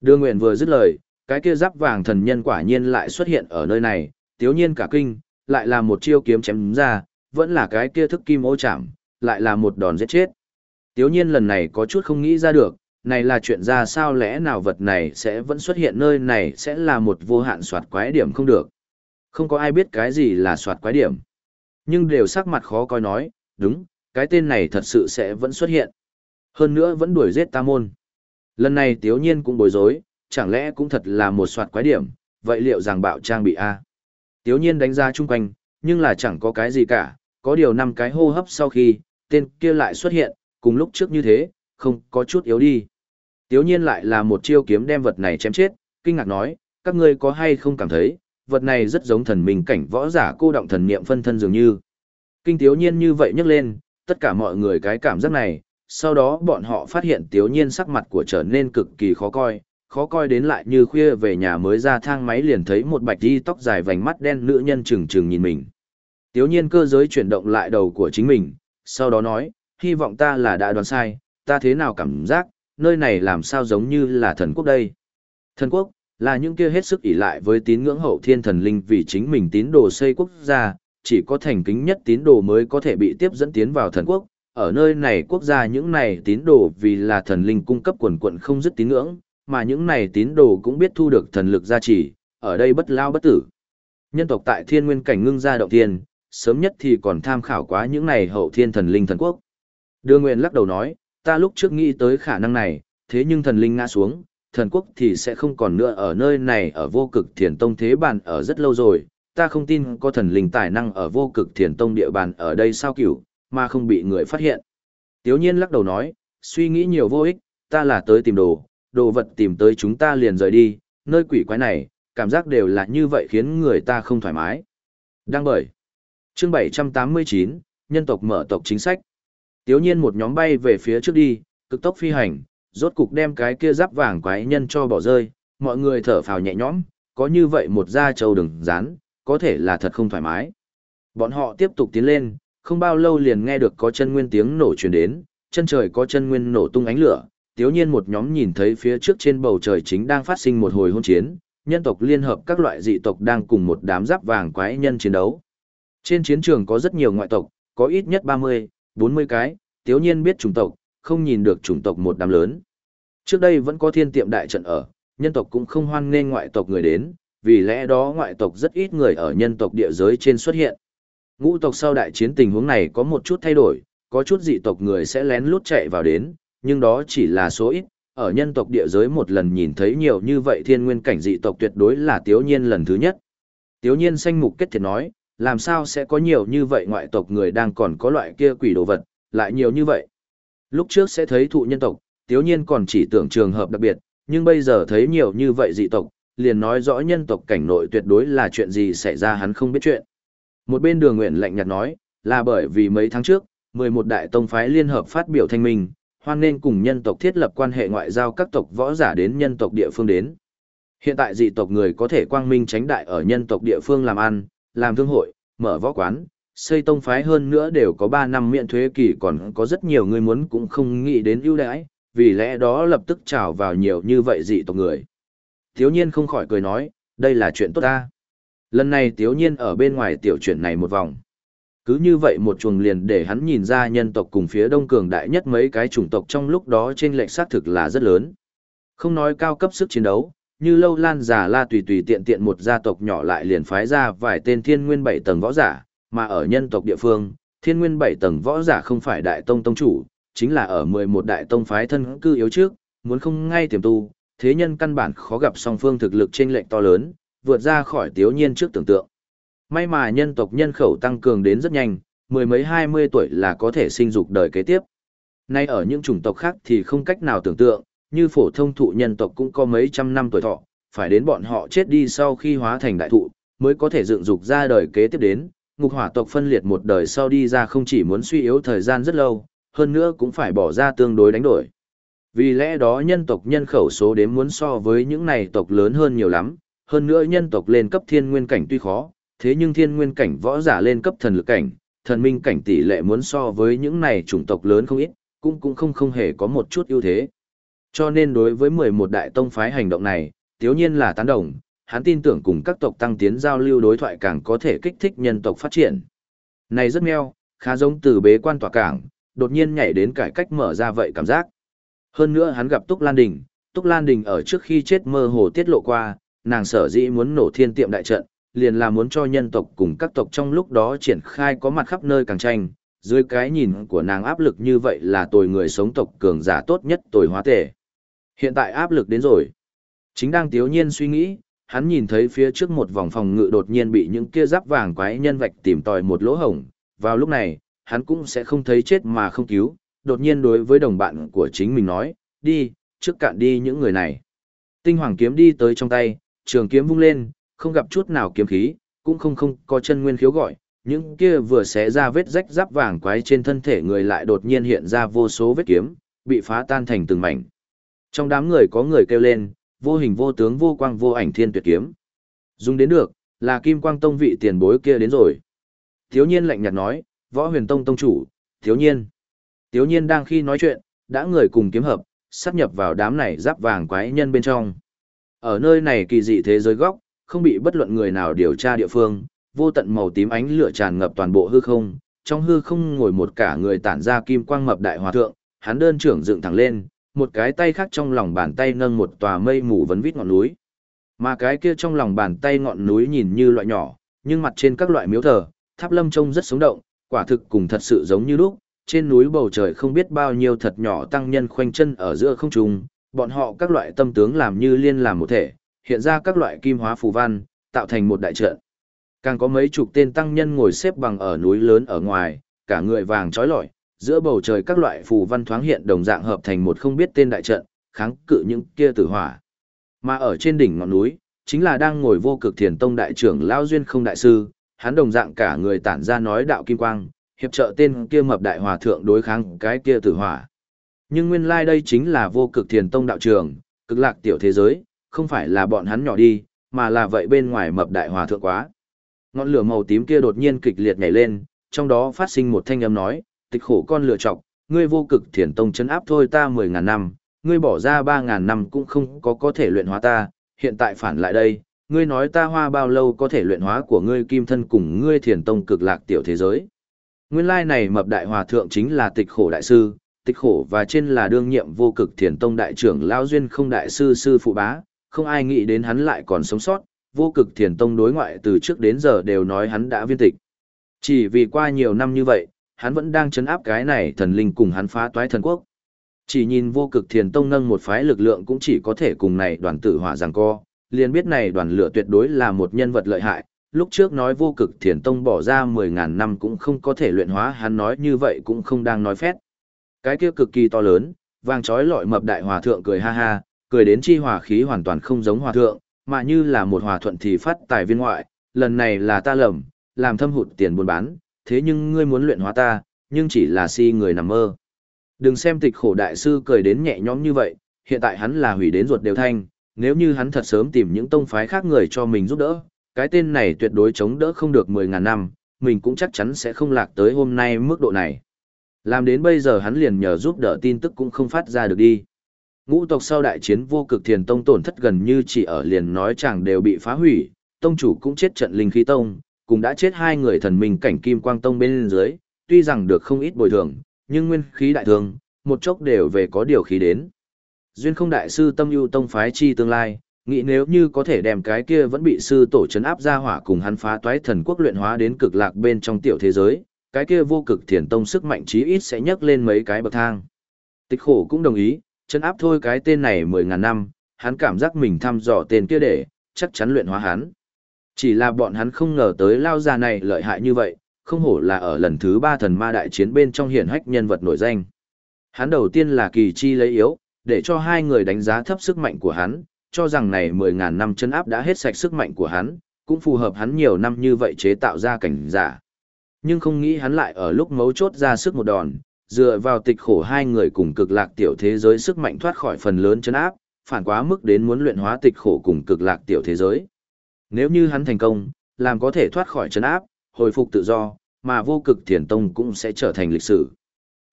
Đưa nguyện vừa dứt lời, cái kia giáp vàng thần nhân quả nhiên lại xuất hiện ở nơi này, tiếu nhiên cả kinh, lại là một chiêu kiếm chém ra, vẫn là cái kia thức kim ô chạm, lại là một đòn giết chết. Tiếu nhiên lần này có chút không nghĩ ra được, này là chuyện ra sao lẽ nào vật này sẽ vẫn xuất hiện nơi này sẽ là một vô hạn soạt quái điểm không được. Không có ai biết cái gì là soạt quái điểm. Nhưng đều sắc mặt khó coi nói, đúng, cái tên này thật sự sẽ vẫn xuất hiện. Hơn nữa vẫn đuổi giết ta môn. Lần này tiếu nhiên cũng bối rối, chẳng lẽ cũng thật là một soạt quái điểm, vậy liệu rằng bạo trang bị A. Tiếu nhiên đánh ra chung quanh, nhưng là chẳng có cái gì cả, có điều năm cái hô hấp sau khi, tên kia lại xuất hiện, cùng lúc trước như thế, không có chút yếu đi. Tiếu nhiên lại là một chiêu kiếm đem vật này chém chết, kinh ngạc nói, các ngươi có hay không cảm thấy, vật này rất giống thần minh cảnh võ giả cô động thần niệm phân thân dường như. Kinh tiếu nhiên như vậy nhấc lên, tất cả mọi người cái cảm giác này, sau đó bọn họ phát hiện tiếu nhiên sắc mặt của trở nên cực kỳ khó coi, khó coi đến lại như khuya về nhà mới ra thang máy liền thấy một bạch đi tóc dài vành mắt đen nữ nhân trừng trừng nhìn mình. Tiếu nhiên cơ giới chuyển động lại đầu của chính mình, sau đó nói, hy vọng ta là đã đoán sai, ta thế nào cảm giác, nơi này làm sao giống như là thần quốc đây. Thần quốc, là những kia hết sức ỷ lại với tín ngưỡng hậu thiên thần linh vì chính mình tín đồ xây quốc gia, chỉ có thành kính nhất tín đồ mới có thể bị tiếp dẫn tiến vào thần quốc. Ở nơi này quốc gia những này tín đồ vì là thần linh cung cấp quần quận không dứt tín ngưỡng, mà những này tín đồ cũng biết thu được thần lực gia trì, ở đây bất lao bất tử. Nhân tộc tại thiên nguyên cảnh ngưng gia động thiên, sớm nhất thì còn tham khảo quá những này hậu thiên thần linh thần quốc. Đưa Nguyện lắc đầu nói, ta lúc trước nghĩ tới khả năng này, thế nhưng thần linh ngã xuống, thần quốc thì sẽ không còn nữa ở nơi này ở vô cực thiền tông thế bàn ở rất lâu rồi, ta không tin có thần linh tài năng ở vô cực thiền tông địa bàn ở đây sao cửu, mà không bị người phát hiện. Tiếu nhiên lắc đầu nói, suy nghĩ nhiều vô ích, ta là tới tìm đồ, đồ vật tìm tới chúng ta liền rời đi, nơi quỷ quái này, cảm giác đều là như vậy khiến người ta không thoải mái. Đăng bởi. Chương 789, nhân tộc mở tộc chính sách. Tiếu nhiên một nhóm bay về phía trước đi, cực tốc phi hành, rốt cục đem cái kia giáp vàng quái nhân cho bỏ rơi, mọi người thở phào nhẹ nhõm, có như vậy một da trâu đừng rán, có thể là thật không thoải mái. Bọn họ tiếp tục tiến lên, không bao lâu liền nghe được có chân nguyên tiếng nổ truyền đến, chân trời có chân nguyên nổ tung ánh lửa, tiếu nhiên một nhóm nhìn thấy phía trước trên bầu trời chính đang phát sinh một hồi hôn chiến, nhân tộc liên hợp các loại dị tộc đang cùng một đám giáp vàng quái nhân chiến đấu. Trên chiến trường có rất nhiều ngoại tộc, có ít nhất 30, 40 cái, tiếu nhiên biết chủng tộc, không nhìn được chủng tộc một đám lớn. Trước đây vẫn có thiên tiệm đại trận ở, nhân tộc cũng không hoan nên ngoại tộc người đến, vì lẽ đó ngoại tộc rất ít người ở nhân tộc địa giới trên xuất hiện. Ngũ tộc sau đại chiến tình huống này có một chút thay đổi, có chút dị tộc người sẽ lén lút chạy vào đến, nhưng đó chỉ là số ít, ở nhân tộc địa giới một lần nhìn thấy nhiều như vậy thiên nguyên cảnh dị tộc tuyệt đối là tiếu nhiên lần thứ nhất. Tiếu nhiên sanh mục kết thiệt nói, làm sao sẽ có nhiều như vậy ngoại tộc người đang còn có loại kia quỷ đồ vật, lại nhiều như vậy. Lúc trước sẽ thấy thụ nhân tộc, tiếu nhiên còn chỉ tưởng trường hợp đặc biệt, nhưng bây giờ thấy nhiều như vậy dị tộc, liền nói rõ nhân tộc cảnh nội tuyệt đối là chuyện gì xảy ra hắn không biết chuyện. Một bên đường nguyện lạnh nhạt nói, là bởi vì mấy tháng trước, 11 đại tông phái liên hợp phát biểu thanh minh, hoan nên cùng nhân tộc thiết lập quan hệ ngoại giao các tộc võ giả đến nhân tộc địa phương đến. Hiện tại dị tộc người có thể quang minh tránh đại ở nhân tộc địa phương làm ăn, làm thương hội, mở võ quán, xây tông phái hơn nữa đều có 3 năm miễn thuế kỳ còn có rất nhiều người muốn cũng không nghĩ đến ưu đãi, vì lẽ đó lập tức trào vào nhiều như vậy dị tộc người. Thiếu nhiên không khỏi cười nói, đây là chuyện tốt ta. Lần này Tiếu Nhiên ở bên ngoài tiểu chuyển này một vòng. Cứ như vậy một chuồng liền để hắn nhìn ra nhân tộc cùng phía đông cường đại nhất mấy cái chủng tộc trong lúc đó trên lệch xác thực là rất lớn. Không nói cao cấp sức chiến đấu, như lâu lan giả la tùy tùy tiện tiện một gia tộc nhỏ lại liền phái ra vài tên thiên nguyên bảy tầng võ giả, mà ở nhân tộc địa phương, thiên nguyên bảy tầng võ giả không phải đại tông tông chủ, chính là ở mười một đại tông phái thân cư yếu trước, muốn không ngay tiềm tu, thế nhân căn bản khó gặp song phương thực lực trên lệnh to lớn, vượt ra khỏi tiếu nhiên trước tưởng tượng. May mà nhân tộc nhân khẩu tăng cường đến rất nhanh, mười mấy hai mươi tuổi là có thể sinh dục đời kế tiếp. Nay ở những chủng tộc khác thì không cách nào tưởng tượng, như phổ thông thụ nhân tộc cũng có mấy trăm năm tuổi thọ, phải đến bọn họ chết đi sau khi hóa thành đại thụ, mới có thể dựng dục ra đời kế tiếp đến. Ngục hỏa tộc phân liệt một đời sau đi ra không chỉ muốn suy yếu thời gian rất lâu, hơn nữa cũng phải bỏ ra tương đối đánh đổi. Vì lẽ đó nhân tộc nhân khẩu số đếm muốn so với những này tộc lớn hơn nhiều lắm, hơn nữa nhân tộc lên cấp thiên nguyên cảnh tuy khó, thế nhưng thiên nguyên cảnh võ giả lên cấp thần lực cảnh, thần minh cảnh tỷ lệ muốn so với những này chủng tộc lớn không ít, cũng cũng không không hề có một chút ưu thế. Cho nên đối với 11 đại tông phái hành động này, tiếu nhiên là tán đồng, hắn tin tưởng cùng các tộc tăng tiến giao lưu đối thoại càng có thể kích thích nhân tộc phát triển. Này rất meo, khá giống từ bế quan tỏa cảng, đột nhiên nhảy đến cải cách mở ra vậy cảm giác. Hơn nữa hắn gặp Túc Lan Đình, Túc Lan Đình ở trước khi chết mơ hồ tiết lộ qua, nàng sở dĩ muốn nổ thiên tiệm đại trận, liền là muốn cho nhân tộc cùng các tộc trong lúc đó triển khai có mặt khắp nơi càng tranh, dưới cái nhìn của nàng áp lực như vậy là tồi người sống tộc cường giả tốt nhất tồi hóa tể. Hiện tại áp lực đến rồi. Chính đang tiếu nhiên suy nghĩ, hắn nhìn thấy phía trước một vòng phòng ngự đột nhiên bị những kia giáp vàng quái nhân vạch tìm tòi một lỗ hổng. Vào lúc này, hắn cũng sẽ không thấy chết mà không cứu, đột nhiên đối với đồng bạn của chính mình nói, đi, trước cạn đi những người này. Tinh hoàng kiếm đi tới trong tay, trường kiếm vung lên, không gặp chút nào kiếm khí, cũng không không có chân nguyên khiếu gọi, những kia vừa xé ra vết rách giáp vàng quái trên thân thể người lại đột nhiên hiện ra vô số vết kiếm, bị phá tan thành từng mảnh. Trong đám người có người kêu lên, vô hình vô tướng vô quang vô ảnh thiên tuyệt kiếm. Dùng đến được, là Kim Quang Tông vị tiền bối kia đến rồi. Thiếu nhiên lạnh nhạt nói, võ huyền tông tông chủ, thiếu nhiên. Thiếu nhiên đang khi nói chuyện, đã người cùng kiếm hợp, sắp nhập vào đám này giáp vàng quái nhân bên trong. Ở nơi này kỳ dị thế giới góc, không bị bất luận người nào điều tra địa phương, vô tận màu tím ánh lửa tràn ngập toàn bộ hư không, trong hư không ngồi một cả người tản ra kim quang mập đại hòa thượng, hắn đơn trưởng dựng thẳng lên, một cái tay khác trong lòng bàn tay nâng một tòa mây mù vấn vít ngọn núi. Mà cái kia trong lòng bàn tay ngọn núi nhìn như loại nhỏ, nhưng mặt trên các loại miếu thờ, tháp lâm trông rất sống động, quả thực cùng thật sự giống như lúc, trên núi bầu trời không biết bao nhiêu thật nhỏ tăng nhân khoanh chân ở giữa không trung, bọn họ các loại tâm tướng làm như liên làm một thể, hiện ra các loại kim hóa phù văn, tạo thành một đại trận. Càng có mấy chục tên tăng nhân ngồi xếp bằng ở núi lớn ở ngoài, cả người vàng trói lọi, giữa bầu trời các loại phù văn thoáng hiện đồng dạng hợp thành một không biết tên đại trận, kháng cự những kia tử hỏa. Mà ở trên đỉnh ngọn núi, chính là đang ngồi vô cực thiền tông đại trưởng Lao Duyên không đại sư, hắn đồng dạng cả người tản ra nói đạo kim quang, hiệp trợ tên kia mập đại hòa thượng đối kháng cái kia tử hỏa. Nhưng nguyên lai like đây chính là vô cực thiền tông đạo trường, cực lạc tiểu thế giới, không phải là bọn hắn nhỏ đi, mà là vậy bên ngoài mập đại hòa thượng quá. Ngọn lửa màu tím kia đột nhiên kịch liệt nhảy lên, trong đó phát sinh một thanh âm nói, tịch khổ con lửa chọc, ngươi vô cực thiền tông chấn áp thôi ta mười ngàn năm, ngươi bỏ ra ba ngàn năm cũng không có có thể luyện hóa ta, hiện tại phản lại đây, ngươi nói ta hoa bao lâu có thể luyện hóa của ngươi kim thân cùng ngươi thiền tông cực lạc tiểu thế giới. Nguyên lai này mập đại hòa thượng chính là tịch khổ đại sư, tịch khổ và trên là đương nhiệm vô cực thiền tông đại trưởng Lao Duyên không đại sư sư phụ bá, không ai nghĩ đến hắn lại còn sống sót, vô cực thiền tông đối ngoại từ trước đến giờ đều nói hắn đã viên tịch. Chỉ vì qua nhiều năm như vậy, hắn vẫn đang chấn áp cái này thần linh cùng hắn phá toái thần quốc. Chỉ nhìn vô cực thiền tông nâng một phái lực lượng cũng chỉ có thể cùng này đoàn tử hỏa giằng co, liền biết này đoàn lửa tuyệt đối là một nhân vật lợi hại. Lúc trước nói vô cực thiền tông bỏ ra 10.000 năm cũng không có thể luyện hóa hắn nói như vậy cũng không đang nói phét. Cái kia cực kỳ to lớn, vàng trói lọi mập đại hòa thượng cười ha ha, cười đến chi hòa khí hoàn toàn không giống hòa thượng, mà như là một hòa thuận thì phát tài viên ngoại, lần này là ta lầm, làm thâm hụt tiền buôn bán, thế nhưng ngươi muốn luyện hóa ta, nhưng chỉ là si người nằm mơ. Đừng xem tịch khổ đại sư cười đến nhẹ nhõm như vậy, hiện tại hắn là hủy đến ruột đều thanh, nếu như hắn thật sớm tìm những tông phái khác người cho mình giúp đỡ, cái tên này tuyệt đối chống đỡ không được 10.000 năm, mình cũng chắc chắn sẽ không lạc tới hôm nay mức độ này. Làm đến bây giờ hắn liền nhờ giúp đỡ tin tức cũng không phát ra được đi. Ngũ tộc sau đại chiến vô cực thiền tông tổn thất gần như chỉ ở liền nói chẳng đều bị phá hủy, tông chủ cũng chết trận linh khí tông, cũng đã chết hai người thần minh cảnh kim quang tông bên dưới, tuy rằng được không ít bồi thường, nhưng nguyên khí đại thường, một chốc đều về có điều khí đến. Duyên không đại sư tâm ưu tông phái chi tương lai, nghĩ nếu như có thể đem cái kia vẫn bị sư tổ chấn áp ra hỏa cùng hắn phá toái thần quốc luyện hóa đến cực lạc bên trong tiểu thế giới, cái kia vô cực thiền tông sức mạnh chí ít sẽ nhấc lên mấy cái bậc thang. Tịch khổ cũng đồng ý, chân áp thôi cái tên này mười ngàn năm, hắn cảm giác mình thăm dò tên kia để, chắc chắn luyện hóa hắn. Chỉ là bọn hắn không ngờ tới lao già này lợi hại như vậy, không hổ là ở lần thứ ba thần ma đại chiến bên trong hiển hách nhân vật nổi danh. Hắn đầu tiên là kỳ chi lấy yếu, để cho hai người đánh giá thấp sức mạnh của hắn, cho rằng này mười ngàn năm chân áp đã hết sạch sức mạnh của hắn, cũng phù hợp hắn nhiều năm như vậy chế tạo ra cảnh giả. Nhưng không nghĩ hắn lại ở lúc mấu chốt ra sức một đòn, dựa vào tịch khổ hai người cùng cực lạc tiểu thế giới sức mạnh thoát khỏi phần lớn chân áp, phản quá mức đến muốn luyện hóa tịch khổ cùng cực lạc tiểu thế giới. Nếu như hắn thành công, làm có thể thoát khỏi chân áp, hồi phục tự do, mà vô cực thiền tông cũng sẽ trở thành lịch sử.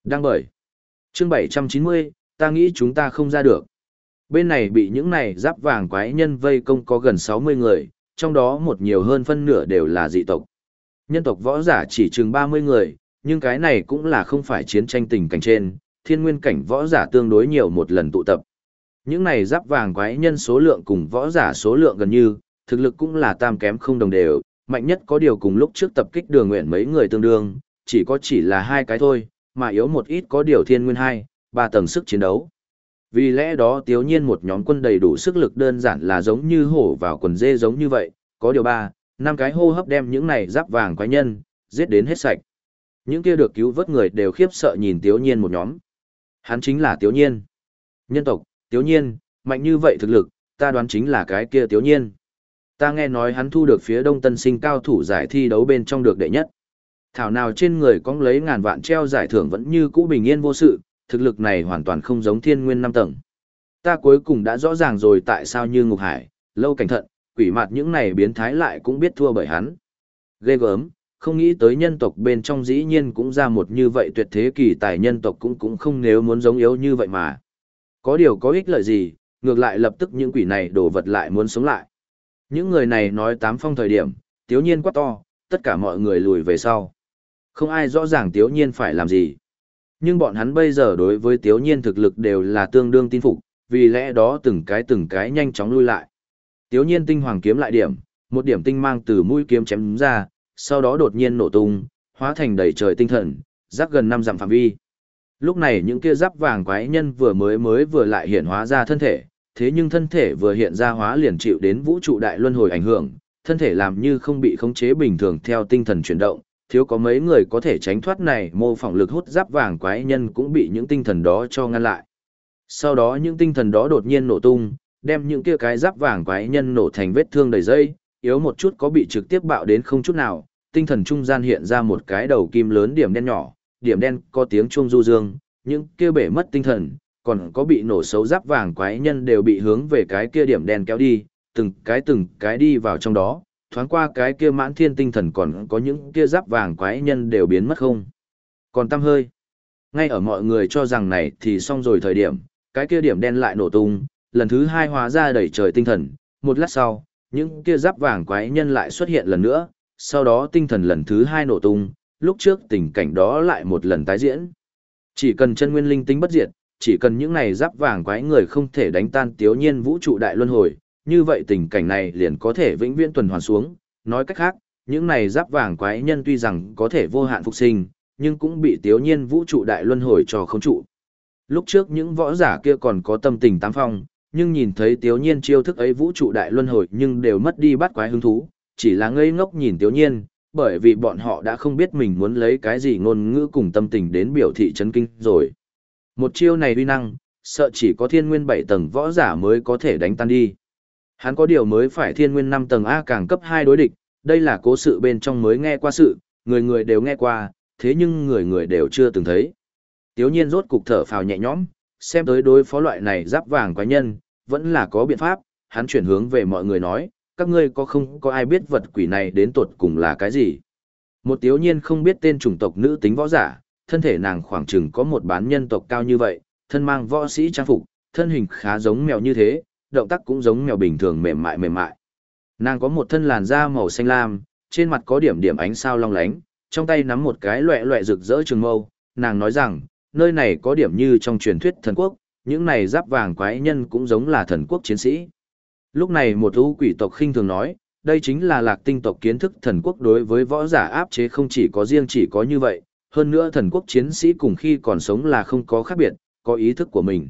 Đăng bởi. Chương 790, ta nghĩ chúng ta không ra được. Bên này bị những này giáp vàng quái nhân vây công có gần 60 người, trong đó một nhiều hơn phân nửa đều là dị tộc. Nhân tộc võ giả chỉ chừng 30 người, nhưng cái này cũng là không phải chiến tranh tình cảnh trên, thiên nguyên cảnh võ giả tương đối nhiều một lần tụ tập. Những này giáp vàng quái nhân số lượng cùng võ giả số lượng gần như, thực lực cũng là tam kém không đồng đều, mạnh nhất có điều cùng lúc trước tập kích đường nguyện mấy người tương đương, chỉ có chỉ là hai cái thôi, mà yếu một ít có điều thiên nguyên hai, ba tầng sức chiến đấu. Vì lẽ đó tiếu nhiên một nhóm quân đầy đủ sức lực đơn giản là giống như hổ vào quần dê giống như vậy, có điều ba, năm cái hô hấp đem những này giáp vàng quái nhân, giết đến hết sạch. Những kia được cứu vớt người đều khiếp sợ nhìn tiểu nhiên một nhóm. Hắn chính là tiểu nhiên. Nhân tộc, tiểu nhiên, mạnh như vậy thực lực, ta đoán chính là cái kia tiểu nhiên. Ta nghe nói hắn thu được phía đông tân sinh cao thủ giải thi đấu bên trong được đệ nhất. Thảo nào trên người có lấy ngàn vạn treo giải thưởng vẫn như cũ bình yên vô sự, thực lực này hoàn toàn không giống thiên nguyên năm tầng. Ta cuối cùng đã rõ ràng rồi tại sao như ngục hải, lâu cảnh thận, quỷ mặt những này biến thái lại cũng biết thua bởi hắn. Ghê gớm, không nghĩ tới nhân tộc bên trong dĩ nhiên cũng ra một như vậy tuyệt thế kỳ tài nhân tộc cũng cũng không nếu muốn giống yếu như vậy mà. Có điều có ích lợi gì, ngược lại lập tức những quỷ này đổ vật lại muốn sống lại. Những người này nói tám phong thời điểm, tiếu nhiên quá to, tất cả mọi người lùi về sau. Không ai rõ ràng tiếu nhiên phải làm gì. Nhưng bọn hắn bây giờ đối với tiếu nhiên thực lực đều là tương đương tin phục, vì lẽ đó từng cái từng cái nhanh chóng lui lại. Tiếu nhiên tinh hoàng kiếm lại điểm, một điểm tinh mang từ mũi kiếm chém ra, sau đó đột nhiên nổ tung, hóa thành đầy trời tinh thần, giáp gần năm dặm phạm vi. Lúc này những kia giáp vàng quái nhân vừa mới mới vừa lại hiện hóa ra thân thể, thế nhưng thân thể vừa hiện ra hóa liền chịu đến vũ trụ đại luân hồi ảnh hưởng, thân thể làm như không bị khống chế bình thường theo tinh thần chuyển động, thiếu có mấy người có thể tránh thoát này mô phỏng lực hút giáp vàng quái nhân cũng bị những tinh thần đó cho ngăn lại. Sau đó những tinh thần đó đột nhiên nổ tung, đem những kia cái giáp vàng quái nhân nổ thành vết thương đầy dây, yếu một chút có bị trực tiếp bạo đến không chút nào, tinh thần trung gian hiện ra một cái đầu kim lớn điểm đen nhỏ, điểm đen có tiếng chuông du dương, những kia bể mất tinh thần, còn có bị nổ xấu giáp vàng quái nhân đều bị hướng về cái kia điểm đen kéo đi, từng cái từng cái đi vào trong đó, thoáng qua cái kia mãn thiên tinh thần còn có những kia giáp vàng quái nhân đều biến mất không. Còn tăm hơi. Ngay ở mọi người cho rằng này thì xong rồi thời điểm, cái kia điểm đen lại nổ tung, lần thứ hai hóa ra đầy trời tinh thần, một lát sau, những kia giáp vàng quái nhân lại xuất hiện lần nữa, sau đó tinh thần lần thứ hai nổ tung, lúc trước tình cảnh đó lại một lần tái diễn. Chỉ cần chân nguyên linh tính bất diệt, chỉ cần những này giáp vàng quái người không thể đánh tan tiếu nhiên vũ trụ đại luân hồi, như vậy tình cảnh này liền có thể vĩnh viễn tuần hoàn xuống. Nói cách khác, những này giáp vàng quái nhân tuy rằng có thể vô hạn phục sinh, nhưng cũng bị tiếu nhiên vũ trụ đại luân hồi cho không trụ. Lúc trước những võ giả kia còn có tâm tình tám phong, nhưng nhìn thấy tiếu nhiên chiêu thức ấy vũ trụ đại luân hồi nhưng đều mất đi bắt quái hứng thú, chỉ là ngây ngốc nhìn tiếu nhiên, bởi vì bọn họ đã không biết mình muốn lấy cái gì ngôn ngữ cùng tâm tình đến biểu thị chấn kinh rồi. Một chiêu này uy năng, sợ chỉ có thiên nguyên 7 tầng võ giả mới có thể đánh tan đi. Hắn có điều mới phải thiên nguyên 5 tầng A càng cấp 2 đối địch, đây là cố sự bên trong mới nghe qua sự, người người đều nghe qua, thế nhưng người người đều chưa từng thấy. Tiếu nhiên rốt cục thở phào nhẹ nhõm, xem tới đối phó loại này giáp vàng quái nhân, vẫn là có biện pháp, hắn chuyển hướng về mọi người nói, các ngươi có không có ai biết vật quỷ này đến tuột cùng là cái gì. Một tiếu nhiên không biết tên chủng tộc nữ tính võ giả, thân thể nàng khoảng chừng có một bán nhân tộc cao như vậy, thân mang võ sĩ trang phục, thân hình khá giống mèo như thế, động tác cũng giống mèo bình thường mềm mại mềm mại. Nàng có một thân làn da màu xanh lam, trên mặt có điểm điểm ánh sao long lánh, trong tay nắm một cái loẹ loẹ rực rỡ trường mâu, nàng nói rằng, nơi này có điểm như trong truyền thuyết thần quốc, những này giáp vàng quái nhân cũng giống là thần quốc chiến sĩ. Lúc này một ưu quỷ tộc khinh thường nói, đây chính là lạc tinh tộc kiến thức thần quốc đối với võ giả áp chế không chỉ có riêng chỉ có như vậy, hơn nữa thần quốc chiến sĩ cùng khi còn sống là không có khác biệt, có ý thức của mình.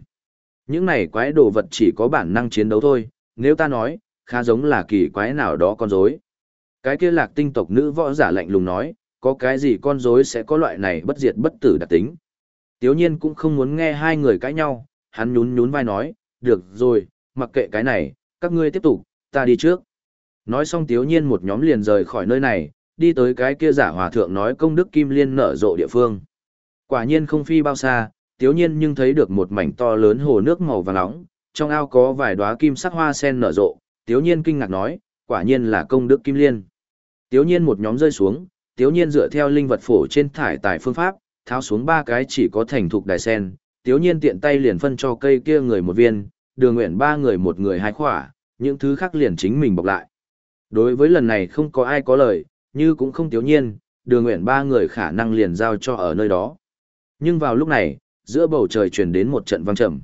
Những này quái đồ vật chỉ có bản năng chiến đấu thôi, nếu ta nói, khá giống là kỳ quái nào đó con rối. Cái kia lạc tinh tộc nữ võ giả lạnh lùng nói, có cái gì con rối sẽ có loại này bất diệt bất tử đặc tính. Tiếu nhiên cũng không muốn nghe hai người cãi nhau, hắn nhún nhún vai nói, được rồi, mặc kệ cái này, các ngươi tiếp tục, ta đi trước. Nói xong tiếu nhiên một nhóm liền rời khỏi nơi này, đi tới cái kia giả hòa thượng nói công đức kim liên nở rộ địa phương. Quả nhiên không phi bao xa, tiếu nhiên nhưng thấy được một mảnh to lớn hồ nước màu vàng nóng, trong ao có vài đóa kim sắc hoa sen nở rộ, tiếu nhiên kinh ngạc nói, quả nhiên là công đức kim liên. Tiếu nhiên một nhóm rơi xuống, tiếu nhiên dựa theo linh vật phổ trên thải tài phương pháp, tháo xuống ba cái chỉ có thành thục đài sen, tiếu nhiên tiện tay liền phân cho cây kia người một viên, đường nguyện ba người một người hai khỏa, những thứ khác liền chính mình bọc lại. Đối với lần này không có ai có lời, như cũng không tiếu nhiên, đường nguyện ba người khả năng liền giao cho ở nơi đó. Nhưng vào lúc này, giữa bầu trời truyền đến một trận vang trầm.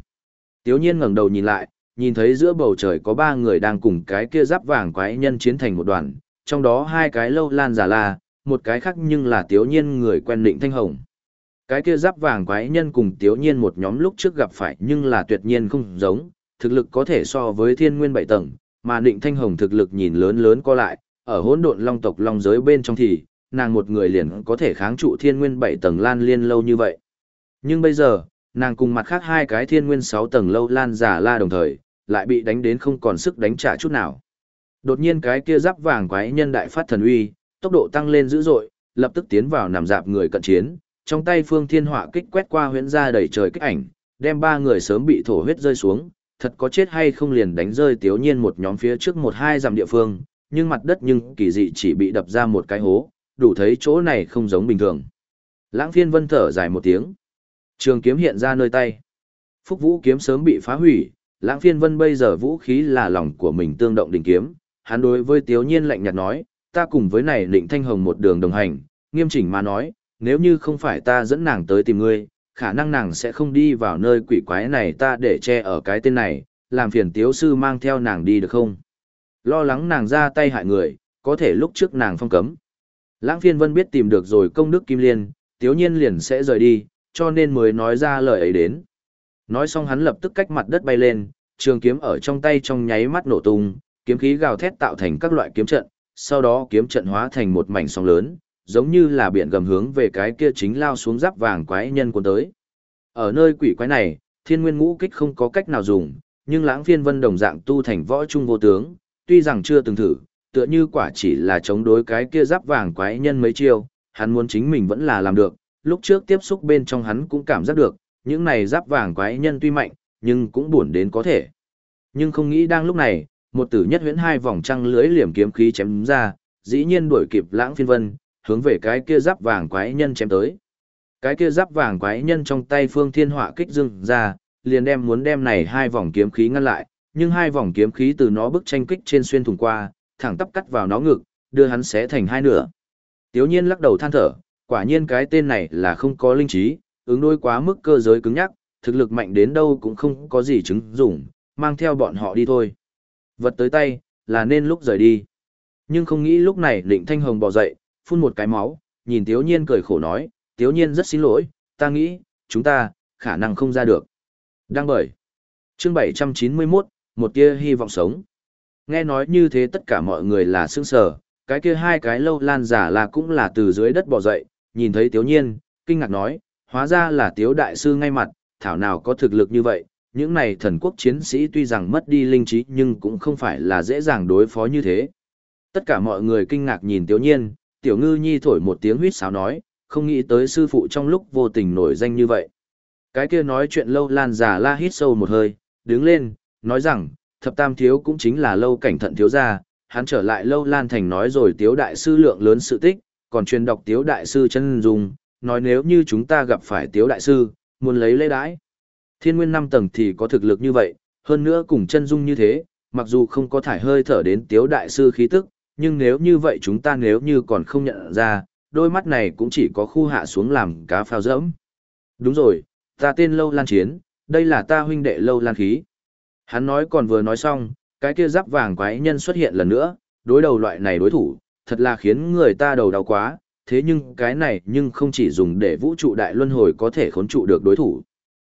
Tiếu nhiên ngẩng đầu nhìn lại, nhìn thấy giữa bầu trời có ba người đang cùng cái kia giáp vàng quái nhân chiến thành một đoàn, trong đó hai cái lâu lan giả la, một cái khác nhưng là tiếu nhiên người quen định thanh hồng. Cái kia giáp vàng quái nhân cùng tiếu nhiên một nhóm lúc trước gặp phải nhưng là tuyệt nhiên không giống, thực lực có thể so với thiên nguyên bảy tầng, mà định thanh hồng thực lực nhìn lớn lớn co lại, ở hỗn độn long tộc long giới bên trong thì, nàng một người liền có thể kháng trụ thiên nguyên bảy tầng lan liên lâu như vậy. Nhưng bây giờ, nàng cùng mặt khác hai cái thiên nguyên sáu tầng lâu lan giả la đồng thời, lại bị đánh đến không còn sức đánh trả chút nào. Đột nhiên cái kia giáp vàng quái nhân đại phát thần uy, tốc độ tăng lên dữ dội, lập tức tiến vào nằm dạp người cận chiến, trong tay phương thiên họa kích quét qua huyễn ra đầy trời kích ảnh, đem ba người sớm bị thổ huyết rơi xuống, thật có chết hay không liền đánh rơi tiếu nhiên một nhóm phía trước một hai dặm địa phương, nhưng mặt đất nhưng kỳ dị chỉ bị đập ra một cái hố, đủ thấy chỗ này không giống bình thường. Lãng phiên vân thở dài một tiếng. Trường kiếm hiện ra nơi tay. Phúc vũ kiếm sớm bị phá hủy, lãng phiên vân bây giờ vũ khí là lòng của mình tương động đỉnh kiếm. Hắn đối với tiếu nhiên lạnh nhạt nói, ta cùng với này định thanh hồng một đường đồng hành, nghiêm chỉnh mà nói, nếu như không phải ta dẫn nàng tới tìm ngươi, khả năng nàng sẽ không đi vào nơi quỷ quái này ta để che ở cái tên này, làm phiền tiếu sư mang theo nàng đi được không? Lo lắng nàng ra tay hại người, có thể lúc trước nàng phong cấm. Lãng phiên vân biết tìm được rồi công đức kim liên, tiếu nhiên liền sẽ rời đi, cho nên mới nói ra lời ấy đến. Nói xong hắn lập tức cách mặt đất bay lên, trường kiếm ở trong tay trong nháy mắt nổ tung, kiếm khí gào thét tạo thành các loại kiếm trận, sau đó kiếm trận hóa thành một mảnh sóng lớn, giống như là biển gầm hướng về cái kia chính lao xuống giáp vàng quái nhân cuốn tới. Ở nơi quỷ quái này, thiên nguyên ngũ kích không có cách nào dùng, nhưng lãng phiên vân đồng dạng tu thành võ trung vô tướng, tuy rằng chưa từng thử, tựa như quả chỉ là chống đối cái kia giáp vàng quái nhân mấy chiêu, hắn muốn chính mình vẫn là làm được, lúc trước tiếp xúc bên trong hắn cũng cảm giác được, những này giáp vàng quái nhân tuy mạnh, nhưng cũng buồn đến có thể. Nhưng không nghĩ đang lúc này, một tử nhất huyễn hai vòng trăng lưới liềm kiếm khí chém ra, dĩ nhiên đuổi kịp lãng phiên vân, hướng về cái kia giáp vàng quái nhân chém tới. Cái kia giáp vàng quái nhân trong tay phương thiên họa kích dưng ra, liền đem muốn đem này hai vòng kiếm khí ngăn lại, nhưng hai vòng kiếm khí từ nó bức tranh kích trên xuyên thủng qua, thẳng tắp cắt vào nó ngực, đưa hắn xé thành hai nửa. Tiếu nhiên lắc đầu than thở, quả nhiên cái tên này là không có linh trí, ứng đối quá mức cơ giới cứng nhắc, thực lực mạnh đến đâu cũng không có gì chứng dụng, mang theo bọn họ đi thôi. Vật tới tay, là nên lúc rời đi. Nhưng không nghĩ lúc này định thanh hồng bò dậy, phun một cái máu, nhìn Tiếu Nhiên cười khổ nói, Tiếu Nhiên rất xin lỗi, ta nghĩ, chúng ta, khả năng không ra được. Đang bởi. Chương 791, một tia hy vọng sống. Nghe nói như thế tất cả mọi người là sững sờ, cái kia hai cái lâu lan giả là cũng là từ dưới đất bò dậy, nhìn thấy Tiếu Nhiên, kinh ngạc nói, hóa ra là Tiếu Đại Sư ngay mặt, thảo nào có thực lực như vậy, những này thần quốc chiến sĩ tuy rằng mất đi linh trí nhưng cũng không phải là dễ dàng đối phó như thế. Tất cả mọi người kinh ngạc nhìn Tiếu Nhiên, Tiểu Ngư Nhi thổi một tiếng huýt sáo nói, không nghĩ tới sư phụ trong lúc vô tình nổi danh như vậy. Cái kia nói chuyện lâu lan giả la hít sâu một hơi, đứng lên, nói rằng, thập tam thiếu cũng chính là lâu cảnh thận thiếu gia, hắn trở lại lâu lan thành nói rồi tiếu đại sư lượng lớn sự tích, còn truyền đọc tiếu đại sư chân dùng, nói nếu như chúng ta gặp phải tiếu đại sư, muốn lấy lễ đãi. Thiên nguyên năm tầng thì có thực lực như vậy, hơn nữa cùng chân dung như thế, mặc dù không có thải hơi thở đến tiếu đại sư khí tức, nhưng nếu như vậy chúng ta nếu như còn không nhận ra, đôi mắt này cũng chỉ có khu hạ xuống làm cá phao dẫm. Đúng rồi, ta tên Lâu Lan Chiến, đây là ta huynh đệ Lâu Lan Khí. Hắn nói còn vừa nói xong, cái kia giáp vàng quái nhân xuất hiện lần nữa, đối đầu loại này đối thủ, thật là khiến người ta đầu đau quá, thế nhưng cái này nhưng không chỉ dùng để vũ trụ đại luân hồi có thể khốn trụ được đối thủ.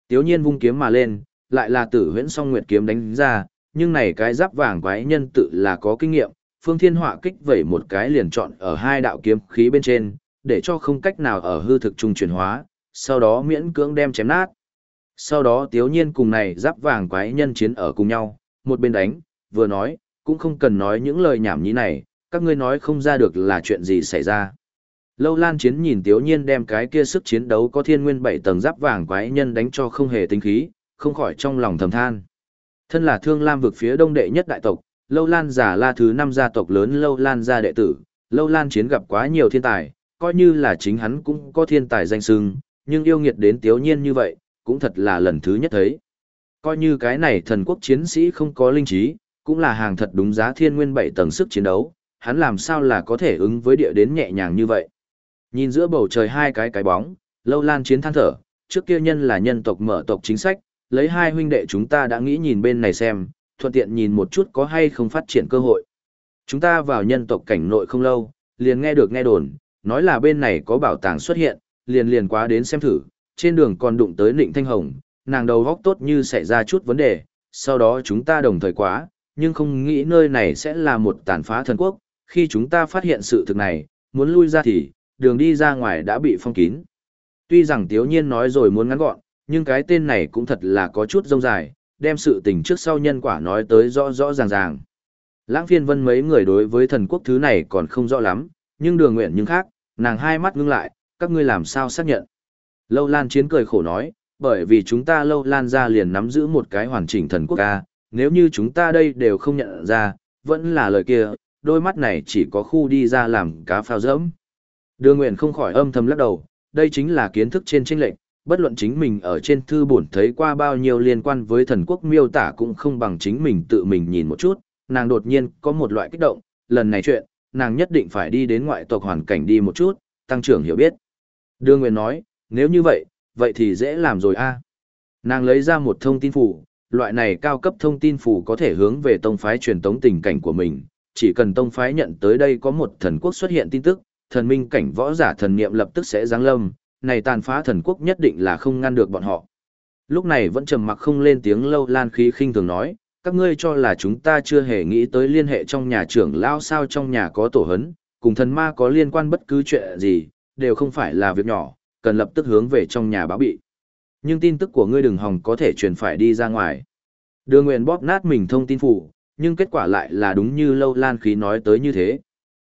Tiếu nhiên vung kiếm mà lên, lại là tử huyễn song nguyệt kiếm đánh ra, nhưng này cái giáp vàng quái nhân tự là có kinh nghiệm, phương thiên họa kích vẩy một cái liền chọn ở hai đạo kiếm khí bên trên, để cho không cách nào ở hư thực trung chuyển hóa, sau đó miễn cưỡng đem chém nát. Sau đó tiếu nhiên cùng này giáp vàng quái nhân chiến ở cùng nhau, một bên đánh, vừa nói, cũng không cần nói những lời nhảm nhí này, các ngươi nói không ra được là chuyện gì xảy ra. Lâu Lan Chiến nhìn Tiếu Nhiên đem cái kia sức chiến đấu có thiên nguyên bảy tầng giáp vàng quái nhân đánh cho không hề tinh khí, không khỏi trong lòng thầm than. Thân là Thương Lam vực phía đông đệ nhất đại tộc, Lâu Lan giả la thứ năm gia tộc lớn Lâu Lan gia đệ tử, Lâu Lan Chiến gặp quá nhiều thiên tài, coi như là chính hắn cũng có thiên tài danh sưng, nhưng yêu nghiệt đến Tiếu Nhiên như vậy, cũng thật là lần thứ nhất thấy. Coi như cái này thần quốc chiến sĩ không có linh trí, cũng là hàng thật đúng giá thiên nguyên bảy tầng sức chiến đấu, hắn làm sao là có thể ứng với địa đến nhẹ nhàng như vậy. Nhìn giữa bầu trời hai cái cái bóng, lâu lan chiến than thở, trước kia nhân là nhân tộc mở tộc chính sách, lấy hai huynh đệ chúng ta đã nghĩ nhìn bên này xem, thuận tiện nhìn một chút có hay không phát triển cơ hội. Chúng ta vào nhân tộc cảnh nội không lâu, liền nghe được nghe đồn, nói là bên này có bảo tàng xuất hiện, liền liền quá đến xem thử, trên đường còn đụng tới Nịnh Thanh Hồng, nàng đầu góc tốt như xảy ra chút vấn đề, sau đó chúng ta đồng thời quá, nhưng không nghĩ nơi này sẽ là một tàn phá thần quốc, khi chúng ta phát hiện sự thực này, muốn lui ra thì, đường đi ra ngoài đã bị phong kín. Tuy rằng Tiếu Nhiên nói rồi muốn ngắn gọn, nhưng cái tên này cũng thật là có chút rông dài, đem sự tình trước sau nhân quả nói tới rõ rõ ràng ràng. Lãng phiên vân mấy người đối với thần quốc thứ này còn không rõ lắm, nhưng đường nguyện nhưng khác, nàng hai mắt ngưng lại, các ngươi làm sao xác nhận. Lâu Lan Chiến cười khổ nói, bởi vì chúng ta Lâu Lan ra liền nắm giữ một cái hoàn chỉnh thần quốc ca, nếu như chúng ta đây đều không nhận ra, vẫn là lời kia, đôi mắt này chỉ có khu đi ra làm cá phao dẫm. Đường Nguyện không khỏi âm thầm lắc đầu, đây chính là kiến thức trên tranh lệnh, bất luận chính mình ở trên thư bổn thấy qua bao nhiêu liên quan với thần quốc miêu tả cũng không bằng chính mình tự mình nhìn một chút, nàng đột nhiên có một loại kích động, lần này chuyện, nàng nhất định phải đi đến ngoại tộc hoàn cảnh đi một chút, tăng trưởng hiểu biết. Đường Nguyên nói, nếu như vậy, vậy thì dễ làm rồi a. Nàng lấy ra một thông tin phủ, loại này cao cấp thông tin phủ có thể hướng về tông phái truyền tống tình cảnh của mình, chỉ cần tông phái nhận tới đây có một thần quốc xuất hiện tin tức, thần minh cảnh võ giả thần niệm lập tức sẽ giáng lâm, này tàn phá thần quốc nhất định là không ngăn được bọn họ. Lúc này vẫn trầm mặc không lên tiếng lâu lan khí khinh thường nói, các ngươi cho là chúng ta chưa hề nghĩ tới liên hệ trong nhà trưởng lao sao trong nhà có tổ hấn, cùng thần ma có liên quan bất cứ chuyện gì, đều không phải là việc nhỏ, cần lập tức hướng về trong nhà báo bị. Nhưng tin tức của ngươi đừng hòng có thể truyền phải đi ra ngoài. đưa nguyện bóp nát mình thông tin phủ, nhưng kết quả lại là đúng như lâu lan khí nói tới như thế.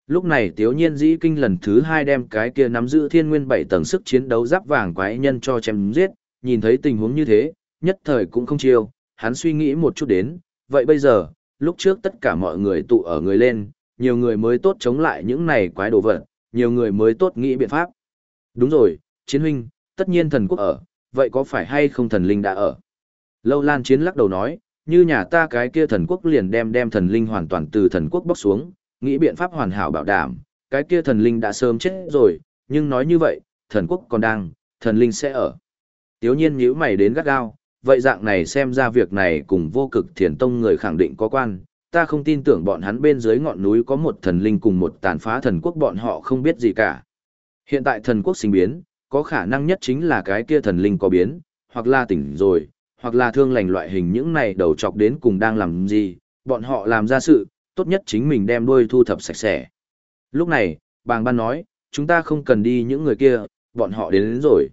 Lúc này Tiếu Nhiên dĩ kinh lần thứ hai đem cái kia nắm giữ thiên nguyên bảy tầng sức chiến đấu giáp vàng quái nhân cho chém giết, nhìn thấy tình huống như thế, nhất thời cũng không chiêu, hắn suy nghĩ một chút đến, vậy bây giờ, lúc trước tất cả mọi người tụ ở người lên, nhiều người mới tốt chống lại những này quái đồ vật, nhiều người mới tốt nghĩ biện pháp. Đúng rồi, chiến huynh, tất nhiên thần quốc ở, vậy có phải hay không thần linh đã ở? Lâu Lan Chiến lắc đầu nói, như nhà ta cái kia thần quốc liền đem đem thần linh hoàn toàn từ thần quốc bóc xuống, nghĩ biện pháp hoàn hảo bảo đảm, cái kia thần linh đã sớm chết rồi, nhưng nói như vậy, thần quốc còn đang, thần linh sẽ ở. Tiếu nhiên nhíu mày đến gắt gao, vậy dạng này xem ra việc này cùng vô cực thiền tông người khẳng định có quan, ta không tin tưởng bọn hắn bên dưới ngọn núi có một thần linh cùng một tàn phá thần quốc bọn họ không biết gì cả. Hiện tại thần quốc sinh biến, có khả năng nhất chính là cái kia thần linh có biến, hoặc là tỉnh rồi, hoặc là thương lành loại hình những này đầu chọc đến cùng đang làm gì, bọn họ làm ra sự, tốt nhất chính mình đem đuôi thu thập sạch sẽ. Lúc này, bàng ban nói, chúng ta không cần đi những người kia, bọn họ đến, đến rồi.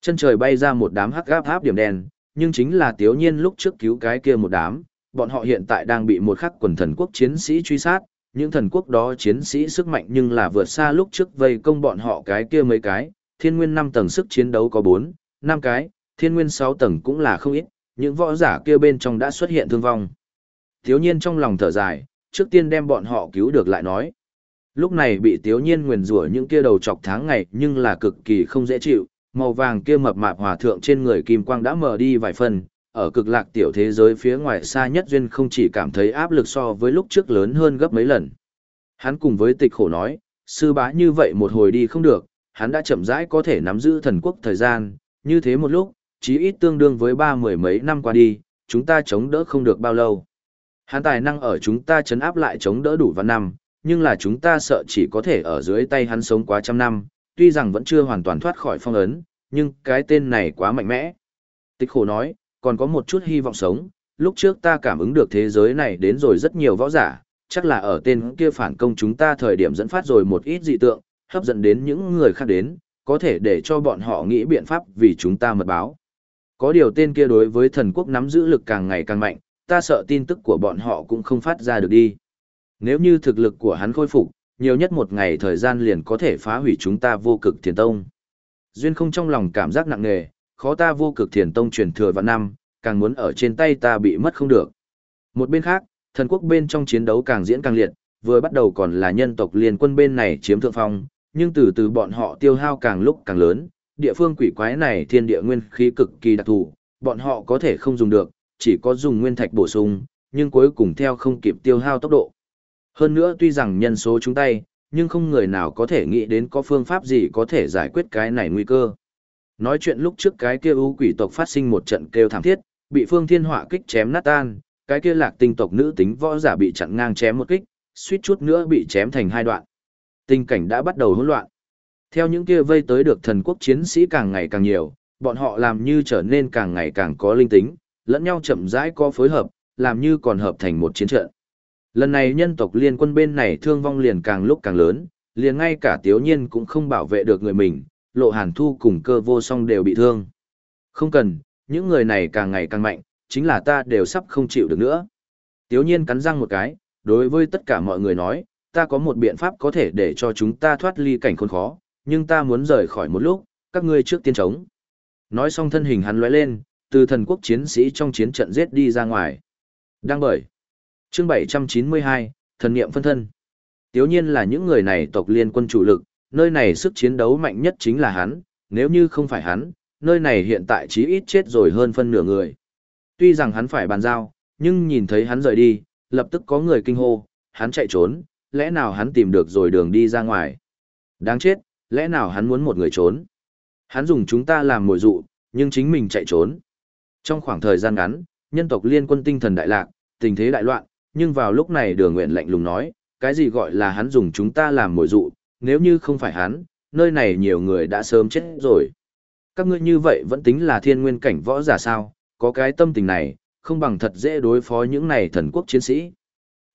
Chân trời bay ra một đám hắc gáp áp điểm đen, nhưng chính là tiếu nhiên lúc trước cứu cái kia một đám, bọn họ hiện tại đang bị một khắc quần thần quốc chiến sĩ truy sát, những thần quốc đó chiến sĩ sức mạnh nhưng là vượt xa lúc trước vây công bọn họ cái kia mấy cái, thiên nguyên 5 tầng sức chiến đấu có 4, 5 cái, thiên nguyên 6 tầng cũng là không ít, những võ giả kia bên trong đã xuất hiện thương vong. Tiếu nhiên trong lòng thở dài, trước tiên đem bọn họ cứu được lại nói. Lúc này bị tiếu nhiên nguyền rủa những kia đầu chọc tháng ngày nhưng là cực kỳ không dễ chịu, màu vàng kia mập mạp hòa thượng trên người kim quang đã mở đi vài phần, ở cực lạc tiểu thế giới phía ngoài xa nhất duyên không chỉ cảm thấy áp lực so với lúc trước lớn hơn gấp mấy lần. Hắn cùng với tịch khổ nói, sư bá như vậy một hồi đi không được, hắn đã chậm rãi có thể nắm giữ thần quốc thời gian, như thế một lúc, chí ít tương đương với ba mười mấy năm qua đi, chúng ta chống đỡ không được bao lâu. Hắn tài năng ở chúng ta chấn áp lại chống đỡ đủ văn năm, nhưng là chúng ta sợ chỉ có thể ở dưới tay hắn sống quá trăm năm, tuy rằng vẫn chưa hoàn toàn thoát khỏi phong ấn, nhưng cái tên này quá mạnh mẽ. Tịch khổ nói, còn có một chút hy vọng sống, lúc trước ta cảm ứng được thế giới này đến rồi rất nhiều võ giả, chắc là ở tên kia phản công chúng ta thời điểm dẫn phát rồi một ít dị tượng, hấp dẫn đến những người khác đến, có thể để cho bọn họ nghĩ biện pháp vì chúng ta mật báo. Có điều tên kia đối với thần quốc nắm giữ lực càng ngày càng mạnh, ta sợ tin tức của bọn họ cũng không phát ra được đi. Nếu như thực lực của hắn khôi phục, nhiều nhất một ngày thời gian liền có thể phá hủy chúng ta vô cực thiền tông. Duyên không trong lòng cảm giác nặng nề, khó ta vô cực thiền tông truyền thừa vào năm, càng muốn ở trên tay ta bị mất không được. Một bên khác, thần quốc bên trong chiến đấu càng diễn càng liệt, vừa bắt đầu còn là nhân tộc liên quân bên này chiếm thượng phong, nhưng từ từ bọn họ tiêu hao càng lúc càng lớn, địa phương quỷ quái này thiên địa nguyên khí cực kỳ đặc thù, bọn họ có thể không dùng được, chỉ có dùng nguyên thạch bổ sung, nhưng cuối cùng theo không kịp tiêu hao tốc độ. Hơn nữa tuy rằng nhân số chúng tay, nhưng không người nào có thể nghĩ đến có phương pháp gì có thể giải quyết cái này nguy cơ. Nói chuyện lúc trước cái kia ưu quỷ tộc phát sinh một trận kêu thảm thiết, bị phương thiên họa kích chém nát tan, cái kia lạc tinh tộc nữ tính võ giả bị chặn ngang chém một kích, suýt chút nữa bị chém thành hai đoạn. Tình cảnh đã bắt đầu hỗn loạn. Theo những kia vây tới được thần quốc chiến sĩ càng ngày càng nhiều, bọn họ làm như trở nên càng ngày càng có linh tính, lẫn nhau chậm rãi có phối hợp, làm như còn hợp thành một chiến trận. Lần này nhân tộc liên quân bên này thương vong liền càng lúc càng lớn, liền ngay cả tiếu nhiên cũng không bảo vệ được người mình, lộ hàn thu cùng cơ vô song đều bị thương. Không cần, những người này càng ngày càng mạnh, chính là ta đều sắp không chịu được nữa. Tiếu nhiên cắn răng một cái, đối với tất cả mọi người nói, ta có một biện pháp có thể để cho chúng ta thoát ly cảnh khốn khó, nhưng ta muốn rời khỏi một lúc, các ngươi trước tiên chống. Nói xong thân hình hắn lóe lên, từ thần quốc chiến sĩ trong chiến trận giết đi ra ngoài. Đang bởi. Chương 792, thần niệm phân thân. Tiếu nhiên là những người này tộc liên quân chủ lực, nơi này sức chiến đấu mạnh nhất chính là hắn, nếu như không phải hắn, nơi này hiện tại chí ít chết rồi hơn phân nửa người. Tuy rằng hắn phải bàn giao, nhưng nhìn thấy hắn rời đi, lập tức có người kinh hô, hắn chạy trốn, lẽ nào hắn tìm được rồi đường đi ra ngoài. Đáng chết, lẽ nào hắn muốn một người trốn. Hắn dùng chúng ta làm mồi dụ, nhưng chính mình chạy trốn. Trong khoảng thời gian ngắn, nhân tộc liên quân tinh thần đại lạc, tình thế đại loạn, nhưng vào lúc này đường nguyện lạnh lùng nói, cái gì gọi là hắn dùng chúng ta làm mồi dụ, nếu như không phải hắn, nơi này nhiều người đã sớm chết rồi. Các ngươi như vậy vẫn tính là thiên nguyên cảnh võ giả sao, có cái tâm tình này, không bằng thật dễ đối phó những này thần quốc chiến sĩ.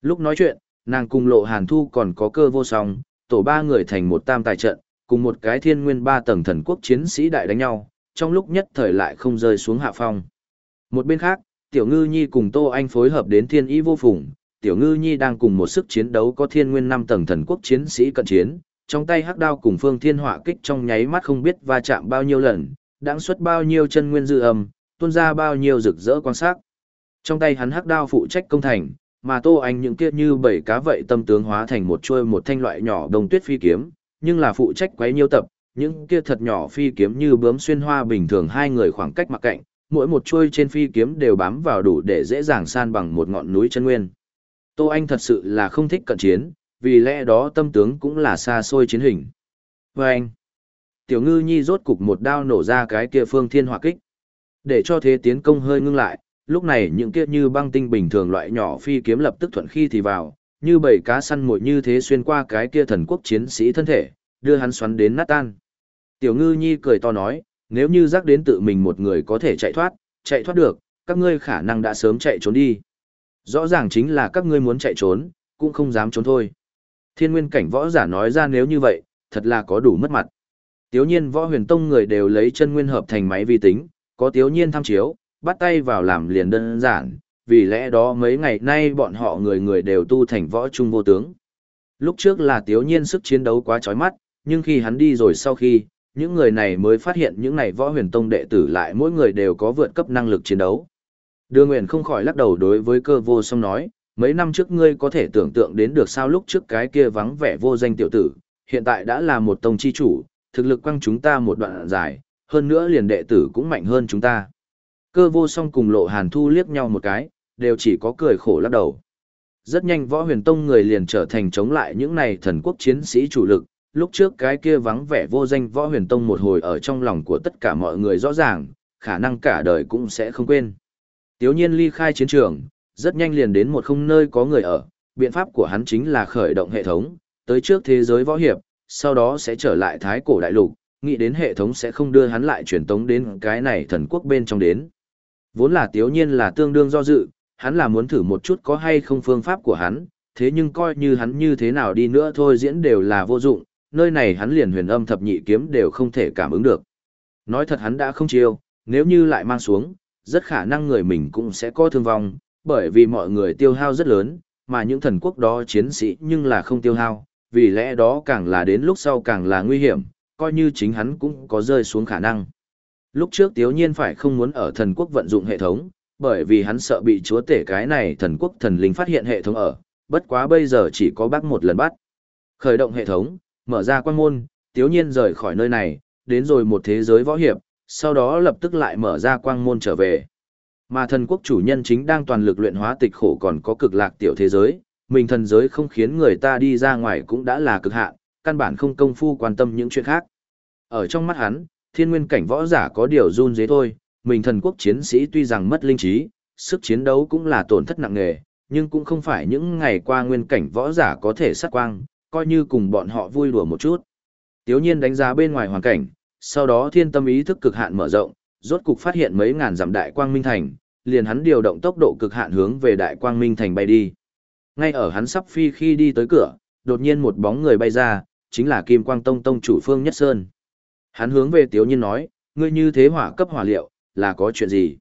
Lúc nói chuyện, nàng cùng lộ hàn thu còn có cơ vô song, tổ ba người thành một tam tài trận, cùng một cái thiên nguyên ba tầng thần quốc chiến sĩ đại đánh nhau, trong lúc nhất thời lại không rơi xuống hạ phong. Một bên khác, Tiểu Ngư Nhi cùng Tô Anh phối hợp đến thiên ý vô phùng, Tiểu Ngư Nhi đang cùng một sức chiến đấu có thiên nguyên năm tầng thần quốc chiến sĩ cận chiến, trong tay hắc đao cùng phương thiên hỏa kích trong nháy mắt không biết va chạm bao nhiêu lần, đãng xuất bao nhiêu chân nguyên dư âm, tuôn ra bao nhiêu rực rỡ quan sát. Trong tay hắn hắc đao phụ trách công thành, mà Tô Anh những kia như bảy cá vậy tâm tướng hóa thành một chuôi một thanh loại nhỏ đồng tuyết phi kiếm, nhưng là phụ trách quấy nhiêu tập, những kia thật nhỏ phi kiếm như bướm xuyên hoa bình thường hai người khoảng cách mặc cạnh, mỗi một chuôi trên phi kiếm đều bám vào đủ để dễ dàng san bằng một ngọn núi chân nguyên. Tô Anh thật sự là không thích cận chiến, vì lẽ đó tâm tướng cũng là xa xôi chiến hình. Và anh, Tiểu Ngư Nhi rốt cục một đao nổ ra cái kia phương thiên hỏa kích. Để cho thế tiến công hơi ngưng lại, lúc này những kia như băng tinh bình thường loại nhỏ phi kiếm lập tức thuận khi thì vào, như bầy cá săn mồi như thế xuyên qua cái kia thần quốc chiến sĩ thân thể, đưa hắn xoắn đến nát tan. Tiểu ngư nhi cười to nói, nếu như rắc đến tự mình một người có thể chạy thoát, chạy thoát được, các ngươi khả năng đã sớm chạy trốn đi. Rõ ràng chính là các ngươi muốn chạy trốn, cũng không dám trốn thôi. Thiên nguyên cảnh võ giả nói ra nếu như vậy, thật là có đủ mất mặt. Tiếu nhiên võ huyền tông người đều lấy chân nguyên hợp thành máy vi tính, có tiếu nhiên tham chiếu, bắt tay vào làm liền đơn giản, vì lẽ đó mấy ngày nay bọn họ người người đều tu thành võ trung vô tướng. Lúc trước là tiếu nhiên sức chiến đấu quá chói mắt, nhưng khi hắn đi rồi sau khi, những người này mới phát hiện những này võ huyền tông đệ tử lại mỗi người đều có vượt cấp năng lực chiến đấu. Đưa Nguyện không khỏi lắc đầu đối với cơ vô song nói, mấy năm trước ngươi có thể tưởng tượng đến được sao lúc trước cái kia vắng vẻ vô danh tiểu tử, hiện tại đã là một tông chi chủ, thực lực quăng chúng ta một đoạn dài, hơn nữa liền đệ tử cũng mạnh hơn chúng ta. Cơ vô song cùng lộ hàn thu liếc nhau một cái, đều chỉ có cười khổ lắc đầu. Rất nhanh võ huyền tông người liền trở thành chống lại những này thần quốc chiến sĩ chủ lực, lúc trước cái kia vắng vẻ vô danh võ huyền tông một hồi ở trong lòng của tất cả mọi người rõ ràng, khả năng cả đời cũng sẽ không quên. Tiếu nhiên ly khai chiến trường, rất nhanh liền đến một không nơi có người ở, biện pháp của hắn chính là khởi động hệ thống, tới trước thế giới võ hiệp, sau đó sẽ trở lại thái cổ đại lục, nghĩ đến hệ thống sẽ không đưa hắn lại truyền tống đến cái này thần quốc bên trong đến. Vốn là tiếu nhiên là tương đương do dự, hắn là muốn thử một chút có hay không phương pháp của hắn, thế nhưng coi như hắn như thế nào đi nữa thôi diễn đều là vô dụng, nơi này hắn liền huyền âm thập nhị kiếm đều không thể cảm ứng được. Nói thật hắn đã không chiêu, nếu như lại mang xuống, rất khả năng người mình cũng sẽ có thương vong, bởi vì mọi người tiêu hao rất lớn, mà những thần quốc đó chiến sĩ nhưng là không tiêu hao, vì lẽ đó càng là đến lúc sau càng là nguy hiểm, coi như chính hắn cũng có rơi xuống khả năng. Lúc trước Tiếu Nhiên phải không muốn ở thần quốc vận dụng hệ thống, bởi vì hắn sợ bị chúa tể cái này thần quốc thần linh phát hiện hệ thống ở, bất quá bây giờ chỉ có bác một lần bắt. Khởi động hệ thống, mở ra quan môn, Tiếu Nhiên rời khỏi nơi này, đến rồi một thế giới võ hiệp, sau đó lập tức lại mở ra quang môn trở về. Mà thần quốc chủ nhân chính đang toàn lực luyện hóa tịch khổ còn có cực lạc tiểu thế giới, mình thần giới không khiến người ta đi ra ngoài cũng đã là cực hạn, căn bản không công phu quan tâm những chuyện khác. Ở trong mắt hắn, thiên nguyên cảnh võ giả có điều run dế thôi, mình thần quốc chiến sĩ tuy rằng mất linh trí, sức chiến đấu cũng là tổn thất nặng nề, nhưng cũng không phải những ngày qua nguyên cảnh võ giả có thể sát quang, coi như cùng bọn họ vui đùa một chút. Tiếu nhiên đánh giá bên ngoài hoàn cảnh, sau đó thiên tâm ý thức cực hạn mở rộng, rốt cục phát hiện mấy ngàn dặm đại quang minh thành, liền hắn điều động tốc độ cực hạn hướng về đại quang minh thành bay đi. Ngay ở hắn sắp phi khi đi tới cửa, đột nhiên một bóng người bay ra, chính là Kim Quang Tông Tông chủ Phương Nhất Sơn. Hắn hướng về Tiếu Nhiên nói, ngươi như thế hỏa cấp hỏa liệu, là có chuyện gì?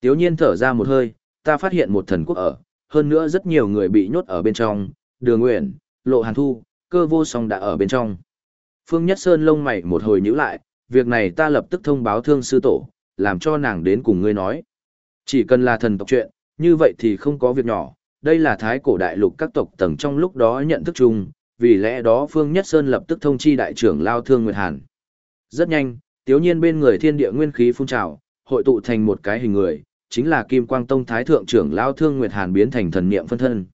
Tiếu Nhiên thở ra một hơi, ta phát hiện một thần quốc ở, hơn nữa rất nhiều người bị nhốt ở bên trong, đường nguyện, lộ hàn thu, cơ vô song đã ở bên trong. Phương Nhất Sơn lông mày một hồi nhíu lại, việc này ta lập tức thông báo thương sư tổ, làm cho nàng đến cùng ngươi nói. Chỉ cần là thần tộc chuyện, như vậy thì không có việc nhỏ, đây là thái cổ đại lục các tộc tầng trong lúc đó nhận thức chung, vì lẽ đó Phương Nhất Sơn lập tức thông chi đại trưởng Lao Thương Nguyệt Hàn. Rất nhanh, tiếu nhiên bên người thiên địa nguyên khí phun trào, hội tụ thành một cái hình người, chính là Kim Quang Tông Thái Thượng trưởng Lao Thương Nguyệt Hàn biến thành thần niệm phân thân.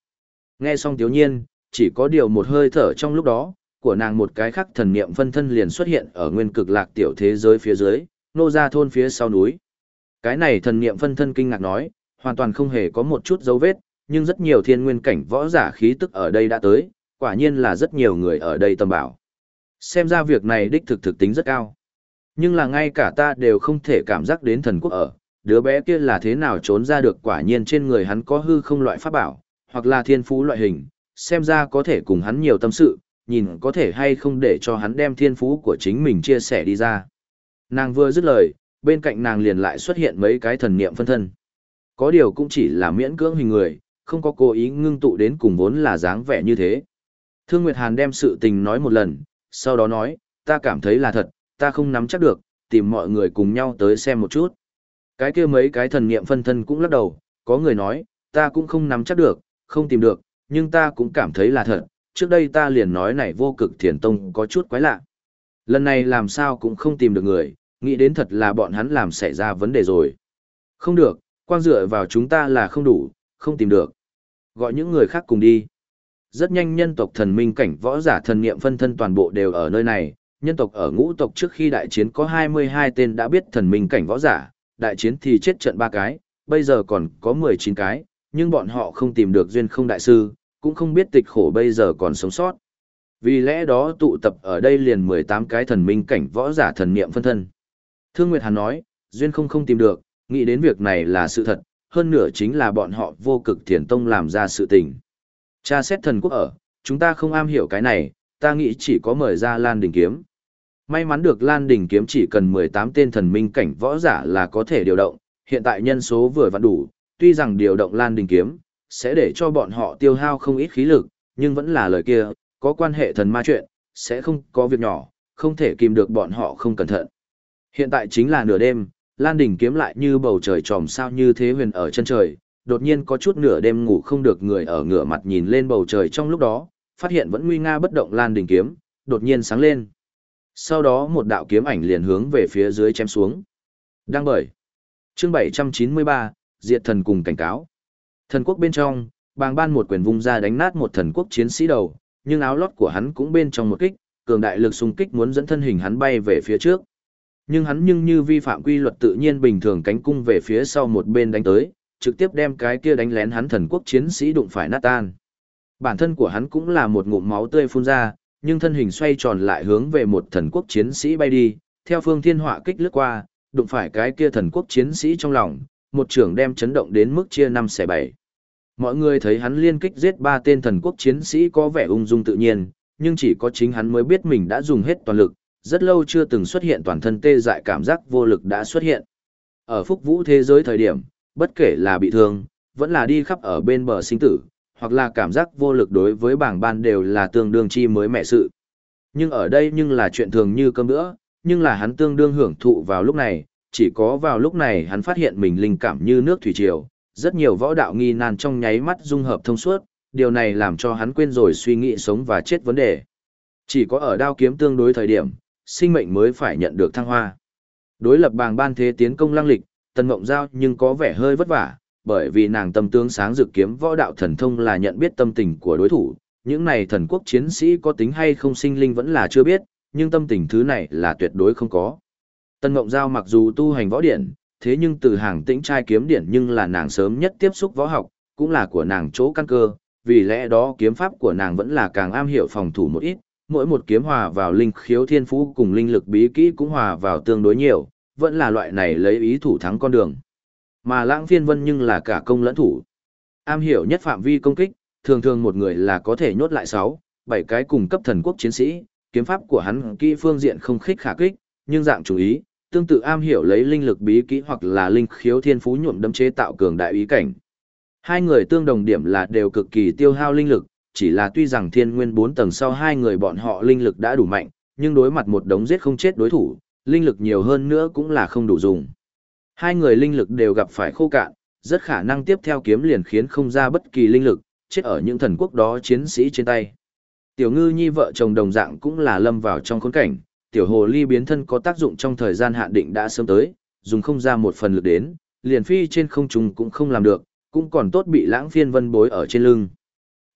Nghe xong tiếu nhiên, chỉ có điều một hơi thở trong lúc đó, của nàng một cái khắc thần niệm phân thân liền xuất hiện ở nguyên cực lạc tiểu thế giới phía dưới, nô ra thôn phía sau núi. Cái này thần niệm phân thân kinh ngạc nói, hoàn toàn không hề có một chút dấu vết, nhưng rất nhiều thiên nguyên cảnh võ giả khí tức ở đây đã tới, quả nhiên là rất nhiều người ở đây tầm bảo. Xem ra việc này đích thực thực tính rất cao. Nhưng là ngay cả ta đều không thể cảm giác đến thần quốc ở, đứa bé kia là thế nào trốn ra được quả nhiên trên người hắn có hư không loại pháp bảo, hoặc là thiên phú loại hình, xem ra có thể cùng hắn nhiều tâm sự, nhìn có thể hay không để cho hắn đem thiên phú của chính mình chia sẻ đi ra. Nàng vừa dứt lời, bên cạnh nàng liền lại xuất hiện mấy cái thần niệm phân thân. Có điều cũng chỉ là miễn cưỡng hình người, không có cố ý ngưng tụ đến cùng vốn là dáng vẻ như thế. Thương Nguyệt Hàn đem sự tình nói một lần, sau đó nói, ta cảm thấy là thật, ta không nắm chắc được, tìm mọi người cùng nhau tới xem một chút. Cái kia mấy cái thần niệm phân thân cũng lắc đầu, có người nói, ta cũng không nắm chắc được, không tìm được, nhưng ta cũng cảm thấy là thật, trước đây ta liền nói này vô cực thiền tông có chút quái lạ. Lần này làm sao cũng không tìm được người, nghĩ đến thật là bọn hắn làm xảy ra vấn đề rồi. Không được, quang dựa vào chúng ta là không đủ, không tìm được. Gọi những người khác cùng đi. Rất nhanh nhân tộc thần minh cảnh võ giả thần niệm phân thân toàn bộ đều ở nơi này, nhân tộc ở ngũ tộc trước khi đại chiến có 22 tên đã biết thần minh cảnh võ giả, đại chiến thì chết trận ba cái, bây giờ còn có 19 cái, nhưng bọn họ không tìm được duyên không đại sư, cũng không biết tịch khổ bây giờ còn sống sót. Vì lẽ đó tụ tập ở đây liền 18 cái thần minh cảnh võ giả thần niệm phân thân. Thương Nguyệt Hàn nói, duyên không không tìm được, nghĩ đến việc này là sự thật, hơn nửa chính là bọn họ vô cực thiền tông làm ra sự tình. Cha xét thần quốc ở, chúng ta không am hiểu cái này, ta nghĩ chỉ có mời ra Lan Đình Kiếm. May mắn được Lan Đình Kiếm chỉ cần 18 tên thần minh cảnh võ giả là có thể điều động, hiện tại nhân số vừa vặn đủ, tuy rằng điều động Lan Đình Kiếm, sẽ để cho bọn họ tiêu hao không ít khí lực, nhưng vẫn là lời kia, có quan hệ thần ma chuyện, sẽ không có việc nhỏ, không thể kìm được bọn họ không cẩn thận. Hiện tại chính là nửa đêm, Lan Đình kiếm lại như bầu trời tròm sao như thế huyền ở chân trời, đột nhiên có chút nửa đêm ngủ không được người ở ngửa mặt nhìn lên bầu trời trong lúc đó, phát hiện vẫn nguy nga bất động Lan Đình kiếm, đột nhiên sáng lên. Sau đó một đạo kiếm ảnh liền hướng về phía dưới chém xuống. Đang bởi. Chương 793, Diệt thần cùng cảnh cáo. Thần quốc bên trong, bàng ban một quyền vung ra đánh nát một thần quốc chiến sĩ đầu, nhưng áo lót của hắn cũng bên trong một kích, cường đại lực xung kích muốn dẫn thân hình hắn bay về phía trước. Nhưng hắn nhưng như vi phạm quy luật tự nhiên bình thường cánh cung về phía sau một bên đánh tới, trực tiếp đem cái kia đánh lén hắn thần quốc chiến sĩ đụng phải nát tan. Bản thân của hắn cũng là một ngụm máu tươi phun ra, nhưng thân hình xoay tròn lại hướng về một thần quốc chiến sĩ bay đi, theo phương thiên họa kích lướt qua, đụng phải cái kia thần quốc chiến sĩ trong lòng, một trưởng đem chấn động đến mức chia năm xẻ bảy. Mọi người thấy hắn liên kích giết ba tên thần quốc chiến sĩ có vẻ ung dung tự nhiên, nhưng chỉ có chính hắn mới biết mình đã dùng hết toàn lực, rất lâu chưa từng xuất hiện toàn thân tê dại cảm giác vô lực đã xuất hiện. Ở phúc vũ thế giới thời điểm, bất kể là bị thương, vẫn là đi khắp ở bên bờ sinh tử, hoặc là cảm giác vô lực đối với bảng ban đều là tương đương chi mới mẹ sự. Nhưng ở đây nhưng là chuyện thường như cơm bữa, nhưng là hắn tương đương hưởng thụ vào lúc này, chỉ có vào lúc này hắn phát hiện mình linh cảm như nước thủy triều, rất nhiều võ đạo nghi nan trong nháy mắt dung hợp thông suốt, điều này làm cho hắn quên rồi suy nghĩ sống và chết vấn đề. Chỉ có ở đao kiếm tương đối thời điểm, sinh mệnh mới phải nhận được thăng hoa. Đối lập bàng ban thế tiến công lăng lịch, Tần Mộng Giao nhưng có vẻ hơi vất vả, bởi vì nàng tâm tướng sáng dự kiếm võ đạo thần thông là nhận biết tâm tình của đối thủ, những này thần quốc chiến sĩ có tính hay không sinh linh vẫn là chưa biết, nhưng tâm tình thứ này là tuyệt đối không có. Tần Ngộng Giao mặc dù tu hành võ điển, thế nhưng từ hàng tĩnh trai kiếm điển nhưng là nàng sớm nhất tiếp xúc võ học, cũng là của nàng chỗ căn cơ, vì lẽ đó kiếm pháp của nàng vẫn là càng am hiểu phòng thủ một ít, mỗi một kiếm hòa vào linh khiếu thiên phú cùng linh lực bí kỹ cũng hòa vào tương đối nhiều, vẫn là loại này lấy ý thủ thắng con đường. Mà lãng phiên vân nhưng là cả công lẫn thủ. Am hiểu nhất phạm vi công kích, thường thường một người là có thể nhốt lại 6, 7 cái cùng cấp thần quốc chiến sĩ, kiếm pháp của hắn kỹ phương diện không khích khả kích, nhưng dạng chú ý, tương tự am hiểu lấy linh lực bí kỹ hoặc là linh khiếu thiên phú nhuộm đâm chế tạo cường đại ý cảnh. Hai người tương đồng điểm là đều cực kỳ tiêu hao linh lực, chỉ là tuy rằng thiên nguyên 4 tầng sau hai người bọn họ linh lực đã đủ mạnh, nhưng đối mặt một đống giết không chết đối thủ, linh lực nhiều hơn nữa cũng là không đủ dùng. Hai người linh lực đều gặp phải khô cạn, rất khả năng tiếp theo kiếm liền khiến không ra bất kỳ linh lực, chết ở những thần quốc đó chiến sĩ trên tay. Tiểu ngư nhi vợ chồng đồng dạng cũng là lâm vào trong khốn cảnh, tiểu hồ ly biến thân có tác dụng trong thời gian hạn định đã sớm tới, dùng không ra một phần lực đến, liền phi trên không trung cũng không làm được, cũng còn tốt bị lãng phiên vân bối ở trên lưng.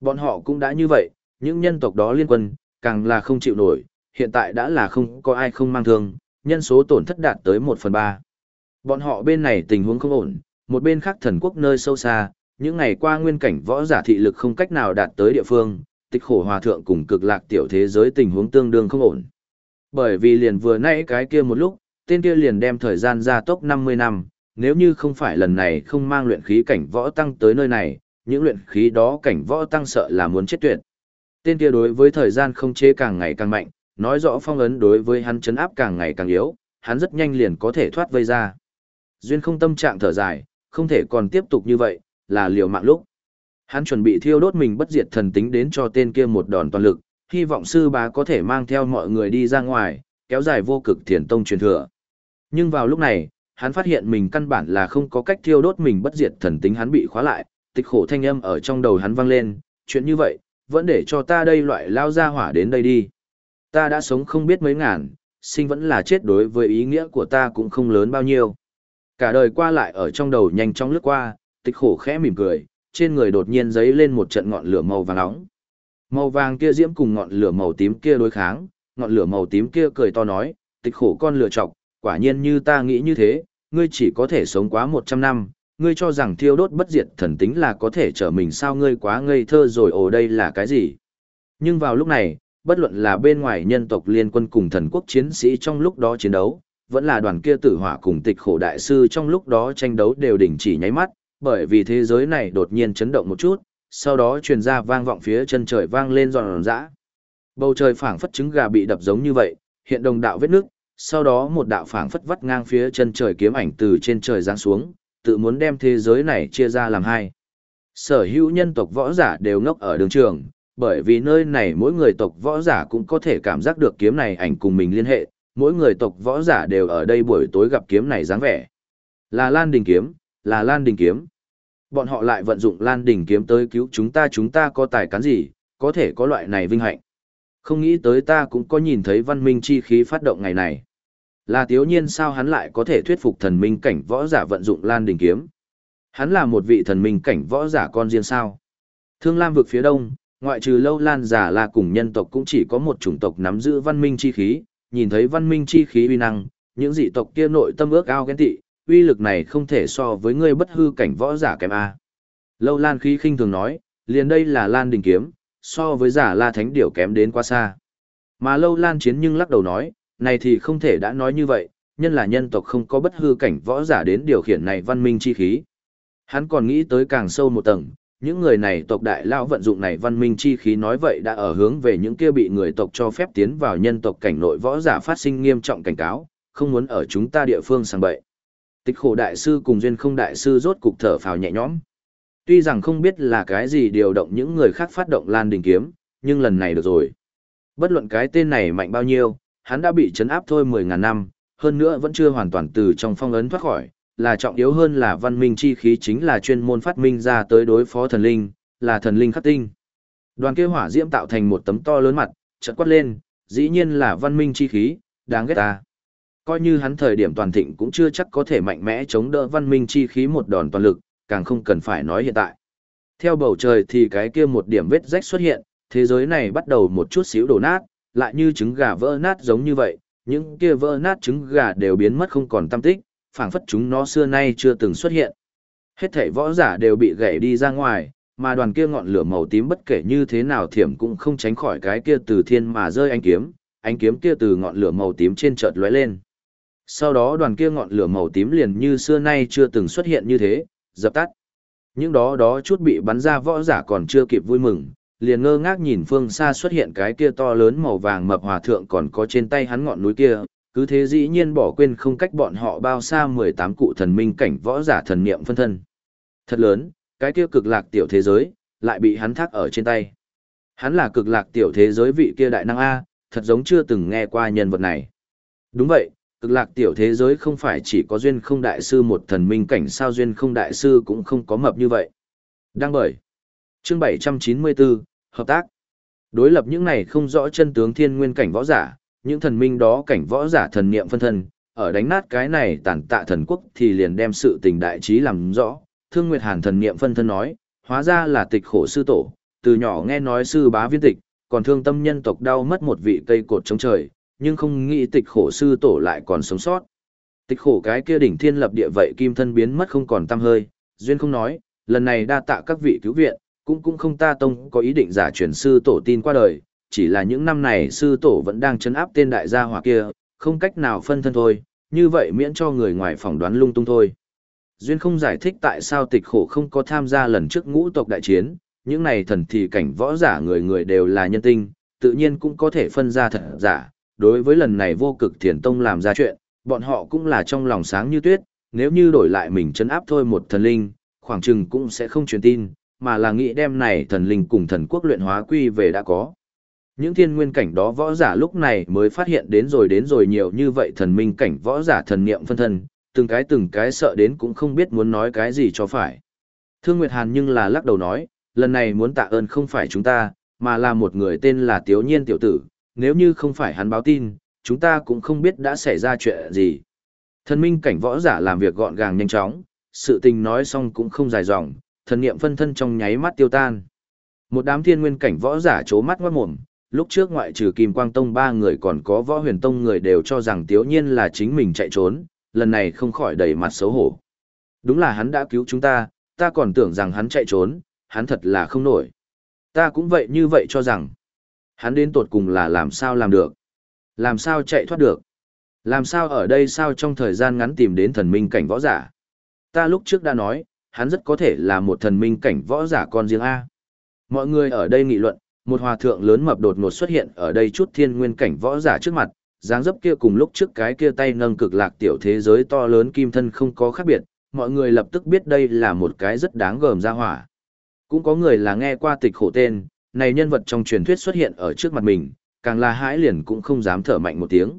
Bọn họ cũng đã như vậy, những nhân tộc đó liên quân, càng là không chịu nổi, hiện tại đã là không có ai không mang thương, nhân số tổn thất đạt tới 1 phần 3. Bọn họ bên này tình huống không ổn, một bên khác thần quốc nơi sâu xa, những ngày qua nguyên cảnh võ giả thị lực không cách nào đạt tới địa phương, tịch khổ hòa thượng cùng cực lạc tiểu thế giới tình huống tương đương không ổn. Bởi vì liền vừa nãy cái kia một lúc, tên kia liền đem thời gian ra tốc 50 năm, nếu như không phải lần này không mang luyện khí cảnh võ tăng tới nơi này, những luyện khí đó cảnh võ tăng sợ là muốn chết tuyệt. Tên kia đối với thời gian không chế càng ngày càng mạnh, nói rõ phong ấn đối với hắn chấn áp càng ngày càng yếu, hắn rất nhanh liền có thể thoát vây ra. Duyên không tâm trạng thở dài, không thể còn tiếp tục như vậy, là liều mạng lúc. Hắn chuẩn bị thiêu đốt mình bất diệt thần tính đến cho tên kia một đòn toàn lực, hy vọng sư bá có thể mang theo mọi người đi ra ngoài, kéo dài vô cực thiền tông truyền thừa. Nhưng vào lúc này, hắn phát hiện mình căn bản là không có cách thiêu đốt mình bất diệt thần tính hắn bị khóa lại, tịch khổ thanh âm ở trong đầu hắn vang lên, chuyện như vậy, vẫn để cho ta đây loại lao ra hỏa đến đây đi. Ta đã sống không biết mấy ngàn, sinh vẫn là chết đối với ý nghĩa của ta cũng không lớn bao nhiêu. Cả đời qua lại ở trong đầu nhanh chóng lướt qua, tịch khổ khẽ mỉm cười, trên người đột nhiên giấy lên một trận ngọn lửa màu vàng nóng. Màu vàng kia diễm cùng ngọn lửa màu tím kia đối kháng, ngọn lửa màu tím kia cười to nói, tịch khổ con lửa chọc, quả nhiên như ta nghĩ như thế, ngươi chỉ có thể sống quá 100 năm, ngươi cho rằng thiêu đốt bất diệt thần tính là có thể trở mình sao ngươi quá ngây thơ rồi ồ đây là cái gì. Nhưng vào lúc này, bất luận là bên ngoài nhân tộc liên quân cùng thần quốc chiến sĩ trong lúc đó chiến đấu, vẫn là đoàn kia tử hỏa cùng tịch khổ đại sư trong lúc đó tranh đấu đều đình chỉ nháy mắt, bởi vì thế giới này đột nhiên chấn động một chút, sau đó truyền ra vang vọng phía chân trời vang lên giòn giã. Bầu trời phảng phất trứng gà bị đập giống như vậy, hiện đồng đạo vết nước, sau đó một đạo phảng phất vắt ngang phía chân trời kiếm ảnh từ trên trời giáng xuống, tự muốn đem thế giới này chia ra làm hai. Sở hữu nhân tộc võ giả đều ngốc ở đường trường, bởi vì nơi này mỗi người tộc võ giả cũng có thể cảm giác được kiếm này ảnh cùng mình liên hệ, mỗi người tộc võ giả đều ở đây buổi tối gặp kiếm này dáng vẻ. Là Lan Đình kiếm, là Lan Đình kiếm. Bọn họ lại vận dụng Lan Đình kiếm tới cứu chúng ta chúng ta có tài cán gì, có thể có loại này vinh hạnh. Không nghĩ tới ta cũng có nhìn thấy văn minh chi khí phát động ngày này. Là thiếu nhiên sao hắn lại có thể thuyết phục thần minh cảnh võ giả vận dụng Lan Đình kiếm. Hắn là một vị thần minh cảnh võ giả con riêng sao. Thương Lam vực phía đông, ngoại trừ lâu lan giả là cùng nhân tộc cũng chỉ có một chủng tộc nắm giữ văn minh chi khí, nhìn thấy văn minh chi khí uy năng, những dị tộc kia nội tâm ước ao ghen tị, uy lực này không thể so với ngươi bất hư cảnh võ giả kém a. Lâu Lan khí khinh thường nói, liền đây là Lan đình kiếm, so với giả La Thánh điểu kém đến quá xa. Mà Lâu Lan chiến nhưng lắc đầu nói, này thì không thể đã nói như vậy, nhân là nhân tộc không có bất hư cảnh võ giả đến điều khiển này văn minh chi khí. Hắn còn nghĩ tới càng sâu một tầng, những người này tộc đại lao vận dụng này văn minh chi khí nói vậy đã ở hướng về những kia bị người tộc cho phép tiến vào nhân tộc cảnh nội võ giả phát sinh nghiêm trọng cảnh cáo, không muốn ở chúng ta địa phương sang bậy. Tịch khổ đại sư cùng duyên không đại sư rốt cục thở phào nhẹ nhõm. Tuy rằng không biết là cái gì điều động những người khác phát động lan đình kiếm, nhưng lần này được rồi. Bất luận cái tên này mạnh bao nhiêu, hắn đã bị chấn áp thôi 10.000 năm, hơn nữa vẫn chưa hoàn toàn từ trong phong ấn thoát khỏi, là trọng yếu hơn là văn minh chi khí chính là chuyên môn phát minh ra tới đối phó thần linh, là thần linh khắc tinh. Đoàn kia hỏa diễm tạo thành một tấm to lớn mặt, chợt quát lên, dĩ nhiên là văn minh chi khí, đáng ghét ta. Coi như hắn thời điểm toàn thịnh cũng chưa chắc có thể mạnh mẽ chống đỡ văn minh chi khí một đòn toàn lực, càng không cần phải nói hiện tại. Theo bầu trời thì cái kia một điểm vết rách xuất hiện, thế giới này bắt đầu một chút xíu đổ nát, lại như trứng gà vỡ nát giống như vậy, những kia vỡ nát trứng gà đều biến mất không còn tâm tích, phảng phất chúng nó xưa nay chưa từng xuất hiện. Hết thảy võ giả đều bị gãy đi ra ngoài, mà đoàn kia ngọn lửa màu tím bất kể như thế nào thiểm cũng không tránh khỏi cái kia từ thiên mà rơi ánh kiếm, ánh kiếm kia từ ngọn lửa màu tím trên chợt lóe lên. Sau đó đoàn kia ngọn lửa màu tím liền như xưa nay chưa từng xuất hiện như thế, dập tắt. Những đó đó chút bị bắn ra võ giả còn chưa kịp vui mừng, liền ngơ ngác nhìn phương xa xuất hiện cái kia to lớn màu vàng mập hòa thượng còn có trên tay hắn ngọn núi kia, cứ thế dĩ nhiên bỏ quên không cách bọn họ bao xa 18 cụ thần minh cảnh võ giả thần niệm phân thân. Thật lớn, cái kia cực lạc tiểu thế giới, lại bị hắn thác ở trên tay. Hắn là cực lạc tiểu thế giới vị kia đại năng A, thật giống chưa từng nghe qua nhân vật này. Đúng vậy, cực lạc tiểu thế giới không phải chỉ có duyên không đại sư một thần minh cảnh sao duyên không đại sư cũng không có mập như vậy. Đang bởi. Chương 794, Hợp tác. Đối lập những này không rõ chân tướng thiên nguyên cảnh võ giả, những thần minh đó cảnh võ giả thần niệm phân thân, ở đánh nát cái này tản tạ thần quốc thì liền đem sự tình đại trí làm rõ. Thương Nguyệt Hàn thần niệm phân thân nói, hóa ra là tịch khổ sư tổ, từ nhỏ nghe nói sư bá viên tịch, còn thương tâm nhân tộc đau mất một vị cây cột chống trời, nhưng không nghĩ tịch khổ sư tổ lại còn sống sót. Tịch khổ cái kia đỉnh thiên lập địa vậy kim thân biến mất không còn tăm hơi, duyên không nói, lần này đa tạ các vị cứu viện, cũng cũng không ta tông có ý định giả truyền sư tổ tin qua đời, chỉ là những năm này sư tổ vẫn đang chấn áp tên đại gia hỏa kia, không cách nào phân thân thôi, như vậy miễn cho người ngoài phỏng đoán lung tung thôi. Duyên không giải thích tại sao tịch khổ không có tham gia lần trước ngũ tộc đại chiến, những này thần thì cảnh võ giả người người đều là nhân tinh, tự nhiên cũng có thể phân ra thật giả. Đối với lần này vô cực thiền tông làm ra chuyện, bọn họ cũng là trong lòng sáng như tuyết, nếu như đổi lại mình chấn áp thôi một thần linh, khoảng chừng cũng sẽ không truyền tin, mà là nghĩ đem này thần linh cùng thần quốc luyện hóa quy về đã có. Những thiên nguyên cảnh đó võ giả lúc này mới phát hiện đến rồi đến rồi nhiều như vậy thần minh cảnh võ giả thần niệm phân thân, từng cái từng cái sợ đến cũng không biết muốn nói cái gì cho phải. Thương Nguyệt Hàn nhưng là lắc đầu nói, lần này muốn tạ ơn không phải chúng ta, mà là một người tên là Tiếu Nhiên tiểu tử, nếu như không phải hắn báo tin, chúng ta cũng không biết đã xảy ra chuyện gì. Thần minh cảnh võ giả làm việc gọn gàng nhanh chóng, sự tình nói xong cũng không dài dòng, thần niệm phân thân trong nháy mắt tiêu tan. Một đám thiên nguyên cảnh võ giả chố mắt ngoát mồm, lúc trước ngoại trừ Kim Quang Tông ba người còn có võ huyền tông người đều cho rằng Tiếu Nhiên là chính mình chạy trốn, lần này không khỏi đầy mặt xấu hổ. Đúng là hắn đã cứu chúng ta, ta còn tưởng rằng hắn chạy trốn, hắn thật là không nổi. Ta cũng vậy như vậy cho rằng, hắn đến tột cùng là làm sao làm được, làm sao chạy thoát được, làm sao ở đây sao trong thời gian ngắn tìm đến thần minh cảnh võ giả. Ta lúc trước đã nói, hắn rất có thể là một thần minh cảnh võ giả con riêng A. Mọi người ở đây nghị luận, một hòa thượng lớn mập đột ngột xuất hiện ở đây chút thiên nguyên cảnh võ giả trước mặt, dáng dấp kia cùng lúc trước cái kia tay nâng cực lạc tiểu thế giới to lớn kim thân không có khác biệt, mọi người lập tức biết đây là một cái rất đáng gờm ra hỏa. Cũng có người là nghe qua tịch khổ tên, này nhân vật trong truyền thuyết xuất hiện ở trước mặt mình, càng là hãi liền cũng không dám thở mạnh một tiếng.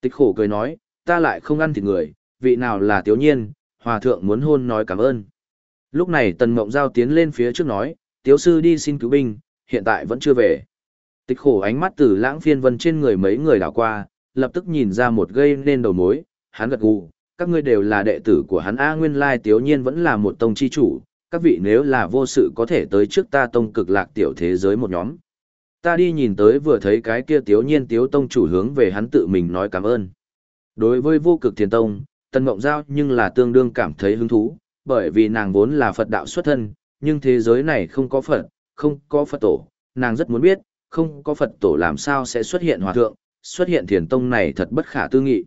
Tịch khổ cười nói, ta lại không ăn thịt người, vị nào là tiếu nhiên, hòa thượng muốn hôn nói cảm ơn. Lúc này tần mộng giao tiến lên phía trước nói, tiếu sư đi xin cứu binh, hiện tại vẫn chưa về. Tịch khổ ánh mắt từ lãng phiên vân trên người mấy người đảo qua, lập tức nhìn ra một gây nên đầu mối, hắn gật gù, các ngươi đều là đệ tử của hắn A Nguyên Lai Tiếu Nhiên vẫn là một tông chi chủ, các vị nếu là vô sự có thể tới trước ta tông cực lạc tiểu thế giới một nhóm. Ta đi nhìn tới vừa thấy cái kia Tiếu Nhiên Tiếu Tông chủ hướng về hắn tự mình nói cảm ơn. Đối với vô cực thiền tông, Tân Ngộng Giao nhưng là tương đương cảm thấy hứng thú, bởi vì nàng vốn là Phật đạo xuất thân, nhưng thế giới này không có Phật, không có Phật tổ, nàng rất muốn biết, không có Phật tổ làm sao sẽ xuất hiện hòa thượng, xuất hiện thiền tông này thật bất khả tư nghị.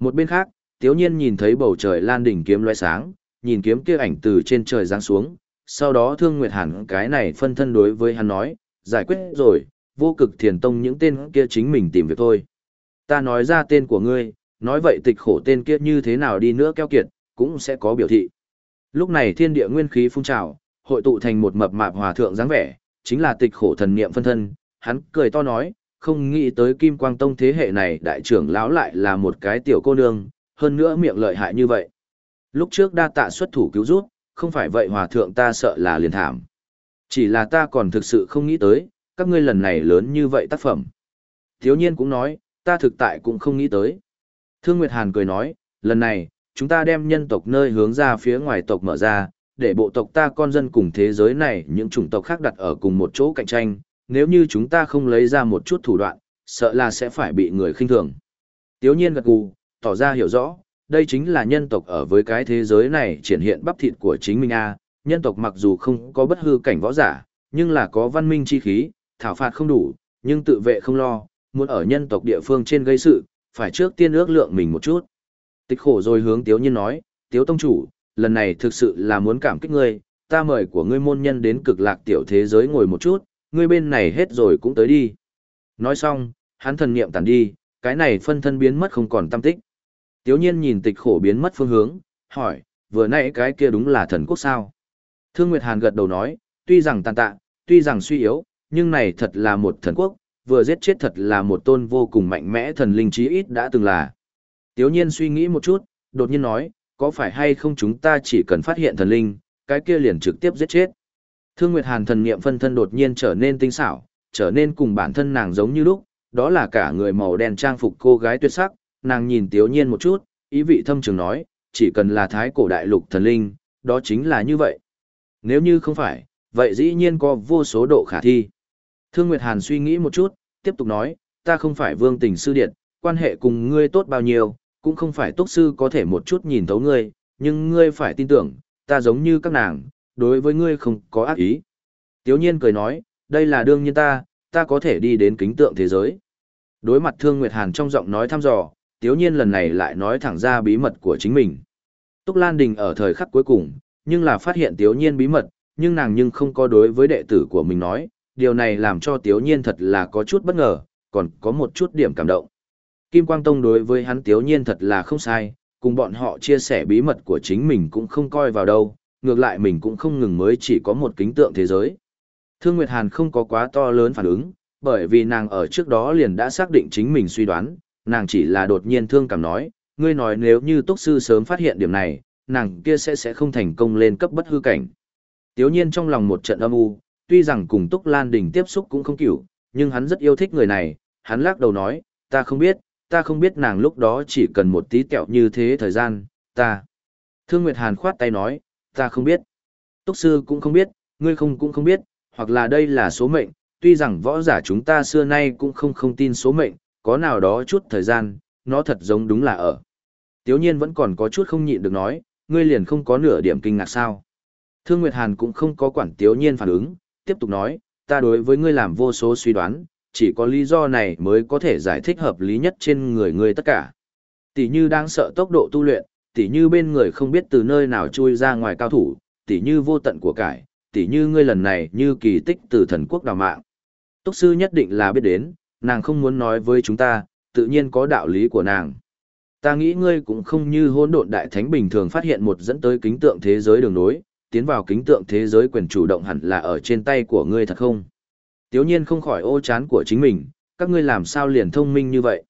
Một bên khác, Tiếu Nhiên nhìn thấy bầu trời lan đỉnh kiếm loe sáng, nhìn kiếm kia ảnh từ trên trời giáng xuống, sau đó Thương Nguyệt Hàn cái này phân thân đối với hắn nói, giải quyết rồi, vô cực thiền tông những tên kia chính mình tìm việc thôi. Ta nói ra tên của ngươi, nói vậy tịch khổ tên kia như thế nào đi nữa keo kiệt, cũng sẽ có biểu thị. Lúc này thiên địa nguyên khí phun trào, hội tụ thành một mập mạp hòa thượng dáng vẻ, chính là tịch khổ thần niệm phân thân, hắn cười to nói, không nghĩ tới Kim Quang Tông thế hệ này đại trưởng lão lại là một cái tiểu cô nương, hơn nữa miệng lợi hại như vậy. Lúc trước đa tạ xuất thủ cứu rút, không phải vậy hòa thượng ta sợ là liền thảm. Chỉ là ta còn thực sự không nghĩ tới, các ngươi lần này lớn như vậy tác phẩm. Thiếu nhiên cũng nói, ta thực tại cũng không nghĩ tới. Thương Nguyệt Hàn cười nói, lần này, chúng ta đem nhân tộc nơi hướng ra phía ngoài tộc mở ra, để bộ tộc ta con dân cùng thế giới này những chủng tộc khác đặt ở cùng một chỗ cạnh tranh, nếu như chúng ta không lấy ra một chút thủ đoạn, sợ là sẽ phải bị người khinh thường. Tiếu nhiên gật gù, tỏ ra hiểu rõ, đây chính là nhân tộc ở với cái thế giới này triển hiện bắp thịt của chính mình a nhân tộc mặc dù không có bất hư cảnh võ giả, nhưng là có văn minh chi khí, thảo phạt không đủ, nhưng tự vệ không lo, muốn ở nhân tộc địa phương trên gây sự, phải trước tiên ước lượng mình một chút. Tịch khổ rồi hướng Tiếu Nhiên nói, Tiếu Tông Chủ, lần này thực sự là muốn cảm kích ngươi, ta mời của ngươi môn nhân đến cực lạc tiểu thế giới ngồi một chút, ngươi bên này hết rồi cũng tới đi. Nói xong, hắn thần niệm tàn đi, cái này phân thân biến mất không còn tâm tích. Tiếu nhiên nhìn tịch khổ biến mất phương hướng, hỏi, vừa nãy cái kia đúng là thần quốc sao? Thương Nguyệt Hàn gật đầu nói, tuy rằng tàn tạ, tuy rằng suy yếu, nhưng này thật là một thần quốc, vừa giết chết thật là một tôn vô cùng mạnh mẽ thần linh chí ít đã từng là. Tiếu nhiên suy nghĩ một chút, đột nhiên nói, có phải hay không chúng ta chỉ cần phát hiện thần linh, cái kia liền trực tiếp giết chết. Thương Nguyệt Hàn thần niệm phân thân đột nhiên trở nên tinh xảo, trở nên cùng bản thân nàng giống như lúc, đó là cả người màu đen trang phục cô gái tuyệt sắc, nàng nhìn Tiếu Nhiên một chút, ý vị thâm trường nói, chỉ cần là thái cổ đại lục thần linh, đó chính là như vậy. Nếu như không phải, vậy dĩ nhiên có vô số độ khả thi. Thương Nguyệt Hàn suy nghĩ một chút, tiếp tục nói, ta không phải vương tình sư điện, quan hệ cùng ngươi tốt bao nhiêu, cũng không phải túc sư có thể một chút nhìn thấu ngươi, nhưng ngươi phải tin tưởng, ta giống như các nàng, đối với ngươi không có ác ý. Tiếu nhiên cười nói, đây là đương nhiên ta, ta có thể đi đến kính tượng thế giới. Đối mặt Thương Nguyệt Hàn trong giọng nói thăm dò, Tiếu nhiên lần này lại nói thẳng ra bí mật của chính mình. Túc Lan Đình ở thời khắc cuối cùng, nhưng là phát hiện Tiếu nhiên bí mật, nhưng nàng nhưng không có đối với đệ tử của mình nói, điều này làm cho Tiếu nhiên thật là có chút bất ngờ, còn có một chút điểm cảm động. Kim Quang Tông đối với hắn Tiếu nhiên thật là không sai, cùng bọn họ chia sẻ bí mật của chính mình cũng không coi vào đâu, ngược lại mình cũng không ngừng mới chỉ có một kính tượng thế giới. Thương Nguyệt Hàn không có quá to lớn phản ứng, bởi vì nàng ở trước đó liền đã xác định chính mình suy đoán, nàng chỉ là đột nhiên thương cảm nói, ngươi nói nếu như Túc Sư sớm phát hiện điểm này, nàng kia sẽ sẽ không thành công lên cấp bất hư cảnh. Tiếu nhiên trong lòng một trận âm u, tuy rằng cùng Túc Lan Đình tiếp xúc cũng không kiểu, nhưng hắn rất yêu thích người này, hắn lắc đầu nói, ta không biết, ta không biết nàng lúc đó chỉ cần một tí kẹo như thế thời gian, ta. Thương Nguyệt Hàn khoát tay nói, ta không biết. Túc sư cũng không biết, ngươi không cũng không biết, hoặc là đây là số mệnh, tuy rằng võ giả chúng ta xưa nay cũng không không tin số mệnh, có nào đó chút thời gian, nó thật giống đúng là ở. Tiếu nhiên vẫn còn có chút không nhịn được nói, ngươi liền không có nửa điểm kinh ngạc sao. Thương Nguyệt Hàn cũng không có quản tiếu nhiên phản ứng, tiếp tục nói, ta đối với ngươi làm vô số suy đoán, chỉ có lý do này mới có thể giải thích hợp lý nhất trên người ngươi tất cả. Tỷ như đang sợ tốc độ tu luyện, tỷ như bên người không biết từ nơi nào chui ra ngoài cao thủ, tỷ như vô tận của cải, tỷ như ngươi lần này như kỳ tích từ thần quốc đào mạng. Túc sư nhất định là biết đến, nàng không muốn nói với chúng ta, tự nhiên có đạo lý của nàng. Ta nghĩ ngươi cũng không như hỗn độn đại thánh bình thường phát hiện một dẫn tới kính tượng thế giới đường nối, tiến vào kính tượng thế giới quyền chủ động hẳn là ở trên tay của ngươi thật không? Tiếu nhiên không khỏi ô chán của chính mình, các ngươi làm sao liền thông minh như vậy?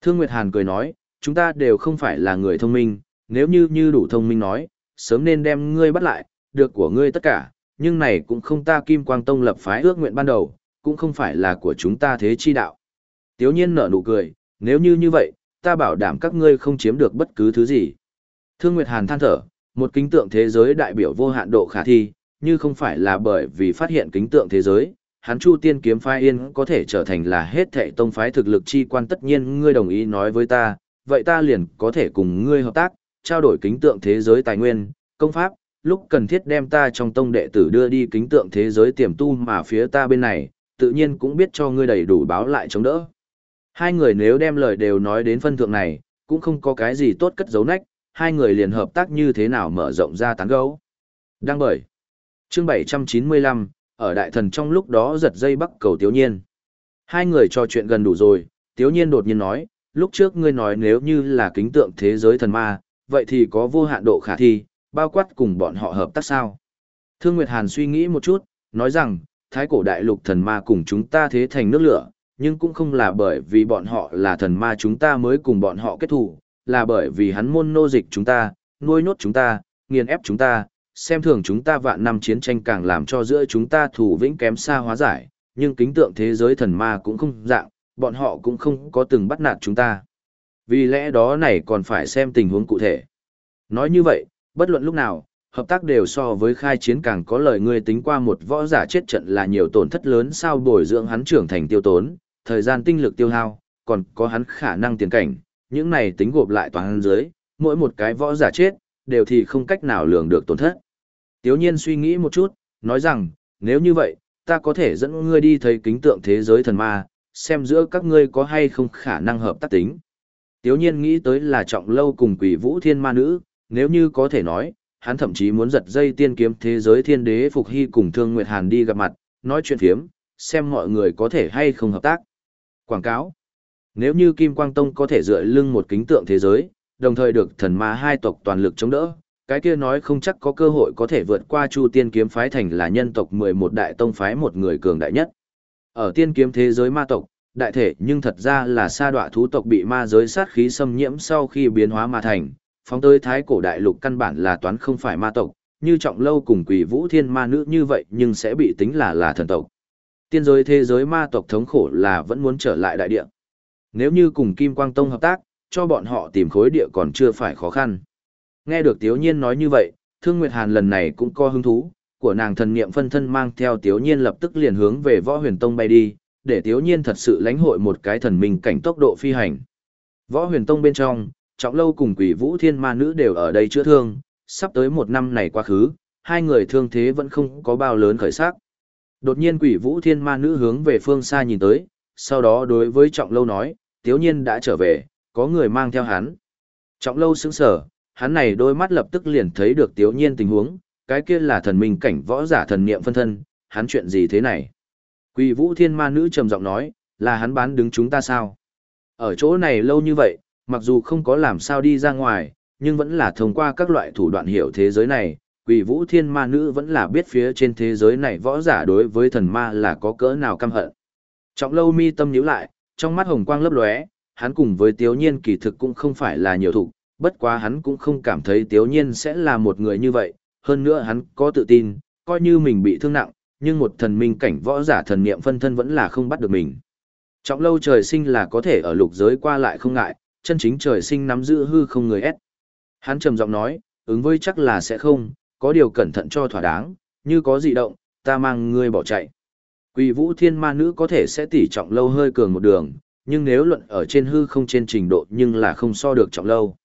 Thương Nguyệt Hàn cười nói, chúng ta đều không phải là người thông minh, nếu như như đủ thông minh nói, sớm nên đem ngươi bắt lại, được của ngươi tất cả, nhưng này cũng không ta Kim Quang Tông lập phái ước nguyện ban đầu, cũng không phải là của chúng ta thế chi đạo. Tiếu nhiên nở nụ cười, nếu như như vậy, ta bảo đảm các ngươi không chiếm được bất cứ thứ gì. Thương Nguyệt Hàn than thở, một kính tượng thế giới đại biểu vô hạn độ khả thi, như không phải là bởi vì phát hiện kính tượng thế giới, hắn Chu Tiên kiếm phái yên có thể trở thành là hết thệ tông phái thực lực chi quan tất nhiên ngươi đồng ý nói với ta, vậy ta liền có thể cùng ngươi hợp tác, trao đổi kính tượng thế giới tài nguyên, công pháp, lúc cần thiết đem ta trong tông đệ tử đưa đi kính tượng thế giới tiềm tu mà phía ta bên này, tự nhiên cũng biết cho ngươi đầy đủ báo lại chống đỡ. Hai người nếu đem lời đều nói đến phân thượng này, cũng không có cái gì tốt cất giấu nách, hai người liền hợp tác như thế nào mở rộng ra tán gấu. Đăng bởi. Chương 795, ở đại thần trong lúc đó giật dây bắc cầu Tiếu Nhiên. Hai người trò chuyện gần đủ rồi, Tiếu Nhiên đột nhiên nói, lúc trước ngươi nói nếu như là kính tượng thế giới thần ma, vậy thì có vô hạn độ khả thi, bao quát cùng bọn họ hợp tác sao? Thương Nguyệt Hàn suy nghĩ một chút, nói rằng, thái cổ đại lục thần ma cùng chúng ta thế thành nước lửa, nhưng cũng không là bởi vì bọn họ là thần ma chúng ta mới cùng bọn họ kết thù, là bởi vì hắn môn nô dịch chúng ta, nuôi nốt chúng ta, nghiền ép chúng ta, xem thường chúng ta vạn năm chiến tranh càng làm cho giữa chúng ta thủ vĩnh kém xa hóa giải, nhưng kính tượng thế giới thần ma cũng không dạng, bọn họ cũng không có từng bắt nạt chúng ta. Vì lẽ đó này còn phải xem tình huống cụ thể. Nói như vậy, bất luận lúc nào, hợp tác đều so với khai chiến càng có lời ngươi tính qua một võ giả chết trận là nhiều tổn thất lớn sao bồi dưỡng hắn trưởng thành tiêu tốn, thời gian tinh lực tiêu hao, còn có hắn khả năng tiền cảnh, những này tính gộp lại toàn dưới, mỗi một cái võ giả chết, đều thì không cách nào lường được tổn thất. Tiếu nhiên suy nghĩ một chút, nói rằng, nếu như vậy, ta có thể dẫn ngươi đi thấy kính tượng thế giới thần ma, xem giữa các ngươi có hay không khả năng hợp tác tính. Tiếu nhiên nghĩ tới là trọng lâu cùng quỷ vũ thiên ma nữ, nếu như có thể nói, hắn thậm chí muốn giật dây tiên kiếm thế giới thiên đế Phục Hy cùng Thương Nguyệt Hàn đi gặp mặt, nói chuyện phiếm, xem mọi người có thể hay không hợp tác. Quảng cáo Nếu như Kim Quang Tông có thể dựa lưng một kính tượng thế giới, đồng thời được thần ma hai tộc toàn lực chống đỡ, cái kia nói không chắc có cơ hội có thể vượt qua Chu Tiên kiếm phái thành là nhân tộc 11 đại tông phái một người cường đại nhất. Ở tiên kiếm thế giới ma tộc, đại thể nhưng thật ra là sa đọa thú tộc bị ma giới sát khí xâm nhiễm sau khi biến hóa mà thành, phóng tới thái cổ đại lục căn bản là toán không phải ma tộc, như trọng lâu cùng quỷ vũ thiên ma nữ như vậy nhưng sẽ bị tính là là thần tộc. Tiên giới thế giới ma tộc thống khổ là vẫn muốn trở lại đại địa. Nếu như cùng Kim Quang Tông hợp tác, cho bọn họ tìm khối địa còn chưa phải khó khăn. Nghe được Tiếu Nhiên nói như vậy, Thương Nguyệt Hàn lần này cũng có hứng thú, của nàng thần niệm phân thân mang theo Tiếu Nhiên lập tức liền hướng về Võ Huyền Tông bay đi, để Tiếu Nhiên thật sự lãnh hội một cái thần minh cảnh tốc độ phi hành. Võ Huyền Tông bên trong, Trọng Lâu cùng Quỷ Vũ Thiên Ma Nữ đều ở đây chữa thương, sắp tới một năm này quá khứ, hai người thương thế vẫn không có bao lớn khởi sắc. Đột nhiên Quỷ Vũ Thiên Ma Nữ hướng về phương xa nhìn tới, sau đó đối với Trọng Lâu nói, Tiếu Nhiên đã trở về, có người mang theo hắn. Trọng Lâu sững sờ, hắn này đôi mắt lập tức liền thấy được Tiếu Nhiên tình huống, cái kia là thần minh cảnh võ giả thần niệm phân thân, hắn chuyện gì thế này? Quỷ Vũ Thiên Ma Nữ trầm giọng nói, là hắn bán đứng chúng ta sao? Ở chỗ này lâu như vậy, mặc dù không có làm sao đi ra ngoài, nhưng vẫn là thông qua các loại thủ đoạn hiểu thế giới này, quỷ vũ thiên ma nữ vẫn là biết phía trên thế giới này võ giả đối với thần ma là có cỡ nào căm hận. Trọng lâu mi tâm nhíu lại, trong mắt hồng quang lấp lóe, hắn cùng với tiếu nhiên kỳ thực cũng không phải là nhiều thủ, bất quá hắn cũng không cảm thấy tiếu nhiên sẽ là một người như vậy, hơn nữa hắn có tự tin, coi như mình bị thương nặng, nhưng một thần minh cảnh võ giả thần niệm phân thân vẫn là không bắt được mình. Trọng lâu trời sinh là có thể ở lục giới qua lại không ngại, chân chính trời sinh nắm giữ hư không người ép. Hắn trầm giọng nói, ứng với chắc là sẽ không, có điều cẩn thận cho thỏa đáng, như có dị động, ta mang ngươi bỏ chạy. Quỷ vũ thiên ma nữ có thể sẽ tỉ trọng lâu hơi cường một đường, nhưng nếu luận ở trên hư không trên trình độ nhưng là không so được trọng lâu.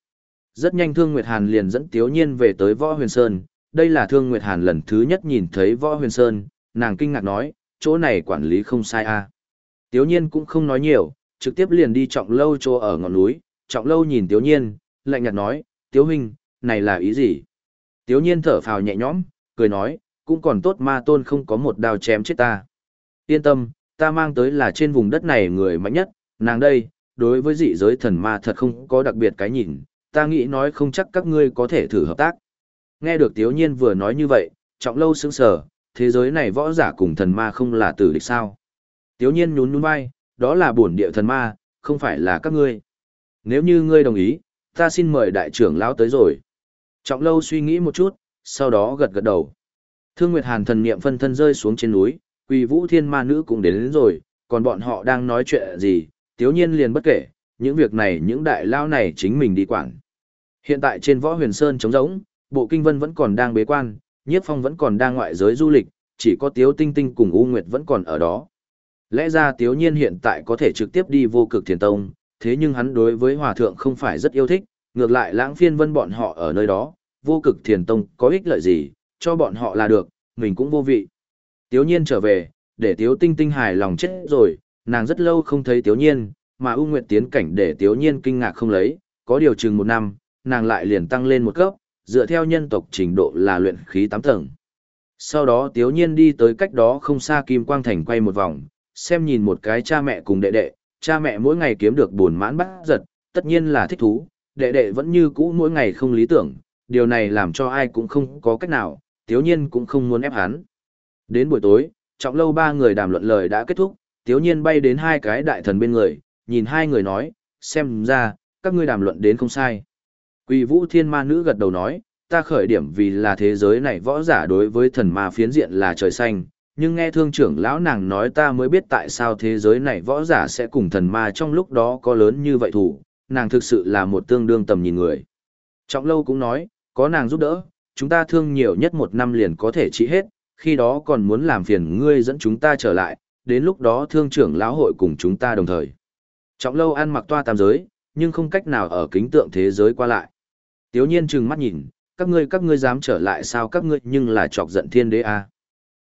Rất nhanh Thương Nguyệt Hàn liền dẫn Tiếu Nhiên về tới Võ Huyền Sơn, đây là Thương Nguyệt Hàn lần thứ nhất nhìn thấy Võ Huyền Sơn, nàng kinh ngạc nói, chỗ này quản lý không sai a. À. Tiếu Nhiên cũng không nói nhiều, trực tiếp liền đi trọng lâu chỗ ở ngọn núi, trọng lâu nhìn Tiếu Nhiên, lạnh nhạt nói, Tiếu huynh, này là ý gì? Tiếu Nhiên thở phào nhẹ nhõm, cười nói, cũng còn tốt ma tôn không có một đao chém chết ta. Yên tâm, ta mang tới là trên vùng đất này người mạnh nhất, nàng đây, đối với dị giới thần ma thật không có đặc biệt cái nhìn, ta nghĩ nói không chắc các ngươi có thể thử hợp tác. Nghe được Tiếu Nhiên vừa nói như vậy, trọng lâu sững sờ, thế giới này võ giả cùng thần ma không là tử địch sao. Tiếu Nhiên nhún nhún vai, đó là bổn địa thần ma, không phải là các ngươi nếu như ngươi đồng ý, ta xin mời đại trưởng lão tới rồi. Trọng lâu suy nghĩ một chút, sau đó gật gật đầu. Thương Nguyệt Hàn thần niệm phân thân rơi xuống trên núi, Quỳ Vũ Thiên Ma nữ cũng đến, đến rồi, còn bọn họ đang nói chuyện gì, Tiếu Nhiên liền bất kể, những việc này những đại lao này chính mình đi quản. Hiện tại trên Võ Huyền Sơn trống rỗng, Bộ Kinh Vân vẫn còn đang bế quan, Nhiếp Phong vẫn còn đang ngoại giới du lịch, chỉ có Tiếu Tinh Tinh cùng U Nguyệt vẫn còn ở đó. Lẽ ra Tiếu Nhiên hiện tại có thể trực tiếp đi vô cực thiền tông, thế nhưng hắn đối với hòa thượng không phải rất yêu thích, ngược lại lãng phiên vân bọn họ ở nơi đó, vô cực thiền tông có ích lợi gì, cho bọn họ là được, mình cũng vô vị. Tiếu nhiên trở về, để tiếu tinh tinh hài lòng chết rồi, nàng rất lâu không thấy tiếu nhiên, mà ưu nguyệt tiến cảnh để tiếu nhiên kinh ngạc không lấy, có điều chừng một năm, nàng lại liền tăng lên một cấp, dựa theo nhân tộc trình độ là luyện khí 8 tầng. Sau đó tiếu nhiên đi tới cách đó không xa Kim Quang Thành quay một vòng, xem nhìn một cái cha mẹ cùng đệ đệ, cha mẹ mỗi ngày kiếm được buồn mãn bắt giật, tất nhiên là thích thú, đệ đệ vẫn như cũ mỗi ngày không lý tưởng, điều này làm cho ai cũng không có cách nào, tiếu nhiên cũng không muốn ép hắn. Đến buổi tối, trọng lâu ba người đàm luận lời đã kết thúc, tiếu nhiên bay đến hai cái đại thần bên người, nhìn hai người nói, xem ra, các ngươi đàm luận đến không sai. Quỳ vũ thiên ma nữ gật đầu nói, ta khởi điểm vì là thế giới này võ giả đối với thần ma phiến diện là trời xanh, nhưng nghe thương trưởng lão nàng nói ta mới biết tại sao thế giới này võ giả sẽ cùng thần ma trong lúc đó có lớn như vậy thủ, nàng thực sự là một tương đương tầm nhìn người. Trọng lâu cũng nói, có nàng giúp đỡ, chúng ta thương nhiều nhất một năm liền có thể trị hết, khi đó còn muốn làm phiền ngươi dẫn chúng ta trở lại, đến lúc đó thương trưởng lão hội cùng chúng ta đồng thời. Trọng lâu ăn mặc toa tam giới, nhưng không cách nào ở kính tượng thế giới qua lại. Tiếu nhiên trừng mắt nhìn, các ngươi các ngươi dám trở lại sao các ngươi nhưng là chọc giận thiên đế à.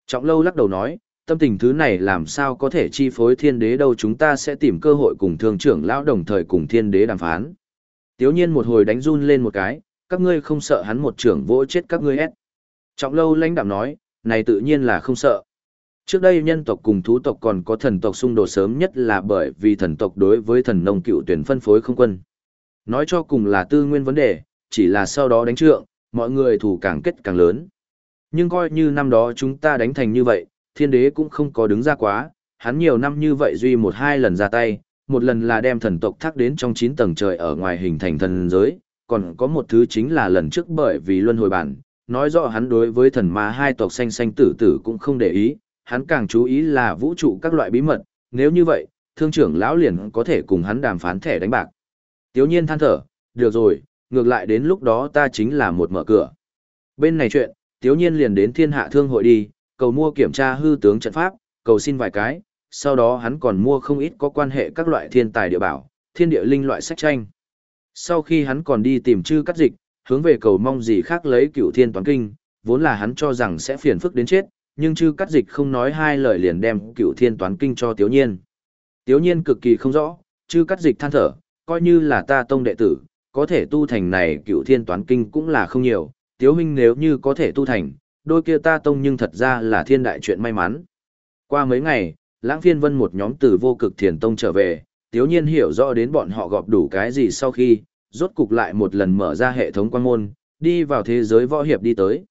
Trọng lâu lắc đầu nói, tâm tình thứ này làm sao có thể chi phối thiên đế đâu chúng ta sẽ tìm cơ hội cùng thương trưởng lão đồng thời cùng thiên đế đàm phán. Tiếu nhiên một hồi đánh run lên một cái, các ngươi không sợ hắn một trưởng vỗ chết các ngươi ép. Trọng lâu lãnh đạm nói, này tự nhiên là không sợ. Trước đây nhân tộc cùng thú tộc còn có thần tộc xung đột sớm nhất là bởi vì thần tộc đối với thần nông cựu tuyển phân phối không quân. Nói cho cùng là tư nguyên vấn đề, chỉ là sau đó đánh trượng, mọi người thủ càng kết càng lớn. Nhưng coi như năm đó chúng ta đánh thành như vậy, thiên đế cũng không có đứng ra quá, hắn nhiều năm như vậy duy một hai lần ra tay, một lần là đem thần tộc thác đến trong 9 tầng trời ở ngoài hình thành thần giới, còn có một thứ chính là lần trước bởi vì luân hồi bản, nói rõ hắn đối với thần ma hai tộc xanh xanh tử tử cũng không để ý, hắn càng chú ý là vũ trụ các loại bí mật, nếu như vậy, thương trưởng lão liền có thể cùng hắn đàm phán thẻ đánh bạc. Tiếu nhiên than thở, được rồi, ngược lại đến lúc đó ta chính là một mở cửa. Bên này chuyện, tiếu nhiên liền đến thiên hạ thương hội đi, cầu mua kiểm tra hư tướng trận pháp, cầu xin vài cái, sau đó hắn còn mua không ít có quan hệ các loại thiên tài địa bảo, thiên địa linh loại sách tranh. Sau khi hắn còn đi tìm chư cắt dịch, hướng về cầu mong gì khác lấy cựu thiên toán kinh, vốn là hắn cho rằng sẽ phiền phức đến chết, nhưng chư cắt dịch không nói hai lời liền đem cựu thiên toán kinh cho Tiếu Nhiên. Tiếu Nhiên cực kỳ không rõ, chư cắt dịch than thở, coi như là ta tông đệ tử, có thể tu thành này cựu thiên toán kinh cũng là không nhiều, Tiếu Huynh nếu như có thể tu thành, đôi kia ta tông nhưng thật ra là thiên đại chuyện may mắn. Qua mấy ngày, lãng phiên vân một nhóm từ vô cực thiền tông trở về, Tiếu Nhiên hiểu rõ đến bọn họ gọp đủ cái gì sau khi, rốt cục lại một lần mở ra hệ thống quan môn, đi vào thế giới võ hiệp đi tới.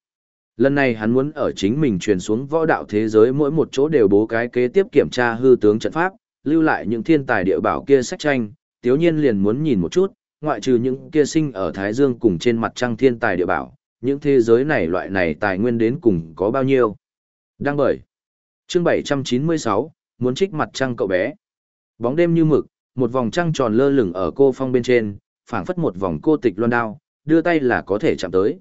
Lần này hắn muốn ở chính mình truyền xuống võ đạo thế giới mỗi một chỗ đều bố cái kế tiếp kiểm tra hư tướng trận pháp, lưu lại những thiên tài địa bảo kia sách tranh, tiếu nhiên liền muốn nhìn một chút, ngoại trừ những kia sinh ở Thái Dương cùng trên mặt trăng thiên tài địa bảo, những thế giới này loại này tài nguyên đến cùng có bao nhiêu. Đăng bởi. Chương 796, muốn trích mặt trăng cậu bé. Bóng đêm như mực, một vòng trăng tròn lơ lửng ở cô phong bên trên, phảng phất một vòng cô tịch loan đao, đưa tay là có thể chạm tới.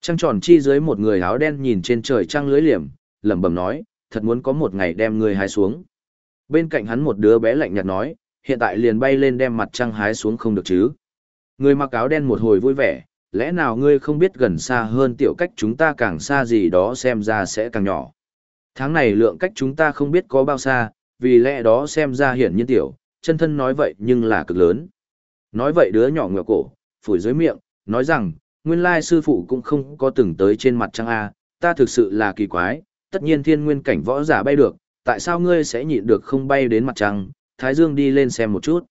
Trăng tròn chi dưới một người áo đen nhìn trên trời trăng lưới liềm, lẩm bẩm nói, thật muốn có một ngày đem người hái xuống. Bên cạnh hắn một đứa bé lạnh nhạt nói, hiện tại liền bay lên đem mặt trăng hái xuống không được chứ. Người mặc áo đen một hồi vui vẻ, lẽ nào ngươi không biết gần xa hơn tiểu cách chúng ta càng xa gì đó xem ra sẽ càng nhỏ. Tháng này lượng cách chúng ta không biết có bao xa, vì lẽ đó xem ra hiển nhiên tiểu, chân thân nói vậy nhưng là cực lớn. Nói vậy đứa nhỏ ngựa cổ, phủi dưới miệng, nói rằng, nguyên lai sư phụ cũng không có từng tới trên mặt trăng A, ta thực sự là kỳ quái, tất nhiên thiên nguyên cảnh võ giả bay được, tại sao ngươi sẽ nhịn được không bay đến mặt trăng, Thái Dương đi lên xem một chút.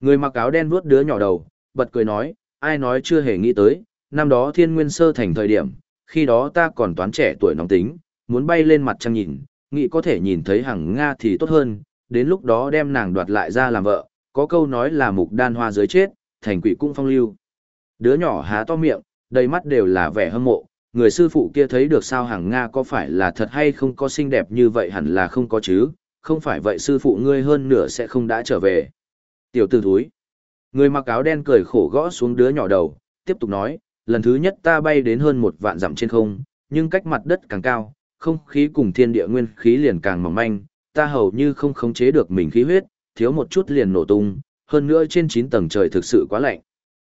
Người mặc áo đen vuốt đứa nhỏ đầu, bật cười nói, ai nói chưa hề nghĩ tới, năm đó thiên nguyên sơ thành thời điểm, khi đó ta còn toán trẻ tuổi nóng tính, muốn bay lên mặt trăng nhìn, nghĩ có thể nhìn thấy hằng Nga thì tốt hơn, đến lúc đó đem nàng đoạt lại ra làm vợ, có câu nói là mục đan hoa dưới chết, thành quỷ cung phong lưu. Đứa nhỏ há to miệng, đầy mắt đều là vẻ hâm mộ, người sư phụ kia thấy được sao hàng Nga có phải là thật hay không có xinh đẹp như vậy hẳn là không có chứ, không phải vậy sư phụ ngươi hơn nửa sẽ không đã trở về. Tiểu tử thúi. Người mặc áo đen cười khổ gõ xuống đứa nhỏ đầu, tiếp tục nói, lần thứ nhất ta bay đến hơn một vạn dặm trên không, nhưng cách mặt đất càng cao, không khí cùng thiên địa nguyên khí liền càng mỏng manh, ta hầu như không khống chế được mình khí huyết, thiếu một chút liền nổ tung, hơn nữa trên 9 tầng trời thực sự quá lạnh.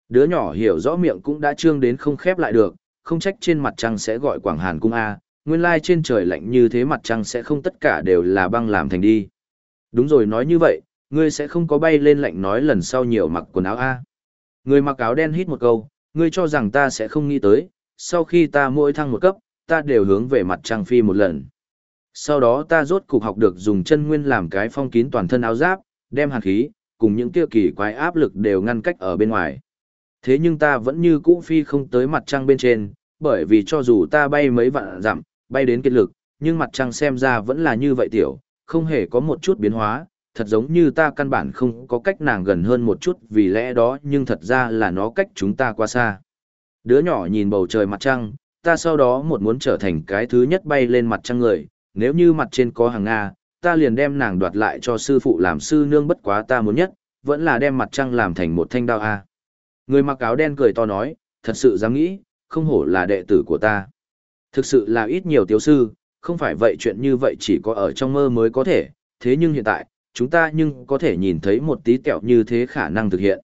Đứa nhỏ hiểu rõ miệng cũng đã trương đến không khép lại được, không trách trên mặt trăng sẽ gọi Quảng Hàn cung A, nguyên lai trên trời lạnh như thế mặt trăng sẽ không tất cả đều là băng làm thành đi. Đúng rồi nói như vậy, ngươi sẽ không có bay lên lạnh nói lần sau nhiều mặc quần áo A. Người mặc áo đen hít một câu, ngươi cho rằng ta sẽ không nghĩ tới, sau khi ta mỗi thăng một cấp, ta đều hướng về mặt trăng phi một lần. Sau đó ta rốt cục học được dùng chân nguyên làm cái phong kín toàn thân áo giáp, đem hàn khí, cùng những tiêu kỳ quái áp lực đều ngăn cách ở bên ngoài. Thế nhưng ta vẫn như cũ phi không tới mặt trăng bên trên, bởi vì cho dù ta bay mấy vạn dặm, bay đến kết lực, nhưng mặt trăng xem ra vẫn là như vậy tiểu, không hề có một chút biến hóa, thật giống như ta căn bản không có cách nàng gần hơn một chút vì lẽ đó nhưng thật ra là nó cách chúng ta quá xa. Đứa nhỏ nhìn bầu trời mặt trăng, ta sau đó một muốn trở thành cái thứ nhất bay lên mặt trăng người, nếu như mặt trên có hàng Nga, ta liền đem nàng đoạt lại cho sư phụ làm sư nương bất quá ta muốn nhất, vẫn là đem mặt trăng làm thành một thanh đao a. Người mặc áo đen cười to nói, thật sự dám nghĩ, không hổ là đệ tử của ta. Thực sự là ít nhiều tiểu sư, không phải vậy chuyện như vậy chỉ có ở trong mơ mới có thể, thế nhưng hiện tại, chúng ta nhưng có thể nhìn thấy một tí kẹo như thế khả năng thực hiện.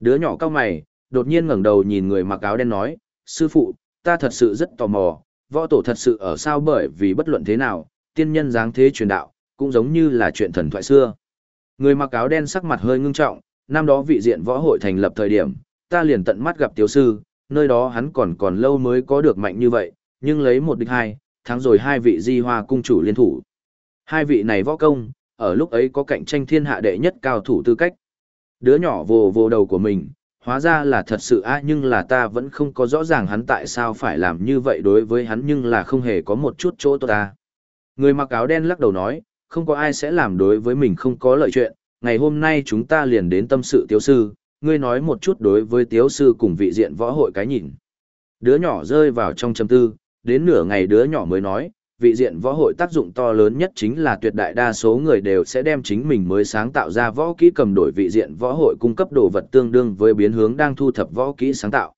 Đứa nhỏ cao mày, đột nhiên ngẩng đầu nhìn người mặc áo đen nói, sư phụ, ta thật sự rất tò mò, võ tổ thật sự ở sao bởi vì bất luận thế nào, tiên nhân dáng thế truyền đạo, cũng giống như là chuyện thần thoại xưa. Người mặc áo đen sắc mặt hơi ngưng trọng, năm đó vị diện võ hội thành lập thời điểm, ta liền tận mắt gặp tiểu sư, nơi đó hắn còn còn lâu mới có được mạnh như vậy, nhưng lấy một địch hai, thắng rồi hai vị di hoa cung chủ liên thủ. Hai vị này võ công, ở lúc ấy có cạnh tranh thiên hạ đệ nhất cao thủ tư cách. Đứa nhỏ vồ vồ đầu của mình, hóa ra là thật sự a nhưng là ta vẫn không có rõ ràng hắn tại sao phải làm như vậy đối với hắn nhưng là không hề có một chút chỗ tốt ta. Người mặc áo đen lắc đầu nói, không có ai sẽ làm đối với mình không có lợi chuyện, ngày hôm nay chúng ta liền đến tâm sự tiếu sư, ngươi nói một chút đối với tiếu sư cùng vị diện võ hội cái nhìn. Đứa nhỏ rơi vào trong châm tư, đến nửa ngày đứa nhỏ mới nói, vị diện võ hội tác dụng to lớn nhất chính là tuyệt đại đa số người đều sẽ đem chính mình mới sáng tạo ra võ kỹ cầm đổi vị diện võ hội cung cấp đồ vật tương đương với biến hướng đang thu thập võ kỹ sáng tạo.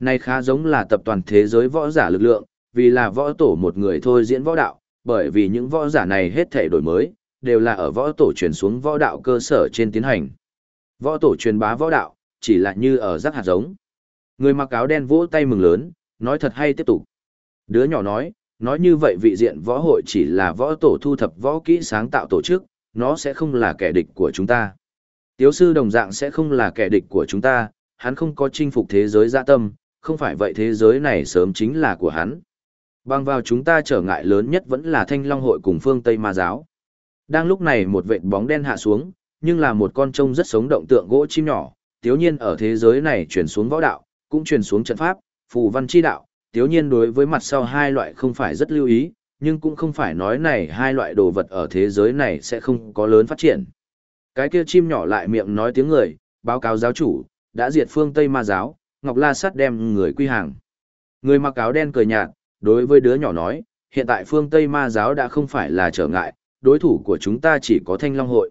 Này khá giống là tập toàn thế giới võ giả lực lượng, vì là võ tổ một người thôi diễn võ đạo, bởi vì những võ giả này hết thể đổi mới, đều là ở võ tổ truyền xuống võ đạo cơ sở trên tiến hành. Võ tổ truyền bá võ đạo, chỉ là như ở rắc hạt giống. Người mặc áo đen vỗ tay mừng lớn, nói thật hay tiếp tục. Đứa nhỏ nói, nói như vậy vị diện võ hội chỉ là võ tổ thu thập võ kỹ sáng tạo tổ chức, nó sẽ không là kẻ địch của chúng ta. Tiếu sư đồng dạng sẽ không là kẻ địch của chúng ta, hắn không có chinh phục thế giới dạ tâm, không phải vậy thế giới này sớm chính là của hắn. Bằng vào chúng ta trở ngại lớn nhất vẫn là thanh long hội cùng phương Tây Ma Giáo. Đang lúc này một vệt bóng đen hạ xuống, nhưng là một con trông rất sống động tượng gỗ chim nhỏ, tiếu nhiên ở thế giới này chuyển xuống võ đạo, cũng chuyển xuống trận pháp, phù văn chi đạo, tiếu nhiên đối với mặt sau hai loại không phải rất lưu ý, nhưng cũng không phải nói này hai loại đồ vật ở thế giới này sẽ không có lớn phát triển. Cái kia chim nhỏ lại miệng nói tiếng người, báo cáo giáo chủ, đã diệt phương Tây ma giáo, Ngọc La sắt đem người quy hàng. Người mặc áo đen cười nhạt, đối với đứa nhỏ nói, hiện tại phương Tây ma giáo đã không phải là trở ngại, đối thủ của chúng ta chỉ có thanh long hội.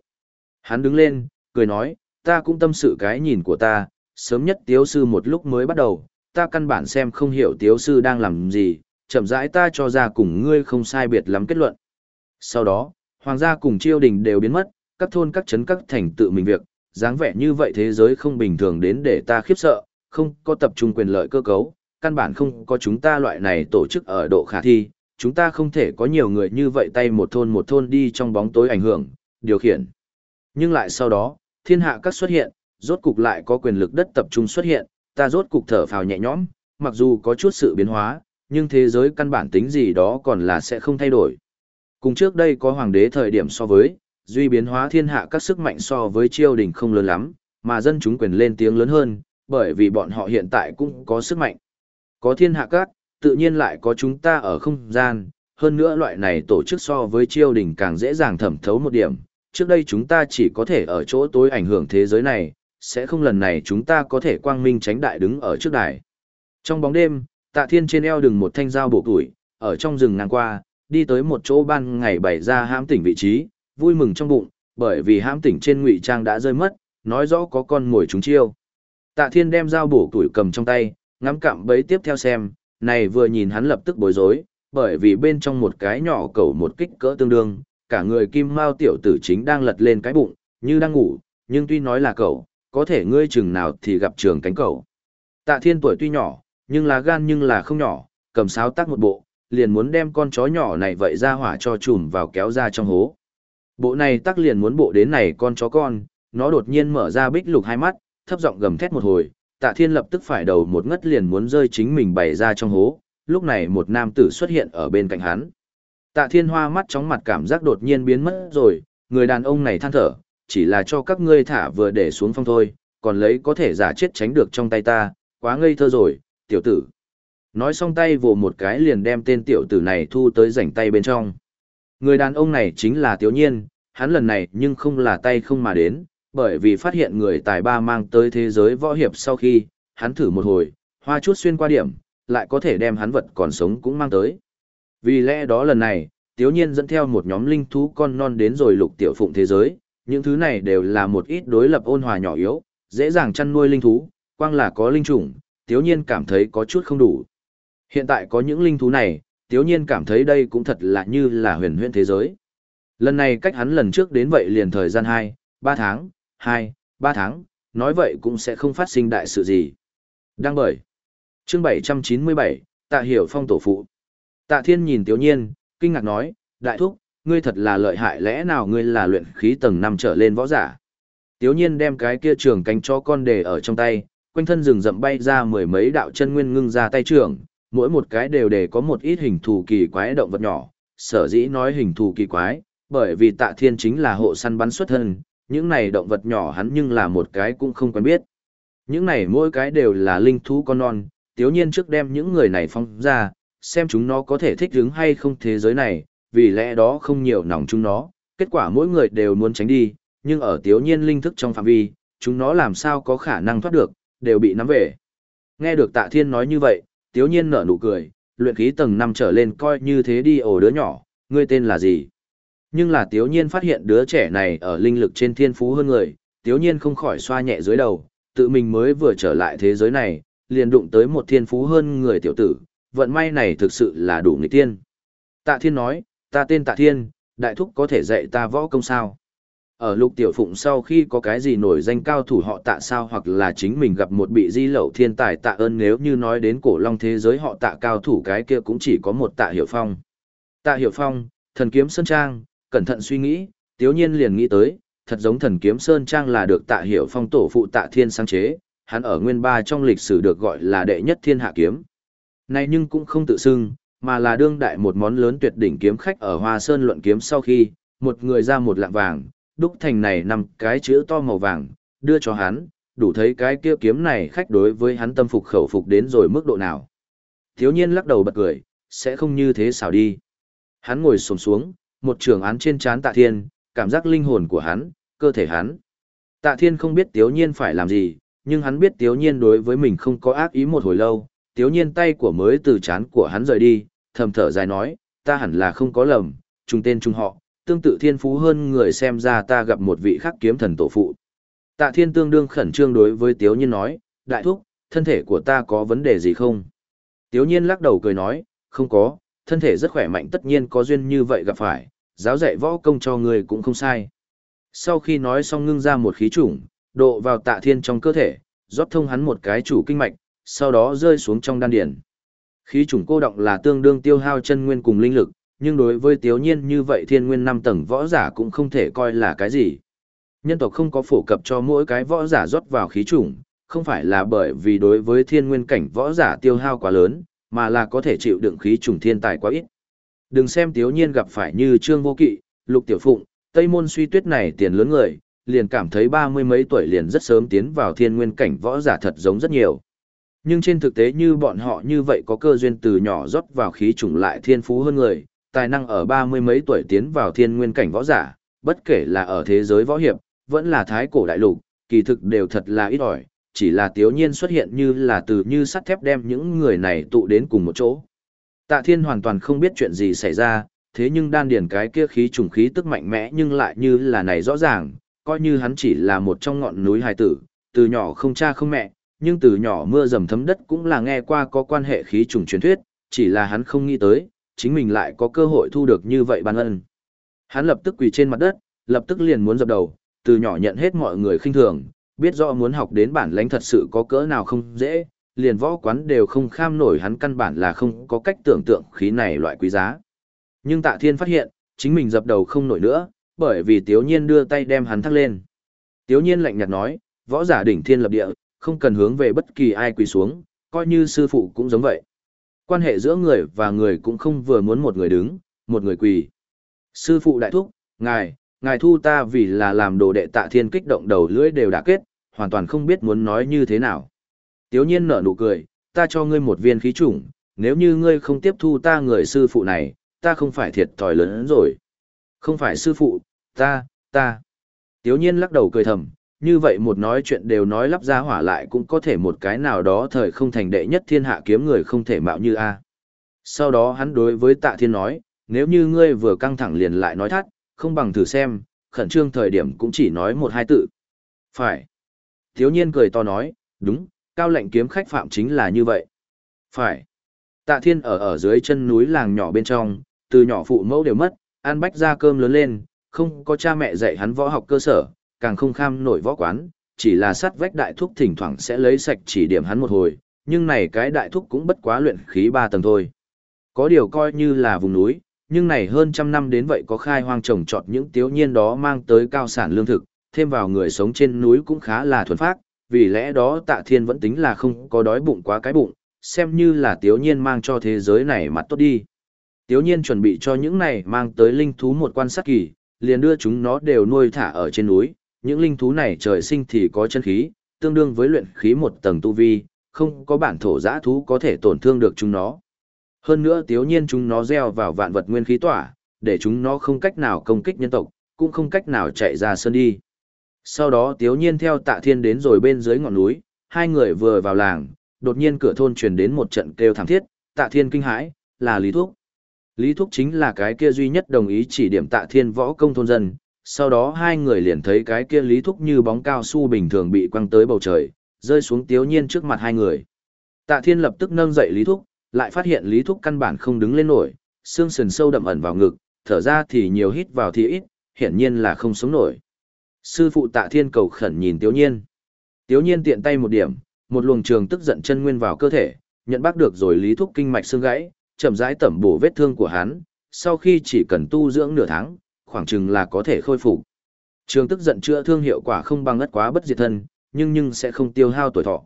Hắn đứng lên, cười nói, ta cũng tâm sự cái nhìn của ta, sớm nhất tiếu sư một lúc mới bắt đầu, ta căn bản xem không hiểu tiếu sư đang làm gì, chậm rãi ta cho ra cùng ngươi không sai biệt lắm kết luận. Sau đó, hoàng gia cùng triều đình đều biến mất, các thôn các trấn các thành tự mình việc, dáng vẻ như vậy thế giới không bình thường đến để ta khiếp sợ, không có tập trung quyền lợi cơ cấu, căn bản không có chúng ta loại này tổ chức ở độ khả thi, chúng ta không thể có nhiều người như vậy tay một thôn một thôn đi trong bóng tối ảnh hưởng, điều khiển. Nhưng lại sau đó, thiên hạ các xuất hiện, rốt cục lại có quyền lực đất tập trung xuất hiện, ta rốt cục thở phào nhẹ nhõm, mặc dù có chút sự biến hóa, nhưng thế giới căn bản tính gì đó còn là sẽ không thay đổi. Cùng trước đây có hoàng đế thời điểm so với, duy biến hóa thiên hạ các sức mạnh so với triều đình không lớn lắm, mà dân chúng quyền lên tiếng lớn hơn, bởi vì bọn họ hiện tại cũng có sức mạnh. Có thiên hạ các, tự nhiên lại có chúng ta ở không gian, hơn nữa loại này tổ chức so với triều đình càng dễ dàng thẩm thấu một điểm. Trước đây chúng ta chỉ có thể ở chỗ tối ảnh hưởng thế giới này, sẽ không lần này chúng ta có thể quang minh tránh đại đứng ở trước đài. Trong bóng đêm, tạ thiên trên eo đừng một thanh dao bộ tuổi, ở trong rừng ngang qua, đi tới một chỗ ban ngày bày ra hãm tỉnh vị trí, vui mừng trong bụng, bởi vì hãm tỉnh trên ngụy trang đã rơi mất, nói rõ có con mồi chúng chiêu. Tạ thiên đem dao bổ tuổi cầm trong tay, ngắm cạm bấy tiếp theo xem, này vừa nhìn hắn lập tức bối rối, bởi vì bên trong một cái nhỏ cầu một kích cỡ tương đương, cả người kim mao tiểu tử chính đang lật lên cái bụng, như đang ngủ, nhưng tuy nói là cậu, có thể ngươi chừng nào thì gặp trường cánh cầu. Tạ thiên tuổi tuy nhỏ, nhưng là gan nhưng là không nhỏ, cầm sáo tác một bộ, liền muốn đem con chó nhỏ này vậy ra hỏa cho chùm vào kéo ra trong hố. Bộ này tắc liền muốn bộ đến này con chó con, nó đột nhiên mở ra bích lục hai mắt, thấp giọng gầm thét một hồi, tạ thiên lập tức phải đầu một ngất liền muốn rơi chính mình bày ra trong hố, lúc này một nam tử xuất hiện ở bên cạnh hắn. Tạ thiên hoa mắt chóng mặt cảm giác đột nhiên biến mất rồi, người đàn ông này than thở, chỉ là cho các ngươi thả vừa để xuống phong thôi, còn lấy có thể giả chết tránh được trong tay ta, quá ngây thơ rồi, tiểu tử. Nói xong tay vồ một cái liền đem tên tiểu tử này thu tới rảnh tay bên trong. Người đàn ông này chính là Tiếu Nhiên, hắn lần này nhưng không là tay không mà đến, bởi vì phát hiện người tài ba mang tới thế giới võ hiệp sau khi, hắn thử một hồi, hoa chút xuyên qua điểm, lại có thể đem hắn vật còn sống cũng mang tới. Vì lẽ đó lần này, Tiếu Nhiên dẫn theo một nhóm linh thú con non đến rồi lục tiểu phụng thế giới, những thứ này đều là một ít đối lập ôn hòa nhỏ yếu, dễ dàng chăn nuôi linh thú, quang là có linh chủng, tiếu nhiên cảm thấy có chút không đủ. Hiện tại có những linh thú này, tiếu nhiên cảm thấy đây cũng thật là như là huyền huyễn thế giới. Lần này cách hắn lần trước đến vậy liền thời gian 2, 3 tháng, 2, 3 tháng, nói vậy cũng sẽ không phát sinh đại sự gì. Đăng bởi. Chương 797, Tạ Hiểu Phong tổ phụ. Tạ Thiên nhìn Tiếu Nhiên, kinh ngạc nói, đại thúc, ngươi thật là lợi hại lẽ nào ngươi là luyện khí tầng năm trở lên võ giả. Tiếu Nhiên đem cái kia trường cánh cho con đề ở trong tay, quanh thân rừng rậm bay ra mười mấy đạo chân nguyên ngưng ra tay trường, mỗi một cái đều để có một ít hình thù kỳ quái động vật nhỏ, sở dĩ nói hình thù kỳ quái, bởi vì tạ thiên chính là hộ săn bắn xuất thân, những này động vật nhỏ hắn nhưng là một cái cũng không quen biết. Những này mỗi cái đều là linh thú con non, tiếu nhiên trước đem những người này phong ra, xem chúng nó có thể thích ứng hay không thế giới này, vì lẽ đó không nhiều nòng chúng nó, kết quả mỗi người đều muốn tránh đi, nhưng ở tiếu nhiên linh thức trong phạm vi, chúng nó làm sao có khả năng thoát được, đều bị nắm về. Nghe được tạ thiên nói như vậy, tiếu nhiên nở nụ cười, luyện khí tầng 5 trở lên coi như thế đi ổ đứa nhỏ, ngươi tên là gì? Nhưng là tiếu nhiên phát hiện đứa trẻ này ở linh lực trên thiên phú hơn người, tiếu nhiên không khỏi xoa nhẹ dưới đầu, tự mình mới vừa trở lại thế giới này, liền đụng tới một thiên phú hơn người tiểu tử, vận may này thực sự là đủ nghịch tiên. Tạ thiên nói, ta tên tạ thiên, đại thúc có thể dạy ta võ công sao? Ở lục tiểu phụng sau khi có cái gì nổi danh cao thủ họ tạ sao hoặc là chính mình gặp một bị di lậu thiên tài tạ ơn nếu như nói đến cổ long thế giới họ tạ cao thủ cái kia cũng chỉ có một tạ hiểu phong. Tạ hiểu phong, thần kiếm sơn trang, cẩn thận suy nghĩ, tiếu nhiên liền nghĩ tới, thật giống thần kiếm sơn trang là được tạ hiểu phong tổ phụ tạ thiên sáng chế, hắn ở nguyên ba trong lịch sử được gọi là đệ nhất thiên hạ kiếm. Này nhưng cũng không tự xưng, mà là đương đại một món lớn tuyệt đỉnh kiếm khách ở Hoa Sơn luận kiếm sau khi, một người ra một lạng vàng, đúc thành này nằm cái chữ to màu vàng, đưa cho hắn, đủ thấy cái kia kiếm này khách đối với hắn tâm phục khẩu phục đến rồi mức độ nào. Thiếu nhiên lắc đầu bật cười, sẽ không như thế xảo đi. Hắn ngồi xổm xuống, một trường án trên trán tạ thiên, cảm giác linh hồn của hắn, cơ thể hắn. Tạ thiên không biết tiếu nhiên phải làm gì, nhưng hắn biết tiếu nhiên đối với mình không có ác ý một hồi lâu, tiếu nhiên tay của mới từ chán của hắn rời đi, thầm thở dài nói, ta hẳn là không có lầm, trùng tên trùng họ, tương tự thiên phú hơn người xem ra ta gặp một vị khắc kiếm thần tổ phụ. Tạ thiên tương đương khẩn trương đối với tiếu nhiên nói, đại thúc, thân thể của ta có vấn đề gì không? Tiếu nhiên lắc đầu cười nói, không có, thân thể rất khỏe mạnh tất nhiên có duyên như vậy gặp phải, giáo dạy võ công cho người cũng không sai. Sau khi nói xong ngưng ra một khí chủng, độ vào tạ thiên trong cơ thể, rót thông hắn một cái chủ kinh mạch, sau đó rơi xuống trong đan điển. Khí chủng cô động là tương đương tiêu hao chân nguyên cùng linh lực, nhưng đối với tiếu nhiên như vậy thiên nguyên năm tầng võ giả cũng không thể coi là cái gì. Nhân tộc không có phổ cập cho mỗi cái võ giả rót vào khí chủng, không phải là bởi vì đối với thiên nguyên cảnh võ giả tiêu hao quá lớn, mà là có thể chịu đựng khí chủng thiên tài quá ít. Đừng xem tiếu nhiên gặp phải như Trương Vô Kỵ, Lục Tiểu Phụng, Tây Môn suy tuyết này tiền lớn người, liền cảm thấy ba mươi mấy tuổi liền rất sớm tiến vào thiên nguyên cảnh võ giả thật giống rất nhiều. Nhưng trên thực tế như bọn họ như vậy có cơ duyên từ nhỏ rót vào khí chủng lại thiên phú hơn người, tài năng ở ba mươi mấy tuổi tiến vào thiên nguyên cảnh võ giả, bất kể là ở thế giới võ hiệp, vẫn là thái cổ đại lục, kỳ thực đều thật là ít ỏi, chỉ là tiếu nhiên xuất hiện như là từ như sắt thép đem những người này tụ đến cùng một chỗ. Tạ thiên hoàn toàn không biết chuyện gì xảy ra, thế nhưng đan điền cái kia khí trùng khí tức mạnh mẽ nhưng lại như là này rõ ràng, coi như hắn chỉ là một trong ngọn núi hài tử, từ nhỏ không cha không mẹ, nhưng từ nhỏ mưa dầm thấm đất cũng là nghe qua có quan hệ khí trùng truyền thuyết, chỉ là hắn không nghĩ tới, chính mình lại có cơ hội thu được như vậy ban ân. Hắn lập tức quỳ trên mặt đất, lập tức liền muốn dập đầu, từ nhỏ nhận hết mọi người khinh thường, biết rõ muốn học đến bản lãnh thật sự có cỡ nào không dễ, liền võ quán đều không kham nổi hắn căn bản là không có cách tưởng tượng khí này loại quý giá. Nhưng tạ thiên phát hiện, chính mình dập đầu không nổi nữa, bởi vì tiếu nhiên đưa tay đem hắn thắt lên. Tiếu nhiên lạnh nhạt nói, võ giả đỉnh thiên lập địa, không cần hướng về bất kỳ ai quỳ xuống, coi như sư phụ cũng giống vậy. Quan hệ giữa người và người cũng không vừa muốn một người đứng, một người quỳ. Sư phụ đại thúc, ngài, ngài thu ta vì là làm đồ đệ tạ thiên kích động đầu lưỡi đều đã kết, hoàn toàn không biết muốn nói như thế nào. Tiếu nhiên nở nụ cười, ta cho ngươi một viên khí chủng, nếu như ngươi không tiếp thu ta người sư phụ này, ta không phải thiệt thòi lớn hơn rồi. Không phải sư phụ, ta, ta. Tiếu nhiên lắc đầu cười thầm, như vậy một nói chuyện đều nói lắp ra hỏa lại cũng có thể một cái nào đó thời không thành đệ nhất thiên hạ kiếm người không thể mạo như A. Sau đó hắn đối với tạ thiên nói, nếu như ngươi vừa căng thẳng liền lại nói thắt, không bằng thử xem, khẩn trương thời điểm cũng chỉ nói một hai tự. Phải. Thiếu nhiên cười to nói, đúng, cao lệnh kiếm khách phạm chính là như vậy. Phải. Tạ thiên ở ở dưới chân núi làng nhỏ bên trong, từ nhỏ phụ mẫu đều mất, ăn bách ra cơm lớn lên, không có cha mẹ dạy hắn võ học cơ sở, càng không kham nổi võ quán, chỉ là sát vách đại thúc thỉnh thoảng sẽ lấy sạch chỉ điểm hắn một hồi, nhưng này cái đại thúc cũng bất quá luyện khí ba tầng thôi. Có điều coi như là vùng núi, nhưng này hơn trăm năm đến vậy có khai hoang trồng trọt những tiếu nhiên đó mang tới cao sản lương thực, thêm vào người sống trên núi cũng khá là thuần phát, vì lẽ đó tạ thiên vẫn tính là không có đói bụng quá cái bụng, xem như là tiếu nhiên mang cho thế giới này mặt tốt đi. Tiếu nhiên chuẩn bị cho những này mang tới linh thú một quan sát kỳ, liền đưa chúng nó đều nuôi thả ở trên núi, những linh thú này trời sinh thì có chân khí, tương đương với luyện khí một tầng tu vi, không có bản thổ giã thú có thể tổn thương được chúng nó. Hơn nữa tiếu nhiên chúng nó gieo vào vạn vật nguyên khí tỏa, để chúng nó không cách nào công kích nhân tộc, cũng không cách nào chạy ra sơn đi. Sau đó tiếu nhiên theo tạ thiên đến rồi bên dưới ngọn núi, hai người vừa vào làng, đột nhiên cửa thôn truyền đến một trận kêu thảm thiết, tạ thiên kinh hãi, là Lý Thúc. Lý Thúc chính là cái kia duy nhất đồng ý chỉ điểm tạ thiên võ công thôn dân, sau đó hai người liền thấy cái kia Lý Thúc như bóng cao su bình thường bị quăng tới bầu trời, rơi xuống tiếu nhiên trước mặt hai người. Tạ thiên lập tức nâng dậy Lý Thúc, lại phát hiện Lý Thúc căn bản không đứng lên nổi, xương sườn sâu đậm ẩn vào ngực, thở ra thì nhiều hít vào thì ít, hiển nhiên là không sống nổi. Sư phụ tạ thiên cầu khẩn nhìn tiếu nhiên. Tiếu nhiên tiện tay một điểm, một luồng trường tức giận chân nguyên vào cơ thể, nhận bác được rồi Lý Thúc kinh mạch xương gãy, chậm rãi tẩm bổ vết thương của hắn, sau khi chỉ cần tu dưỡng nửa tháng, khoảng chừng là có thể khôi phục. Trường tức giận chữa thương hiệu quả không bằng ngất quá bất diệt thân, nhưng nhưng sẽ không tiêu hao tuổi thọ.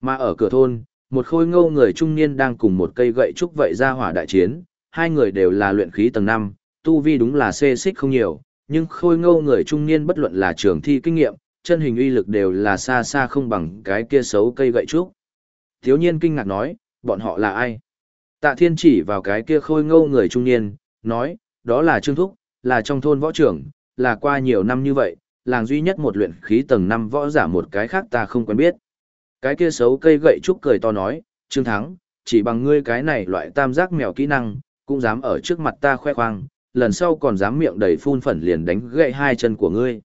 Mà ở cửa thôn, một khôi ngô người trung niên đang cùng một cây gậy trúc vậy ra hỏa đại chiến, hai người đều là luyện khí tầng 5, tu vi đúng là xê xích không nhiều, nhưng khôi ngô người trung niên bất luận là trường thi kinh nghiệm, chân hình uy lực đều là xa xa không bằng cái kia xấu cây gậy trúc. Thiếu nhiên kinh ngạc nói, bọn họ là ai? Tạ thiên chỉ vào cái kia khôi ngô người trung niên, nói, đó là Trương Thúc, là trong thôn võ trưởng, là qua nhiều năm như vậy, làng duy nhất một luyện khí tầng 5 võ giả một cái khác ta không quen biết. Cái kia xấu cây gậy trúc cười to nói, Trương Thắng, chỉ bằng ngươi cái này loại tam giác mèo kỹ năng, cũng dám ở trước mặt ta khoe khoang, lần sau còn dám miệng đầy phun phẩn liền đánh gậy hai chân của ngươi.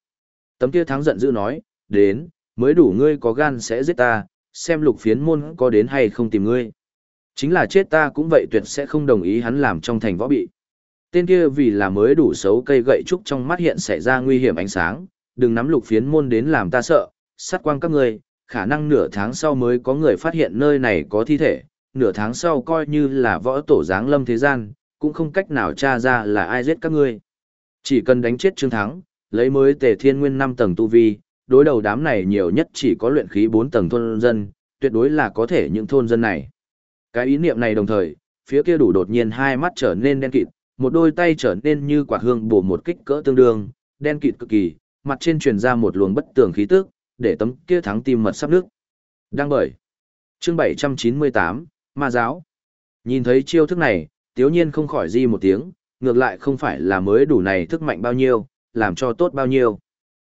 Tấm kia thắng giận dữ nói, đến, mới đủ ngươi có gan sẽ giết ta, xem lục phiến môn có đến hay không tìm ngươi. Chính là chết ta cũng vậy tuyệt sẽ không đồng ý hắn làm trong thành võ bị. Tên kia vì là mới đủ xấu cây gậy trúc trong mắt hiện xảy ra nguy hiểm ánh sáng, đừng nắm lục phiến môn đến làm ta sợ, sát quang các ngươi, khả năng nửa tháng sau mới có người phát hiện nơi này có thi thể, nửa tháng sau coi như là võ tổ giáng lâm thế gian, cũng không cách nào tra ra là ai giết các ngươi. Chỉ cần đánh chết Trương Thắng, lấy mới tề thiên nguyên 5 tầng tu vi, đối đầu đám này nhiều nhất chỉ có luyện khí 4 tầng thôn dân, tuyệt đối là có thể những thôn dân này. Cái ý niệm này đồng thời, phía kia đủ đột nhiên hai mắt trở nên đen kịt, một đôi tay trở nên như quả hương bổ một kích cỡ tương đương, đen kịt cực kỳ, mặt trên truyền ra một luồng bất tường khí tức, để tấm kia thắng tim mật sắp nước. Đang bởi. Chương 798, Ma giáo. Nhìn thấy chiêu thức này, Tiếu Nhiên không khỏi di một tiếng, ngược lại không phải là mới đủ này thức mạnh bao nhiêu, làm cho tốt bao nhiêu.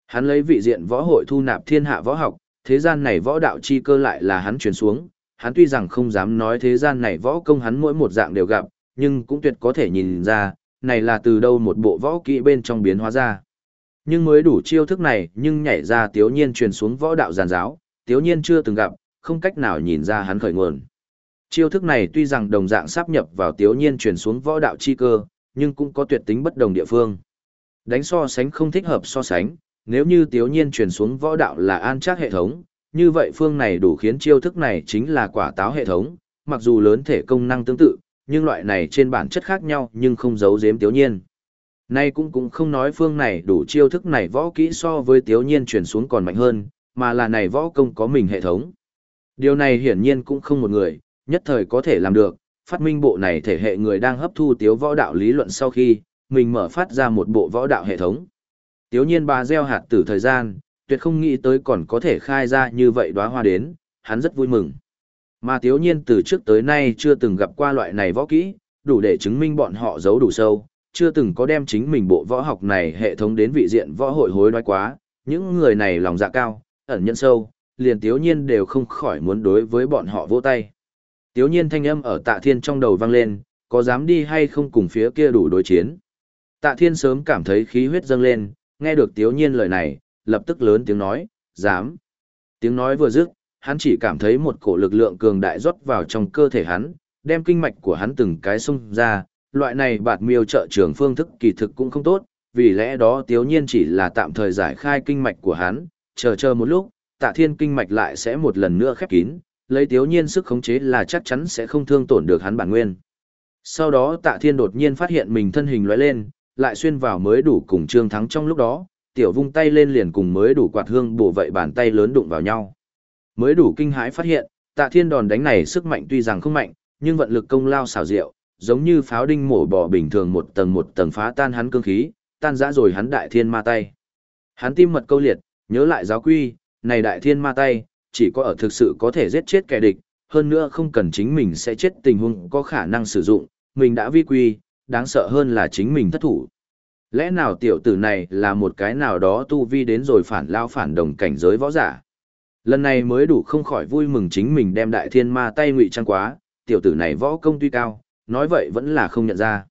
Hắn lấy vị diện võ hội thu nạp thiên hạ võ học, thế gian này võ đạo chi cơ lại là hắn truyền xuống, hắn tuy rằng không dám nói thế gian này võ công hắn mỗi một dạng đều gặp, nhưng cũng tuyệt có thể nhìn ra, này là từ đâu một bộ võ kỹ bên trong biến hóa ra. Nhưng mới đủ chiêu thức này, nhưng nhảy ra tiếu nhiên truyền xuống võ đạo giàn giáo, tiếu nhiên chưa từng gặp, không cách nào nhìn ra hắn khởi nguồn. Chiêu thức này tuy rằng đồng dạng sắp nhập vào tiếu nhiên truyền xuống võ đạo chi cơ, nhưng cũng có tuyệt tính bất đồng địa phương. Đánh so sánh không thích hợp so sánh, nếu như tiếu nhiên truyền xuống võ đạo là an chắc hệ thống, như vậy phương này đủ khiến chiêu thức này chính là quả táo hệ thống, mặc dù lớn thể công năng tương tự, nhưng loại này trên bản chất khác nhau nhưng không giấu giếm tiếu nhiên. Nay cũng cũng không nói phương này đủ chiêu thức này võ kỹ so với tiếu nhiên truyền xuống còn mạnh hơn, mà là này võ công có mình hệ thống. Điều này hiển nhiên cũng không một người, nhất thời có thể làm được, phát minh bộ này thể hệ người đang hấp thu tiếu võ đạo lý luận sau khi, mình mở phát ra một bộ võ đạo hệ thống. Tiếu nhiên bà gieo hạt tử thời gian, tuyệt không nghĩ tới còn có thể khai ra như vậy đóa hoa đến, hắn rất vui mừng. Mà tiếu nhiên từ trước tới nay chưa từng gặp qua loại này võ kỹ, đủ để chứng minh bọn họ giấu đủ sâu, chưa từng có đem chính mình bộ võ học này hệ thống đến vị diện võ hội hối đoái quá, những người này lòng dạ cao, ẩn nhận sâu, liền tiếu nhiên đều không khỏi muốn đối với bọn họ vỗ tay. Tiếu nhiên thanh âm ở tạ thiên trong đầu vang lên, có dám đi hay không cùng phía kia đủ đối chiến. Tạ thiên sớm cảm thấy khí huyết dâng lên, nghe được Tiếu Nhiên lời này, lập tức lớn tiếng nói, dám. Tiếng nói vừa dứt, hắn chỉ cảm thấy một cổ lực lượng cường đại rót vào trong cơ thể hắn, đem kinh mạch của hắn từng cái xung ra, loại này bạt miêu trợ trường phương thức kỳ thực cũng không tốt, vì lẽ đó Tiếu Nhiên chỉ là tạm thời giải khai kinh mạch của hắn, chờ chờ một lúc, tạ thiên kinh mạch lại sẽ một lần nữa khép kín, lấy Tiếu Nhiên sức khống chế là chắc chắn sẽ không thương tổn được hắn bản nguyên. Sau đó tạ thiên đột nhiên phát hiện mình thân hình lóe lên, lại xuyên vào mới đủ cùng trương thắng trong lúc đó, tiểu vung tay lên liền cùng mới đủ quạt hương bổ vậy bàn tay lớn đụng vào nhau. Mới đủ kinh hãi phát hiện, tạ thiên đòn đánh này sức mạnh tuy rằng không mạnh, nhưng vận lực công lao xảo diệu, giống như pháo đinh mổ bò bình thường một tầng một tầng phá tan hắn cương khí, tan rã rồi hắn đại thiên ma tay. Hắn tim mật câu liệt, nhớ lại giáo quy, này đại thiên ma tay, chỉ có ở thực sự có thể giết chết kẻ địch, hơn nữa không cần chính mình sẽ chết tình huống có khả năng sử dụng, mình đã vi quy, đáng sợ hơn là chính mình thất thủ. Lẽ nào tiểu tử này là một cái nào đó tu vi đến rồi phản lao phản đồng cảnh giới võ giả? Lần này mới đủ không khỏi vui mừng chính mình đem đại thiên ma tay ngụy trang quá, tiểu tử này võ công tuy cao, nói vậy vẫn là không nhận ra.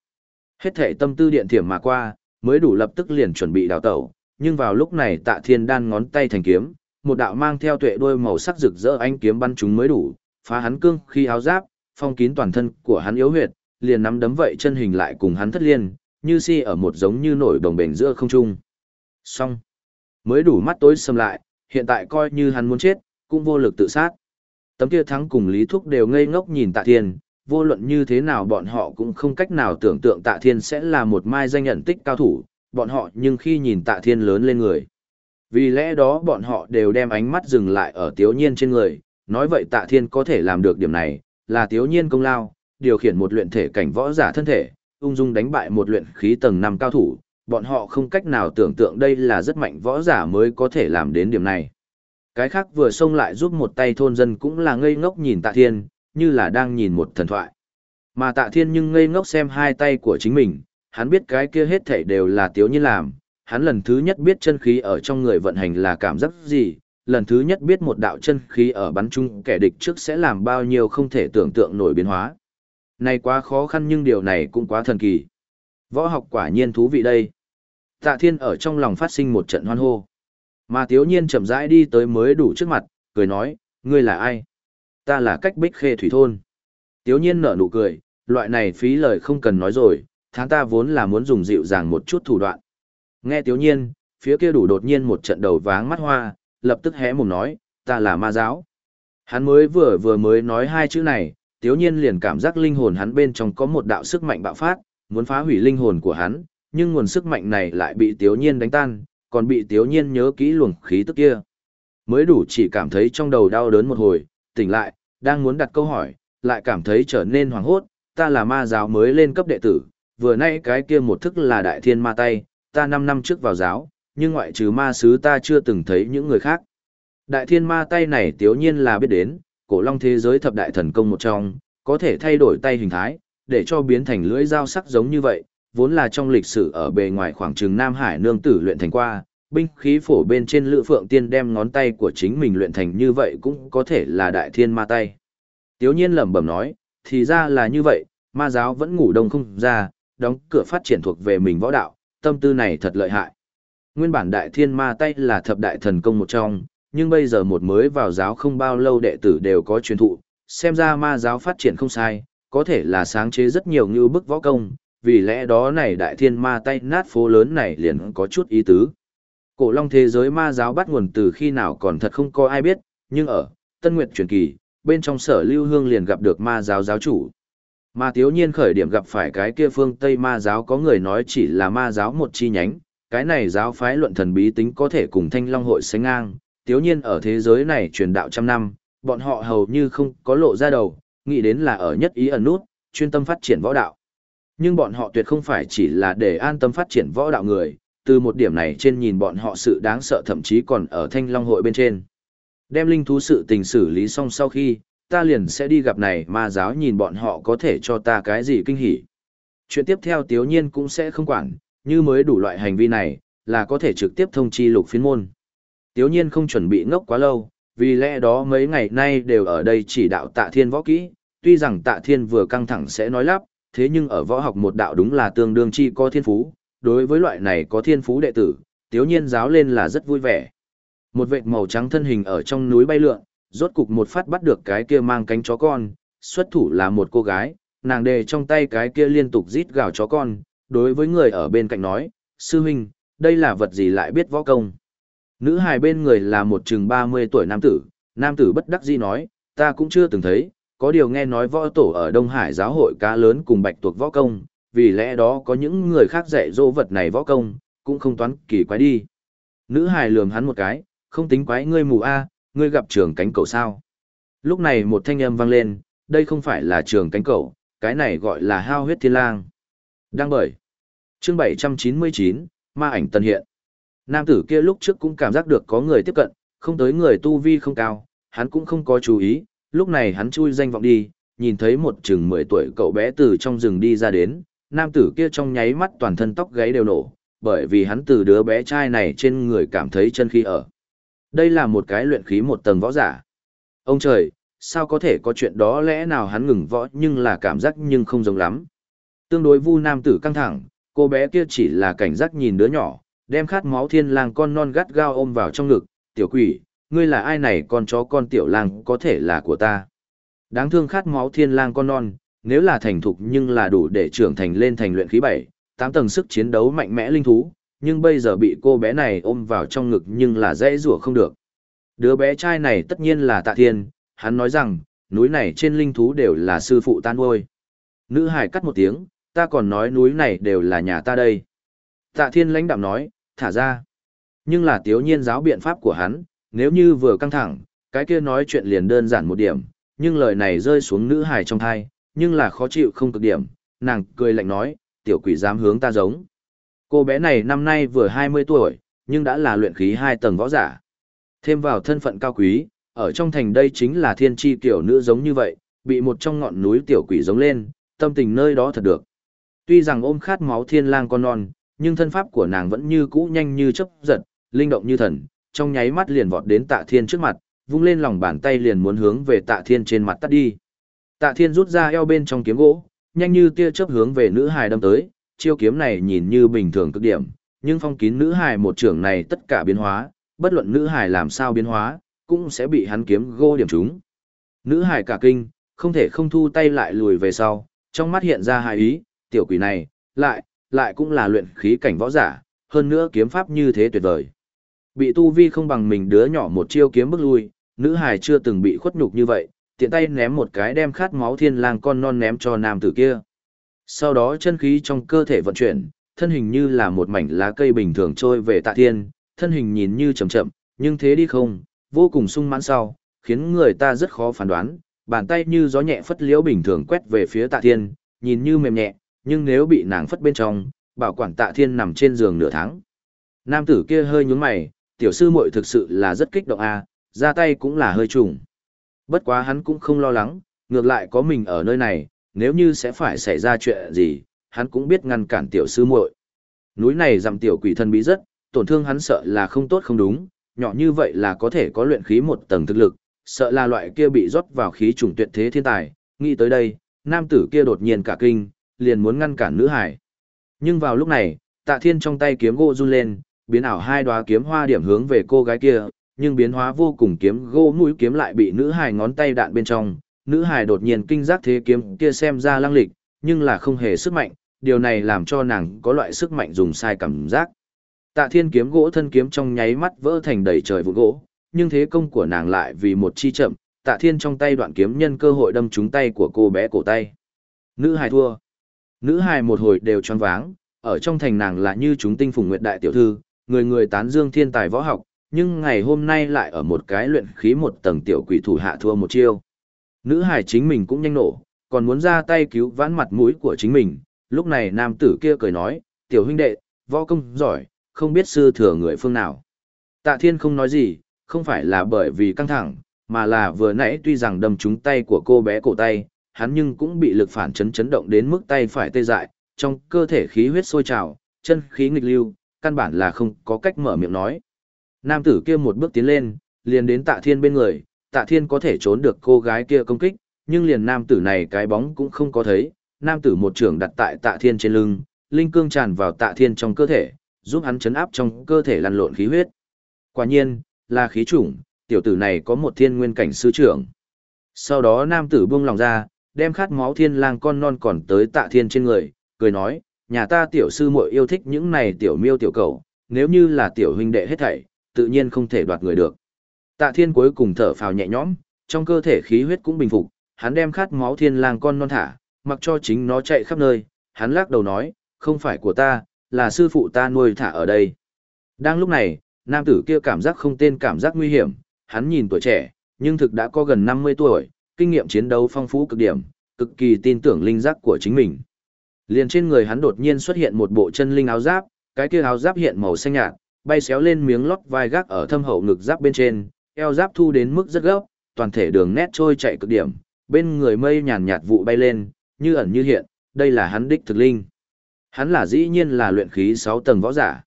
Hết thể tâm tư điện thiểm mà qua, mới đủ lập tức liền chuẩn bị đào tẩu, nhưng vào lúc này tạ thiên đan ngón tay thành kiếm, một đạo mang theo tuệ đôi màu sắc rực rỡ anh kiếm bắn chúng mới đủ, phá hắn cương khi áo giáp, phong kín toàn thân của hắn yếu huyệt, liền nắm đấm vậy chân hình lại cùng hắn thất liên, như si ở một giống như nổi đồng bền giữa không trung. Xong. Mới đủ mắt tối sầm lại, hiện tại coi như hắn muốn chết, cũng vô lực tự sát. Tấm kia thắng cùng Lý Thúc đều ngây ngốc nhìn Tạ Thiên, vô luận như thế nào bọn họ cũng không cách nào tưởng tượng Tạ Thiên sẽ là một mai danh nhận tích cao thủ, bọn họ nhưng khi nhìn Tạ Thiên lớn lên người. Vì lẽ đó bọn họ đều đem ánh mắt dừng lại ở Tiếu Nhiên trên người, nói vậy Tạ Thiên có thể làm được điểm này, là Tiếu Nhiên công lao, điều khiển một luyện thể cảnh võ giả thân thể, ung dung đánh bại một luyện khí tầng 5 cao thủ, bọn họ không cách nào tưởng tượng đây là rất mạnh võ giả mới có thể làm đến điểm này. Cái khác vừa xông lại giúp một tay thôn dân cũng là ngây ngốc nhìn Tạ Thiên, như là đang nhìn một thần thoại. Mà Tạ Thiên nhưng ngây ngốc xem hai tay của chính mình, hắn biết cái kia hết thảy đều là tiếu nhiên làm, hắn lần thứ nhất biết chân khí ở trong người vận hành là cảm giác gì, lần thứ nhất biết một đạo chân khí ở bắn chung kẻ địch trước sẽ làm bao nhiêu không thể tưởng tượng nổi biến hóa. Này quá khó khăn nhưng điều này cũng quá thần kỳ. Võ học quả nhiên thú vị đây. Tạ Thiên ở trong lòng phát sinh một trận hoan hô. Mà Tiếu Nhiên chậm rãi đi tới mới đủ trước mặt, cười nói, ngươi là ai? Ta là cách bích khê thủy thôn. Tiếu Nhiên nở nụ cười, loại này phí lời không cần nói rồi, tháng ta vốn là muốn dùng dịu dàng một chút thủ đoạn. Nghe Tiếu Nhiên, phía kia đủ đột nhiên một trận đầu váng mắt hoa, lập tức hé mồm nói, ta là ma giáo. Hắn mới vừa vừa mới nói hai chữ này, Tiếu Nhiên liền cảm giác linh hồn hắn bên trong có một đạo sức mạnh bạo phát, muốn phá hủy linh hồn của hắn, nhưng nguồn sức mạnh này lại bị Tiếu Nhiên đánh tan, còn bị Tiếu Nhiên nhớ kỹ luồng khí tức kia. Mới đủ chỉ cảm thấy trong đầu đau đớn một hồi, tỉnh lại, đang muốn đặt câu hỏi, lại cảm thấy trở nên hoảng hốt, ta là ma giáo mới lên cấp đệ tử, vừa nay cái kia một thức là đại thiên ma tay, ta 5 năm trước vào giáo, nhưng ngoại trừ ma sứ ta chưa từng thấy những người khác. Đại thiên ma tay này tiếu nhiên là biết đến, cổ long thế giới thập đại thần công một trong, có thể thay đổi tay hình thái, để cho biến thành lưỡi dao sắc giống như vậy, vốn là trong lịch sử ở bề ngoài khoảng trường Nam Hải nương tử luyện thành qua, binh khí phổ bên trên lữ phượng tiên đem ngón tay của chính mình luyện thành như vậy cũng có thể là đại thiên ma tay. Tiếu nhiên lẩm bẩm nói, thì ra là như vậy, ma giáo vẫn ngủ đông không ra, đóng cửa phát triển thuộc về mình võ đạo, tâm tư này thật lợi hại. Nguyên bản đại thiên ma tay là thập đại thần công một trong, nhưng bây giờ một mới vào giáo không bao lâu đệ tử đều có truyền thụ, xem ra ma giáo phát triển không sai, có thể là sáng chế rất nhiều như bức võ công, vì lẽ đó này đại thiên ma tay nát phố lớn này liền có chút ý tứ. Cổ long thế giới ma giáo bắt nguồn từ khi nào còn thật không có ai biết, nhưng ở Tân Nguyệt truyền kỳ, bên trong sở lưu hương liền gặp được ma giáo giáo chủ. Ma thiếu nhiên khởi điểm gặp phải cái kia phương Tây ma giáo có người nói chỉ là ma giáo một chi nhánh, cái này giáo phái luận thần bí tính có thể cùng thanh long hội sánh ngang, tiếu nhiên ở thế giới này truyền đạo trăm năm, bọn họ hầu như không có lộ ra đầu, nghĩ đến là ở nhất ý ẩn nút, chuyên tâm phát triển võ đạo. Nhưng bọn họ tuyệt không phải chỉ là để an tâm phát triển võ đạo người, từ một điểm này trên nhìn bọn họ sự đáng sợ thậm chí còn ở thanh long hội bên trên. Đem linh thú sự tình xử lý xong sau khi, ta liền sẽ đi gặp này ma giáo nhìn bọn họ có thể cho ta cái gì kinh hỉ. Chuyện tiếp theo tiếu nhiên cũng sẽ không quản, như mới đủ loại hành vi này, là có thể trực tiếp thông chi lục phiến môn. Tiếu nhiên không chuẩn bị ngốc quá lâu, vì lẽ đó mấy ngày nay đều ở đây chỉ đạo tạ thiên võ kỹ, tuy rằng tạ thiên vừa căng thẳng sẽ nói lắp, thế nhưng ở võ học một đạo đúng là tương đương chi có thiên phú, đối với loại này có thiên phú đệ tử, tiếu nhiên giáo lên là rất vui vẻ. Một vệt màu trắng thân hình ở trong núi bay lượn, rốt cục một phát bắt được cái kia mang cánh chó con, xuất thủ là một cô gái, nàng đề trong tay cái kia liên tục rít gào chó con, đối với người ở bên cạnh nói, sư huynh, đây là vật gì lại biết võ công. Nữ hài bên người là một chừng 30 tuổi nam tử, nam tử bất đắc dĩ nói, ta cũng chưa từng thấy, có điều nghe nói võ tổ ở Đông Hải giáo hội cá lớn cùng bạch tuộc võ công, vì lẽ đó có những người khác dạy dỗ vật này võ công, cũng không toán kỳ quái đi. Nữ hài lườm hắn một cái, không tính quái ngươi mù a, ngươi gặp trường cánh cầu sao. Lúc này một thanh âm vang lên, đây không phải là trường cánh cầu, cái này gọi là hao huyết thiên lang. Đang bởi. Chương 799, ma ảnh tân hiện. Nam tử kia lúc trước cũng cảm giác được có người tiếp cận, không tới người tu vi không cao, hắn cũng không có chú ý, lúc này hắn chui danh vọng đi, nhìn thấy một chừng 10 tuổi cậu bé từ trong rừng đi ra đến, nam tử kia trong nháy mắt toàn thân tóc gáy đều nổ, bởi vì hắn từ đứa bé trai này trên người cảm thấy chân khí ở. Đây là một cái luyện khí một tầng võ giả. Ông trời, sao có thể có chuyện đó lẽ nào hắn ngừng võ nhưng là cảm giác nhưng không giống lắm. Tương đối vu nam tử căng thẳng, cô bé kia chỉ là cảnh giác nhìn đứa nhỏ, đem khát máu thiên lang con non gắt gao ôm vào trong ngực, tiểu quỷ, ngươi là ai này con chó con tiểu lang có thể là của ta. Đáng thương khát máu thiên lang con non, nếu là thành thục nhưng là đủ để trưởng thành lên thành luyện khí bảy, tám tầng sức chiến đấu mạnh mẽ linh thú, nhưng bây giờ bị cô bé này ôm vào trong ngực nhưng là dễ rủa không được. Đứa bé trai này tất nhiên là tạ thiên, hắn nói rằng, núi này trên linh thú đều là sư phụ tan nuôi. Nữ hải cắt một tiếng, ta còn nói núi này đều là nhà ta đây. Tạ thiên lãnh đạm nói, thả ra. Nhưng là tiếu nhiên giáo biện pháp của hắn, nếu như vừa căng thẳng, cái kia nói chuyện liền đơn giản một điểm, nhưng lời này rơi xuống nữ hài trong thai, nhưng là khó chịu không cực điểm, nàng cười lạnh nói, tiểu quỷ dám hướng ta giống. Cô bé này năm nay vừa 20 tuổi, nhưng đã là luyện khí hai tầng võ giả. Thêm vào thân phận cao quý, ở trong thành đây chính là thiên tri tiểu nữ giống như vậy, bị một trong ngọn núi tiểu quỷ giống lên, tâm tình nơi đó thật được. Tuy rằng ôm khát máu thiên lang con non, nhưng thân pháp của nàng vẫn như cũ nhanh như chớp giật, linh động như thần, trong nháy mắt liền vọt đến tạ thiên trước mặt, vung lên lòng bàn tay liền muốn hướng về tạ thiên trên mặt tắt đi. Tạ thiên rút ra eo bên trong kiếm gỗ, nhanh như tia chớp hướng về nữ hài đâm tới, chiêu kiếm này nhìn như bình thường cực điểm, nhưng phong kín nữ hài một trường này tất cả biến hóa, bất luận nữ hài làm sao biến hóa, cũng sẽ bị hắn kiếm gỗ điểm trúng. Nữ hài cả kinh, không thể không thu tay lại lùi về sau, trong mắt hiện ra hài ý, tiểu quỷ này, lại, lại cũng là luyện khí cảnh võ giả, hơn nữa kiếm pháp như thế tuyệt vời. Bị tu vi không bằng mình đứa nhỏ một chiêu kiếm bước lui, nữ hài chưa từng bị khuất nhục như vậy, tiện tay ném một cái đem khát máu thiên lang con non ném cho nam tử kia. Sau đó chân khí trong cơ thể vận chuyển, thân hình như là một mảnh lá cây bình thường trôi về tạ thiên, thân hình nhìn như chậm chậm, nhưng thế đi không, vô cùng sung mãn sau, khiến người ta rất khó phán đoán, bàn tay như gió nhẹ phất liễu bình thường quét về phía tạ thiên, nhìn như mềm nhẹ, nhưng nếu bị nàng phất bên trong, bảo quản tạ thiên nằm trên giường nửa tháng. Nam tử kia hơi nhướng mày, tiểu sư muội thực sự là rất kích động a, à, ra tay cũng là hơi trùng. Bất quá hắn cũng không lo lắng, ngược lại có mình ở nơi này, nếu như sẽ phải xảy ra chuyện gì, hắn cũng biết ngăn cản tiểu sư muội. Núi này dặm tiểu quỷ thân bí rất, tổn thương hắn sợ là không tốt không đúng, nhỏ như vậy là có thể có luyện khí một tầng thực lực, sợ là loại kia bị rót vào khí trùng tuyệt thế thiên tài, nghĩ tới đây, nam tử kia đột nhiên cả kinh, liền muốn ngăn cản nữ hải. Nhưng vào lúc này, tạ thiên trong tay kiếm gỗ run lên, biến ảo hai đóa kiếm hoa điểm hướng về cô gái kia, nhưng biến hóa vô cùng kiếm gỗ mũi kiếm lại bị nữ hài ngón tay đạn bên trong. Nữ hài đột nhiên kinh giác thế kiếm kia xem ra lăng lịch, nhưng là không hề sức mạnh, điều này làm cho nàng có loại sức mạnh dùng sai cảm giác. Tạ thiên kiếm gỗ thân kiếm trong nháy mắt vỡ thành đầy trời vụn gỗ, nhưng thế công của nàng lại vì một chi chậm, tạ thiên trong tay đoạn kiếm nhân cơ hội đâm trúng tay của cô bé cổ tay. Nữ hài thua. Nữ hài một hồi đều choáng váng, ở trong thành nàng là như chúng tinh phùng nguyệt đại tiểu thư, người người tán dương thiên tài võ học, nhưng ngày hôm nay lại ở một cái luyện khí một tầng tiểu quỷ thủ hạ thua một chiêu. Nữ hải chính mình cũng nhanh nổ, còn muốn ra tay cứu vãn mặt mũi của chính mình, lúc này nam tử kia cười nói, tiểu huynh đệ, võ công giỏi, không biết sư thừa người phương nào. Tạ thiên không nói gì, không phải là bởi vì căng thẳng, mà là vừa nãy tuy rằng đâm trúng tay của cô bé cổ tay, hắn nhưng cũng bị lực phản chấn chấn động đến mức tay phải tê dại, trong cơ thể khí huyết sôi trào, chân khí nghịch lưu, căn bản là không có cách mở miệng nói. Nam tử kia một bước tiến lên, liền đến tạ thiên bên người, tạ thiên có thể trốn được cô gái kia công kích, nhưng liền nam tử này cái bóng cũng không có thấy, nam tử một trưởng đặt tại tạ thiên trên lưng, linh cương tràn vào tạ thiên trong cơ thể, giúp hắn chấn áp trong cơ thể lăn lộn khí huyết. Quả nhiên, là khí chủng, tiểu tử này có một thiên nguyên cảnh sư trưởng. Sau đó nam tử buông lòng ra, đem khát máu thiên lang con non còn tới tạ thiên trên người, cười nói, nhà ta tiểu sư muội yêu thích những này tiểu miêu tiểu cầu, nếu như là tiểu huynh đệ hết thảy, tự nhiên không thể đoạt người được. Tạ thiên cuối cùng thở phào nhẹ nhõm, trong cơ thể khí huyết cũng bình phục, hắn đem khát máu thiên lang con non thả, mặc cho chính nó chạy khắp nơi, hắn lắc đầu nói, không phải của ta, là sư phụ ta nuôi thả ở đây. Đang lúc này, nam tử kia cảm giác không tên cảm giác nguy hiểm, hắn nhìn tuổi trẻ, nhưng thực đã có gần 50 tuổi, kinh nghiệm chiến đấu phong phú cực điểm, cực kỳ tin tưởng linh giác của chính mình. Liền trên người hắn đột nhiên xuất hiện một bộ chân linh áo giáp, cái kia áo giáp hiện màu xanh nhạt, bay xéo lên miếng lót vai gác ở thâm hậu ngực giáp bên trên, eo giáp thu đến mức rất gấp, toàn thể đường nét trôi chạy cực điểm, bên người mây nhàn nhạt vụ bay lên, như ẩn như hiện, đây là hắn đích thực linh. Hắn là dĩ nhiên là luyện khí 6 tầng võ giả.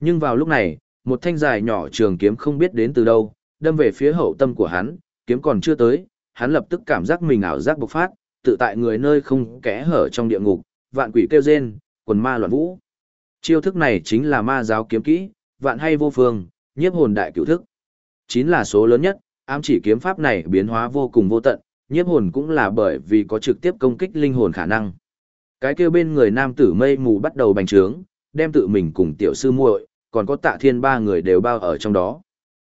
Nhưng vào lúc này, một thanh dài nhỏ trường kiếm không biết đến từ đâu, đâm về phía hậu tâm của hắn, kiếm còn chưa tới, hắn lập tức cảm giác mình ảo giác bộc phát, tự tại người nơi không kẽ hở trong địa ngục, vạn quỷ kêu rên, quần ma loạn vũ. Chiêu thức này chính là ma giáo kiếm kỹ, vạn hay vô phương, nhiếp hồn đại cửu thức. Chín là số lớn nhất, ám chỉ kiếm pháp này biến hóa vô cùng vô tận, nhiếp hồn cũng là bởi vì có trực tiếp công kích linh hồn khả năng. Cái kêu bên người nam tử mây mù bắt đầu bành trướng, đem tự mình cùng tiểu sư muội, còn có tạ thiên ba người đều bao ở trong đó.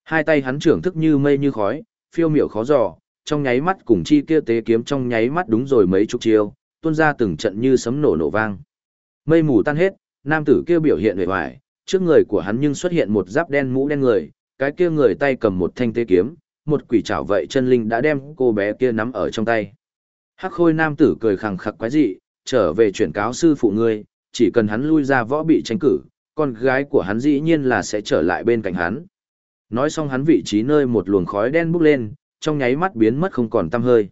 Hai tay hắn trưởng thức như mây như khói, phiêu miểu khó dò, trong nháy mắt cùng chi kia tế kiếm trong nháy mắt đúng rồi mấy chục chiêu, tuôn ra từng trận như sấm nổ nổ vang. Mây mù tan hết, nam tử kia biểu hiện vẻ vải, trước người của hắn nhưng xuất hiện một giáp đen mũ đen người, cái kia người tay cầm một thanh tế kiếm, một quỷ trảo vậy chân linh đã đem cô bé kia nắm ở trong tay. Hắc khôi nam tử cười khẳng khặc quái dị, trở về chuyển cáo sư phụ ngươi, chỉ cần hắn lui ra võ bị tranh cử, con gái của hắn dĩ nhiên là sẽ trở lại bên cạnh hắn. Nói xong hắn vị trí nơi một luồng khói đen bốc lên, trong nháy mắt biến mất không còn tăm hơi.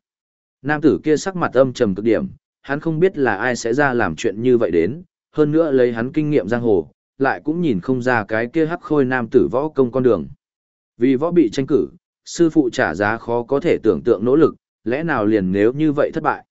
Nam tử kia sắc mặt âm trầm cực điểm, hắn không biết là ai sẽ ra làm chuyện như vậy đến, hơn nữa lấy hắn kinh nghiệm giang hồ, lại cũng nhìn không ra cái kia hắc khôi nam tử võ công con đường. Vì võ bị tranh cử, sư phụ trả giá khó có thể tưởng tượng nỗ lực, lẽ nào liền nếu như vậy thất bại.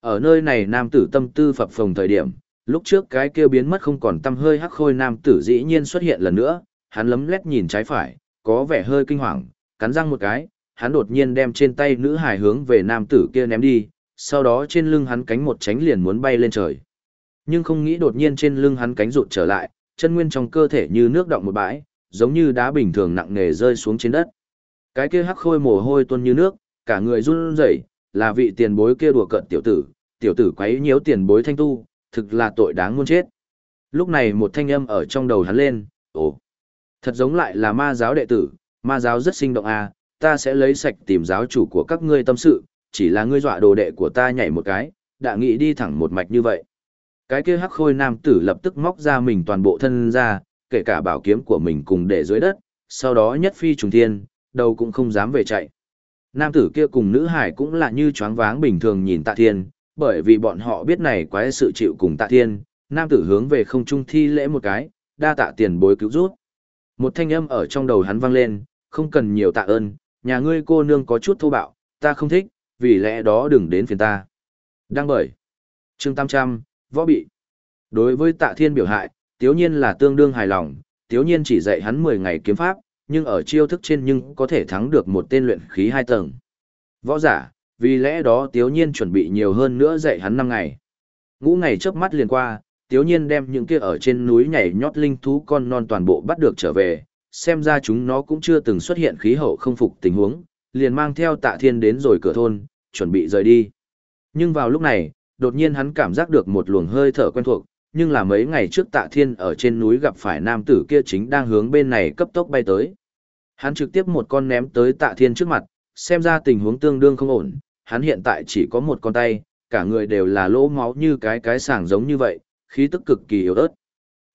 Ở nơi này nam tử tâm tư phập phồng thời điểm, lúc trước cái kia biến mất không còn tâm hơi hắc khôi nam tử dĩ nhiên xuất hiện lần nữa, hắn lấm lét nhìn trái phải, có vẻ hơi kinh hoàng, cắn răng một cái, hắn đột nhiên đem trên tay nữ hài hướng về nam tử kia ném đi, sau đó trên lưng hắn cánh một tránh liền muốn bay lên trời. Nhưng không nghĩ đột nhiên trên lưng hắn cánh rụt trở lại, chân nguyên trong cơ thể như nước động một bãi, giống như đá bình thường nặng nề rơi xuống trên đất. Cái kia hắc khôi mồ hôi tuôn như nước, cả người run rẩy, là vị tiền bối kia đùa cợt tiểu tử, tiểu tử quấy nhiễu tiền bối thanh tu, thực là tội đáng muôn chết. Lúc này một thanh âm ở trong đầu hắn lên, ồ, thật giống lại là ma giáo đệ tử, ma giáo rất sinh động à, ta sẽ lấy sạch tìm giáo chủ của các ngươi tâm sự, chỉ là ngươi dọa đồ đệ của ta nhảy một cái, đã nghĩ đi thẳng một mạch như vậy. Cái kia hắc khôi nam tử lập tức móc ra mình toàn bộ thân ra, kể cả bảo kiếm của mình cùng để dưới đất, sau đó nhất phi trùng thiên, đầu cũng không dám về chạy. Nam tử kia cùng nữ hải cũng là như choáng váng bình thường nhìn tạ thiên, bởi vì bọn họ biết này quái sự chịu cùng tạ thiên, nam tử hướng về không trung thi lễ một cái, đa tạ tiền bối cứu rút. Một thanh âm ở trong đầu hắn vang lên, không cần nhiều tạ ơn, nhà ngươi cô nương có chút thô bạo, ta không thích, vì lẽ đó đừng đến phiền ta. Đang bởi. chương 800, võ bị. Đối với tạ thiên biểu hại, tiếu nhiên là tương đương hài lòng, tiếu nhiên chỉ dạy hắn 10 ngày kiếm pháp, nhưng ở chiêu thức trên nhưng có thể thắng được một tên luyện khí hai tầng. Võ giả, vì lẽ đó tiếu nhiên chuẩn bị nhiều hơn nữa dạy hắn 5 ngày. Ngũ ngày trước mắt liền qua, tiếu nhiên đem những kia ở trên núi nhảy nhót linh thú con non toàn bộ bắt được trở về, xem ra chúng nó cũng chưa từng xuất hiện khí hậu không phục tình huống, liền mang theo tạ thiên đến rồi cửa thôn, chuẩn bị rời đi. Nhưng vào lúc này, đột nhiên hắn cảm giác được một luồng hơi thở quen thuộc, nhưng là mấy ngày trước tạ thiên ở trên núi gặp phải nam tử kia chính đang hướng bên này cấp tốc bay tới. Hắn trực tiếp một con ném tới tạ thiên trước mặt, xem ra tình huống tương đương không ổn, hắn hiện tại chỉ có một con tay, cả người đều là lỗ máu như cái cái sàng giống như vậy, khí tức cực kỳ yếu ớt.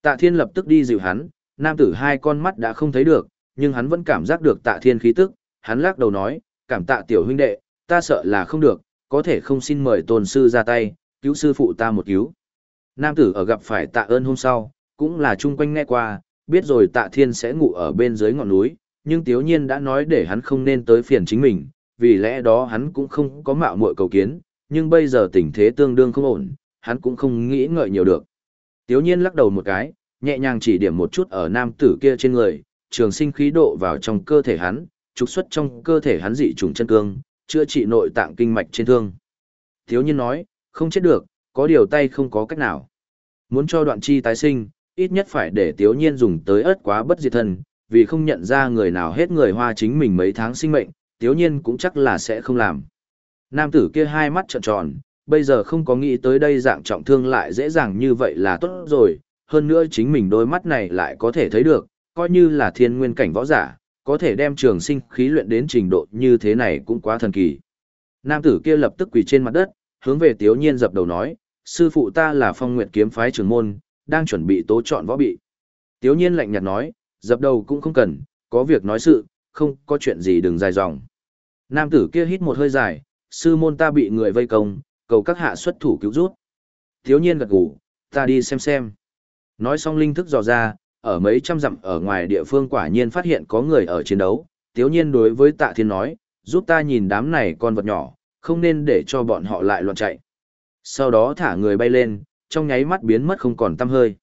Tạ thiên lập tức đi dịu hắn, nam tử hai con mắt đã không thấy được, nhưng hắn vẫn cảm giác được tạ thiên khí tức, hắn lắc đầu nói, cảm tạ tiểu huynh đệ, ta sợ là không được, có thể không xin mời tôn sư ra tay, cứu sư phụ ta một cứu. Nam tử ở gặp phải tạ ơn hôm sau, cũng là chung quanh nghe qua, biết rồi tạ thiên sẽ ngủ ở bên dưới ngọn núi, nhưng tiếu nhiên đã nói để hắn không nên tới phiền chính mình, vì lẽ đó hắn cũng không có mạo muội cầu kiến, nhưng bây giờ tình thế tương đương không ổn, hắn cũng không nghĩ ngợi nhiều được. Tiếu nhiên lắc đầu một cái, nhẹ nhàng chỉ điểm một chút ở nam tử kia trên người, trường sinh khí độ vào trong cơ thể hắn, trục xuất trong cơ thể hắn dị trùng chân cương, chữa trị nội tạng kinh mạch trên thương. Thiếu nhiên nói, không chết được, có điều tay không có cách nào. Muốn cho đoạn chi tái sinh, ít nhất phải để thiếu nhiên dùng tới ớt quá bất diệt thân, vì không nhận ra người nào hết người hoa chính mình mấy tháng sinh mệnh, thiếu nhiên cũng chắc là sẽ không làm. Nam tử kia hai mắt trợn tròn, bây giờ không có nghĩ tới đây dạng trọng thương lại dễ dàng như vậy là tốt rồi, hơn nữa chính mình đôi mắt này lại có thể thấy được, coi như là thiên nguyên cảnh võ giả, có thể đem trường sinh khí luyện đến trình độ như thế này cũng quá thần kỳ. Nam tử kia lập tức quỳ trên mặt đất, hướng về Tiếu Nhiên dập đầu nói, sư phụ ta là phong nguyệt kiếm phái trưởng môn, đang chuẩn bị tố chọn võ bị. Tiếu Nhiên lạnh nhạt nói, dập đầu cũng không cần, có việc nói sự, không có chuyện gì đừng dài dòng. Nam tử kia hít một hơi dài, sư môn ta bị người vây công, cầu các hạ xuất thủ cứu rút. Tiếu Nhiên gật gù, ta đi xem xem. Nói xong linh thức dò ra, ở mấy trăm dặm ở ngoài địa phương quả nhiên phát hiện có người ở chiến đấu. Tiếu nhiên đối với tạ thiên nói, giúp ta nhìn đám này con vật nhỏ, không nên để cho bọn họ lại loạn chạy. Sau đó thả người bay lên, trong nháy mắt biến mất không còn tăm hơi.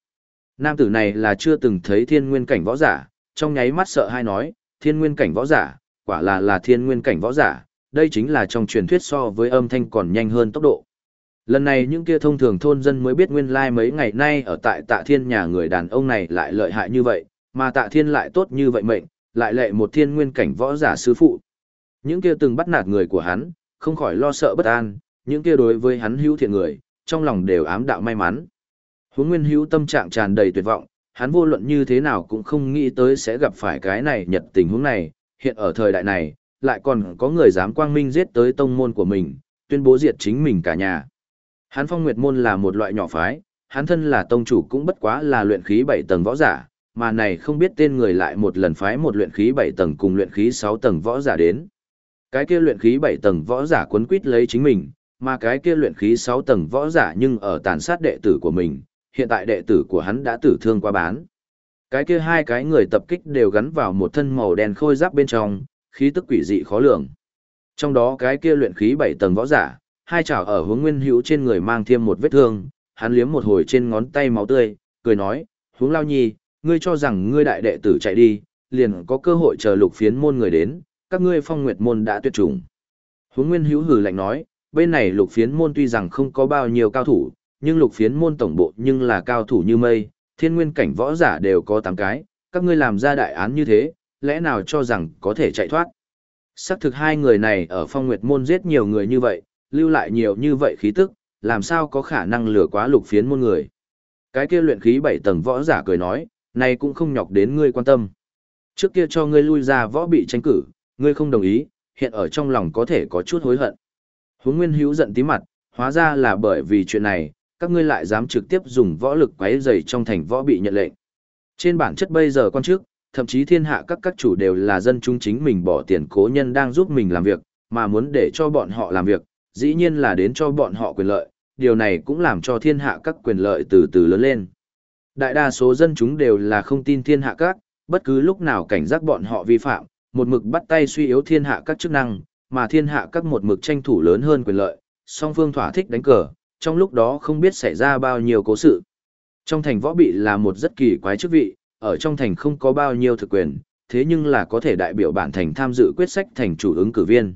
Nam tử này là chưa từng thấy thiên nguyên cảnh võ giả, trong nháy mắt sợ hai nói, thiên nguyên cảnh võ giả, quả là là thiên nguyên cảnh võ giả, đây chính là trong truyền thuyết so với âm thanh còn nhanh hơn tốc độ. Lần này những kia thông thường thôn dân mới biết nguyên lai like mấy ngày nay ở tại tạ thiên nhà người đàn ông này lại lợi hại như vậy, mà tạ thiên lại tốt như vậy mệnh, lại lệ một thiên nguyên cảnh võ giả sư phụ. Những kia từng bắt nạt người của hắn, không khỏi lo sợ bất an, những kia đối với hắn hữu thiện người, trong lòng đều ám đạo may mắn. Huống nguyên hữu tâm trạng tràn đầy tuyệt vọng, hắn vô luận như thế nào cũng không nghĩ tới sẽ gặp phải cái này nhật tình huống này, hiện ở thời đại này, lại còn có người dám quang minh giết tới tông môn của mình, tuyên bố diệt chính mình cả nhà. Hắn phong nguyệt môn là một loại nhỏ phái, hắn thân là tông chủ cũng bất quá là luyện khí 7 tầng võ giả, mà này không biết tên người lại một lần phái một luyện khí 7 tầng cùng luyện khí 6 tầng võ giả đến. Cái kia luyện khí 7 tầng võ giả quấn quýt lấy chính mình, mà cái kia luyện khí 6 tầng võ giả nhưng ở tàn sát đệ tử của mình, hiện tại đệ tử của hắn đã tử thương qua bán. Cái kia hai cái người tập kích đều gắn vào một thân màu đen khôi giáp bên trong, khí tức quỷ dị khó lường. Trong đó cái kia luyện khí 7 tầng võ giả, hai chảo ở hướng nguyên hữu trên người mang thêm một vết thương, hắn liếm một hồi trên ngón tay máu tươi, cười nói, hướng lao nhi, ngươi cho rằng ngươi đại đệ tử chạy đi, liền có cơ hội chờ lục phiến môn người đến, các ngươi phong nguyệt môn đã tuyệt chủng. Hướng nguyên hữu hừ lạnh nói, bên này lục phiến môn tuy rằng không có bao nhiêu cao thủ, nhưng lục phiến môn tổng bộ nhưng là cao thủ như mây, thiên nguyên cảnh võ giả đều có tám cái, các ngươi làm ra đại án như thế, lẽ nào cho rằng có thể chạy thoát. Sắc thực hai người này ở phong nguyệt môn giết nhiều người như vậy, lưu lại nhiều như vậy khí tức, làm sao có khả năng lừa quá lục phiến môn người. Cái kia luyện khí bảy tầng võ giả cười nói, này cũng không nhọc đến ngươi quan tâm. Trước kia cho ngươi lui ra võ bị tranh cử, ngươi không đồng ý, hiện ở trong lòng có thể có chút hối hận. Huống Nguyên Hữu giận tí mặt, hóa ra là bởi vì chuyện này, các ngươi lại dám trực tiếp dùng võ lực quấy rầy trong thành võ bị nhận lệnh. Trên bản chất bây giờ quan trước, thậm chí thiên hạ các các chủ đều là dân chúng chính mình bỏ tiền cố nhân đang giúp mình làm việc, mà muốn để cho bọn họ làm việc, dĩ nhiên là đến cho bọn họ quyền lợi, điều này cũng làm cho thiên hạ các quyền lợi từ từ lớn lên. Đại đa số dân chúng đều là không tin thiên hạ các, bất cứ lúc nào cảnh giác bọn họ vi phạm, một mực bắt tay suy yếu thiên hạ các chức năng, mà thiên hạ các một mực tranh thủ lớn hơn quyền lợi, song phương thỏa thích đánh cờ, trong lúc đó không biết xảy ra bao nhiêu cố sự. Trong thành võ bị là một rất kỳ quái chức vị, ở trong thành không có bao nhiêu thực quyền, thế nhưng là có thể đại biểu bản thành tham dự quyết sách thành chủ ứng cử viên.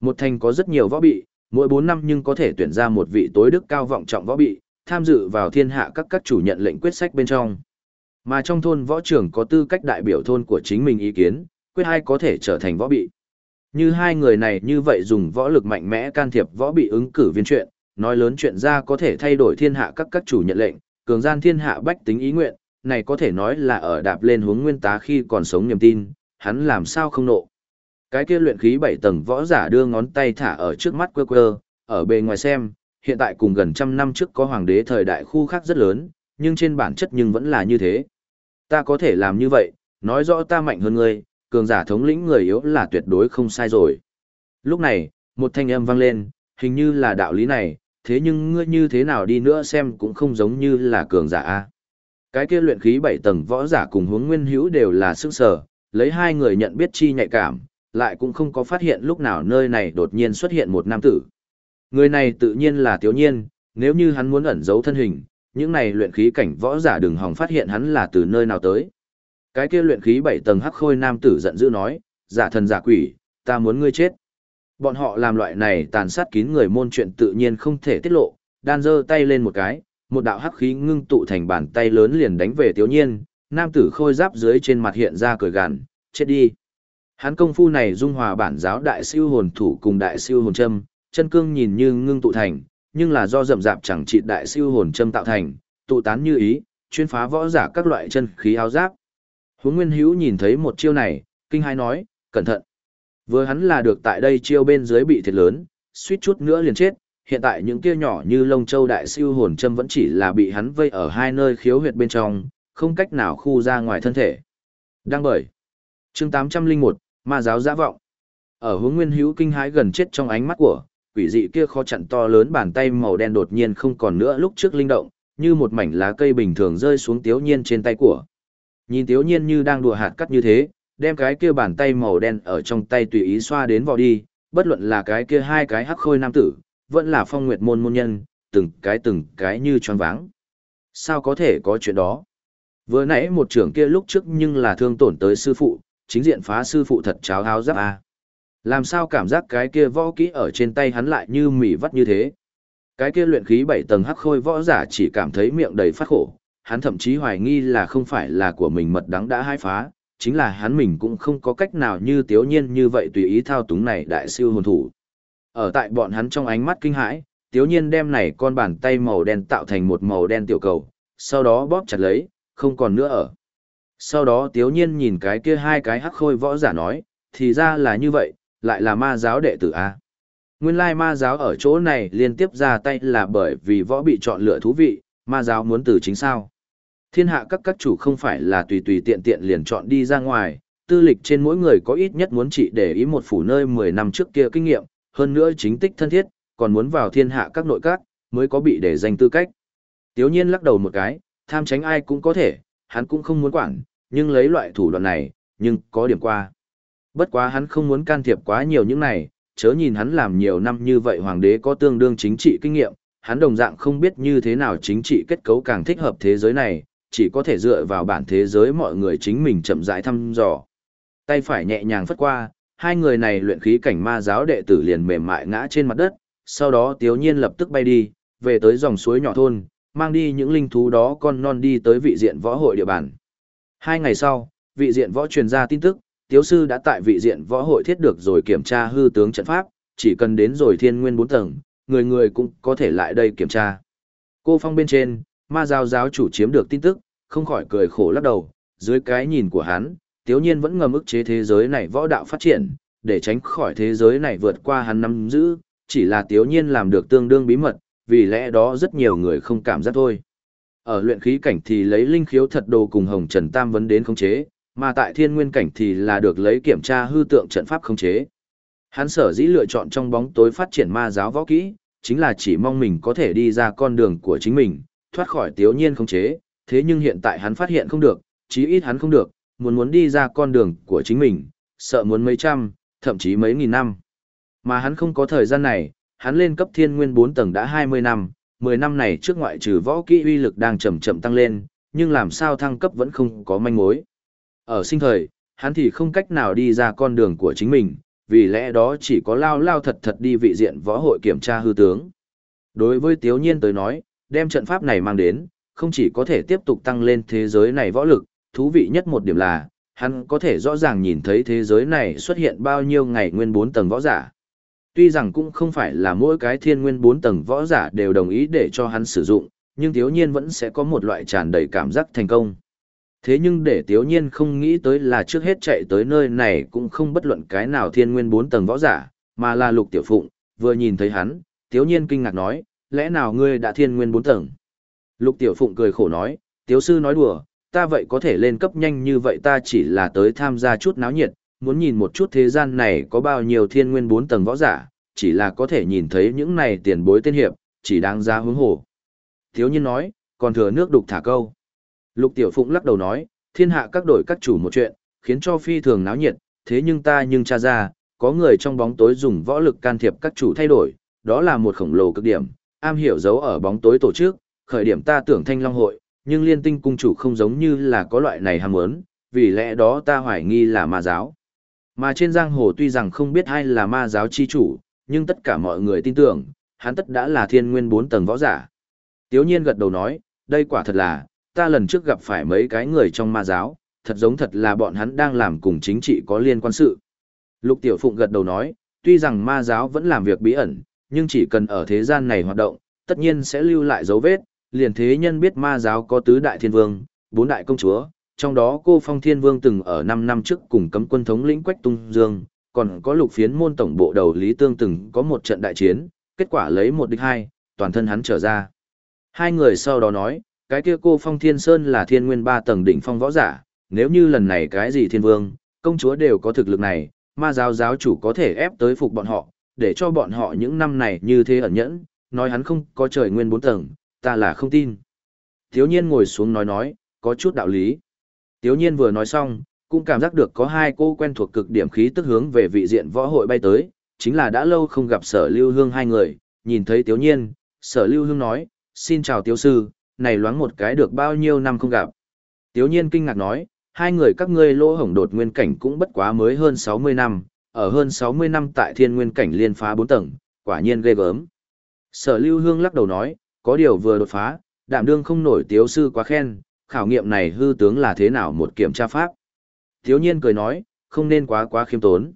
Một thành có rất nhiều võ bị, mỗi 4 năm nhưng có thể tuyển ra một vị tối đức cao vọng trọng võ bị, tham dự vào thiên hạ các các chủ nhận lệnh quyết sách bên trong. Mà trong thôn võ trưởng có tư cách đại biểu thôn của chính mình ý kiến, quyết hai có thể trở thành võ bị. Như hai người này như vậy dùng võ lực mạnh mẽ can thiệp võ bị ứng cử viên chuyện, nói lớn chuyện ra có thể thay đổi thiên hạ các các chủ nhận lệnh, cường gian thiên hạ bách tính ý nguyện, này có thể nói là ở đạp lên hướng nguyên tá khi còn sống niềm tin, hắn làm sao không nộ. Cái kia luyện khí bảy tầng võ giả đưa ngón tay thả ở trước mắt quơ quơ, ở bề ngoài xem, hiện tại cùng gần trăm năm trước có hoàng đế thời đại khu khác rất lớn, nhưng trên bản chất nhưng vẫn là như thế. Ta có thể làm như vậy, nói rõ ta mạnh hơn ngươi, cường giả thống lĩnh người yếu là tuyệt đối không sai rồi. Lúc này, một thanh âm vang lên, hình như là đạo lý này, thế nhưng ngươi như thế nào đi nữa xem cũng không giống như là cường giả a. Cái kia luyện khí bảy tầng võ giả cùng hướng nguyên hữu đều là sức sở, lấy hai người nhận biết chi nhạy cảm, lại cũng không có phát hiện lúc nào nơi này đột nhiên xuất hiện một nam tử. Người này tự nhiên là Tiếu Nhiên, nếu như hắn muốn ẩn giấu thân hình, những này luyện khí cảnh võ giả đừng hòng phát hiện hắn là từ nơi nào tới. Cái kia luyện khí bảy tầng hắc khôi nam tử giận dữ nói, giả thần giả quỷ, ta muốn ngươi chết. Bọn họ làm loại này tàn sát kín người môn chuyện tự nhiên không thể tiết lộ, đan giơ tay lên một cái, một đạo hắc khí ngưng tụ thành bàn tay lớn liền đánh về Tiếu Nhiên, nam tử khôi giáp dưới trên mặt hiện ra cười gằn, chết đi. Hắn công phu này dung hòa bản giáo đại siêu hồn thủ cùng đại siêu hồn châm, chân cương nhìn như ngưng tụ thành, nhưng là do rậm rạp chẳng trị đại siêu hồn châm tạo thành, tụ tán như ý, chuyên phá võ giả các loại chân khí áo giáp. Huống Nguyên Hữu nhìn thấy một chiêu này, kinh hai nói, cẩn thận. Vừa hắn là được tại đây chiêu bên dưới bị thiệt lớn, suýt chút nữa liền chết, hiện tại những kia nhỏ như lông châu đại siêu hồn châm vẫn chỉ là bị hắn vây ở hai nơi khiếu huyệt bên trong, không cách nào khu ra ngoài thân thể. Đang bởi. chương 801, ma giáo giã vọng. Ở hướng nguyên hữu kinh hãi gần chết trong ánh mắt của, quỷ dị kia khó chặn to lớn bàn tay màu đen đột nhiên không còn nữa lúc trước linh động, như một mảnh lá cây bình thường rơi xuống tiếu nhiên trên tay của. Nhìn tiếu nhiên như đang đùa hạt cắt như thế, đem cái kia bàn tay màu đen ở trong tay tùy ý xoa đến vò đi, bất luận là cái kia hai cái hắc khôi nam tử, vẫn là phong nguyệt môn môn nhân, từng cái từng cái như choáng váng. Sao có thể có chuyện đó? Vừa nãy một trưởng kia lúc trước nhưng là thương tổn tới sư phụ, chính diện phá sư phụ thật cháo háo giáp a. Làm sao cảm giác cái kia võ kỹ ở trên tay hắn lại như mỉ vắt như thế? Cái kia luyện khí bảy tầng hắc khôi võ giả chỉ cảm thấy miệng đầy phát khổ, hắn thậm chí hoài nghi là không phải là của mình mật đắng đã hai phá, chính là hắn mình cũng không có cách nào như tiếu nhiên như vậy tùy ý thao túng này đại siêu hồn thủ. Ở tại bọn hắn trong ánh mắt kinh hãi, tiếu nhiên đem này con bàn tay màu đen tạo thành một màu đen tiểu cầu, sau đó bóp chặt lấy, không còn nữa ở. Sau đó tiếu nhiên nhìn cái kia hai cái hắc khôi võ giả nói, thì ra là như vậy, lại là ma giáo đệ tử A. Nguyên lai ma giáo ở chỗ này liên tiếp ra tay là bởi vì võ bị chọn lựa thú vị, ma giáo muốn từ chính sao. Thiên hạ các các chủ không phải là tùy tùy tiện tiện liền chọn đi ra ngoài, tư lịch trên mỗi người có ít nhất muốn trị để ý một phủ nơi 10 năm trước kia kinh nghiệm, hơn nữa chính tích thân thiết, còn muốn vào thiên hạ các nội các, mới có bị để danh tư cách. Tiếu nhiên lắc đầu một cái, tham tránh ai cũng có thể, hắn cũng không muốn quản, nhưng lấy loại thủ đoạn này, nhưng có điểm qua. Bất quá hắn không muốn can thiệp quá nhiều những này, chớ nhìn hắn làm nhiều năm như vậy hoàng đế có tương đương chính trị kinh nghiệm, hắn đồng dạng không biết như thế nào chính trị kết cấu càng thích hợp thế giới này, chỉ có thể dựa vào bản thế giới mọi người chính mình chậm rãi thăm dò. Tay phải nhẹ nhàng phất qua, hai người này luyện khí cảnh ma giáo đệ tử liền mềm mại ngã trên mặt đất, sau đó Tiếu Nhiên lập tức bay đi, về tới dòng suối nhỏ thôn, mang đi những linh thú đó con non đi tới vị diện võ hội địa bàn. Hai ngày sau, vị diện võ truyền ra tin tức, Tiếu sư đã tại vị diện võ hội thiết được rồi kiểm tra hư tướng trận pháp, chỉ cần đến rồi thiên nguyên bốn tầng, người người cũng có thể lại đây kiểm tra. Cô phong bên trên, ma giáo giáo chủ chiếm được tin tức, không khỏi cười khổ lắc đầu, dưới cái nhìn của hắn, tiếu nhiên vẫn ngầm ức chế thế giới này võ đạo phát triển, để tránh khỏi thế giới này vượt qua hắn nắm giữ, chỉ là tiếu nhiên làm được tương đương bí mật, vì lẽ đó rất nhiều người không cảm giác thôi. Ở luyện khí cảnh thì lấy linh khiếu thật đồ cùng Hồng Trần Tam vấn đến khống chế, mà tại thiên nguyên cảnh thì là được lấy kiểm tra hư tượng trận pháp khống chế. Hắn sở dĩ lựa chọn trong bóng tối phát triển ma giáo võ kỹ, chính là chỉ mong mình có thể đi ra con đường của chính mình, thoát khỏi tiếu nhiên khống chế, thế nhưng hiện tại hắn phát hiện không được, chí ít hắn không được, muốn muốn đi ra con đường của chính mình, sợ muốn mấy trăm, thậm chí mấy nghìn năm. Mà hắn không có thời gian này, hắn lên cấp thiên nguyên 4 tầng đã 20 năm, 10 năm này trước ngoại trừ võ kỹ uy lực đang chậm chậm tăng lên, nhưng làm sao thăng cấp vẫn không có manh mối. Ở sinh thời, hắn thì không cách nào đi ra con đường của chính mình, vì lẽ đó chỉ có lao lao thật thật đi vị diện võ hội kiểm tra hư tướng. Đối với Tiếu Nhiên tới nói, đem trận pháp này mang đến, không chỉ có thể tiếp tục tăng lên thế giới này võ lực, thú vị nhất một điểm là, hắn có thể rõ ràng nhìn thấy thế giới này xuất hiện bao nhiêu ngày nguyên 4 tầng võ giả. Tuy rằng cũng không phải là mỗi cái thiên nguyên Bốn tầng võ giả đều đồng ý để cho hắn sử dụng, nhưng thiếu nhiên vẫn sẽ có một loại tràn đầy cảm giác thành công. Thế nhưng để thiếu nhiên không nghĩ tới là trước hết chạy tới nơi này cũng không bất luận cái nào thiên nguyên Bốn tầng võ giả, mà là lục tiểu phụng, vừa nhìn thấy hắn, thiếu nhiên kinh ngạc nói, lẽ nào ngươi đã thiên nguyên Bốn tầng? Lục tiểu phụng cười khổ nói, tiếu sư nói đùa, ta vậy có thể lên cấp nhanh như vậy ta chỉ là tới tham gia chút náo nhiệt, muốn nhìn một chút thế gian này có bao nhiêu thiên nguyên bốn tầng võ giả, chỉ là có thể nhìn thấy những này tiền bối tên hiệp, chỉ đáng ra hướng hồ. Thiếu nhiên nói, còn thừa nước đục thả câu. Lục tiểu phụng lắc đầu nói, thiên hạ các đội các chủ một chuyện, khiến cho phi thường náo nhiệt, thế nhưng ta nhưng tra ra, có người trong bóng tối dùng võ lực can thiệp các chủ thay đổi, đó là một khổng lồ cực điểm, am hiểu giấu ở bóng tối tổ chức, khởi điểm ta tưởng thanh long hội, nhưng liên tinh cung chủ không giống như là có loại này ham muốn, vì lẽ đó ta hoài nghi là ma giáo. Mà trên giang hồ tuy rằng không biết ai là ma giáo chi chủ, nhưng tất cả mọi người tin tưởng, hắn tất đã là thiên nguyên bốn tầng võ giả. Tiếu nhiên gật đầu nói, đây quả thật là, ta lần trước gặp phải mấy cái người trong ma giáo, thật giống thật là bọn hắn đang làm cùng chính trị có liên quan sự. Lục Tiểu Phụng gật đầu nói, tuy rằng ma giáo vẫn làm việc bí ẩn, nhưng chỉ cần ở thế gian này hoạt động, tất nhiên sẽ lưu lại dấu vết, liền thế nhân biết ma giáo có tứ đại thiên vương, bốn đại công chúa, trong đó cô Phong Thiên Vương từng ở 5 năm trước cùng cấm quân thống lĩnh Quách Tung Dương, còn có lục phiến môn tổng bộ đầu Lý Tương từng có một trận đại chiến, kết quả lấy một địch hai, toàn thân hắn trở ra. Hai người sau đó nói, cái kia cô Phong Thiên Sơn là thiên nguyên ba tầng đỉnh phong võ giả, nếu như lần này cái gì thiên vương, công chúa đều có thực lực này, ma giáo giáo chủ có thể ép tới phục bọn họ, để cho bọn họ những năm này như thế ẩn nhẫn, nói hắn không có trời nguyên bốn tầng, ta là không tin. Thiếu nhiên ngồi xuống nói nói, có chút đạo lý. Tiếu nhiên vừa nói xong, cũng cảm giác được có hai cô quen thuộc cực điểm khí tức hướng về vị diện võ hội bay tới, chính là đã lâu không gặp sở lưu hương hai người, nhìn thấy tiếu nhiên, sở lưu hương nói, xin chào tiếu sư, này loáng một cái được bao nhiêu năm không gặp. Tiếu nhiên kinh ngạc nói, hai người các ngươi lỗ hổng đột nguyên cảnh cũng bất quá mới hơn 60 năm, ở hơn 60 năm tại thiên nguyên cảnh liên phá 4 tầng, quả nhiên ghê gớm. Sở lưu hương lắc đầu nói, có điều vừa đột phá, đạm đương không nổi tiếu sư quá khen, khảo nghiệm này hư tướng là thế nào một kiểm tra pháp. Thiếu nhiên cười nói, không nên quá quá khiêm tốn.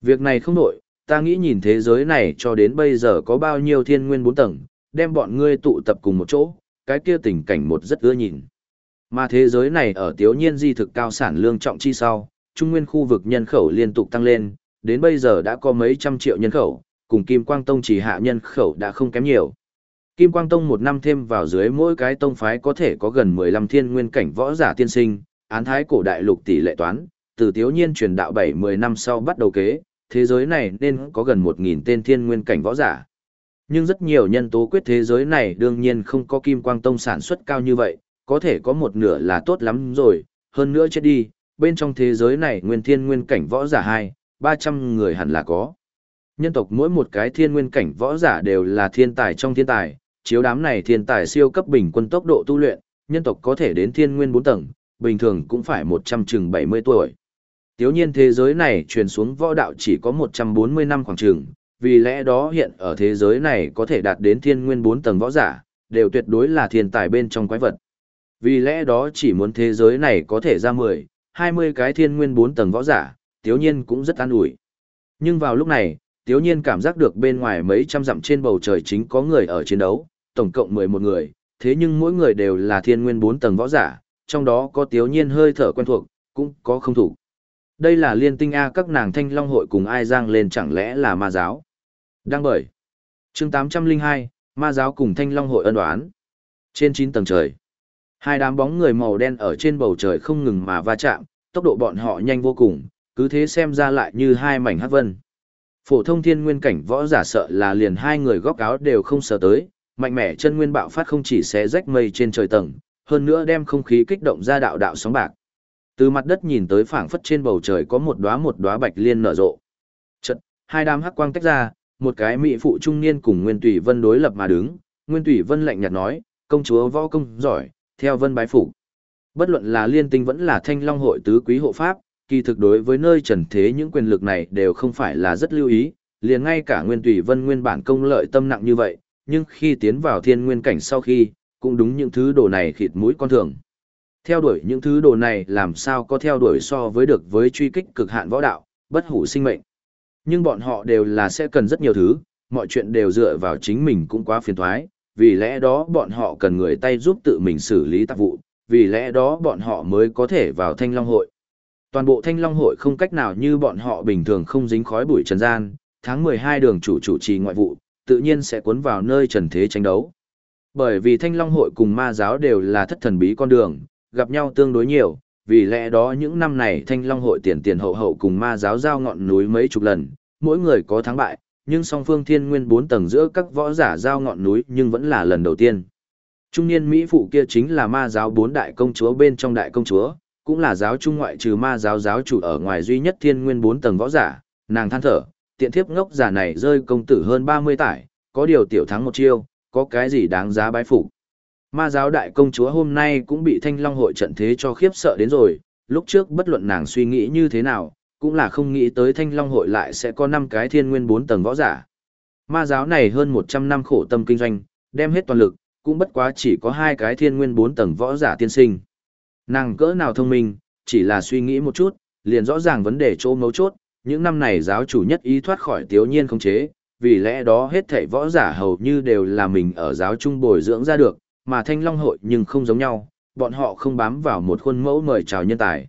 Việc này không nổi, ta nghĩ nhìn thế giới này cho đến bây giờ có bao nhiêu thiên nguyên bốn tầng, đem bọn ngươi tụ tập cùng một chỗ, cái kia tình cảnh một rất ưa nhìn. Mà thế giới này ở thiếu nhiên di thực cao sản lương trọng chi sau, trung nguyên khu vực nhân khẩu liên tục tăng lên, đến bây giờ đã có mấy trăm triệu nhân khẩu, cùng Kim Quang Tông chỉ hạ nhân khẩu đã không kém nhiều. Kim Quang Tông một năm thêm vào dưới mỗi cái tông phái có thể có gần 15 thiên nguyên cảnh võ giả tiên sinh, án thái cổ đại lục tỷ lệ toán, từ thiếu nhiên truyền đạo 7-10 năm sau bắt đầu kế, thế giới này nên có gần 1.000 tên thiên nguyên cảnh võ giả. Nhưng rất nhiều nhân tố quyết thế giới này đương nhiên không có Kim Quang Tông sản xuất cao như vậy, có thể có một nửa là tốt lắm rồi, hơn nữa chết đi, bên trong thế giới này nguyên thiên nguyên cảnh võ giả 2, 300 người hẳn là có. Nhân tộc mỗi một cái thiên nguyên cảnh võ giả đều là thiên tài trong thiên tài, chiếu đám này thiên tài siêu cấp bình quân tốc độ tu luyện, nhân tộc có thể đến thiên nguyên 4 tầng, bình thường cũng phải 100 chừng 70 tuổi. Tiếu nhiên thế giới này truyền xuống võ đạo chỉ có 140 năm khoảng trường, vì lẽ đó hiện ở thế giới này có thể đạt đến thiên nguyên 4 tầng võ giả, đều tuyệt đối là thiên tài bên trong quái vật. Vì lẽ đó chỉ muốn thế giới này có thể ra 10, 20 cái thiên nguyên 4 tầng võ giả, tiếu nhiên cũng rất an ủi. Nhưng vào lúc này, tiếu nhiên cảm giác được bên ngoài mấy trăm dặm trên bầu trời chính có người ở chiến đấu, tổng cộng 11 người, thế nhưng mỗi người đều là thiên nguyên 4 tầng võ giả, trong đó có tiếu nhiên hơi thở quen thuộc, cũng có không thủ. Đây là liên tinh A các nàng thanh long hội cùng ai giang lên chẳng lẽ là ma giáo. Đang bởi. chương 802, ma giáo cùng thanh long hội ân đoán. Trên 9 tầng trời. Hai đám bóng người màu đen ở trên bầu trời không ngừng mà va chạm, tốc độ bọn họ nhanh vô cùng, cứ thế xem ra lại như hai mảnh hát vân. Phổ thông thiên nguyên cảnh võ giả sợ là liền hai người góc áo đều không sợ tới, mạnh mẽ chân nguyên bạo phát không chỉ xé rách mây trên trời tầng, hơn nữa đem không khí kích động ra đạo đạo sóng bạc. Từ mặt đất nhìn tới phảng phất trên bầu trời có một đóa một đóa bạch liên nở rộ. Chợt, hai đám hắc quang tách ra, một cái mỹ phụ trung niên cùng Nguyên Tùy Vân đối lập mà đứng, Nguyên Tùy Vân lạnh nhạt nói, công chúa võ công giỏi, theo Vân bái phục. Bất luận là liên tinh vẫn là thanh long hội tứ quý hộ pháp, kỳ thực đối với nơi trần thế những quyền lực này đều không phải là rất lưu ý, liền ngay cả Nguyên Tùy Vân nguyên bản công lợi tâm nặng như vậy, nhưng khi tiến vào thiên nguyên cảnh sau khi, cũng đúng những thứ đồ này khịt mũi con thường. Theo đuổi những thứ đồ này làm sao có theo đuổi so với được với truy kích cực hạn võ đạo, bất hủ sinh mệnh. Nhưng bọn họ đều là sẽ cần rất nhiều thứ, mọi chuyện đều dựa vào chính mình cũng quá phiền thoái, vì lẽ đó bọn họ cần người tay giúp tự mình xử lý tạp vụ, vì lẽ đó bọn họ mới có thể vào thanh long hội. Toàn bộ thanh long hội không cách nào như bọn họ bình thường không dính khói bụi trần gian, tháng 12 đường chủ chủ trì ngoại vụ, tự nhiên sẽ cuốn vào nơi trần thế tranh đấu. Bởi vì thanh long hội cùng ma giáo đều là thất thần bí con đường, gặp nhau tương đối nhiều, vì lẽ đó những năm này thanh long hội tiền tiền hậu hậu cùng ma giáo giao ngọn núi mấy chục lần, mỗi người có thắng bại, nhưng song phương thiên nguyên bốn tầng giữa các võ giả giao ngọn núi nhưng vẫn là lần đầu tiên. Trung niên Mỹ phụ kia chính là ma giáo bốn đại công chúa bên trong đại công chúa, cũng là giáo trung ngoại trừ ma giáo giáo chủ ở ngoài duy nhất thiên nguyên bốn tầng võ giả, nàng than thở, tiện thiếp ngốc giả này rơi công tử hơn 30 tải, có điều tiểu thắng một chiêu, có cái gì đáng giá bái phục. Ma giáo đại công chúa hôm nay cũng bị thanh long hội trận thế cho khiếp sợ đến rồi, lúc trước bất luận nàng suy nghĩ như thế nào, cũng là không nghĩ tới thanh long hội lại sẽ có 5 cái thiên nguyên 4 tầng võ giả. Ma giáo này hơn 100 năm khổ tâm kinh doanh, đem hết toàn lực, cũng bất quá chỉ có hai cái thiên nguyên 4 tầng võ giả tiên sinh. Nàng cỡ nào thông minh, chỉ là suy nghĩ một chút, liền rõ ràng vấn đề chỗ mấu chốt, những năm này giáo chủ nhất ý thoát khỏi tiếu nhiên không chế, vì lẽ đó hết thảy võ giả hầu như đều là mình ở giáo trung bồi dưỡng ra được, mà thanh long hội nhưng không giống nhau, bọn họ không bám vào một khuôn mẫu mời chào nhân tài.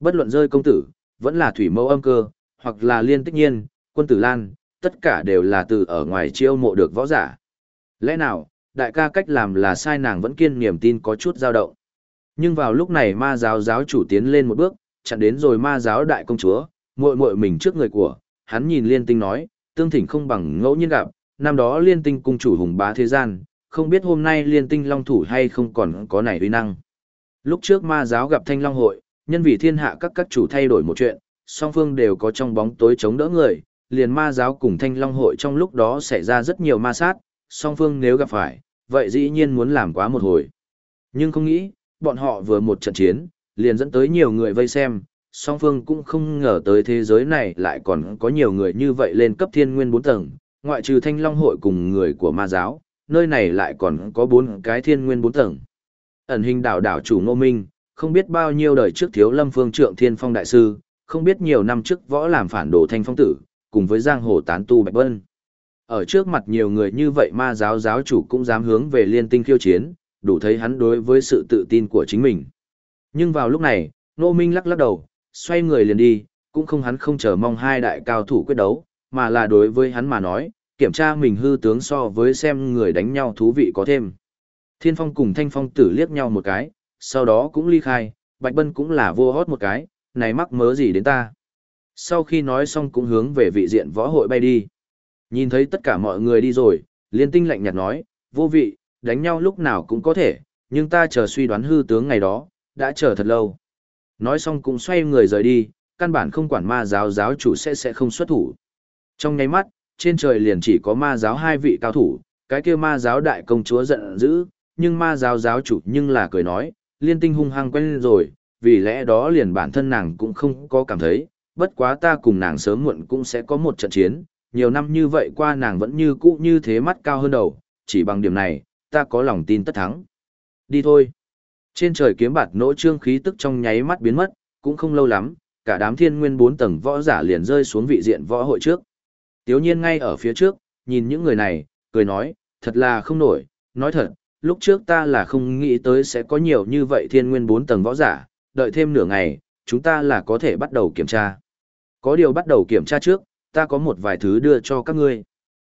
Bất luận rơi công tử, vẫn là thủy mẫu âm cơ, hoặc là liên tích nhiên, quân tử lan, tất cả đều là từ ở ngoài chiêu mộ được võ giả. Lẽ nào, đại ca cách làm là sai nàng vẫn kiên niềm tin có chút dao động. Nhưng vào lúc này ma giáo giáo chủ tiến lên một bước, chặn đến rồi ma giáo đại công chúa, muội muội mình trước người của, hắn nhìn liên tinh nói, tương thỉnh không bằng ngẫu nhiên gặp, năm đó liên tinh cung chủ hùng bá thế gian, không biết hôm nay liên tinh long thủ hay không còn có này uy năng. Lúc trước ma giáo gặp thanh long hội, nhân vì thiên hạ các các chủ thay đổi một chuyện, song phương đều có trong bóng tối chống đỡ người, liền ma giáo cùng thanh long hội trong lúc đó xảy ra rất nhiều ma sát, song phương nếu gặp phải, vậy dĩ nhiên muốn làm quá một hồi. Nhưng không nghĩ, bọn họ vừa một trận chiến, liền dẫn tới nhiều người vây xem, song phương cũng không ngờ tới thế giới này lại còn có nhiều người như vậy lên cấp thiên nguyên bốn tầng, ngoại trừ thanh long hội cùng người của ma giáo, nơi này lại còn có bốn cái thiên nguyên bốn tầng. Ẩn hình đảo đảo chủ Ngô Minh, không biết bao nhiêu đời trước thiếu lâm phương trượng thiên phong đại sư, không biết nhiều năm trước võ làm phản đồ thanh phong tử, cùng với giang hồ tán tu Bạch Vân. Ở trước mặt nhiều người như vậy ma giáo giáo chủ cũng dám hướng về liên tinh khiêu chiến, đủ thấy hắn đối với sự tự tin của chính mình. Nhưng vào lúc này, Nô Minh lắc lắc đầu, xoay người liền đi, cũng không hắn không chờ mong hai đại cao thủ quyết đấu, mà là đối với hắn mà nói, kiểm tra mình hư tướng so với xem người đánh nhau thú vị có thêm. Thiên Phong cùng Thanh Phong tử liếc nhau một cái, sau đó cũng ly khai, Bạch Bân cũng là vô hót một cái, này mắc mớ gì đến ta. Sau khi nói xong cũng hướng về vị diện võ hội bay đi. Nhìn thấy tất cả mọi người đi rồi, liên tinh lạnh nhạt nói, vô vị, đánh nhau lúc nào cũng có thể, nhưng ta chờ suy đoán hư tướng ngày đó, đã chờ thật lâu. Nói xong cũng xoay người rời đi, căn bản không quản ma giáo giáo chủ sẽ sẽ không xuất thủ. Trong nháy mắt, trên trời liền chỉ có ma giáo hai vị cao thủ, cái kia ma giáo đại công chúa giận dữ, nhưng ma giáo giáo chủ nhưng là cười nói, liên tinh hung hăng quen rồi, vì lẽ đó liền bản thân nàng cũng không có cảm thấy, bất quá ta cùng nàng sớm muộn cũng sẽ có một trận chiến, nhiều năm như vậy qua nàng vẫn như cũ như thế mắt cao hơn đầu, chỉ bằng điểm này, ta có lòng tin tất thắng. Đi thôi. Trên trời kiếm bạt nỗ trương khí tức trong nháy mắt biến mất, cũng không lâu lắm, cả đám thiên nguyên bốn tầng võ giả liền rơi xuống vị diện võ hội trước. Tiếu nhiên ngay ở phía trước, nhìn những người này, cười nói, thật là không nổi, nói thật, lúc trước ta là không nghĩ tới sẽ có nhiều như vậy thiên nguyên bốn tầng võ giả, đợi thêm nửa ngày, chúng ta là có thể bắt đầu kiểm tra. Có điều bắt đầu kiểm tra trước, ta có một vài thứ đưa cho các ngươi.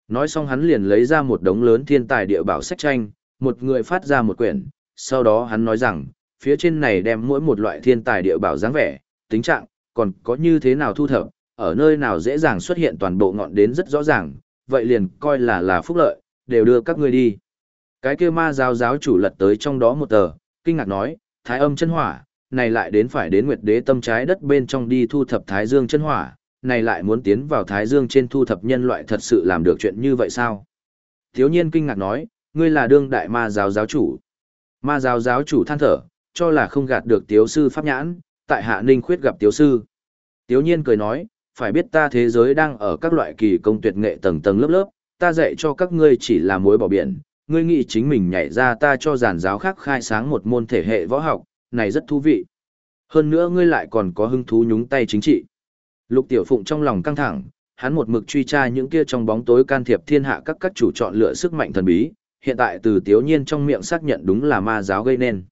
Nói xong hắn liền lấy ra một đống lớn thiên tài địa bảo sách tranh, một người phát ra một quyển, sau đó hắn nói rằng, phía trên này đem mỗi một loại thiên tài địa bảo dáng vẻ, tính trạng, còn có như thế nào thu thập, ở nơi nào dễ dàng xuất hiện toàn bộ ngọn đến rất rõ ràng, vậy liền coi là là phúc lợi, đều đưa các ngươi đi. Cái kia ma giáo giáo chủ lật tới trong đó một tờ, kinh ngạc nói, thái âm chân hỏa, này lại đến phải đến nguyệt đế tâm trái đất bên trong đi thu thập thái dương chân hỏa, này lại muốn tiến vào thái dương trên thu thập nhân loại thật sự làm được chuyện như vậy sao? Thiếu nhiên kinh ngạc nói, ngươi là đương đại ma giáo giáo chủ. Ma giáo giáo chủ than thở, cho là không gạt được tiếu sư pháp nhãn, tại hạ ninh khuyết gặp tiếu sư. Tiếu nhiên cười nói, phải biết ta thế giới đang ở các loại kỳ công tuyệt nghệ tầng tầng lớp lớp, ta dạy cho các ngươi chỉ là mối bỏ biển, ngươi nghĩ chính mình nhảy ra ta cho giàn giáo khác khai sáng một môn thể hệ võ học, này rất thú vị. Hơn nữa ngươi lại còn có hứng thú nhúng tay chính trị. Lục Tiểu Phụng trong lòng căng thẳng, hắn một mực truy tra những kia trong bóng tối can thiệp thiên hạ các các chủ chọn lựa sức mạnh thần bí, hiện tại từ Tiếu Nhiên trong miệng xác nhận đúng là ma giáo gây nên.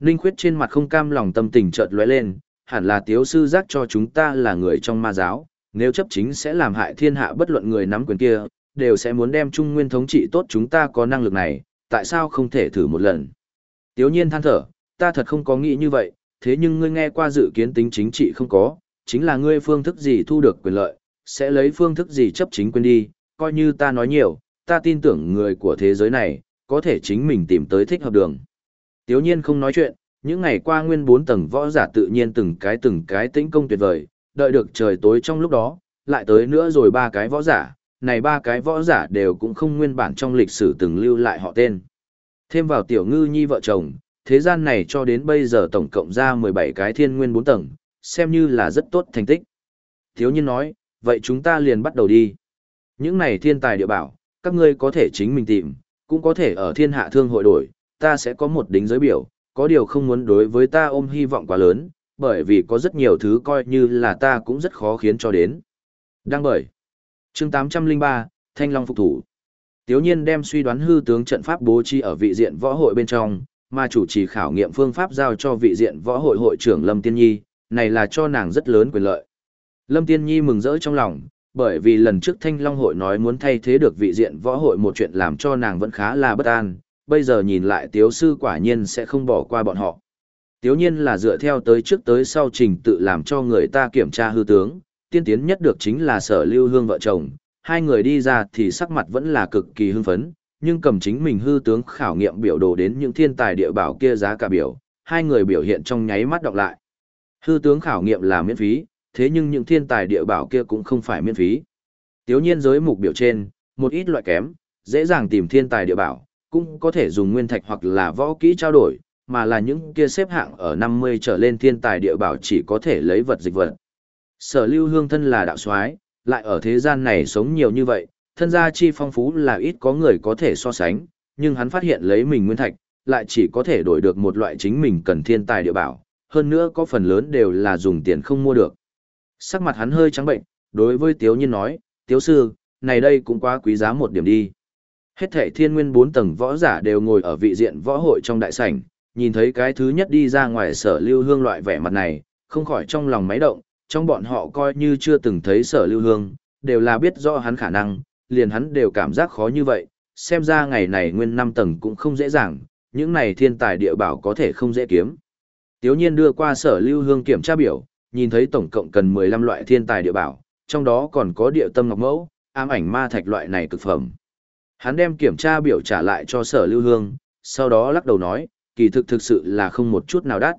Ninh Khuyết trên mặt không cam lòng tâm tình chợt lóe lên, hẳn là Tiếu sư giác cho chúng ta là người trong ma giáo, nếu chấp chính sẽ làm hại thiên hạ bất luận người nắm quyền kia, đều sẽ muốn đem trung nguyên thống trị tốt chúng ta có năng lực này, tại sao không thể thử một lần. Tiếu Nhiên than thở, ta thật không có nghĩ như vậy, thế nhưng ngươi nghe qua dự kiến tính chính trị không có, chính là ngươi phương thức gì thu được quyền lợi, sẽ lấy phương thức gì chấp chính quyền đi, coi như ta nói nhiều, ta tin tưởng người của thế giới này, có thể chính mình tìm tới thích hợp đường. Tiếu nhiên không nói chuyện, những ngày qua nguyên bốn tầng võ giả tự nhiên từng cái từng cái tĩnh công tuyệt vời, đợi được trời tối trong lúc đó, lại tới nữa rồi ba cái võ giả, này ba cái võ giả đều cũng không nguyên bản trong lịch sử từng lưu lại họ tên. Thêm vào tiểu ngư nhi vợ chồng, thế gian này cho đến bây giờ tổng cộng ra 17 cái thiên nguyên 4 tầng, xem như là rất tốt thành tích. Thiếu nhiên nói, vậy chúng ta liền bắt đầu đi. Những này thiên tài địa bảo, các ngươi có thể chính mình tìm, cũng có thể ở thiên hạ thương hội đổi, ta sẽ có một đính giới biểu, có điều không muốn đối với ta ôm hy vọng quá lớn, bởi vì có rất nhiều thứ coi như là ta cũng rất khó khiến cho đến. Đăng bởi. chương 803, Thanh Long phục thủ. Tiếu nhiên đem suy đoán hư tướng trận pháp bố trí ở vị diện võ hội bên trong, mà chủ trì khảo nghiệm phương pháp giao cho vị diện võ hội hội trưởng Lâm Tiên Nhi, này là cho nàng rất lớn quyền lợi. Lâm Tiên Nhi mừng rỡ trong lòng, bởi vì lần trước Thanh Long hội nói muốn thay thế được vị diện võ hội một chuyện làm cho nàng vẫn khá là bất an, bây giờ nhìn lại tiếu sư quả nhiên sẽ không bỏ qua bọn họ. Tiếu nhiên là dựa theo tới trước tới sau trình tự làm cho người ta kiểm tra hư tướng, tiên tiến nhất được chính là sở lưu hương vợ chồng, hai người đi ra thì sắc mặt vẫn là cực kỳ hưng phấn, nhưng cầm chính mình hư tướng khảo nghiệm biểu đồ đến những thiên tài địa bảo kia giá cả biểu, hai người biểu hiện trong nháy mắt đọc lại. Hư tướng khảo nghiệm là miễn phí, thế nhưng những thiên tài địa bảo kia cũng không phải miễn phí. Tiếu nhiên giới mục biểu trên, một ít loại kém, dễ dàng tìm thiên tài địa bảo, cũng có thể dùng nguyên thạch hoặc là võ kỹ trao đổi, mà là những kia xếp hạng ở 50 trở lên thiên tài địa bảo chỉ có thể lấy vật dịch vật. Sở lưu hương thân là đạo soái lại ở thế gian này sống nhiều như vậy, thân gia chi phong phú là ít có người có thể so sánh, nhưng hắn phát hiện lấy mình nguyên thạch, lại chỉ có thể đổi được một loại chính mình cần thiên tài địa bảo, hơn nữa có phần lớn đều là dùng tiền không mua được. Sắc mặt hắn hơi trắng bệnh, đối với Tiếu Nhiên nói, Tiếu Sư, này đây cũng quá quý giá một điểm đi. Hết thể thiên nguyên bốn tầng võ giả đều ngồi ở vị diện võ hội trong đại sảnh, nhìn thấy cái thứ nhất đi ra ngoài sở lưu hương loại vẻ mặt này, không khỏi trong lòng máy động, trong bọn họ coi như chưa từng thấy sở lưu hương, đều là biết rõ hắn khả năng, liền hắn đều cảm giác khó như vậy, xem ra ngày này nguyên năm tầng cũng không dễ dàng, những này thiên tài địa bảo có thể không dễ kiếm. Tiếu nhiên đưa qua sở lưu hương kiểm tra biểu, nhìn thấy tổng cộng cần 15 loại thiên tài địa bảo, trong đó còn có địa tâm ngọc mẫu, ám ảnh ma thạch loại này cực phẩm. Hắn đem kiểm tra biểu trả lại cho sở lưu hương, sau đó lắc đầu nói, kỳ thực thực sự là không một chút nào đắt.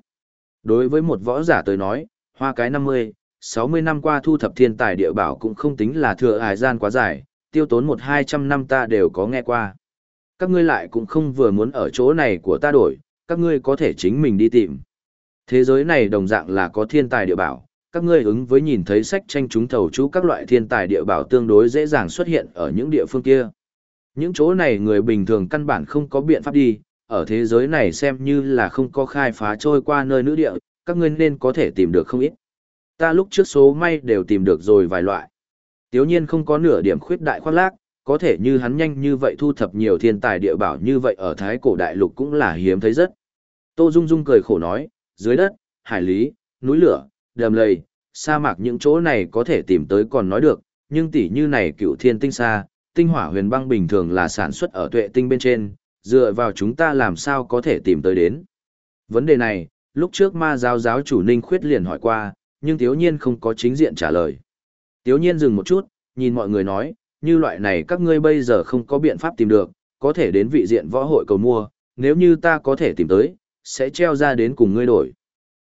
Đối với một võ giả tới nói, hoa cái 50, 60 năm qua thu thập thiên tài địa bảo cũng không tính là thừa hài gian quá dài, tiêu tốn một hai trăm năm ta đều có nghe qua. Các ngươi lại cũng không vừa muốn ở chỗ này của ta đổi, các ngươi có thể chính mình đi tìm. Thế giới này đồng dạng là có thiên tài địa bảo, các ngươi ứng với nhìn thấy sách tranh chúng thầu chú các loại thiên tài địa bảo tương đối dễ dàng xuất hiện ở những địa phương kia. Những chỗ này người bình thường căn bản không có biện pháp đi, ở thế giới này xem như là không có khai phá trôi qua nơi nữ địa, các ngươi nên có thể tìm được không ít. Ta lúc trước số may đều tìm được rồi vài loại. Tiếu nhiên không có nửa điểm khuyết đại khoác lác, có thể như hắn nhanh như vậy thu thập nhiều thiên tài địa bảo như vậy ở Thái cổ đại lục cũng là hiếm thấy rất. Tô Dung Dung cười khổ nói, dưới đất, hải lý, núi lửa, đầm lầy, sa mạc những chỗ này có thể tìm tới còn nói được, nhưng tỷ như này cựu thiên tinh xa, tinh hỏa huyền băng bình thường là sản xuất ở tuệ tinh bên trên, dựa vào chúng ta làm sao có thể tìm tới đến. Vấn đề này, lúc trước ma giáo giáo chủ Ninh Khuyết liền hỏi qua, nhưng thiếu nhiên không có chính diện trả lời. Tiếu nhiên dừng một chút, nhìn mọi người nói, như loại này các ngươi bây giờ không có biện pháp tìm được, có thể đến vị diện võ hội cầu mua, nếu như ta có thể tìm tới, sẽ treo ra đến cùng ngươi đổi.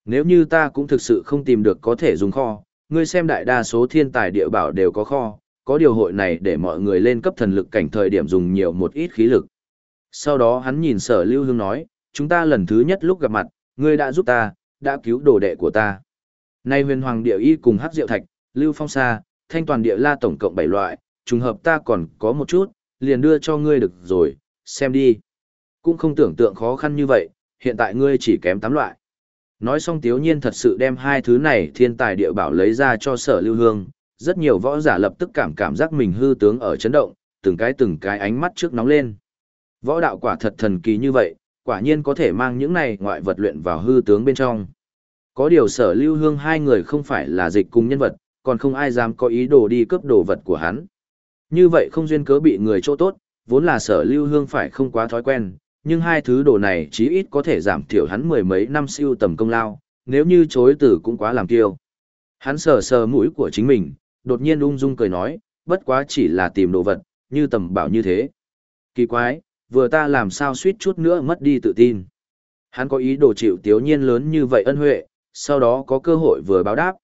Nếu như ta cũng thực sự không tìm được có thể dùng kho, ngươi xem đại đa số thiên tài địa bảo đều có kho, có điều hội này để mọi người lên cấp thần lực cảnh thời điểm dùng nhiều một ít khí lực. Sau đó hắn nhìn sở lưu hương nói, chúng ta lần thứ nhất lúc gặp mặt, ngươi đã giúp ta, đã cứu đồ đệ của ta. Nay huyền hoàng địa y cùng hắc diệu thạch, lưu phong sa, thanh toàn địa la tổng cộng 7 loại, trùng hợp ta còn có một chút, liền đưa cho ngươi được rồi, xem đi. Cũng không tưởng tượng khó khăn như vậy, hiện tại ngươi chỉ kém tám loại. Nói xong tiếu nhiên thật sự đem hai thứ này thiên tài địa bảo lấy ra cho sở lưu hương, rất nhiều võ giả lập tức cảm cảm giác mình hư tướng ở chấn động, từng cái từng cái ánh mắt trước nóng lên. Võ đạo quả thật thần kỳ như vậy, quả nhiên có thể mang những này ngoại vật luyện vào hư tướng bên trong. Có điều sở lưu hương hai người không phải là dịch cùng nhân vật, còn không ai dám có ý đồ đi cướp đồ vật của hắn. Như vậy không duyên cớ bị người chỗ tốt, vốn là sở lưu hương phải không quá thói quen, nhưng hai thứ đồ này chí ít có thể giảm thiểu hắn mười mấy năm siêu tầm công lao, nếu như chối từ cũng quá làm kiêu. Hắn sờ sờ mũi của chính mình, đột nhiên ung dung cười nói, bất quá chỉ là tìm đồ vật, như tầm bảo như thế. Kỳ quái, vừa ta làm sao suýt chút nữa mất đi tự tin. Hắn có ý đồ chịu tiếu nhiên lớn như vậy ân huệ, sau đó có cơ hội vừa báo đáp.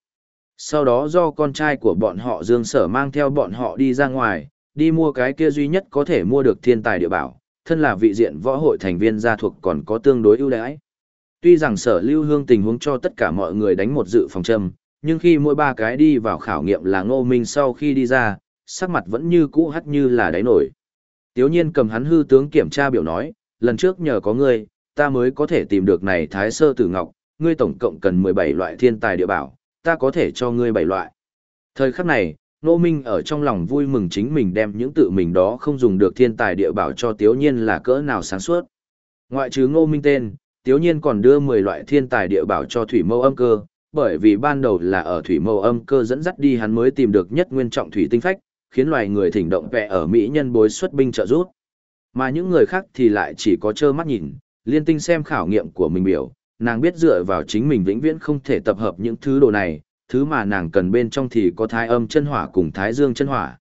Sau đó do con trai của bọn họ Dương Sở mang theo bọn họ đi ra ngoài, đi mua cái kia duy nhất có thể mua được thiên tài địa bảo, thân là vị diện võ hội thành viên gia thuộc còn có tương đối ưu đãi. Tuy rằng sở lưu hương tình huống cho tất cả mọi người đánh một dự phòng châm, nhưng khi mỗi ba cái đi vào khảo nghiệm là ngô minh sau khi đi ra, sắc mặt vẫn như cũ hắt như là đáy nổi. Tiếu nhiên cầm hắn hư tướng kiểm tra biểu nói, lần trước nhờ có ngươi, ta mới có thể tìm được này thái sơ tử ngọc, ngươi tổng cộng cần 17 loại thiên tài địa bảo, ta có thể cho ngươi 7 loại. Thời khắc này, Nô Minh ở trong lòng vui mừng chính mình đem những tự mình đó không dùng được thiên tài địa bảo cho Tiếu Nhiên là cỡ nào sáng suốt. Ngoại trừ Ngô Minh tên, Tiếu Nhiên còn đưa 10 loại thiên tài địa bảo cho Thủy Mâu Âm Cơ, bởi vì ban đầu là ở Thủy Mâu Âm Cơ dẫn dắt đi hắn mới tìm được nhất nguyên trọng thủy tinh phách, khiến loài người thỉnh động vẽ ở Mỹ nhân bối xuất binh trợ giúp. Mà những người khác thì lại chỉ có trơ mắt nhìn, liên tinh xem khảo nghiệm của mình biểu, nàng biết dựa vào chính mình vĩnh viễn không thể tập hợp những thứ đồ này, thứ mà nàng cần bên trong thì có thái âm chân hỏa cùng thái dương chân hỏa.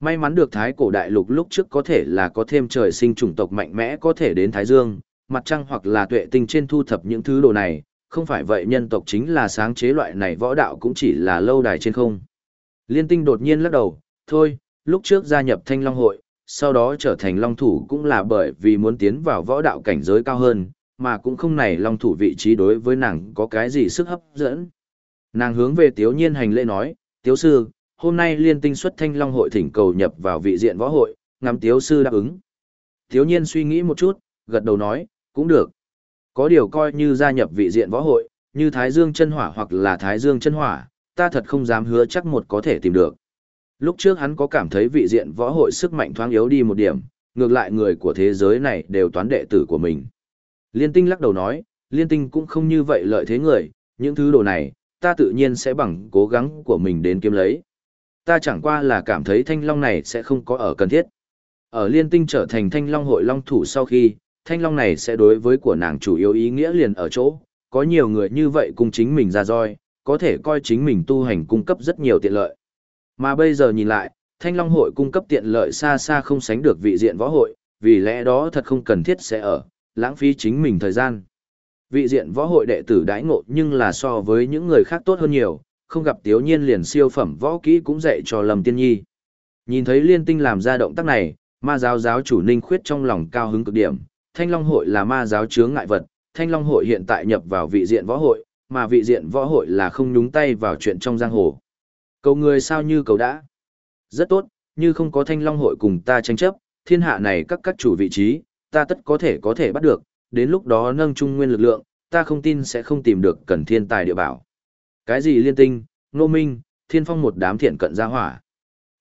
May mắn được thái cổ đại lục lúc trước có thể là có thêm trời sinh chủng tộc mạnh mẽ có thể đến thái dương, mặt trăng hoặc là tuệ tinh trên thu thập những thứ đồ này, không phải vậy nhân tộc chính là sáng chế loại này võ đạo cũng chỉ là lâu đài trên không. Liên tinh đột nhiên lắc đầu, thôi, lúc trước gia nhập thanh long hội, sau đó trở thành long thủ cũng là bởi vì muốn tiến vào võ đạo cảnh giới cao hơn, mà cũng không này long thủ vị trí đối với nàng có cái gì sức hấp dẫn. Nàng hướng về Tiếu Nhiên hành lễ nói, Tiếu Sư, hôm nay liên tinh xuất thanh long hội thỉnh cầu nhập vào vị diện võ hội, ngắm Tiếu Sư đáp ứng. Tiếu Nhiên suy nghĩ một chút, gật đầu nói, cũng được. Có điều coi như gia nhập vị diện võ hội, như Thái Dương chân hỏa hoặc là Thái Dương chân hỏa, ta thật không dám hứa chắc một có thể tìm được. Lúc trước hắn có cảm thấy vị diện võ hội sức mạnh thoáng yếu đi một điểm, ngược lại người của thế giới này đều toán đệ tử của mình. Liên tinh lắc đầu nói, liên tinh cũng không như vậy lợi thế người, những thứ đồ này, ta tự nhiên sẽ bằng cố gắng của mình đến kiếm lấy. Ta chẳng qua là cảm thấy thanh long này sẽ không có ở cần thiết. Ở liên tinh trở thành thanh long hội long thủ sau khi, thanh long này sẽ đối với của nàng chủ yếu ý nghĩa liền ở chỗ, có nhiều người như vậy cùng chính mình ra roi, có thể coi chính mình tu hành cung cấp rất nhiều tiện lợi. Mà bây giờ nhìn lại, thanh long hội cung cấp tiện lợi xa xa không sánh được vị diện võ hội, vì lẽ đó thật không cần thiết sẽ ở, lãng phí chính mình thời gian. Vị diện võ hội đệ tử đãi ngộ nhưng là so với những người khác tốt hơn nhiều, không gặp tiếu nhiên liền siêu phẩm võ kỹ cũng dạy cho Lâm Tiên Nhi. Nhìn thấy liên tinh làm ra động tác này, ma giáo giáo chủ Ninh Khuyết trong lòng cao hứng cực điểm, Thanh Long hội là ma giáo chướng ngại vật, Thanh Long hội hiện tại nhập vào vị diện võ hội, mà vị diện võ hội là không nhúng tay vào chuyện trong giang hồ. Cầu người sao như cầu đã. Rất tốt, như không có Thanh Long hội cùng ta tranh chấp, thiên hạ này các các chủ vị trí, ta tất có thể có thể bắt được, đến lúc đó nâng trung nguyên lực lượng, ta không tin sẽ không tìm được cần thiên tài địa bảo. Cái gì liên tinh, nô minh, thiên phong một đám thiện cận gia hỏa.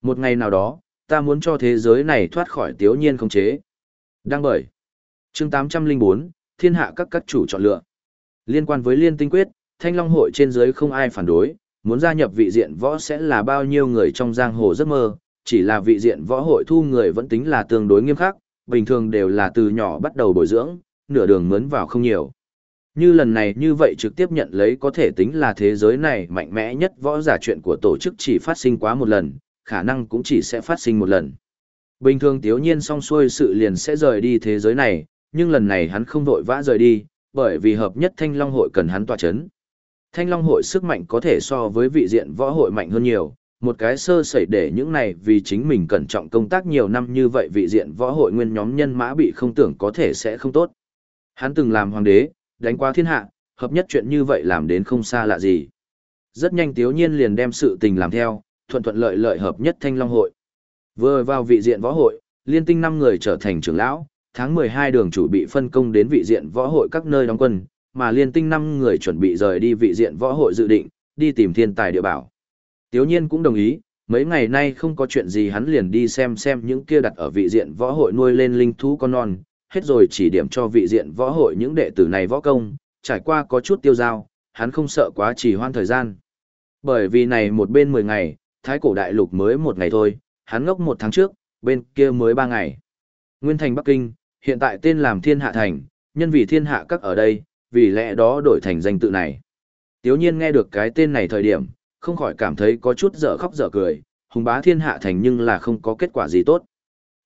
Một ngày nào đó, ta muốn cho thế giới này thoát khỏi tiếu nhiên không chế. Đăng bởi. chương 804, thiên hạ các các chủ chọn lựa. Liên quan với liên tinh quyết, thanh long hội trên dưới không ai phản đối, muốn gia nhập vị diện võ sẽ là bao nhiêu người trong giang hồ giấc mơ, chỉ là vị diện võ hội thu người vẫn tính là tương đối nghiêm khắc, bình thường đều là từ nhỏ bắt đầu bồi dưỡng, nửa đường mướn vào không nhiều. Như lần này như vậy trực tiếp nhận lấy có thể tính là thế giới này mạnh mẽ nhất võ giả chuyện của tổ chức chỉ phát sinh quá một lần, khả năng cũng chỉ sẽ phát sinh một lần. Bình thường tiếu nhiên xong xuôi sự liền sẽ rời đi thế giới này, nhưng lần này hắn không vội vã rời đi, bởi vì hợp nhất Thanh Long hội cần hắn tỏa chấn. Thanh Long hội sức mạnh có thể so với vị diện võ hội mạnh hơn nhiều, một cái sơ sẩy để những này vì chính mình cẩn trọng công tác nhiều năm như vậy vị diện võ hội nguyên nhóm nhân mã bị không tưởng có thể sẽ không tốt. Hắn từng làm hoàng đế, đánh qua thiên hạ, hợp nhất chuyện như vậy làm đến không xa lạ gì. Rất nhanh Tiếu Nhiên liền đem sự tình làm theo, thuận thuận lợi lợi hợp nhất Thanh Long hội. Vừa vào vị diện võ hội, liên tinh năm người trở thành trưởng lão, tháng 12 đường chủ bị phân công đến vị diện võ hội các nơi đóng quân, mà liên tinh năm người chuẩn bị rời đi vị diện võ hội dự định, đi tìm thiên tài địa bảo. Tiếu nhiên cũng đồng ý, mấy ngày nay không có chuyện gì hắn liền đi xem xem những kia đặt ở vị diện võ hội nuôi lên linh thú con non, hết rồi chỉ điểm cho vị diện võ hội những đệ tử này võ công, trải qua có chút tiêu dao, hắn không sợ quá trì hoãn thời gian. Bởi vì này một bên 10 ngày, thái cổ đại lục mới một ngày thôi, hắn ngốc một tháng trước, bên kia mới 3 ngày. Nguyên thành Bắc Kinh, hiện tại tên làm Thiên Hạ Thành, nhân vì Thiên Hạ các ở đây, vì lẽ đó đổi thành danh tự này. Tiếu nhiên nghe được cái tên này thời điểm, không khỏi cảm thấy có chút dở khóc dở cười, hùng bá Thiên Hạ Thành nhưng là không có kết quả gì tốt.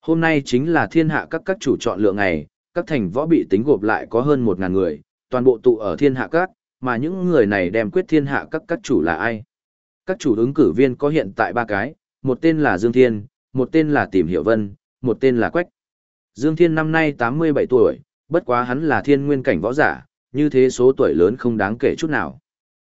Hôm nay chính là thiên hạ các các chủ chọn lựa ngày, các thành võ bị tính gộp lại có hơn một ngàn người, toàn bộ tụ ở thiên hạ các, mà những người này đem quyết thiên hạ các các chủ là ai. Các chủ ứng cử viên có hiện tại ba cái, một tên là Dương Thiên, một tên là Tìm Hiểu Vân, một tên là Quách. Dương Thiên năm nay 87 tuổi, bất quá hắn là thiên nguyên cảnh võ giả, như thế số tuổi lớn không đáng kể chút nào.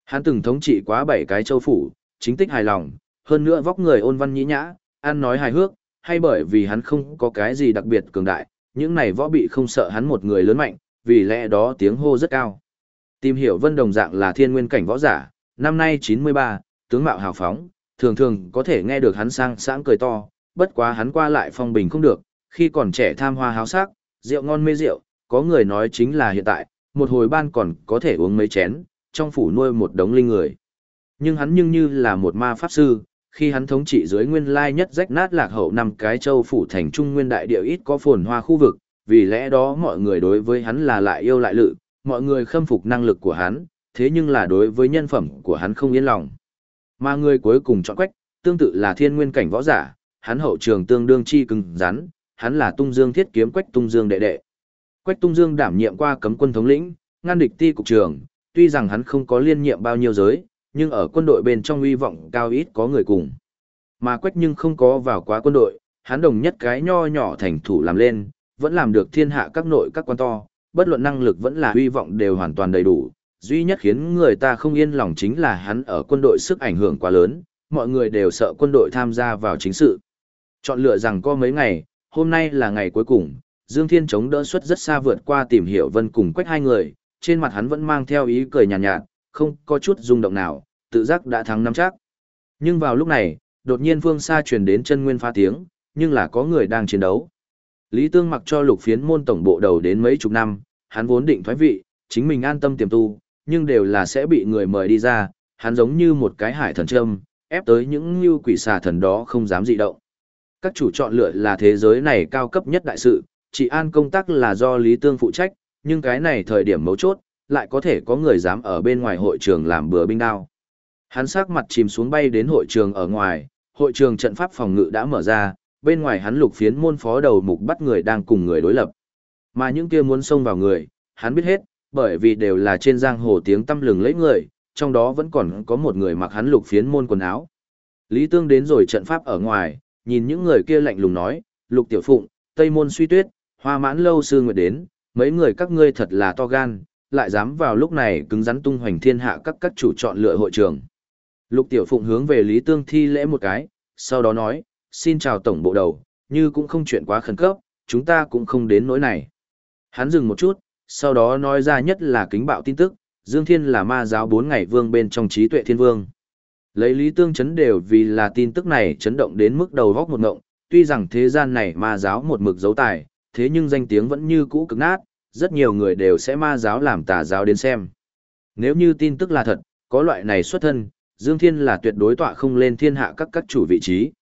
Hắn từng thống trị quá 7 cái châu phủ, chính tích hài lòng, hơn nữa vóc người ôn văn nhĩ nhã, ăn nói hài hước, hay bởi vì hắn không có cái gì đặc biệt cường đại, những này võ bị không sợ hắn một người lớn mạnh, vì lẽ đó tiếng hô rất cao. Tìm hiểu Vân Đồng dạng là thiên nguyên cảnh võ giả, năm nay 93, tướng mạo hào phóng, thường thường có thể nghe được hắn sang sáng cười to, bất quá hắn qua lại phong bình không được, khi còn trẻ tham hoa háo sắc, rượu ngon mê rượu, có người nói chính là hiện tại, một hồi ban còn có thể uống mấy chén, trong phủ nuôi một đống linh người. Nhưng hắn nhưng như là một ma pháp sư, khi hắn thống trị dưới nguyên lai nhất rách nát lạc hậu năm cái châu phủ thành trung nguyên đại địa ít có phồn hoa khu vực, vì lẽ đó mọi người đối với hắn là lại yêu lại lự, mọi người khâm phục năng lực của hắn, thế nhưng là đối với nhân phẩm của hắn không yên lòng. Mà người cuối cùng chọn quách, tương tự là thiên nguyên cảnh võ giả, hắn hậu trường tương đương chi cứng rắn, hắn là tung dương thiết kiếm quách tung dương đệ đệ. Quách tung dương đảm nhiệm qua cấm quân thống lĩnh, ngăn địch ti cục trường, tuy rằng hắn không có liên nhiệm bao nhiêu giới, nhưng ở quân đội bên trong uy vọng cao ít có người cùng. Mà quách nhưng không có vào quá quân đội, hắn đồng nhất cái nho nhỏ thành thủ làm lên, vẫn làm được thiên hạ các nội các quan to, bất luận năng lực vẫn là uy vọng đều hoàn toàn đầy đủ. Duy nhất khiến người ta không yên lòng chính là hắn ở quân đội sức ảnh hưởng quá lớn, mọi người đều sợ quân đội tham gia vào chính sự. Chọn lựa rằng có mấy ngày, hôm nay là ngày cuối cùng, Dương Thiên chống đỡ xuất rất xa vượt qua tìm hiểu vân cùng quách hai người, trên mặt hắn vẫn mang theo ý cười nhàn nhạt, nhạt, không có chút rung động nào, tự giác đã thắng năm chắc. Nhưng vào lúc này, đột nhiên phương xa truyền đến chân nguyên pha tiếng, nhưng là có người đang chiến đấu. Lý Tương mặc cho lục phiến môn tổng bộ đầu đến mấy chục năm, hắn vốn định thoái vị, chính mình an tâm tiềm tu, nhưng đều là sẽ bị người mời đi ra, hắn giống như một cái hải thần trâm, ép tới những như quỷ xà thần đó không dám dị động. Các chủ chọn lựa là thế giới này cao cấp nhất đại sự, chỉ an công tác là do Lý Tương phụ trách, nhưng cái này thời điểm mấu chốt, lại có thể có người dám ở bên ngoài hội trường làm bừa binh đao. Hắn sắc mặt chìm xuống bay đến hội trường ở ngoài, hội trường trận pháp phòng ngự đã mở ra, bên ngoài hắn lục phiến môn phó đầu mục bắt người đang cùng người đối lập. Mà những kia muốn xông vào người, hắn biết hết, bởi vì đều là trên giang hồ tiếng tâm lừng lấy người, trong đó vẫn còn có một người mặc hắn lục phiến môn quần áo. Lý Tương đến rồi trận pháp ở ngoài, nhìn những người kia lạnh lùng nói, lục tiểu phụng, tây môn suy tuyết, hoa mãn lâu sư nguyệt đến, mấy người các ngươi thật là to gan, lại dám vào lúc này cứng rắn tung hoành thiên hạ các các chủ chọn lựa hội trường. Lục tiểu phụng hướng về Lý Tương thi lễ một cái, sau đó nói, xin chào tổng bộ đầu, như cũng không chuyện quá khẩn cấp, chúng ta cũng không đến nỗi này. Hắn dừng một chút, sau đó nói ra nhất là kính bạo tin tức, Dương Thiên là ma giáo bốn ngày vương bên trong trí tuệ thiên vương. Lấy lý tương chấn đều vì là tin tức này chấn động đến mức đầu góc một ngộng, tuy rằng thế gian này ma giáo một mực dấu tài, thế nhưng danh tiếng vẫn như cũ cực nát, rất nhiều người đều sẽ ma giáo làm tà giáo đến xem. Nếu như tin tức là thật, có loại này xuất thân, Dương Thiên là tuyệt đối tọa không lên thiên hạ các các chủ vị trí.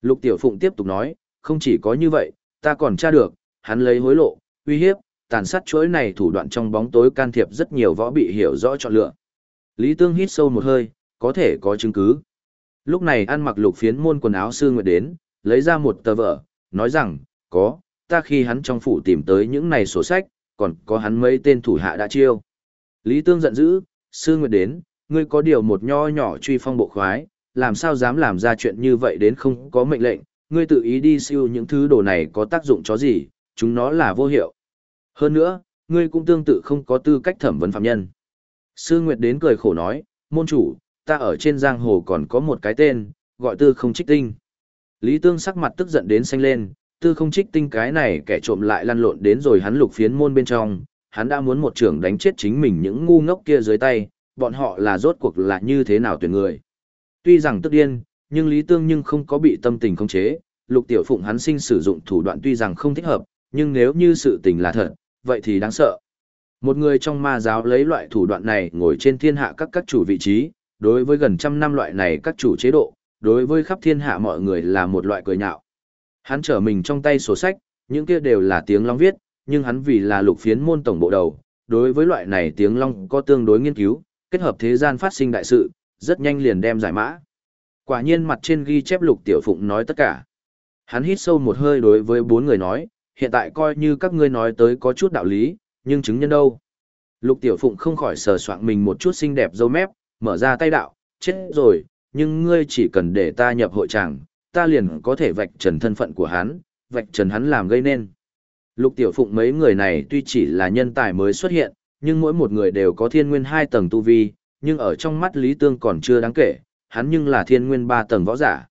Lục Tiểu Phụng tiếp tục nói, không chỉ có như vậy, ta còn tra được, hắn lấy hối lộ, uy hiếp, tàn sát chuỗi này thủ đoạn trong bóng tối can thiệp rất nhiều võ bị hiểu rõ chọn lựa. Lý Tương hít sâu một hơi, có thể có chứng cứ. Lúc này ăn mặc lục phiến môn quần áo sư nguyệt đến, lấy ra một tờ vở, nói rằng, có, ta khi hắn trong phủ tìm tới những này sổ sách, còn có hắn mấy tên thủ hạ đã chiêu. Lý Tương giận dữ, sư nguyệt đến, ngươi có điều một nho nhỏ truy phong bộ khoái, làm sao dám làm ra chuyện như vậy đến không có mệnh lệnh, ngươi tự ý đi siêu những thứ đồ này có tác dụng cho gì, chúng nó là vô hiệu. Hơn nữa, ngươi cũng tương tự không có tư cách thẩm vấn phạm nhân. Sư Nguyệt đến cười khổ nói, môn chủ, ta ở trên giang hồ còn có một cái tên, gọi tư không trích tinh. Lý Tương sắc mặt tức giận đến xanh lên, tư không trích tinh cái này kẻ trộm lại lăn lộn đến rồi hắn lục phiến môn bên trong, hắn đã muốn một trưởng đánh chết chính mình những ngu ngốc kia dưới tay, bọn họ là rốt cuộc là như thế nào tuyển người. Tuy rằng tức điên, nhưng Lý Tương nhưng không có bị tâm tình khống chế, lục tiểu phụng hắn sinh sử dụng thủ đoạn tuy rằng không thích hợp, nhưng nếu như sự tình là thật, vậy thì đáng sợ. Một người trong ma giáo lấy loại thủ đoạn này ngồi trên thiên hạ các các chủ vị trí, đối với gần trăm năm loại này các chủ chế độ, đối với khắp thiên hạ mọi người là một loại cười nhạo. Hắn trở mình trong tay sổ sách, những kia đều là tiếng long viết, nhưng hắn vì là lục phiến môn tổng bộ đầu, đối với loại này tiếng long có tương đối nghiên cứu, kết hợp thế gian phát sinh đại sự, rất nhanh liền đem giải mã. Quả nhiên mặt trên ghi chép lục tiểu phụng nói tất cả. Hắn hít sâu một hơi đối với bốn người nói, hiện tại coi như các ngươi nói tới có chút đạo lý, nhưng chứng nhân đâu. Lục tiểu phụng không khỏi sờ soạn mình một chút xinh đẹp dâu mép, mở ra tay đạo, chết rồi, nhưng ngươi chỉ cần để ta nhập hội tràng, ta liền có thể vạch trần thân phận của hắn, vạch trần hắn làm gây nên. Lục Tiểu Phụng mấy người này tuy chỉ là nhân tài mới xuất hiện, nhưng mỗi một người đều có thiên nguyên hai tầng tu vi, nhưng ở trong mắt Lý Tương còn chưa đáng kể, hắn nhưng là thiên nguyên ba tầng võ giả.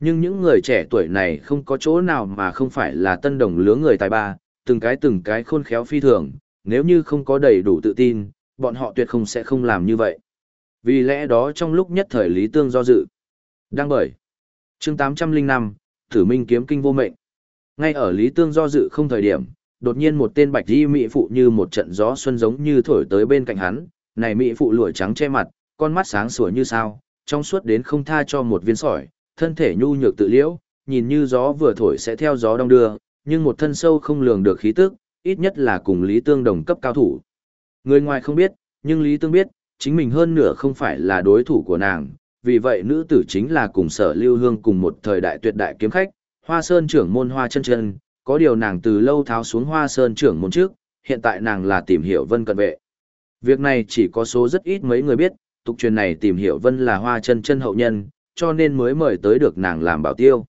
Nhưng những người trẻ tuổi này không có chỗ nào mà không phải là tân đồng lứa người tài ba, từng cái từng cái khôn khéo phi thường, nếu như không có đầy đủ tự tin, bọn họ tuyệt không sẽ không làm như vậy. Vì lẽ đó trong lúc nhất thời Lý Tương do dự. đang bởi. chương 805, thử Minh kiếm kinh vô mệnh. Ngay ở Lý Tương do dự không thời điểm, đột nhiên một tên bạch di mỹ phụ như một trận gió xuân giống như thổi tới bên cạnh hắn, này mỹ phụ lụa trắng che mặt, con mắt sáng sủa như sao, trong suốt đến không tha cho một viên sỏi, thân thể nhu nhược tự liễu, nhìn như gió vừa thổi sẽ theo gió đông đưa, nhưng một thân sâu không lường được khí tức, ít nhất là cùng Lý Tương đồng cấp cao thủ. Người ngoài không biết, nhưng Lý Tương biết, chính mình hơn nửa không phải là đối thủ của nàng, vì vậy nữ tử chính là cùng sở lưu hương cùng một thời đại tuyệt đại kiếm khách, hoa sơn trưởng môn hoa chân chân, có điều nàng từ lâu tháo xuống hoa sơn trưởng môn trước, hiện tại nàng là tìm hiểu vân cận vệ. Việc này chỉ có số rất ít mấy người biết, tục truyền này tìm hiểu vân là hoa chân chân hậu nhân, cho nên mới mời tới được nàng làm bảo tiêu.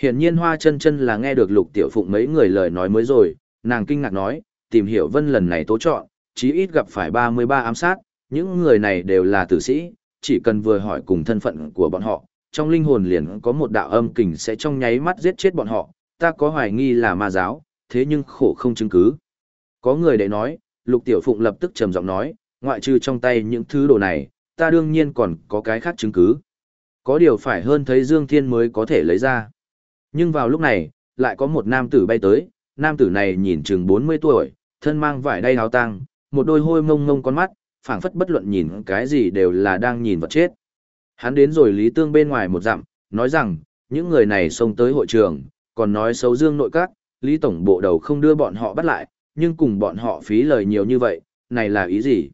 Hiển nhiên hoa chân chân là nghe được lục tiểu phụng mấy người lời nói mới rồi, nàng kinh ngạc nói, tìm hiểu vân lần này tố chọn, chí ít gặp phải 33 ám sát, những người này đều là tử sĩ, chỉ cần vừa hỏi cùng thân phận của bọn họ, trong linh hồn liền có một đạo âm kình sẽ trong nháy mắt giết chết bọn họ, ta có hoài nghi là ma giáo, thế nhưng khổ không chứng cứ. Có người để nói, Lục Tiểu Phụng lập tức trầm giọng nói, ngoại trừ trong tay những thứ đồ này, ta đương nhiên còn có cái khác chứng cứ. Có điều phải hơn thấy Dương Thiên mới có thể lấy ra. Nhưng vào lúc này, lại có một nam tử bay tới, nam tử này nhìn chừng 40 tuổi, thân mang vải đay áo tang, một đôi hôi mông mông con mắt, phảng phất bất luận nhìn cái gì đều là đang nhìn vật chết. Hắn đến rồi Lý Tương bên ngoài một dặm, nói rằng, những người này xông tới hội trường, còn nói xấu Dương nội các, Lý Tổng bộ đầu không đưa bọn họ bắt lại, nhưng cùng bọn họ phí lời nhiều như vậy, này là ý gì?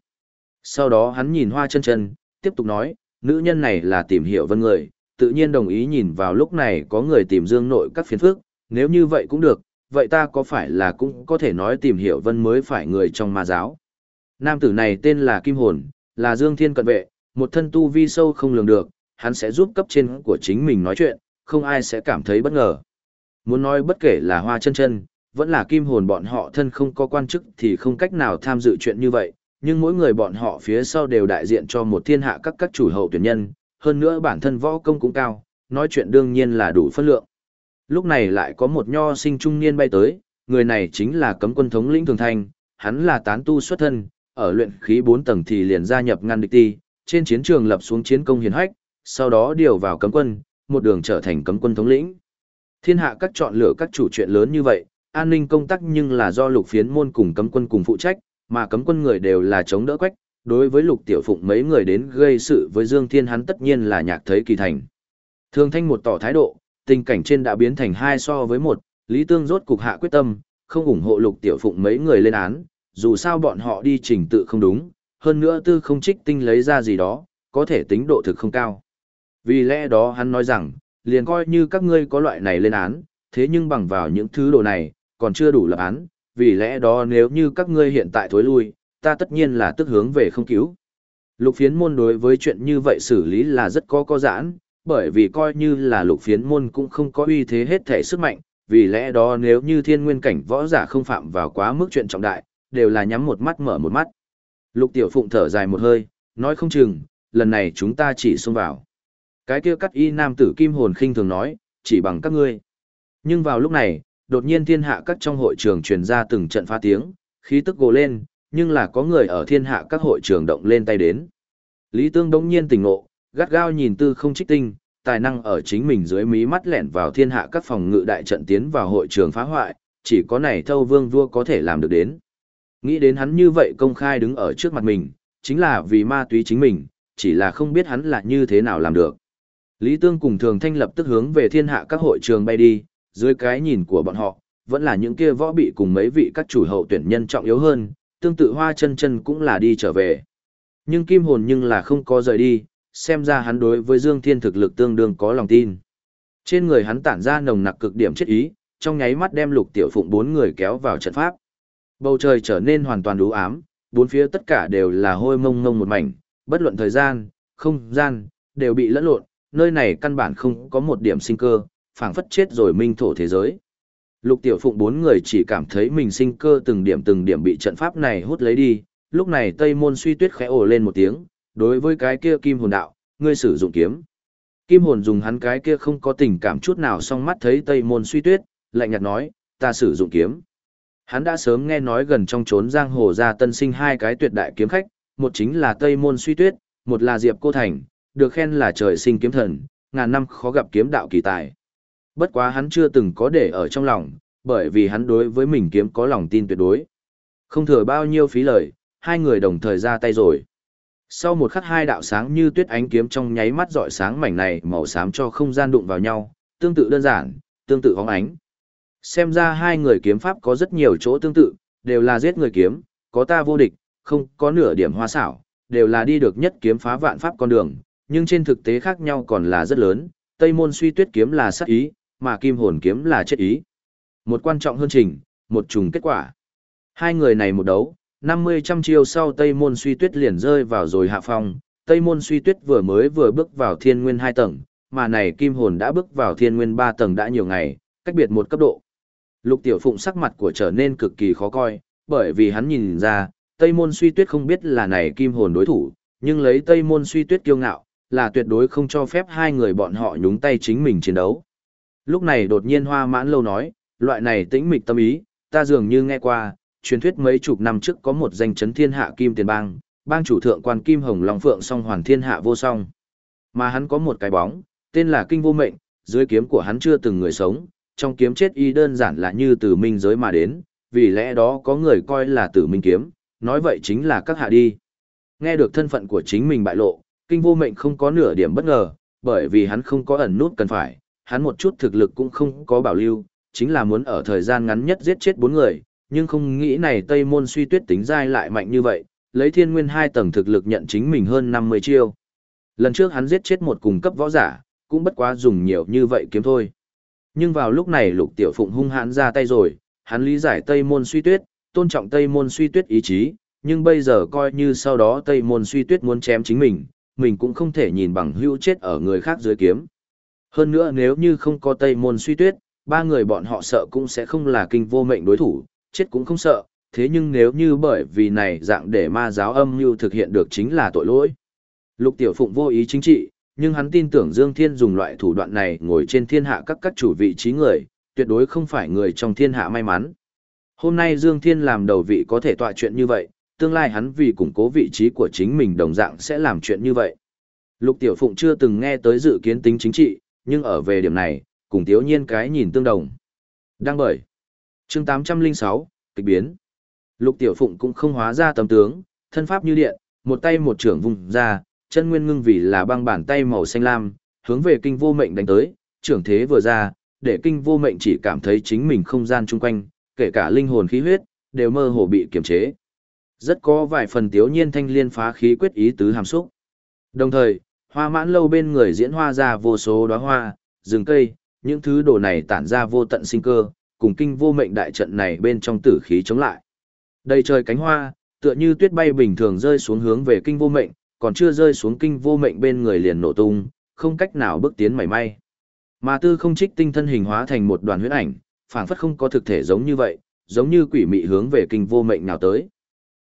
Sau đó hắn nhìn hoa chân chân, tiếp tục nói, nữ nhân này là tìm hiểu vân người, tự nhiên đồng ý nhìn vào lúc này có người tìm Dương nội các phiền phức, nếu như vậy cũng được, vậy ta có phải là cũng có thể nói tìm hiểu vân mới phải người trong ma giáo. Nam tử này tên là Kim Hồn, là Dương Thiên cận vệ, một thân tu vi sâu không lường được, hắn sẽ giúp cấp trên của chính mình nói chuyện, không ai sẽ cảm thấy bất ngờ. Muốn nói bất kể là hoa chân chân, vẫn là kim hồn bọn họ thân không có quan chức thì không cách nào tham dự chuyện như vậy, nhưng mỗi người bọn họ phía sau đều đại diện cho một thiên hạ các các chủ hậu tuyển nhân, hơn nữa bản thân võ công cũng cao, nói chuyện đương nhiên là đủ phân lượng. Lúc này lại có một nho sinh trung niên bay tới, người này chính là cấm quân thống lĩnh thường thanh, hắn là tán tu xuất thân, ở luyện khí 4 tầng thì liền gia nhập ngăn địch ti, trên chiến trường lập xuống chiến công hiền hách, sau đó điều vào cấm quân, một đường trở thành cấm quân thống lĩnh. Thiên hạ các chọn lựa các chủ chuyện lớn như vậy, an ninh công tác nhưng là do lục phiến môn cùng cấm quân cùng phụ trách, mà cấm quân người đều là chống đỡ quách, đối với lục tiểu phụng mấy người đến gây sự với Dương Thiên hắn tất nhiên là nhạc thấy kỳ thành. Thường thanh một tỏ thái độ, tình cảnh trên đã biến thành hai so với một, Lý Tương rốt cục hạ quyết tâm, không ủng hộ lục tiểu phụng mấy người lên án, dù sao bọn họ đi trình tự không đúng, hơn nữa tư không trích tinh lấy ra gì đó, có thể tính độ thực không cao. Vì lẽ đó hắn nói rằng, liền coi như các ngươi có loại này lên án, thế nhưng bằng vào những thứ đồ này, còn chưa đủ lập án, vì lẽ đó nếu như các ngươi hiện tại thối lui, ta tất nhiên là tức hướng về không cứu. Lục phiến môn đối với chuyện như vậy xử lý là rất có có giãn, bởi vì coi như là lục phiến môn cũng không có uy thế hết thể sức mạnh, vì lẽ đó nếu như thiên nguyên cảnh võ giả không phạm vào quá mức chuyện trọng đại, đều là nhắm một mắt mở một mắt. Lục tiểu phụng thở dài một hơi, nói không chừng, lần này chúng ta chỉ xông vào. Cái kia cắt y nam tử kim hồn khinh thường nói, chỉ bằng các ngươi. Nhưng vào lúc này, đột nhiên thiên hạ các trong hội trường truyền ra từng trận phá tiếng, khí tức gồ lên, nhưng là có người ở thiên hạ các hội trường động lên tay đến. Lý Tương đống nhiên tỉnh ngộ, gắt gao nhìn tư không trích tinh, tài năng ở chính mình dưới mí mắt lẻn vào thiên hạ các phòng ngự đại trận tiến vào hội trường phá hoại, chỉ có này thâu vương vua có thể làm được đến. Nghĩ đến hắn như vậy công khai đứng ở trước mặt mình, chính là vì ma túy chính mình, chỉ là không biết hắn là như thế nào làm được. Lý Tương cùng Thường Thanh lập tức hướng về thiên hạ các hội trường bay đi, dưới cái nhìn của bọn họ, vẫn là những kia võ bị cùng mấy vị các chủ hậu tuyển nhân trọng yếu hơn, tương tự hoa chân chân cũng là đi trở về. Nhưng kim hồn nhưng là không có rời đi, xem ra hắn đối với Dương Thiên thực lực tương đương có lòng tin. Trên người hắn tản ra nồng nặc cực điểm chết ý, trong nháy mắt đem lục tiểu phụng bốn người kéo vào trận pháp. Bầu trời trở nên hoàn toàn đủ ám, bốn phía tất cả đều là hôi mông mông một mảnh, bất luận thời gian, không gian, đều bị lẫn lộn, nơi này căn bản không có một điểm sinh cơ, phảng phất chết rồi minh thổ thế giới. Lục Tiểu Phụng bốn người chỉ cảm thấy mình sinh cơ từng điểm từng điểm bị trận pháp này hút lấy đi, lúc này Tây Môn Suy Tuyết khẽ ồ lên một tiếng, đối với cái kia Kim Hồn đạo, ngươi sử dụng kiếm. Kim Hồn dùng hắn cái kia không có tình cảm chút nào song mắt thấy Tây Môn Suy Tuyết, lạnh nhạt nói, ta sử dụng kiếm. Hắn đã sớm nghe nói gần trong trốn giang hồ ra tân sinh hai cái tuyệt đại kiếm khách, một chính là Tây Môn Suy Tuyết, một là Diệp Cô Thành, được khen là trời sinh kiếm thần, ngàn năm khó gặp kiếm đạo kỳ tài. Bất quá hắn chưa từng có để ở trong lòng, bởi vì hắn đối với mình kiếm có lòng tin tuyệt đối. Không thừa bao nhiêu phí lời, hai người đồng thời ra tay rồi. Sau một khắc hai đạo sáng như tuyết ánh kiếm trong nháy mắt dọi sáng mảnh này màu xám cho không gian đụng vào nhau, tương tự đơn giản, tương tự hóng ánh. Xem ra hai người kiếm pháp có rất nhiều chỗ tương tự, đều là giết người kiếm, có ta vô địch, không có nửa điểm hoa xảo, đều là đi được nhất kiếm phá vạn pháp con đường, nhưng trên thực tế khác nhau còn là rất lớn, Tây môn suy tuyết kiếm là sát ý, mà kim hồn kiếm là chết ý. Một quan trọng hơn trình, một trùng kết quả. Hai người này một đấu, 50 trăm chiêu sau Tây môn suy tuyết liền rơi vào rồi hạ phong, Tây môn suy tuyết vừa mới vừa bước vào thiên nguyên 2 tầng, mà này kim hồn đã bước vào thiên nguyên 3 tầng đã nhiều ngày, cách biệt một cấp độ. Lục tiểu phụng sắc mặt của trở nên cực kỳ khó coi, bởi vì hắn nhìn ra, Tây môn suy tuyết không biết là này kim hồn đối thủ, nhưng lấy Tây môn suy tuyết kiêu ngạo, là tuyệt đối không cho phép hai người bọn họ nhúng tay chính mình chiến đấu. Lúc này đột nhiên hoa mãn lâu nói, loại này tĩnh mịch tâm ý, ta dường như nghe qua, truyền thuyết mấy chục năm trước có một danh chấn thiên hạ kim tiền bang, bang chủ thượng quan kim hồng long phượng song hoàn thiên hạ vô song. Mà hắn có một cái bóng, tên là kinh vô mệnh, dưới kiếm của hắn chưa từng người sống, trong kiếm chết y đơn giản là như từ minh giới mà đến, vì lẽ đó có người coi là tử minh kiếm, nói vậy chính là các hạ đi. Nghe được thân phận của chính mình bại lộ, kinh vô mệnh không có nửa điểm bất ngờ, bởi vì hắn không có ẩn nút cần phải, hắn một chút thực lực cũng không có bảo lưu, chính là muốn ở thời gian ngắn nhất giết chết bốn người, nhưng không nghĩ này Tây Môn suy tuyết tính dai lại mạnh như vậy, lấy thiên nguyên hai tầng thực lực nhận chính mình hơn 50 chiêu. Lần trước hắn giết chết một cùng cấp võ giả, cũng bất quá dùng nhiều như vậy kiếm thôi. Nhưng vào lúc này lục tiểu phụng hung hãn ra tay rồi, hắn lý giải Tây Môn suy tuyết, tôn trọng Tây Môn suy tuyết ý chí, nhưng bây giờ coi như sau đó Tây Môn suy tuyết muốn chém chính mình, mình cũng không thể nhìn bằng hữu chết ở người khác dưới kiếm. Hơn nữa nếu như không có Tây Môn suy tuyết, ba người bọn họ sợ cũng sẽ không là kinh vô mệnh đối thủ, chết cũng không sợ, thế nhưng nếu như bởi vì này dạng để ma giáo âm mưu thực hiện được chính là tội lỗi. Lục Tiểu Phụng vô ý chính trị, nhưng hắn tin tưởng Dương Thiên dùng loại thủ đoạn này ngồi trên thiên hạ các các chủ vị trí người, tuyệt đối không phải người trong thiên hạ may mắn. Hôm nay Dương Thiên làm đầu vị có thể tọa chuyện như vậy, tương lai hắn vì củng cố vị trí của chính mình đồng dạng sẽ làm chuyện như vậy. Lục Tiểu Phụng chưa từng nghe tới dự kiến tính chính trị, nhưng ở về điểm này, cùng Tiếu Nhiên cái nhìn tương đồng. Đang bởi. chương 806, kịch biến. Lục Tiểu Phụng cũng không hóa ra tầm tướng, thân pháp như điện, một tay một trưởng vùng ra, chân nguyên ngưng vì là băng bàn tay màu xanh lam, hướng về kinh vô mệnh đánh tới, trưởng thế vừa ra, để kinh vô mệnh chỉ cảm thấy chính mình không gian chung quanh, kể cả linh hồn khí huyết, đều mơ hồ bị kiềm chế. Rất có vài phần tiếu nhiên thanh liên phá khí quyết ý tứ hàm xúc. Đồng thời, hoa mãn lâu bên người diễn hoa ra vô số đóa hoa, rừng cây, những thứ đồ này tản ra vô tận sinh cơ, cùng kinh vô mệnh đại trận này bên trong tử khí chống lại. Đầy trời cánh hoa, tựa như tuyết bay bình thường rơi xuống hướng về kinh vô mệnh, còn chưa rơi xuống kinh vô mệnh bên người liền nổ tung, không cách nào bước tiến mảy may. Mà tư không trích tinh thân hình hóa thành một đoàn huyết ảnh, phảng phất không có thực thể giống như vậy, giống như quỷ mị hướng về kinh vô mệnh nào tới.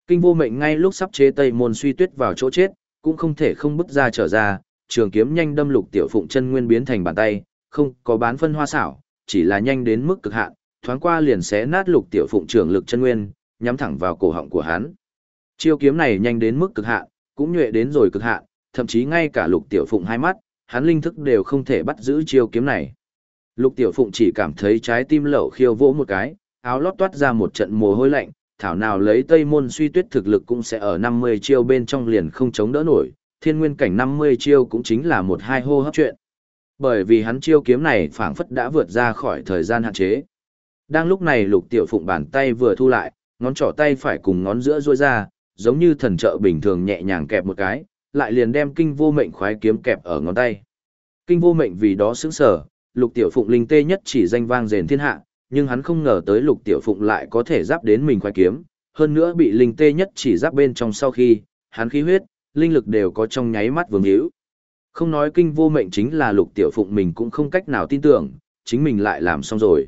Kinh vô mệnh ngay lúc sắp chế tây môn suy tuyết vào chỗ chết, cũng không thể không bứt ra trở ra, trường kiếm nhanh đâm lục tiểu phụng chân nguyên biến thành bàn tay, không có bán phân hoa xảo, chỉ là nhanh đến mức cực hạn, thoáng qua liền xé nát lục tiểu phụng trường lực chân nguyên, nhắm thẳng vào cổ họng của hắn. Chiêu kiếm này nhanh đến mức cực hạn, cũng nhuệ đến rồi cực hạn, thậm chí ngay cả lục tiểu phụng hai mắt, hắn linh thức đều không thể bắt giữ chiêu kiếm này. Lục tiểu phụng chỉ cảm thấy trái tim lẩu khiêu vỗ một cái, áo lót toát ra một trận mồ hôi lạnh, thảo nào lấy tây môn suy tuyết thực lực cũng sẽ ở 50 chiêu bên trong liền không chống đỡ nổi, thiên nguyên cảnh 50 chiêu cũng chính là một hai hô hấp chuyện. Bởi vì hắn chiêu kiếm này phảng phất đã vượt ra khỏi thời gian hạn chế. Đang lúc này lục tiểu phụng bàn tay vừa thu lại, ngón trỏ tay phải cùng ngón giữa duỗi ra, giống như thần trợ bình thường nhẹ nhàng kẹp một cái, lại liền đem kinh vô mệnh khoái kiếm kẹp ở ngón tay. Kinh vô mệnh vì đó sững sở, lục tiểu phụng linh tê nhất chỉ danh vang rền thiên hạ, nhưng hắn không ngờ tới lục tiểu phụng lại có thể giáp đến mình khoai kiếm, hơn nữa bị linh tê nhất chỉ giáp bên trong sau khi, hắn khí huyết, linh lực đều có trong nháy mắt vương hữu. Không nói kinh vô mệnh chính là lục tiểu phụng mình cũng không cách nào tin tưởng, chính mình lại làm xong rồi.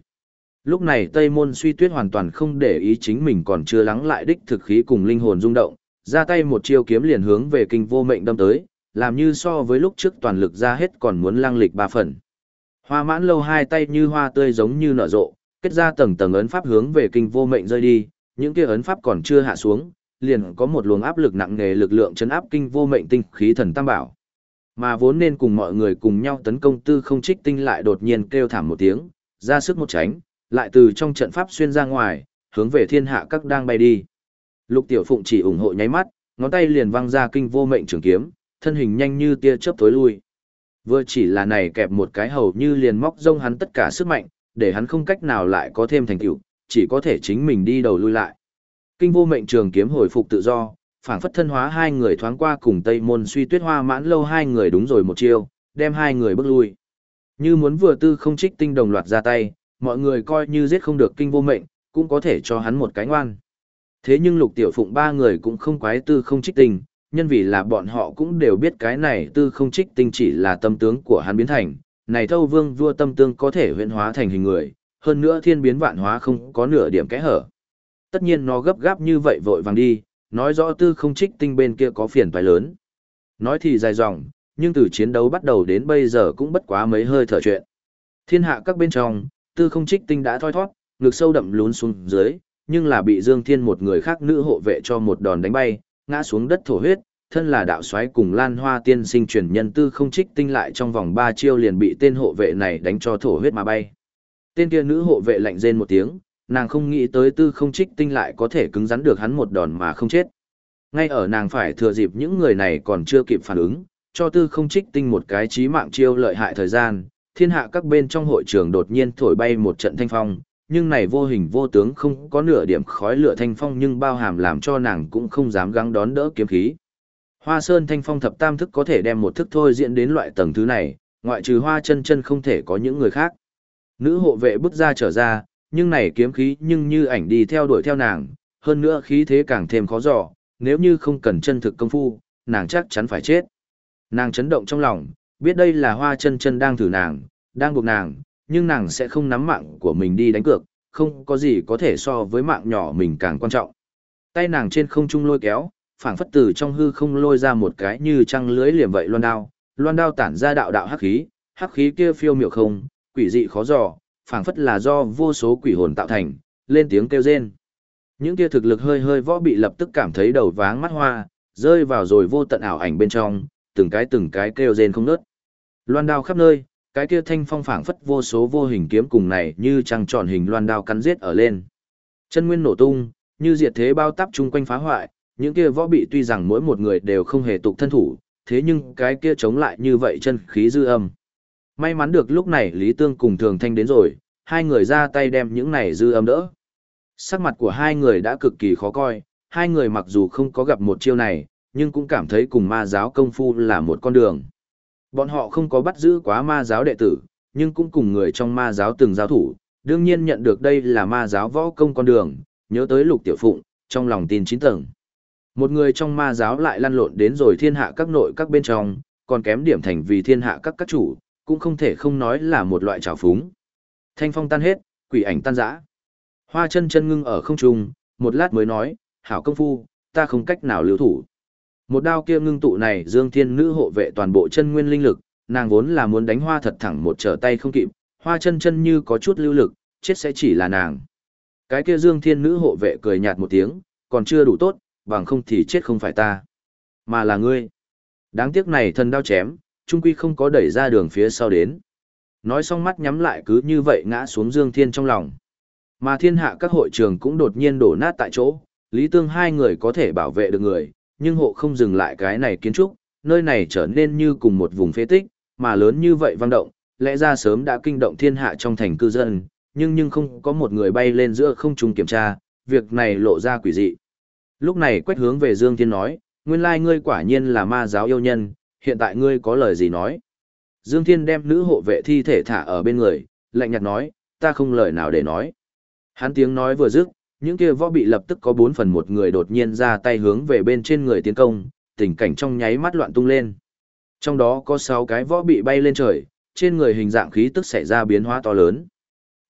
Lúc này Tây Môn suy tuyết hoàn toàn không để ý chính mình còn chưa lắng lại đích thực khí cùng linh hồn rung động, ra tay một chiêu kiếm liền hướng về kinh vô mệnh đâm tới, làm như so với lúc trước toàn lực ra hết còn muốn lăng lịch ba phần. Hoa mãn lâu hai tay như hoa tươi giống như nở rộ, kết ra tầng tầng ấn pháp hướng về kinh vô mệnh rơi đi, những kia ấn pháp còn chưa hạ xuống, liền có một luồng áp lực nặng nề lực lượng chấn áp kinh vô mệnh tinh khí thần tam bảo. Mà vốn nên cùng mọi người cùng nhau tấn công tư không trích tinh lại đột nhiên kêu thảm một tiếng, ra sức một tránh, lại từ trong trận pháp xuyên ra ngoài, hướng về thiên hạ các đang bay đi. Lục Tiểu Phụng chỉ ủng hộ nháy mắt, ngón tay liền văng ra kinh vô mệnh trường kiếm, thân hình nhanh như tia chớp tối lui. Vừa chỉ là này kẹp một cái hầu như liền móc rông hắn tất cả sức mạnh, để hắn không cách nào lại có thêm thành tựu, chỉ có thể chính mình đi đầu lui lại. Kinh vô mệnh trường kiếm hồi phục tự do, phảng phất thân hóa hai người thoáng qua cùng Tây Môn Suy Tuyết Hoa mãn lâu hai người đúng rồi một chiêu, đem hai người bước lui. Như muốn vừa tư không trích tinh đồng loạt ra tay, mọi người coi như giết không được kinh vô mệnh, cũng có thể cho hắn một cái ngoan. Thế nhưng lục tiểu phụng ba người cũng không quái tư không trích tinh, nhân vì là bọn họ cũng đều biết cái này tư không trích tinh chỉ là tâm tướng của hắn biến thành, này thâu vương vua tâm tương có thể huyện hóa thành hình người, hơn nữa thiên biến vạn hóa không có nửa điểm kẽ hở. Tất nhiên nó gấp gáp như vậy vội vàng đi, nói rõ tư không trích tinh bên kia có phiền toái lớn. Nói thì dài dòng, nhưng từ chiến đấu bắt đầu đến bây giờ cũng bất quá mấy hơi thở chuyện. Thiên hạ các bên trong, tư không trích tinh đã thoi thoát, ngực sâu đậm lún xuống dưới, nhưng là bị Dương Thiên một người khác nữ hộ vệ cho một đòn đánh bay, ngã xuống đất thổ huyết, thân là đạo soái cùng Lan Hoa tiên sinh truyền nhân tư không trích tinh lại trong vòng 3 chiêu liền bị tên hộ vệ này đánh cho thổ huyết mà bay. Tên kia nữ hộ vệ lạnh rên một tiếng, nàng không nghĩ tới tư không trích tinh lại có thể cứng rắn được hắn một đòn mà không chết. Ngay ở nàng phải thừa dịp những người này còn chưa kịp phản ứng, cho tư không trích tinh một cái chí mạng chiêu lợi hại thời gian, thiên hạ các bên trong hội trường đột nhiên thổi bay một trận thanh phong, nhưng này vô hình vô tướng không có nửa điểm khói lửa thanh phong nhưng bao hàm làm cho nàng cũng không dám gắng đón đỡ kiếm khí. Hoa Sơn thanh phong thập tam thức có thể đem một thức thôi diễn đến loại tầng thứ này, ngoại trừ hoa chân chân không thể có những người khác. Nữ hộ vệ bước ra trở ra, nhưng này kiếm khí nhưng như ảnh đi theo đuổi theo nàng, hơn nữa khí thế càng thêm khó dò, nếu như không cần chân thực công phu, nàng chắc chắn phải chết. Nàng chấn động trong lòng, biết đây là hoa chân chân đang thử nàng, đang buộc nàng, nhưng nàng sẽ không nắm mạng của mình đi đánh cược, không có gì có thể so với mạng nhỏ mình càng quan trọng. Tay nàng trên không trung lôi kéo, phảng phất từ trong hư không lôi ra một cái như trăng lưới liềm vậy loan đao, loan đao tản ra đạo đạo hắc khí, hắc khí kia phiêu miểu không, quỷ dị khó dò, phảng phất là do vô số quỷ hồn tạo thành, lên tiếng kêu rên. Những kia thực lực hơi hơi võ bị lập tức cảm thấy đầu váng mắt hoa, rơi vào rồi vô tận ảo ảnh bên trong, từng cái từng cái kêu rên không nớt. Loan đao khắp nơi, cái kia thanh phong phảng phất vô số vô hình kiếm cùng này như trăng tròn hình loan đao cắn giết ở lên. Chân nguyên nổ tung, như diệt thế bao tắp chung quanh phá hoại, những kia võ bị tuy rằng mỗi một người đều không hề tục thân thủ, thế nhưng cái kia chống lại như vậy chân khí dư âm. May mắn được lúc này Lý Tương cùng Thường Thanh đến rồi, hai người ra tay đem những này dư âm đỡ. Sắc mặt của hai người đã cực kỳ khó coi, hai người mặc dù không có gặp một chiêu này, nhưng cũng cảm thấy cùng ma giáo công phu là một con đường. Bọn họ không có bắt giữ quá ma giáo đệ tử, nhưng cũng cùng người trong ma giáo từng giao thủ, đương nhiên nhận được đây là ma giáo võ công con đường, nhớ tới lục tiểu phụng, trong lòng tin chín tầng. Một người trong ma giáo lại lăn lộn đến rồi thiên hạ các nội các bên trong, còn kém điểm thành vì thiên hạ các các chủ, cũng không thể không nói là một loại trào phúng. Thanh phong tan hết, quỷ ảnh tan rã. Hoa chân chân ngưng ở không trung, một lát mới nói, hảo công phu, ta không cách nào lưu thủ. Một đao kia ngưng tụ này dương thiên nữ hộ vệ toàn bộ chân nguyên linh lực, nàng vốn là muốn đánh hoa thật thẳng một trở tay không kịp, hoa chân chân như có chút lưu lực, chết sẽ chỉ là nàng. Cái kia dương thiên nữ hộ vệ cười nhạt một tiếng, còn chưa đủ tốt, bằng không thì chết không phải ta, mà là ngươi. Đáng tiếc này thần đao chém, trung quy không có đẩy ra đường phía sau đến. Nói xong mắt nhắm lại cứ như vậy ngã xuống Dương Thiên trong lòng. Mà thiên hạ các hội trường cũng đột nhiên đổ nát tại chỗ, Lý Tương hai người có thể bảo vệ được người, nhưng hộ không dừng lại cái này kiến trúc, nơi này trở nên như cùng một vùng phế tích, mà lớn như vậy vang động, lẽ ra sớm đã kinh động thiên hạ trong thành cư dân, nhưng nhưng không có một người bay lên giữa không trung kiểm tra, việc này lộ ra quỷ dị. Lúc này quét hướng về Dương Thiên nói, nguyên lai ngươi quả nhiên là ma giáo yêu nhân, hiện tại ngươi có lời gì nói. Dương Thiên đem nữ hộ vệ thi thể thả ở bên người, lạnh nhạt nói, ta không lời nào để nói. Hắn tiếng nói vừa dứt, những kia võ bị lập tức có bốn phần một người đột nhiên ra tay hướng về bên trên người tiến công, tình cảnh trong nháy mắt loạn tung lên. Trong đó có sáu cái võ bị bay lên trời, trên người hình dạng khí tức xảy ra biến hóa to lớn.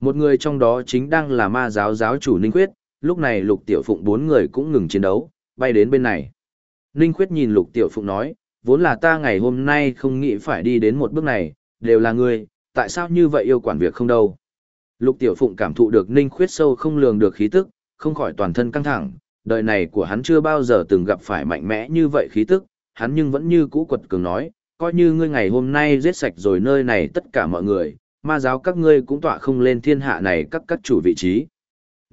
Một người trong đó chính đang là ma giáo giáo chủ Ninh Khuyết, lúc này Lục Tiểu Phụng bốn người cũng ngừng chiến đấu, bay đến bên này. Ninh Khuyết nhìn Lục Tiểu Phụng nói, vốn là ta ngày hôm nay không nghĩ phải đi đến một bước này, đều là ngươi, tại sao như vậy yêu quản việc không đâu. Lục Tiểu Phụng cảm thụ được Ninh Khuyết sâu không lường được khí tức, không khỏi toàn thân căng thẳng, đời này của hắn chưa bao giờ từng gặp phải mạnh mẽ như vậy khí tức, hắn nhưng vẫn như cũ quật cường nói, coi như ngươi ngày hôm nay giết sạch rồi nơi này tất cả mọi người, ma giáo các ngươi cũng tọa không lên thiên hạ này các các chủ vị trí.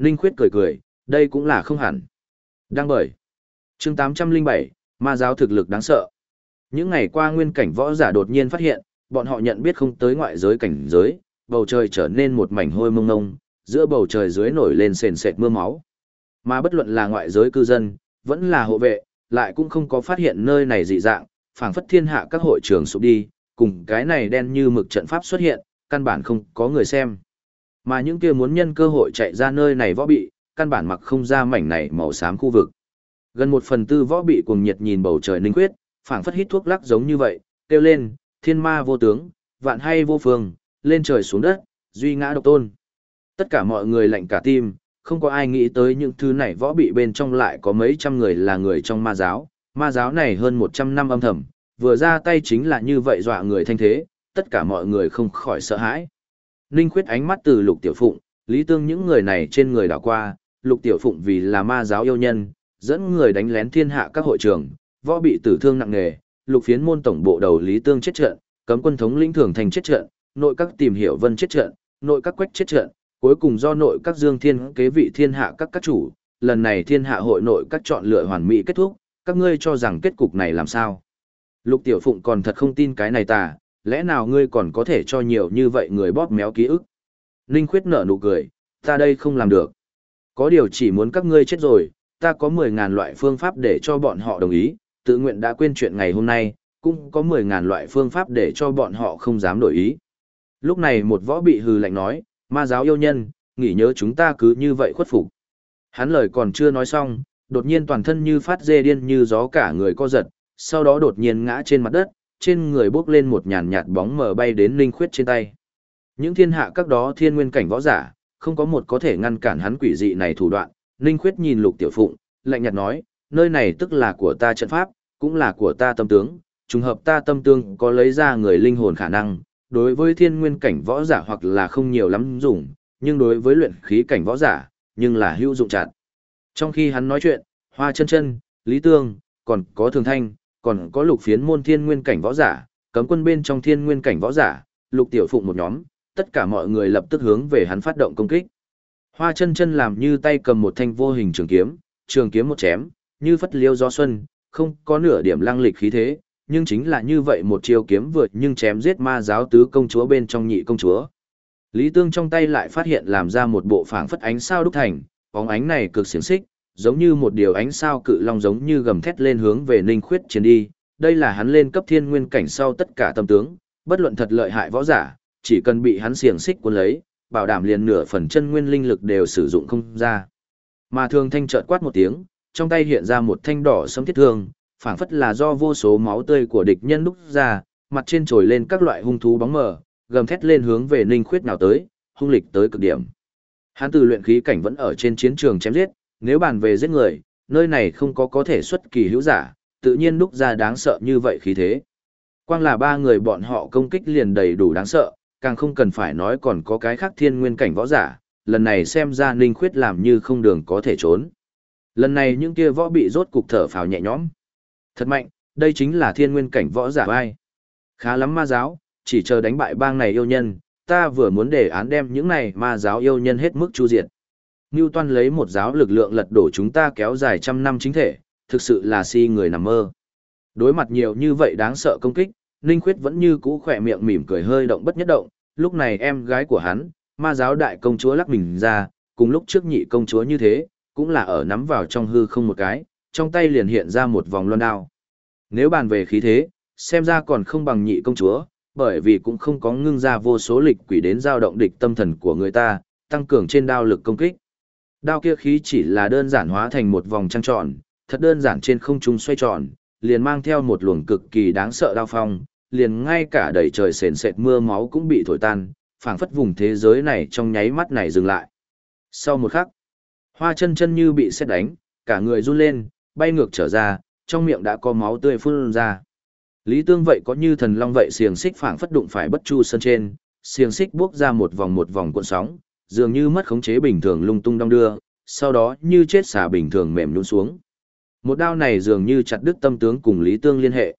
Ninh Khuyết cười cười, đây cũng là không hẳn. Đang bởi. chương 807, ma giáo thực lực đáng sợ. Những ngày qua nguyên cảnh võ giả đột nhiên phát hiện, bọn họ nhận biết không tới ngoại giới cảnh giới, bầu trời trở nên một mảnh hôi mông ngông, giữa bầu trời dưới nổi lên sền sệt mưa máu. Mà bất luận là ngoại giới cư dân, vẫn là hộ vệ, lại cũng không có phát hiện nơi này dị dạng, phảng phất thiên hạ các hội trường sụp đi, cùng cái này đen như mực trận pháp xuất hiện, căn bản không có người xem. Mà những kia muốn nhân cơ hội chạy ra nơi này võ bị, căn bản mặc không ra mảnh này màu xám khu vực. Gần một phần tư võ bị cuồng nhiệt nhìn bầu trời ninh quyết, phảng phất hít thuốc lắc giống như vậy, kêu lên, thiên ma vô tướng, vạn hay vô phương, lên trời xuống đất, duy ngã độc tôn. Tất cả mọi người lạnh cả tim, không có ai nghĩ tới những thứ này võ bị bên trong lại có mấy trăm người là người trong ma giáo, ma giáo này hơn 100 năm âm thầm, vừa ra tay chính là như vậy dọa người thanh thế, tất cả mọi người không khỏi sợ hãi. Ninh khuyết ánh mắt từ lục tiểu phụng, lý tương những người này trên người đảo qua, lục tiểu phụng vì là ma giáo yêu nhân, dẫn người đánh lén thiên hạ các hội trường, võ bị tử thương nặng nề, lục phiến môn tổng bộ đầu lý tương chết trận, cấm quân thống lĩnh thường thành chết trận, nội các tìm hiểu vân chết trận, nội các quách chết trận, cuối cùng do nội các dương thiên kế vị thiên hạ các các chủ, lần này thiên hạ hội nội các chọn lựa hoàn mỹ kết thúc, các ngươi cho rằng kết cục này làm sao? Lục Tiểu Phụng còn thật không tin cái này ta, lẽ nào ngươi còn có thể cho nhiều như vậy người bóp méo ký ức? Ninh Khuyết nở nụ cười, ta đây không làm được. Có điều chỉ muốn các ngươi chết rồi, ta có 10.000 loại phương pháp để cho bọn họ đồng ý, tự nguyện đã quên chuyện ngày hôm nay, cũng có 10.000 loại phương pháp để cho bọn họ không dám đổi ý. Lúc này một võ bị hừ lạnh nói, ma giáo yêu nhân, nghĩ nhớ chúng ta cứ như vậy khuất phục. Hắn lời còn chưa nói xong, đột nhiên toàn thân như phát dê điên như gió cả người co giật, sau đó đột nhiên ngã trên mặt đất, trên người bốc lên một nhàn nhạt bóng mờ bay đến linh khuyết trên tay. Những thiên hạ các đó thiên nguyên cảnh võ giả, không có một có thể ngăn cản hắn quỷ dị này thủ đoạn. Linh khuyết nhìn lục tiểu phụng, lạnh nhạt nói, nơi này tức là của ta trận pháp, cũng là của ta tâm tướng, trùng hợp ta tâm tương có lấy ra người linh hồn khả năng, đối với thiên nguyên cảnh võ giả hoặc là không nhiều lắm dùng, nhưng đối với luyện khí cảnh võ giả, nhưng là hữu dụng chặt. Trong khi hắn nói chuyện, Hoa chân chân, Lý Tương, còn có Thường Thanh, còn có lục phiến môn thiên nguyên cảnh võ giả, cấm quân bên trong thiên nguyên cảnh võ giả, lục tiểu phụng một nhóm, tất cả mọi người lập tức hướng về hắn phát động công kích. Hoa chân chân làm như tay cầm một thanh vô hình trường kiếm, trường kiếm một chém, như phất liêu gió xuân, không có nửa điểm lăng lịch khí thế, nhưng chính là như vậy một chiêu kiếm vượt nhưng chém giết ma giáo tứ công chúa bên trong nhị công chúa. Lý Tương trong tay lại phát hiện làm ra một bộ phảng phất ánh sao đúc thành, bóng ánh này cực xiển xích, giống như một điều ánh sao cự long giống như gầm thét lên hướng về Ninh Khuyết chiến đi. Đây là hắn lên cấp thiên nguyên cảnh sau tất cả tâm tướng, bất luận thật lợi hại võ giả, chỉ cần bị hắn xiềng xích cuốn lấy, bảo đảm liền nửa phần chân nguyên linh lực đều sử dụng không ra. Mà thường thanh chợt quát một tiếng, trong tay hiện ra một thanh đỏ sấm thiết thương, phảng phất là do vô số máu tươi của địch nhân đúc ra, mặt trên trồi lên các loại hung thú bóng mờ, gầm thét lên hướng về Ninh Khuyết nào tới, hung lịch tới cực điểm. Hắn từ luyện khí cảnh vẫn ở trên chiến trường chém giết, nếu bàn về giết người, nơi này không có có thể xuất kỳ hữu giả, tự nhiên đúc ra đáng sợ như vậy khí thế. Quang là ba người bọn họ công kích liền đầy đủ đáng sợ, càng không cần phải nói còn có cái khác thiên nguyên cảnh võ giả, lần này xem ra Ninh Khuyết làm như không đường có thể trốn. Lần này những kia võ bị rốt cục thở phào nhẹ nhõm. Thật mạnh, đây chính là thiên nguyên cảnh võ giả vai. Khá lắm ma giáo, chỉ chờ đánh bại bang này yêu nhân, ta vừa muốn đề án đem những này ma giáo yêu nhân hết mức chu diệt. Toan lấy một giáo lực lượng lật đổ chúng ta kéo dài trăm năm chính thể, thực sự là si người nằm mơ. Đối mặt nhiều như vậy đáng sợ công kích, Ninh Khuyết vẫn như cũ khỏe miệng mỉm cười hơi động bất nhất động, lúc này em gái của hắn, ma giáo đại công chúa lắc mình ra, cùng lúc trước nhị công chúa như thế, cũng là ở nắm vào trong hư không một cái, trong tay liền hiện ra một vòng loan đao. Nếu bàn về khí thế, xem ra còn không bằng nhị công chúa, bởi vì cũng không có ngưng ra vô số lịch quỷ đến giao động địch tâm thần của người ta, tăng cường trên đao lực công kích. Đao kia khí chỉ là đơn giản hóa thành một vòng trăng tròn, thật đơn giản trên không trung xoay tròn, liền mang theo một luồng cực kỳ đáng sợ đao phong, liền ngay cả đầy trời sền sệt mưa máu cũng bị thổi tan, phảng phất vùng thế giới này trong nháy mắt này dừng lại. Sau một khắc, hoa chân chân như bị xét đánh, cả người run lên, bay ngược trở ra, trong miệng đã có máu tươi phun ra. Lý Tương vậy có như thần long vậy xiềng xích phảng phất đụng phải bất chu sân trên, xiềng xích bước ra một vòng một vòng cuộn sóng, dường như mất khống chế bình thường lung tung đong đưa, sau đó như chết xả bình thường mềm nhũn xuống. Một đao này dường như chặt đứt tâm tướng cùng Lý Tương liên hệ.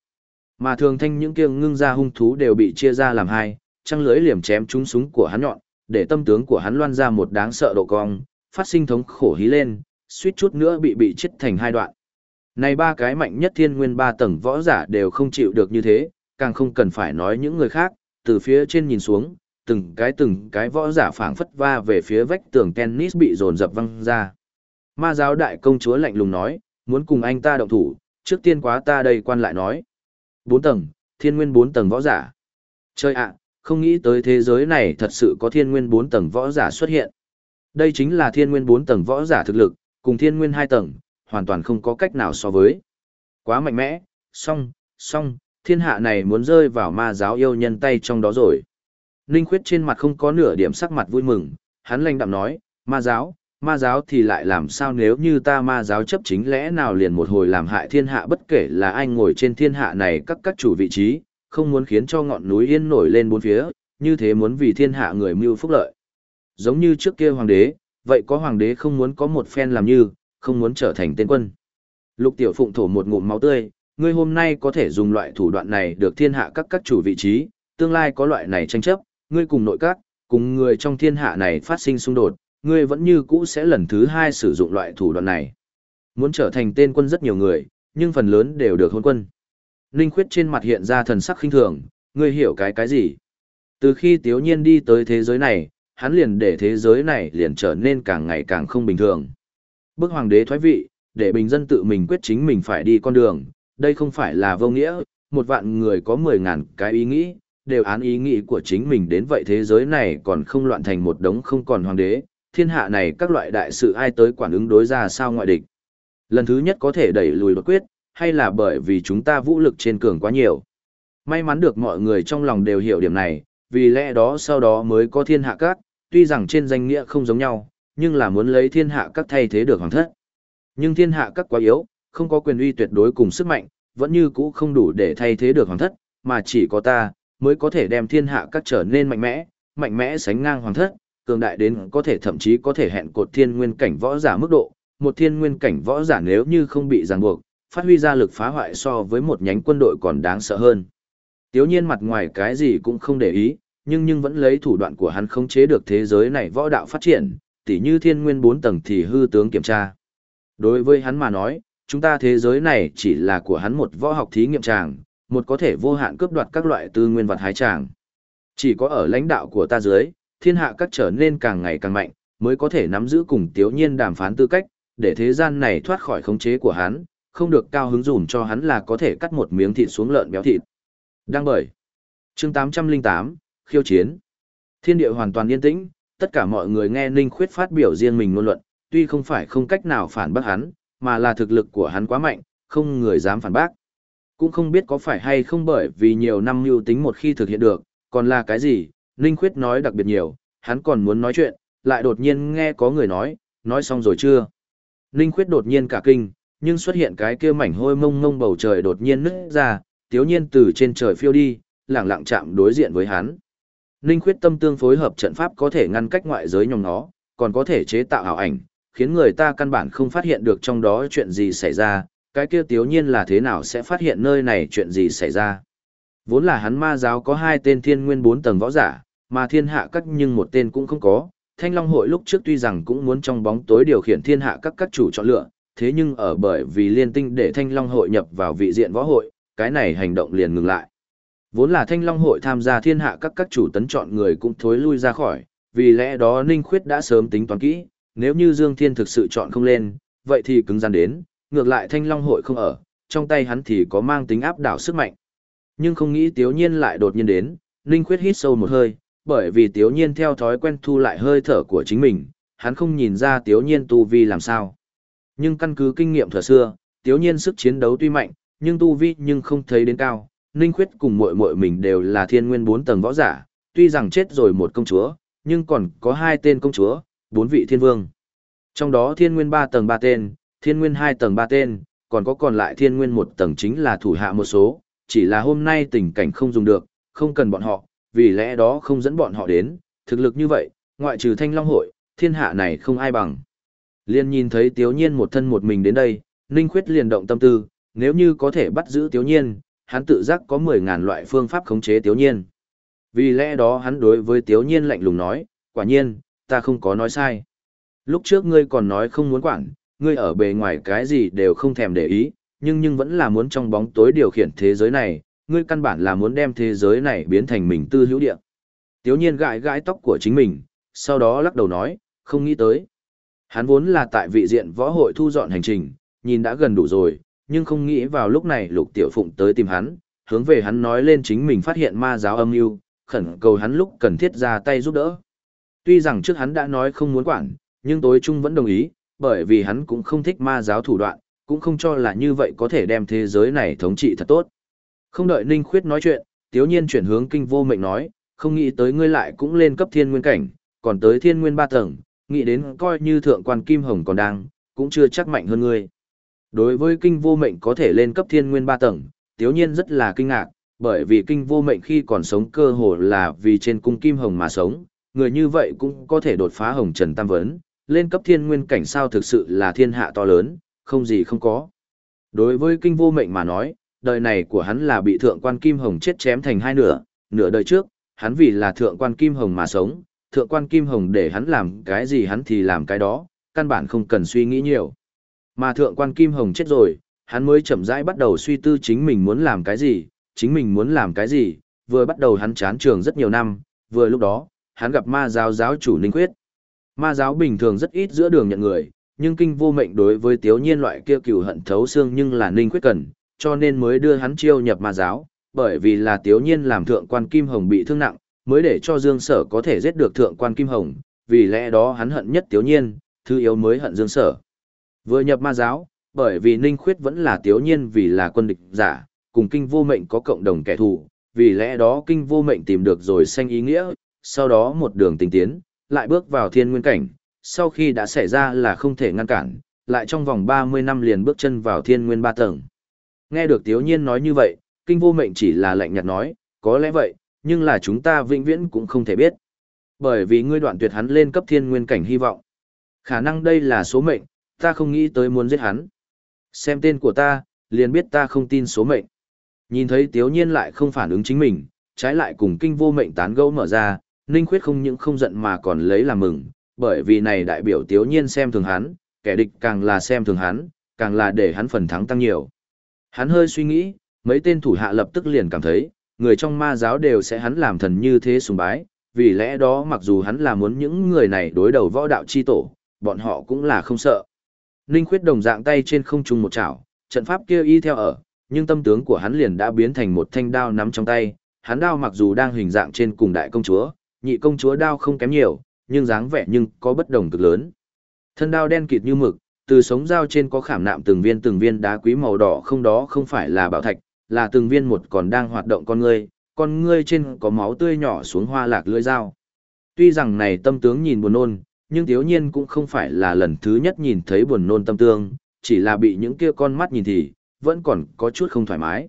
Mà thường thanh những kiêng ngưng ra hung thú đều bị chia ra làm hai, trăng lưới liềm chém trúng súng của hắn nhọn, để tâm tướng của hắn loan ra một đáng sợ độ cong, phát sinh thống khổ hí lên, suýt chút nữa bị bị chết thành hai đoạn. Này ba cái mạnh nhất thiên nguyên ba tầng võ giả đều không chịu được như thế, càng không cần phải nói những người khác, từ phía trên nhìn xuống, từng cái từng cái võ giả phảng phất va về phía vách tường tennis bị dồn dập văng ra. Ma giáo đại công chúa lạnh lùng nói, muốn cùng anh ta động thủ, trước tiên quá ta đây quan lại nói. Bốn tầng, thiên nguyên bốn tầng võ giả. Chơi ạ, không nghĩ tới thế giới này thật sự có thiên nguyên bốn tầng võ giả xuất hiện. Đây chính là thiên nguyên bốn tầng võ giả thực lực, cùng thiên nguyên hai tầng, hoàn toàn không có cách nào so với. Quá mạnh mẽ, song, song, thiên hạ này muốn rơi vào ma giáo yêu nhân tay trong đó rồi. Ninh Khuyết trên mặt không có nửa điểm sắc mặt vui mừng, hắn lanh đạm nói, ma giáo, ma giáo thì lại làm sao nếu như ta ma giáo chấp chính lẽ nào liền một hồi làm hại thiên hạ bất kể là ai ngồi trên thiên hạ này các các chủ vị trí, không muốn khiến cho ngọn núi yên nổi lên bốn phía, như thế muốn vì thiên hạ người mưu phúc lợi. Giống như trước kia hoàng đế, vậy có hoàng đế không muốn có một phen làm như, không muốn trở thành tên quân. Lục tiểu phụng thổ một ngụm máu tươi, ngươi hôm nay có thể dùng loại thủ đoạn này được thiên hạ các các chủ vị trí, tương lai có loại này tranh chấp, ngươi cùng nội các, cùng người trong thiên hạ này phát sinh xung đột, ngươi vẫn như cũ sẽ lần thứ hai sử dụng loại thủ đoạn này. Muốn trở thành tên quân rất nhiều người, nhưng phần lớn đều được hôn quân. Ninh Khuyết trên mặt hiện ra thần sắc khinh thường, ngươi hiểu cái cái gì? Từ khi Tiếu Nhiên đi tới thế giới này, hắn liền để thế giới này liền trở nên càng ngày càng không bình thường. Bức hoàng đế thoái vị, để bình dân tự mình quyết chính mình phải đi con đường, đây không phải là vô nghĩa, một vạn người có mười ngàn cái ý nghĩ, đều án ý nghĩ của chính mình đến vậy thế giới này còn không loạn thành một đống không còn hoàng đế, thiên hạ này các loại đại sự ai tới quản ứng đối ra sao ngoại địch. Lần thứ nhất có thể đẩy lùi đột quyết, hay là bởi vì chúng ta vũ lực trên cường quá nhiều. May mắn được mọi người trong lòng đều hiểu điểm này, vì lẽ đó sau đó mới có thiên hạ các, tuy rằng trên danh nghĩa không giống nhau, nhưng là muốn lấy thiên hạ các thay thế được hoàng thất. Nhưng thiên hạ các quá yếu, không có quyền uy tuyệt đối cùng sức mạnh, vẫn như cũ không đủ để thay thế được hoàng thất, mà chỉ có ta, mới có thể đem thiên hạ các trở nên mạnh mẽ, mạnh mẽ sánh ngang hoàng thất, cường đại đến có thể thậm chí có thể hẹn cột thiên nguyên cảnh võ giả mức độ, một thiên nguyên cảnh võ giả nếu như không bị ràng buộc, phát huy ra lực phá hoại so với một nhánh quân đội còn đáng sợ hơn. Tiếu nhiên mặt ngoài cái gì cũng không để ý, nhưng nhưng vẫn lấy thủ đoạn của hắn khống chế được thế giới này võ đạo phát triển, tỉ như thiên nguyên 4 tầng thì hư tướng kiểm tra. Đối với hắn mà nói, chúng ta thế giới này chỉ là của hắn một võ học thí nghiệm tràng, một có thể vô hạn cướp đoạt các loại tư nguyên vật hái tràng. Chỉ có ở lãnh đạo của ta dưới, thiên hạ các trở nên càng ngày càng mạnh, mới có thể nắm giữ cùng tiếu nhiên đàm phán tư cách, để thế gian này thoát khỏi khống chế của hắn, không được cao hứng dùn cho hắn là có thể cắt một miếng thịt xuống lợn béo thịt. Đang bởi. chương 808, khiêu chiến. Thiên địa hoàn toàn yên tĩnh, tất cả mọi người nghe Ninh Khuyết phát biểu riêng mình ngôn luận, tuy không phải không cách nào phản bác hắn, mà là thực lực của hắn quá mạnh, không người dám phản bác. Cũng không biết có phải hay không bởi vì nhiều năm mưu tính một khi thực hiện được, còn là cái gì, Ninh Khuyết nói đặc biệt nhiều, hắn còn muốn nói chuyện, lại đột nhiên nghe có người nói, nói xong rồi chưa? Ninh Khuyết đột nhiên cả kinh, nhưng xuất hiện cái kia mảnh hôi mông mông bầu trời đột nhiên nứt ra, tiếu nhiên từ trên trời phiêu đi, lẳng lặng chạm đối diện với hắn. Ninh Khuyết tâm tương phối hợp trận pháp có thể ngăn cách ngoại giới nhòng nó, còn có thể chế tạo ảo ảnh, khiến người ta căn bản không phát hiện được trong đó chuyện gì xảy ra, cái kia tiếu nhiên là thế nào sẽ phát hiện nơi này chuyện gì xảy ra. Vốn là hắn ma giáo có hai tên thiên nguyên bốn tầng võ giả, mà thiên hạ các nhưng một tên cũng không có. Thanh Long hội lúc trước tuy rằng cũng muốn trong bóng tối điều khiển thiên hạ các các chủ chọn lựa, thế nhưng ở bởi vì liên tinh để Thanh Long hội nhập vào vị diện võ hội, cái này hành động liền ngừng lại. Vốn là Thanh Long hội tham gia thiên hạ các các chủ tấn chọn người cũng thối lui ra khỏi, vì lẽ đó Ninh Khuyết đã sớm tính toán kỹ, nếu như Dương Thiên thực sự chọn không lên, vậy thì cứng rắn đến, ngược lại Thanh Long hội không ở, trong tay hắn thì có mang tính áp đảo sức mạnh. Nhưng không nghĩ Tiếu Nhiên lại đột nhiên đến, Ninh Khuyết hít sâu một hơi, bởi vì Tiếu Nhiên theo thói quen thu lại hơi thở của chính mình, hắn không nhìn ra Tiếu Nhiên tu vi làm sao. Nhưng căn cứ kinh nghiệm thừa xưa, Tiếu Nhiên sức chiến đấu tuy mạnh, nhưng tu vi nhưng không thấy đến cao. Ninh Khuyết cùng muội muội mình đều là thiên nguyên bốn tầng võ giả, tuy rằng chết rồi một công chúa, nhưng còn có hai tên công chúa, bốn vị thiên vương. Trong đó thiên nguyên ba tầng ba tên, thiên nguyên hai tầng ba tên, còn có còn lại thiên nguyên một tầng chính là thủ hạ một số, chỉ là hôm nay tình cảnh không dùng được, không cần bọn họ, vì lẽ đó không dẫn bọn họ đến, thực lực như vậy, ngoại trừ thanh long hội, thiên hạ này không ai bằng. Liên nhìn thấy tiếu nhiên một thân một mình đến đây, Ninh Khuyết liền động tâm tư, nếu như có thể bắt giữ tiếu nhiên, hắn tự giác có 10.000 loại phương pháp khống chế tiếu nhiên. Vì lẽ đó hắn đối với tiếu nhiên lạnh lùng nói, quả nhiên, ta không có nói sai. Lúc trước ngươi còn nói không muốn quản, ngươi ở bề ngoài cái gì đều không thèm để ý, nhưng nhưng vẫn là muốn trong bóng tối điều khiển thế giới này, ngươi căn bản là muốn đem thế giới này biến thành mình tư hữu địa. Tiếu nhiên gãi gãi tóc của chính mình, sau đó lắc đầu nói, không nghĩ tới. Hắn vốn là tại vị diện võ hội thu dọn hành trình, nhìn đã gần đủ rồi, nhưng không nghĩ vào lúc này lục tiểu phụng tới tìm hắn, hướng về hắn nói lên chính mình phát hiện ma giáo âm mưu khẩn cầu hắn lúc cần thiết ra tay giúp đỡ. Tuy rằng trước hắn đã nói không muốn quản, nhưng tối trung vẫn đồng ý, bởi vì hắn cũng không thích ma giáo thủ đoạn, cũng không cho là như vậy có thể đem thế giới này thống trị thật tốt. Không đợi Ninh Khuyết nói chuyện, Tiếu Nhiên chuyển hướng kinh vô mệnh nói, không nghĩ tới ngươi lại cũng lên cấp thiên nguyên cảnh, còn tới thiên nguyên ba tầng, nghĩ đến coi như thượng quan Kim Hồng còn đang, cũng chưa chắc mạnh hơn ngươi. Đối với kinh vô mệnh có thể lên cấp thiên nguyên ba tầng, Tiếu Nhiên rất là kinh ngạc, bởi vì kinh vô mệnh khi còn sống cơ hồ là vì trên cung Kim Hồng mà sống, người như vậy cũng có thể đột phá Hồng Trần Tam Vấn, lên cấp thiên nguyên cảnh sao thực sự là thiên hạ to lớn, không gì không có. Đối với kinh vô mệnh mà nói, đời này của hắn là bị thượng quan Kim Hồng chết chém thành hai nửa, nửa đời trước, hắn vì là thượng quan Kim Hồng mà sống, thượng quan Kim Hồng để hắn làm cái gì hắn thì làm cái đó, căn bản không cần suy nghĩ nhiều. Mà thượng quan Kim Hồng chết rồi, hắn mới chậm rãi bắt đầu suy tư chính mình muốn làm cái gì, chính mình muốn làm cái gì, vừa bắt đầu hắn chán trường rất nhiều năm, vừa lúc đó, hắn gặp ma giáo giáo chủ Ninh Quyết. Ma giáo bình thường rất ít giữa đường nhận người, nhưng kinh vô mệnh đối với tiếu nhiên loại kia cừu hận thấu xương nhưng là Ninh Quyết cần, cho nên mới đưa hắn chiêu nhập ma giáo, bởi vì là tiếu nhiên làm thượng quan Kim Hồng bị thương nặng, mới để cho Dương Sở có thể giết được thượng quan Kim Hồng, vì lẽ đó hắn hận nhất tiếu nhiên, thứ yếu mới hận Dương Sở. Vừa nhập ma giáo, bởi vì Ninh Khuyết vẫn là tiếu nhiên vì là quân địch giả, cùng kinh vô mệnh có cộng đồng kẻ thù, vì lẽ đó kinh vô mệnh tìm được rồi xanh ý nghĩa, sau đó một đường tình tiến, lại bước vào thiên nguyên cảnh, sau khi đã xảy ra là không thể ngăn cản, lại trong vòng 30 năm liền bước chân vào thiên nguyên ba tầng. Nghe được tiếu nhiên nói như vậy, kinh vô mệnh chỉ là lạnh nhạt nói, có lẽ vậy, nhưng là chúng ta vĩnh viễn cũng không thể biết. Bởi vì ngươi đoạn tuyệt hắn lên cấp thiên nguyên cảnh hy vọng. Khả năng đây là số mệnh, ta không nghĩ tới muốn giết hắn. Xem tên của ta, liền biết ta không tin số mệnh. Nhìn thấy Tiếu Nhiên lại không phản ứng chính mình, trái lại cùng kinh vô mệnh tán gẫu mở ra, Ninh Khuyết không những không giận mà còn lấy làm mừng, bởi vì này đại biểu Tiếu Nhiên xem thường hắn, kẻ địch càng là xem thường hắn, càng là để hắn phần thắng tăng nhiều. Hắn hơi suy nghĩ, mấy tên thủ hạ lập tức liền cảm thấy, người trong ma giáo đều sẽ hắn làm thần như thế sùng bái, vì lẽ đó mặc dù hắn là muốn những người này đối đầu võ đạo chi tổ, bọn họ cũng là không sợ. Ninh Khuyết đồng dạng tay trên không trung một chảo, trận pháp kia y theo ở, nhưng tâm tướng của hắn liền đã biến thành một thanh đao nắm trong tay, hắn đao mặc dù đang hình dạng trên cùng đại công chúa, nhị công chúa đao không kém nhiều, nhưng dáng vẻ nhưng có bất đồng cực lớn. Thân đao đen kịt như mực, từ sống dao trên có khảm nạm từng viên từng viên đá quý màu đỏ không đó không phải là bảo thạch, là từng viên một còn đang hoạt động con ngươi, con ngươi trên có máu tươi nhỏ xuống hoa lạc lưỡi dao. Tuy rằng này tâm tướng nhìn buồn nôn, nhưng thiếu nhiên cũng không phải là lần thứ nhất nhìn thấy buồn nôn tâm tương, chỉ là bị những kia con mắt nhìn thì, vẫn còn có chút không thoải mái.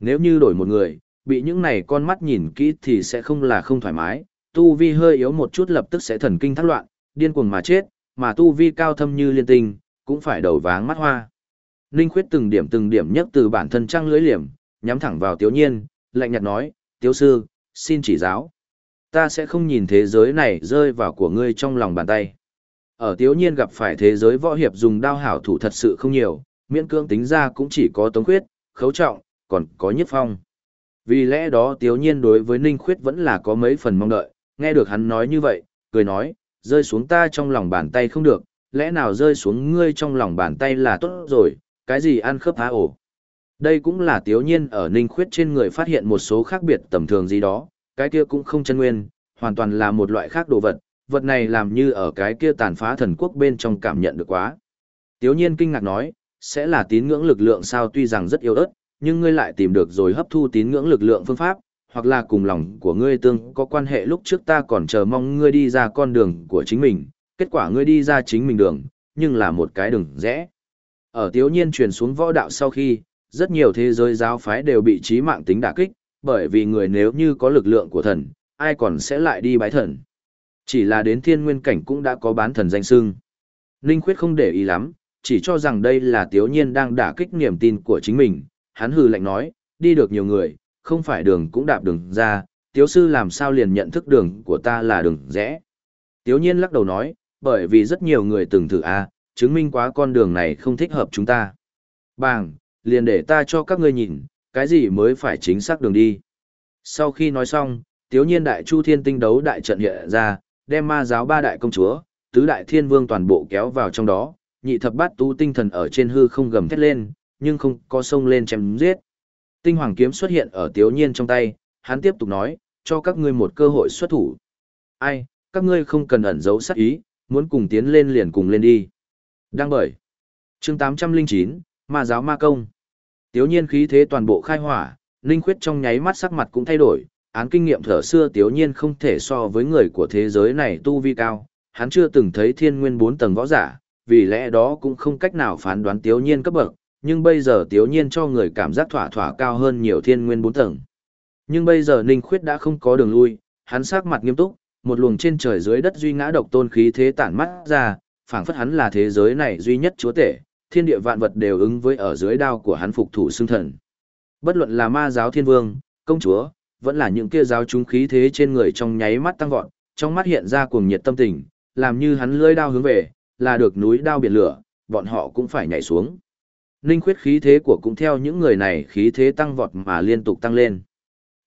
Nếu như đổi một người, bị những này con mắt nhìn kỹ thì sẽ không là không thoải mái, tu vi hơi yếu một chút lập tức sẽ thần kinh thác loạn, điên cuồng mà chết, mà tu vi cao thâm như liên tinh, cũng phải đầu váng mắt hoa. Ninh khuyết từng điểm từng điểm nhất từ bản thân trăng lưới liềm, nhắm thẳng vào tiếu nhiên, lạnh nhạt nói, tiếu sư, xin chỉ giáo. Ta sẽ không nhìn thế giới này rơi vào của ngươi trong lòng bàn tay. Ở tiếu nhiên gặp phải thế giới võ hiệp dùng đao hảo thủ thật sự không nhiều, miễn cưỡng tính ra cũng chỉ có tống khuyết, khấu trọng, còn có nhất phong. Vì lẽ đó tiếu nhiên đối với ninh khuyết vẫn là có mấy phần mong đợi, nghe được hắn nói như vậy, cười nói, rơi xuống ta trong lòng bàn tay không được, lẽ nào rơi xuống ngươi trong lòng bàn tay là tốt rồi, cái gì ăn khớp há ổ. Đây cũng là tiếu nhiên ở ninh khuyết trên người phát hiện một số khác biệt tầm thường gì đó, cái kia cũng không chân nguyên, hoàn toàn là một loại khác đồ vật, vật này làm như ở cái kia tàn phá thần quốc bên trong cảm nhận được quá. Tiếu nhiên kinh ngạc nói, sẽ là tín ngưỡng lực lượng sao tuy rằng rất yếu ớt, nhưng ngươi lại tìm được rồi hấp thu tín ngưỡng lực lượng phương pháp, hoặc là cùng lòng của ngươi tương có quan hệ lúc trước ta còn chờ mong ngươi đi ra con đường của chính mình, kết quả ngươi đi ra chính mình đường, nhưng là một cái đường rẽ. Ở tiếu nhiên truyền xuống võ đạo sau khi, rất nhiều thế giới giáo phái đều bị trí mạng tính đả kích, bởi vì người nếu như có lực lượng của thần, ai còn sẽ lại đi bái thần. Chỉ là đến thiên nguyên cảnh cũng đã có bán thần danh sưng. Ninh Khuyết không để ý lắm, chỉ cho rằng đây là tiếu nhiên đang đả kích niềm tin của chính mình. Hắn hừ lạnh nói, đi được nhiều người, không phải đường cũng đạp đường ra, tiếu sư làm sao liền nhận thức đường của ta là đường rẽ. Tiếu nhiên lắc đầu nói, bởi vì rất nhiều người từng thử a, chứng minh quá con đường này không thích hợp chúng ta. Bàng, liền để ta cho các ngươi nhìn, cái gì mới phải chính xác đường đi. Sau khi nói xong, tiếu nhiên đại chu thiên tinh đấu đại trận hiện ra, đem ma giáo ba đại công chúa, tứ đại thiên vương toàn bộ kéo vào trong đó, nhị thập bát tu tinh thần ở trên hư không gầm thét lên, nhưng không có sông lên chém giết. Tinh hoàng kiếm xuất hiện ở tiếu nhiên trong tay, hắn tiếp tục nói, cho các ngươi một cơ hội xuất thủ. Ai, các ngươi không cần ẩn giấu sát ý, muốn cùng tiến lên liền cùng lên đi. Đăng bởi. chương 809, ma giáo ma công. Tiếu nhiên khí thế toàn bộ khai hỏa, Ninh Khuyết trong nháy mắt sắc mặt cũng thay đổi, án kinh nghiệm thở xưa Tiếu nhiên không thể so với người của thế giới này tu vi cao, hắn chưa từng thấy thiên nguyên 4 tầng võ giả, vì lẽ đó cũng không cách nào phán đoán Tiếu nhiên cấp bậc, nhưng bây giờ Tiếu nhiên cho người cảm giác thỏa thỏa cao hơn nhiều thiên nguyên bốn tầng. Nhưng bây giờ Ninh Khuyết đã không có đường lui, hắn sắc mặt nghiêm túc, một luồng trên trời dưới đất duy ngã độc tôn khí thế tản mắt ra, phảng phất hắn là thế giới này duy nhất chúa tể, thiên địa vạn vật đều ứng với ở dưới đao của hắn phục thủ xưng thần. Bất luận là ma giáo thiên vương, công chúa, vẫn là những kia giáo chúng khí thế trên người trong nháy mắt tăng vọt, trong mắt hiện ra cuồng nhiệt tâm tình, làm như hắn lưỡi đao hướng về, là được núi đao biển lửa, bọn họ cũng phải nhảy xuống. Ninh khuyết khí thế của cũng theo những người này khí thế tăng vọt mà liên tục tăng lên.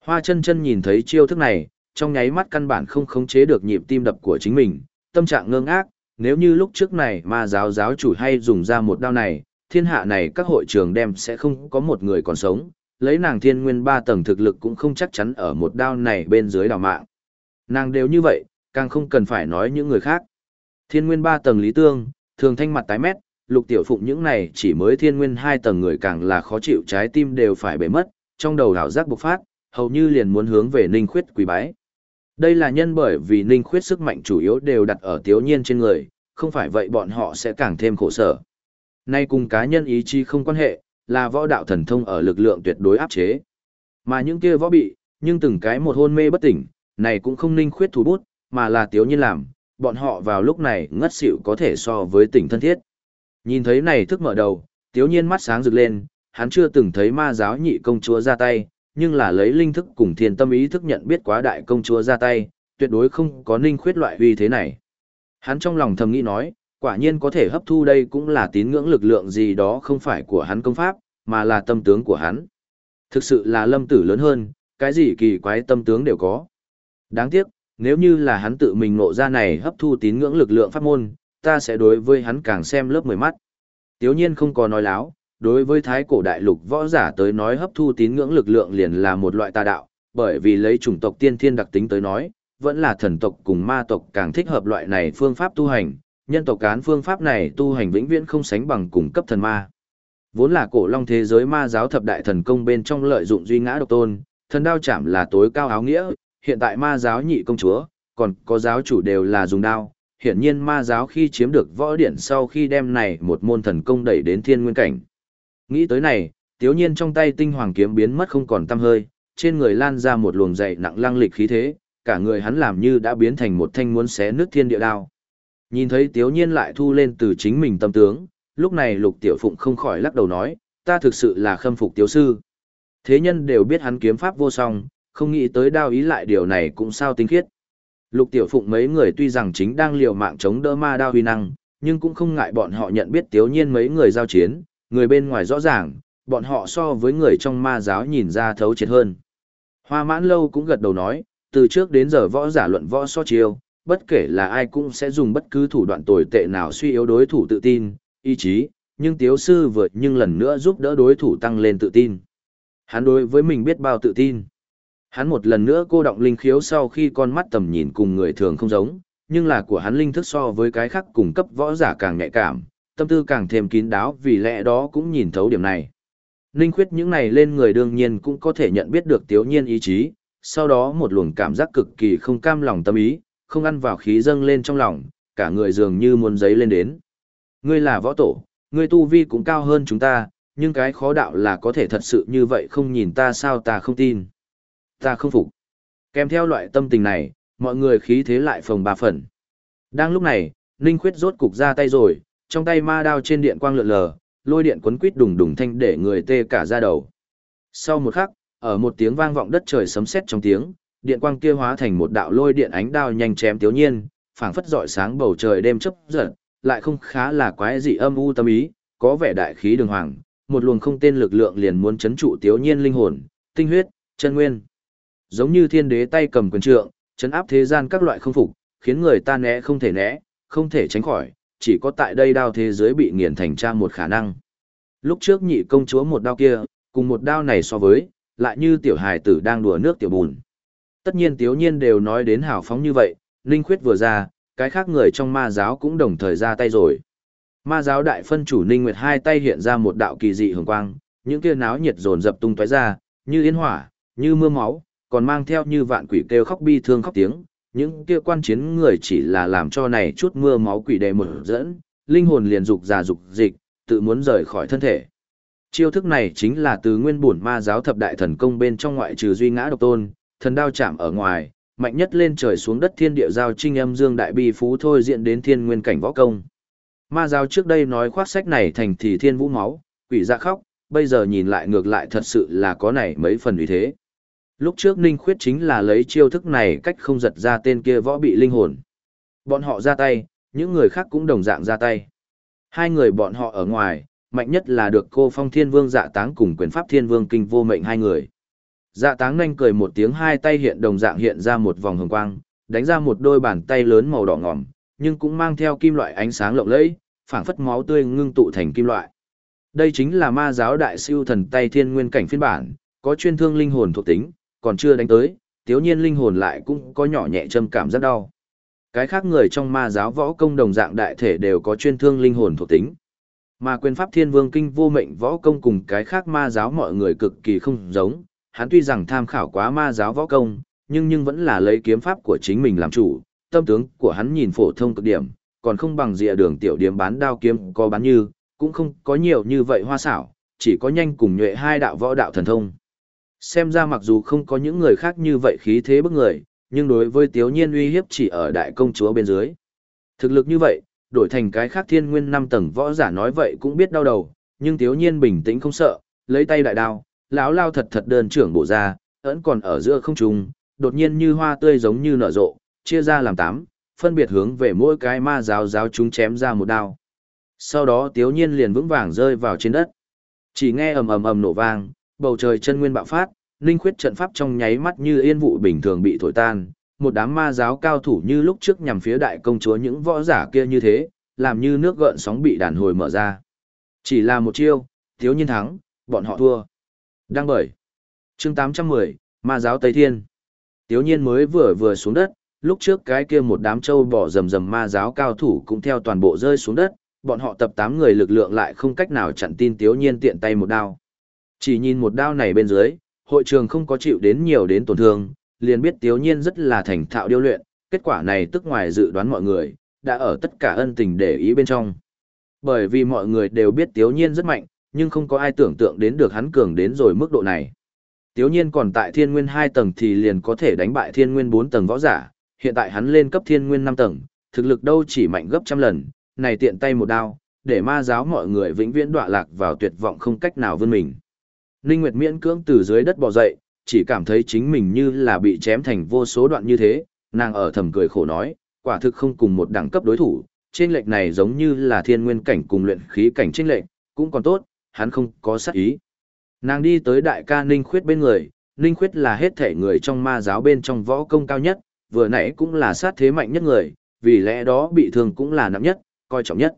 Hoa chân chân nhìn thấy chiêu thức này, trong nháy mắt căn bản không khống chế được nhịp tim đập của chính mình, tâm trạng ngơ ngác, nếu như lúc trước này ma giáo giáo chủ hay dùng ra một đao này, thiên hạ này các hội trường đem sẽ không có một người còn sống, lấy nàng thiên nguyên ba tầng thực lực cũng không chắc chắn ở một đao này bên dưới đào mạng. Nàng đều như vậy, càng không cần phải nói những người khác. Thiên nguyên ba tầng lý tương, thường thanh mặt tái mét, lục tiểu phụng những này chỉ mới thiên nguyên hai tầng người càng là khó chịu trái tim đều phải bể mất, trong đầu đảo giác bộc phát, hầu như liền muốn hướng về ninh khuyết quỳ bái. Đây là nhân bởi vì ninh khuyết sức mạnh chủ yếu đều đặt ở tiếu nhiên trên người, không phải vậy bọn họ sẽ càng thêm khổ sở. Nay cùng cá nhân ý chí không quan hệ, là võ đạo thần thông ở lực lượng tuyệt đối áp chế. Mà những kia võ bị, nhưng từng cái một hôn mê bất tỉnh, này cũng không ninh khuyết thủ bút, mà là tiếu nhiên làm, bọn họ vào lúc này ngất xỉu có thể so với tỉnh thân thiết. Nhìn thấy này thức mở đầu, tiếu nhiên mắt sáng rực lên, hắn chưa từng thấy ma giáo nhị công chúa ra tay, nhưng là lấy linh thức cùng thiên tâm ý thức nhận biết quá đại công chúa ra tay, tuyệt đối không có ninh khuyết loại uy thế này. Hắn trong lòng thầm nghĩ nói, quả nhiên có thể hấp thu đây cũng là tín ngưỡng lực lượng gì đó không phải của hắn công pháp, mà là tâm tướng của hắn. Thực sự là lâm tử lớn hơn, cái gì kỳ quái tâm tướng đều có. Đáng tiếc, nếu như là hắn tự mình ngộ ra này hấp thu tín ngưỡng lực lượng pháp môn, ta sẽ đối với hắn càng xem lớp mười mắt. Tiếu nhiên không có nói láo, đối với thái cổ đại lục võ giả tới nói hấp thu tín ngưỡng lực lượng liền là một loại tà đạo, bởi vì lấy chủng tộc tiên thiên đặc tính tới nói, vẫn là thần tộc cùng ma tộc càng thích hợp loại này phương pháp tu hành, nhân tộc cán phương pháp này tu hành vĩnh viễn không sánh bằng cùng cấp thần ma. Vốn là cổ long thế giới ma giáo thập đại thần công bên trong lợi dụng duy ngã độc tôn, thần đao chạm là tối cao áo nghĩa, hiện tại ma giáo nhị công chúa, còn có giáo chủ đều là dùng đao. Hiển nhiên ma giáo khi chiếm được võ điển sau khi đem này một môn thần công đẩy đến thiên nguyên cảnh. Nghĩ tới này, tiếu nhiên trong tay tinh hoàng kiếm biến mất không còn tăm hơi, trên người lan ra một luồng dày nặng lăng lịch khí thế, cả người hắn làm như đã biến thành một thanh muốn xé nước thiên địa đao. Nhìn thấy tiếu nhiên lại thu lên từ chính mình tâm tướng, lúc này lục tiểu phụng không khỏi lắc đầu nói, ta thực sự là khâm phục tiếu sư. Thế nhân đều biết hắn kiếm pháp vô song, không nghĩ tới đao ý lại điều này cũng sao tinh khiết. Lục tiểu phụng mấy người tuy rằng chính đang liều mạng chống đỡ ma đao huy năng, nhưng cũng không ngại bọn họ nhận biết tiếu nhiên mấy người giao chiến, người bên ngoài rõ ràng, bọn họ so với người trong ma giáo nhìn ra thấu triệt hơn. Hoa mãn lâu cũng gật đầu nói, từ trước đến giờ võ giả luận võ so chiêu, bất kể là ai cũng sẽ dùng bất cứ thủ đoạn tồi tệ nào suy yếu đối thủ tự tin, ý chí, nhưng tiếu sư vượt nhưng lần nữa giúp đỡ đối thủ tăng lên tự tin. Hắn đối với mình biết bao tự tin. Hắn một lần nữa cô động linh khiếu sau khi con mắt tầm nhìn cùng người thường không giống, nhưng là của hắn linh thức so với cái khác cùng cấp võ giả càng nhạy cảm, tâm tư càng thêm kín đáo vì lẽ đó cũng nhìn thấu điểm này. Linh khuyết những này lên người đương nhiên cũng có thể nhận biết được tiếu nhiên ý chí, sau đó một luồng cảm giác cực kỳ không cam lòng tâm ý, không ăn vào khí dâng lên trong lòng, cả người dường như muốn giấy lên đến. Ngươi là võ tổ, ngươi tu vi cũng cao hơn chúng ta, nhưng cái khó đạo là có thể thật sự như vậy không nhìn ta sao ta không tin. Ta không phục. Kèm theo loại tâm tình này, mọi người khí thế lại phồng ba phần. Đang lúc này, Ninh Khuyết rốt cục ra tay rồi, trong tay ma đao trên điện quang lượn lờ, lôi điện quấn quít đùng đùng thanh để người tê cả ra đầu. Sau một khắc, ở một tiếng vang vọng đất trời sấm sét trong tiếng, điện quang kia hóa thành một đạo lôi điện ánh đao nhanh chém thiếu Nhiên, phảng phất rọi sáng bầu trời đêm chớp giật, lại không khá là quái dị âm u tâm ý, có vẻ đại khí đường hoàng, một luồng không tên lực lượng liền muốn chấn trụ thiếu Nhiên linh hồn, tinh huyết, chân nguyên. Giống như thiên đế tay cầm quyền trượng, chấn áp thế gian các loại không phục, khiến người ta né không thể né, không thể tránh khỏi, chỉ có tại đây đao thế giới bị nghiền thành tra một khả năng. Lúc trước nhị công chúa một đao kia, cùng một đao này so với, lại như tiểu hài tử đang đùa nước tiểu bùn. Tất nhiên tiếu nhiên đều nói đến hào phóng như vậy, Ninh Khuyết vừa ra, cái khác người trong ma giáo cũng đồng thời ra tay rồi. Ma giáo đại phân chủ Ninh Nguyệt hai tay hiện ra một đạo kỳ dị hồng quang, những kia náo nhiệt dồn dập tung tóe ra, như yên hỏa, như mưa máu, còn mang theo như vạn quỷ kêu khóc bi thương khóc tiếng, những kia quan chiến người chỉ là làm cho này chút mưa máu quỷ đề mở dẫn, linh hồn liền dục già dục dịch, tự muốn rời khỏi thân thể. Chiêu thức này chính là từ nguyên bổn ma giáo thập đại thần công bên trong ngoại trừ duy ngã độc tôn, thần đao chạm ở ngoài, mạnh nhất lên trời xuống đất thiên địa giao trinh âm dương đại bi phú thôi diện đến thiên nguyên cảnh võ công. Ma giáo trước đây nói khoác sách này thành thì thiên vũ máu, quỷ dạ khóc, bây giờ nhìn lại ngược lại thật sự là có này mấy phần uy thế. Lúc trước Ninh Khuyết chính là lấy chiêu thức này cách không giật ra tên kia võ bị linh hồn. Bọn họ ra tay, những người khác cũng đồng dạng ra tay. Hai người bọn họ ở ngoài, mạnh nhất là được cô Phong Thiên Vương dạ táng cùng quyền pháp Thiên Vương kinh vô mệnh hai người. Dạ táng nhanh cười một tiếng hai tay hiện đồng dạng hiện ra một vòng hồng quang, đánh ra một đôi bàn tay lớn màu đỏ ngòm, nhưng cũng mang theo kim loại ánh sáng lộng lẫy, phảng phất máu tươi ngưng tụ thành kim loại. Đây chính là ma giáo đại siêu thần tay thiên nguyên cảnh phiên bản, có chuyên thương linh hồn thuộc tính, còn chưa đánh tới, tiếu nhiên linh hồn lại cũng có nhỏ nhẹ châm cảm rất đau. Cái khác người trong ma giáo võ công đồng dạng đại thể đều có chuyên thương linh hồn thuộc tính. Mà quyền pháp thiên vương kinh vô mệnh võ công cùng cái khác ma giáo mọi người cực kỳ không giống, hắn tuy rằng tham khảo quá ma giáo võ công, nhưng nhưng vẫn là lấy kiếm pháp của chính mình làm chủ, tâm tướng của hắn nhìn phổ thông cực điểm, còn không bằng dịa đường tiểu điểm bán đao kiếm có bán như, cũng không có nhiều như vậy hoa xảo, chỉ có nhanh cùng nhuệ hai đạo võ đạo thần thông. Xem ra mặc dù không có những người khác như vậy khí thế bức người, nhưng đối với Tiếu Nhiên uy hiếp chỉ ở đại công chúa bên dưới. Thực lực như vậy, đổi thành cái khác thiên nguyên năm tầng võ giả nói vậy cũng biết đau đầu, nhưng Tiếu Nhiên bình tĩnh không sợ, lấy tay đại đao, lão lao thật thật đơn trưởng bộ ra, ẩn còn ở giữa không trung, đột nhiên như hoa tươi giống như nở rộ, chia ra làm tám, phân biệt hướng về mỗi cái ma giáo giáo chúng chém ra một đao. Sau đó Tiếu Nhiên liền vững vàng rơi vào trên đất. Chỉ nghe ầm ầm ầm nổ vang, bầu trời chân nguyên bạo phát, linh khuyết trận pháp trong nháy mắt như yên vụ bình thường bị thổi tan, một đám ma giáo cao thủ như lúc trước nhằm phía đại công chúa những võ giả kia như thế, làm như nước gợn sóng bị đàn hồi mở ra. Chỉ là một chiêu, thiếu nhiên thắng, bọn họ thua. Đang bởi. chương 810, ma giáo Tây Thiên. Tiếu nhiên mới vừa vừa xuống đất, lúc trước cái kia một đám trâu bỏ rầm rầm ma giáo cao thủ cũng theo toàn bộ rơi xuống đất, bọn họ tập 8 người lực lượng lại không cách nào chặn tin Tiếu nhiên tiện tay một đao. Chỉ nhìn một đao này bên dưới, hội trường không có chịu đến nhiều đến tổn thương, liền biết Tiếu Nhiên rất là thành thạo điêu luyện, kết quả này tức ngoài dự đoán mọi người, đã ở tất cả ân tình để ý bên trong. Bởi vì mọi người đều biết Tiếu Nhiên rất mạnh, nhưng không có ai tưởng tượng đến được hắn cường đến rồi mức độ này. Tiếu Nhiên còn tại Thiên Nguyên 2 tầng thì liền có thể đánh bại Thiên Nguyên 4 tầng võ giả, hiện tại hắn lên cấp Thiên Nguyên 5 tầng, thực lực đâu chỉ mạnh gấp trăm lần, này tiện tay một đao, để ma giáo mọi người vĩnh viễn đọa lạc vào tuyệt vọng không cách nào vươn mình. Ninh Nguyệt miễn cưỡng từ dưới đất bò dậy, chỉ cảm thấy chính mình như là bị chém thành vô số đoạn như thế, nàng ở thầm cười khổ nói, quả thực không cùng một đẳng cấp đối thủ, trên lệch này giống như là thiên nguyên cảnh cùng luyện khí cảnh trên lệch, cũng còn tốt, hắn không có sát ý. Nàng đi tới đại ca Ninh Khuyết bên người, Ninh Khuyết là hết thể người trong ma giáo bên trong võ công cao nhất, vừa nãy cũng là sát thế mạnh nhất người, vì lẽ đó bị thương cũng là nặng nhất, coi trọng nhất.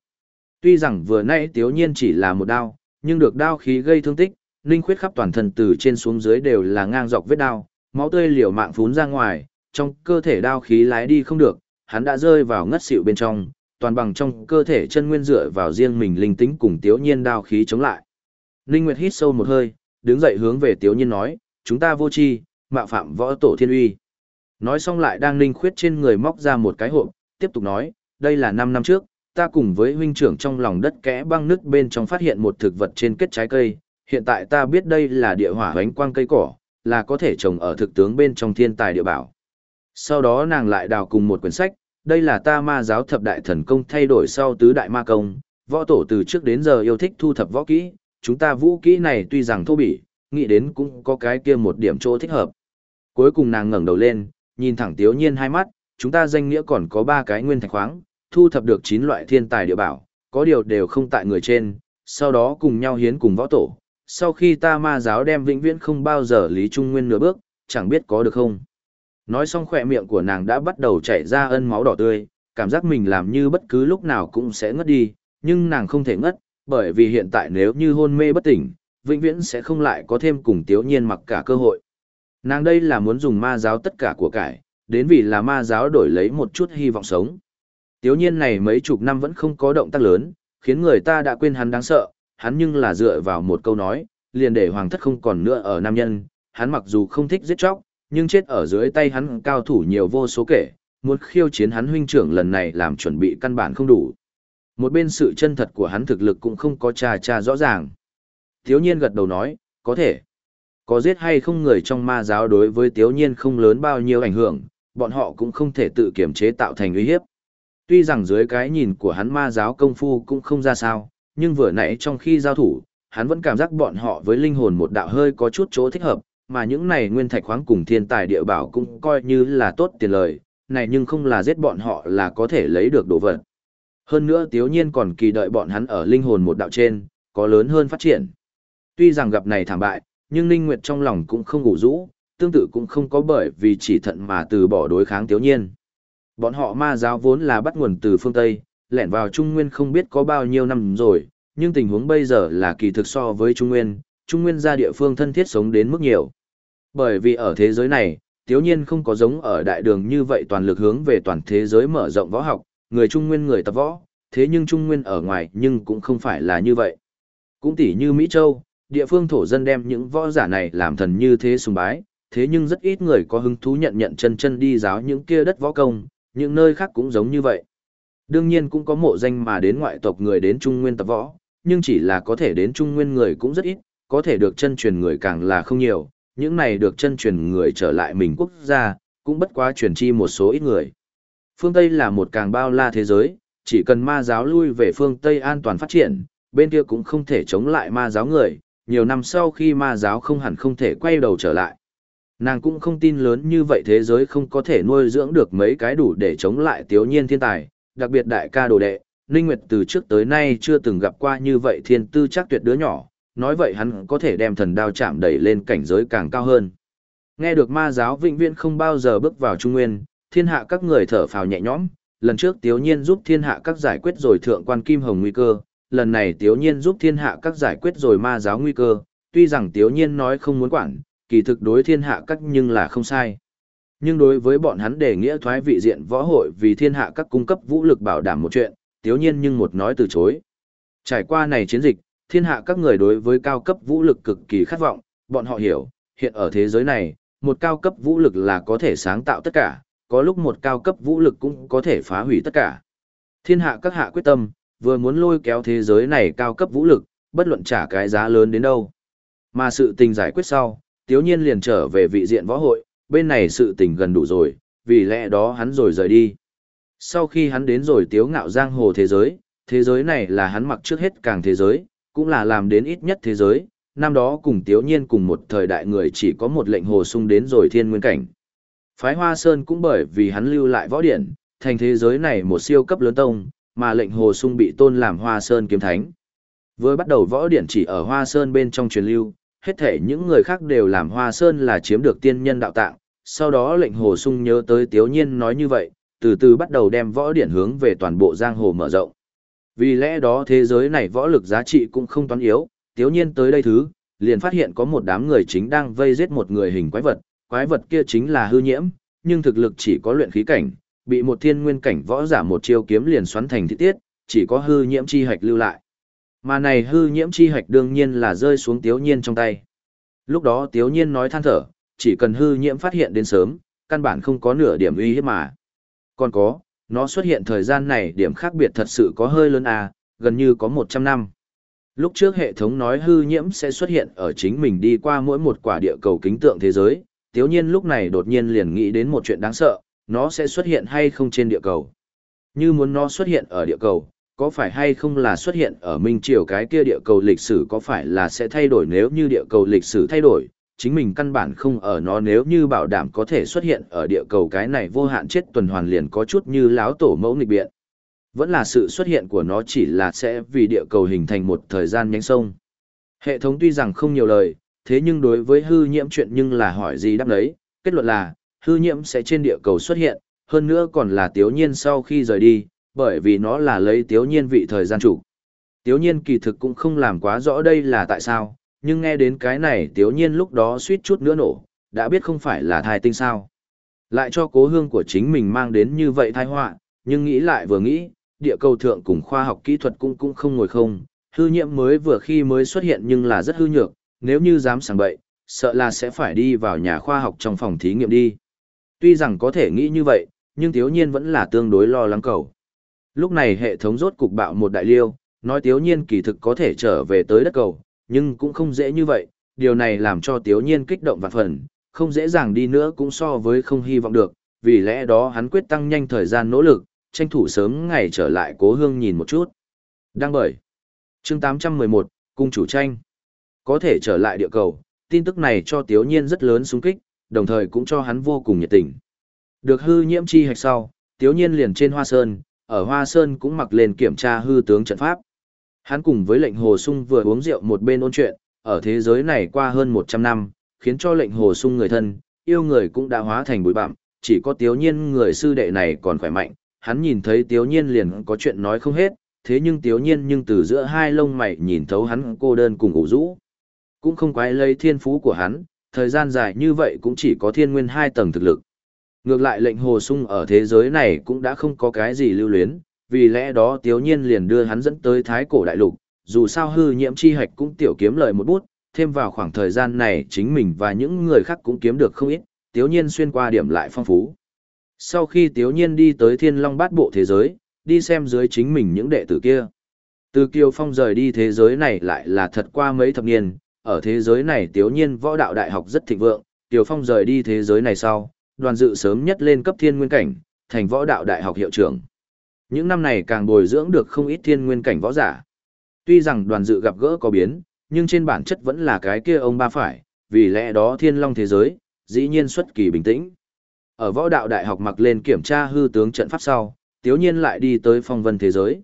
Tuy rằng vừa nãy tiếu nhiên chỉ là một đao, nhưng được đao khí gây thương tích, Ninh Khuyết khắp toàn thân từ trên xuống dưới đều là ngang dọc vết đao, máu tươi liều mạng phún ra ngoài, trong cơ thể đao khí lái đi không được, hắn đã rơi vào ngất xỉu bên trong, toàn bằng trong cơ thể chân nguyên dựa vào riêng mình linh tính cùng Tiếu Nhiên đao khí chống lại. Ninh Nguyệt hít sâu một hơi, đứng dậy hướng về Tiếu Nhiên nói, chúng ta vô chi, mạo phạm võ tổ thiên uy. Nói xong lại đang ninh khuyết trên người móc ra một cái hộp, tiếp tục nói, đây là 5 năm trước, ta cùng với huynh trưởng trong lòng đất kẽ băng nước bên trong phát hiện một thực vật trên kết trái cây, hiện tại ta biết đây là địa hỏa hoánh quang cây cỏ, là có thể trồng ở thực tướng bên trong thiên tài địa bảo. Sau đó nàng lại đào cùng một quyển sách, đây là ta ma giáo thập đại thần công thay đổi sau tứ đại ma công, võ tổ từ trước đến giờ yêu thích thu thập võ kỹ, chúng ta vũ kỹ này tuy rằng thô bỉ, nghĩ đến cũng có cái kia một điểm chỗ thích hợp. Cuối cùng nàng ngẩng đầu lên, nhìn thẳng Tiếu Nhiên hai mắt, chúng ta danh nghĩa còn có ba cái nguyên thạch khoáng, thu thập được chín loại thiên tài địa bảo, có điều đều không tại người trên, sau đó cùng nhau hiến cùng võ tổ. Sau khi ta ma giáo đem vĩnh viễn không bao giờ Lý Trung Nguyên nửa bước, chẳng biết có được không. Nói xong khỏe miệng của nàng đã bắt đầu chảy ra ân máu đỏ tươi, cảm giác mình làm như bất cứ lúc nào cũng sẽ ngất đi, nhưng nàng không thể ngất, bởi vì hiện tại nếu như hôn mê bất tỉnh, vĩnh viễn sẽ không lại có thêm cùng tiếu nhiên mặc cả cơ hội. Nàng đây là muốn dùng ma giáo tất cả của cải, đến vì là ma giáo đổi lấy một chút hy vọng sống. Tiếu nhiên này mấy chục năm vẫn không có động tác lớn, khiến người ta đã quên hắn đáng sợ, hắn nhưng là dựa vào một câu nói, liền để hoàng thất không còn nữa ở nam nhân, hắn mặc dù không thích giết chóc, nhưng chết ở dưới tay hắn cao thủ nhiều vô số kể, muốn khiêu chiến hắn huynh trưởng lần này làm chuẩn bị căn bản không đủ. Một bên sự chân thật của hắn thực lực cũng không có trà trà rõ ràng. Tiếu nhiên gật đầu nói, có thể. Có giết hay không người trong ma giáo đối với tiếu nhiên không lớn bao nhiêu ảnh hưởng, bọn họ cũng không thể tự kiểm chế tạo thành uy hiếp. Tuy rằng dưới cái nhìn của hắn ma giáo công phu cũng không ra sao, nhưng vừa nãy trong khi giao thủ, hắn vẫn cảm giác bọn họ với linh hồn một đạo hơi có chút chỗ thích hợp, mà những này nguyên thạch khoáng cùng thiên tài địa bảo cũng coi như là tốt tiền lời, này nhưng không là giết bọn họ là có thể lấy được đồ vật. Hơn nữa tiếu nhiên còn kỳ đợi bọn hắn ở linh hồn một đạo trên, có lớn hơn phát triển. Tuy rằng gặp này thảm bại, nhưng Ninh Nguyệt trong lòng cũng không ngủ rũ, tương tự cũng không có bởi vì chỉ thận mà từ bỏ đối kháng tiếu nhiên. Bọn họ ma giáo vốn là bắt nguồn từ phương Tây, lẻn vào Trung Nguyên không biết có bao nhiêu năm rồi, nhưng tình huống bây giờ là kỳ thực so với Trung Nguyên, Trung Nguyên ra địa phương thân thiết sống đến mức nhiều. Bởi vì ở thế giới này, tiếu nhiên không có giống ở đại đường như vậy toàn lực hướng về toàn thế giới mở rộng võ học, người Trung Nguyên người tập võ, thế nhưng Trung Nguyên ở ngoài nhưng cũng không phải là như vậy. Cũng tỉ như Mỹ Châu, địa phương thổ dân đem những võ giả này làm thần như thế sùng bái, thế nhưng rất ít người có hứng thú nhận nhận chân chân đi giáo những kia đất võ công, những nơi khác cũng giống như vậy. Đương nhiên cũng có mộ danh mà đến ngoại tộc người đến Trung Nguyên tập võ, nhưng chỉ là có thể đến Trung Nguyên người cũng rất ít, có thể được chân truyền người càng là không nhiều, những này được chân truyền người trở lại mình quốc gia, cũng bất quá truyền chi một số ít người. Phương Tây là một càng bao la thế giới, chỉ cần ma giáo lui về phương Tây an toàn phát triển, bên kia cũng không thể chống lại ma giáo người, nhiều năm sau khi ma giáo không hẳn không thể quay đầu trở lại. Nàng cũng không tin lớn như vậy thế giới không có thể nuôi dưỡng được mấy cái đủ để chống lại tiếu nhiên thiên tài, đặc biệt đại ca đồ đệ, Ninh Nguyệt từ trước tới nay chưa từng gặp qua như vậy thiên tư chắc tuyệt đứa nhỏ, nói vậy hắn có thể đem thần đao chạm đẩy lên cảnh giới càng cao hơn. Nghe được ma giáo vĩnh viễn không bao giờ bước vào Trung Nguyên, thiên hạ các người thở phào nhẹ nhõm, lần trước tiếu nhiên giúp thiên hạ các giải quyết rồi thượng quan kim hồng nguy cơ, lần này tiếu nhiên giúp thiên hạ các giải quyết rồi ma giáo nguy cơ, tuy rằng tiếu nhiên nói không muốn quản, kỳ thực đối thiên hạ các nhưng là không sai. Nhưng đối với bọn hắn đề nghĩa thoái vị diện võ hội vì thiên hạ các cung cấp vũ lực bảo đảm một chuyện, tiếu nhiên nhưng một nói từ chối. Trải qua này chiến dịch, thiên hạ các người đối với cao cấp vũ lực cực kỳ khát vọng, bọn họ hiểu, hiện ở thế giới này, một cao cấp vũ lực là có thể sáng tạo tất cả, có lúc một cao cấp vũ lực cũng có thể phá hủy tất cả. Thiên hạ các hạ quyết tâm, vừa muốn lôi kéo thế giới này cao cấp vũ lực, bất luận trả cái giá lớn đến đâu. Mà sự tình giải quyết sau, Tiếu Nhiên liền trở về vị diện võ hội, bên này sự tình gần đủ rồi, vì lẽ đó hắn rồi rời đi. Sau khi hắn đến rồi Tiếu ngạo giang hồ thế giới, thế giới này là hắn mặc trước hết càng thế giới, cũng là làm đến ít nhất thế giới, năm đó cùng Tiếu Nhiên cùng một thời đại người chỉ có một lệnh hồ sung đến rồi thiên nguyên cảnh. Phái Hoa Sơn cũng bởi vì hắn lưu lại võ điển, thành thế giới này một siêu cấp lớn tông, mà lệnh hồ sung bị tôn làm Hoa Sơn kiếm thánh. Với bắt đầu võ điển chỉ ở Hoa Sơn bên trong truyền lưu, hết thể những người khác đều làm Hoa Sơn là chiếm được tiên nhân đạo tạng, sau đó lệnh hồ sung nhớ tới Tiếu Nhiên nói như vậy, từ từ bắt đầu đem võ điển hướng về toàn bộ giang hồ mở rộng. Vì lẽ đó thế giới này võ lực giá trị cũng không toán yếu, Tiếu Nhiên tới đây thứ, liền phát hiện có một đám người chính đang vây giết một người hình quái vật, quái vật kia chính là hư nhiễm, nhưng thực lực chỉ có luyện khí cảnh, bị một thiên nguyên cảnh võ giả một chiêu kiếm liền xoắn thành thị tiết, chỉ có hư nhiễm chi hạch lưu lại. Mà này hư nhiễm chi hạch đương nhiên là rơi xuống Tiếu Nhiên trong tay. Lúc đó Tiếu Nhiên nói than thở, chỉ cần hư nhiễm phát hiện đến sớm, căn bản không có nửa điểm uy hiếp mà. Còn có, nó xuất hiện thời gian này điểm khác biệt thật sự có hơi lớn à, gần như có 100 năm. Lúc trước hệ thống nói hư nhiễm sẽ xuất hiện ở chính mình đi qua mỗi một quả địa cầu kính tượng thế giới, tiếu nhiên lúc này đột nhiên liền nghĩ đến một chuyện đáng sợ, nó sẽ xuất hiện hay không trên địa cầu. Như muốn nó xuất hiện ở địa cầu, có phải hay không là xuất hiện ở Minh Triều cái kia địa cầu lịch sử có phải là sẽ thay đổi nếu như địa cầu lịch sử thay đổi, chính mình căn bản không ở nó nếu như bảo đảm có thể xuất hiện ở địa cầu cái này vô hạn chết tuần hoàn liền có chút như láo tổ mẫu nghịch biện. Vẫn là sự xuất hiện của nó chỉ là sẽ vì địa cầu hình thành một thời gian nhánh sông. Hệ thống tuy rằng không nhiều lời, thế nhưng đối với hư nhiễm chuyện nhưng là hỏi gì đáp đấy, kết luận là, hư nhiễm sẽ trên địa cầu xuất hiện, hơn nữa còn là tiếu nhiên sau khi rời đi, bởi vì nó là lấy tiếu nhiên vị thời gian chủ. Tiếu nhiên kỳ thực cũng không làm quá rõ đây là tại sao, nhưng nghe đến cái này tiếu nhiên lúc đó suýt chút nữa nổ, đã biết không phải là thai tinh sao. Lại cho cố hương của chính mình mang đến như vậy thai họa nhưng nghĩ lại vừa nghĩ, địa cầu thượng cùng khoa học kỹ thuật cũng cũng không ngồi không, hư nhiễm mới vừa khi mới xuất hiện nhưng là rất hư nhược, nếu như dám sảng bậy, sợ là sẽ phải đi vào nhà khoa học trong phòng thí nghiệm đi. Tuy rằng có thể nghĩ như vậy, nhưng thiếu Nhiên vẫn là tương đối lo lắng cầu. Lúc này hệ thống rốt cục bạo một đại liêu, nói Tiếu Nhiên kỳ thực có thể trở về tới đất cầu, nhưng cũng không dễ như vậy, điều này làm cho Tiếu Nhiên kích động vạn phần, không dễ dàng đi nữa cũng so với không hy vọng được, vì lẽ đó hắn quyết tăng nhanh thời gian nỗ lực, tranh thủ sớm ngày trở lại cố hương nhìn một chút. Đăng bởi chương 811, Cung chủ tranh. Có thể trở lại địa cầu, tin tức này cho Tiếu Nhiên rất lớn sung kích, đồng thời cũng cho hắn vô cùng nhiệt tình. Được hư nhiễm chi hạch sau, Tiếu Nhiên liền trên Hoa Sơn, ở Hoa Sơn cũng mặc lên kiểm tra hư tướng trận pháp. Hắn cùng với lệnh Hồ Sung vừa uống rượu một bên ôn chuyện, ở thế giới này qua hơn 100 năm, khiến cho lệnh Hồ Sung người thân, yêu người cũng đã hóa thành bụi bặm, chỉ có Tiếu Nhiên người sư đệ này còn khỏe mạnh, hắn nhìn thấy Tiếu Nhiên liền có chuyện nói không hết, thế nhưng Tiếu Nhiên nhưng từ giữa hai lông mày nhìn thấu hắn cô đơn cùng ủ rũ. Cũng không quái lấy thiên phú của hắn, thời gian dài như vậy cũng chỉ có thiên nguyên hai tầng thực lực. Ngược lại lệnh hồ sung ở thế giới này cũng đã không có cái gì lưu luyến, vì lẽ đó tiếu nhiên liền đưa hắn dẫn tới thái cổ đại lục, dù sao hư nhiễm chi hạch cũng tiểu kiếm lời một bút, thêm vào khoảng thời gian này chính mình và những người khác cũng kiếm được không ít, tiếu nhiên xuyên qua điểm lại phong phú. Sau khi tiếu nhiên đi tới thiên long bát bộ thế giới, đi xem dưới chính mình những đệ tử kia. Từ Kiều Phong rời đi thế giới này lại là thật qua mấy thập niên, ở thế giới này tiếu nhiên võ đạo đại học rất thịnh vượng, Kiều Phong rời đi thế giới này sau, đoàn dự sớm nhất lên cấp thiên nguyên cảnh, thành võ đạo đại học hiệu trưởng. Những năm này càng bồi dưỡng được không ít thiên nguyên cảnh võ giả. Tuy rằng đoàn dự gặp gỡ có biến, nhưng trên bản chất vẫn là cái kia ông ba phải, vì lẽ đó thiên long thế giới, dĩ nhiên xuất kỳ bình tĩnh. Ở võ đạo đại học mặc lên kiểm tra hư tướng trận pháp sau, tiếu nhiên lại đi tới phong vân thế giới.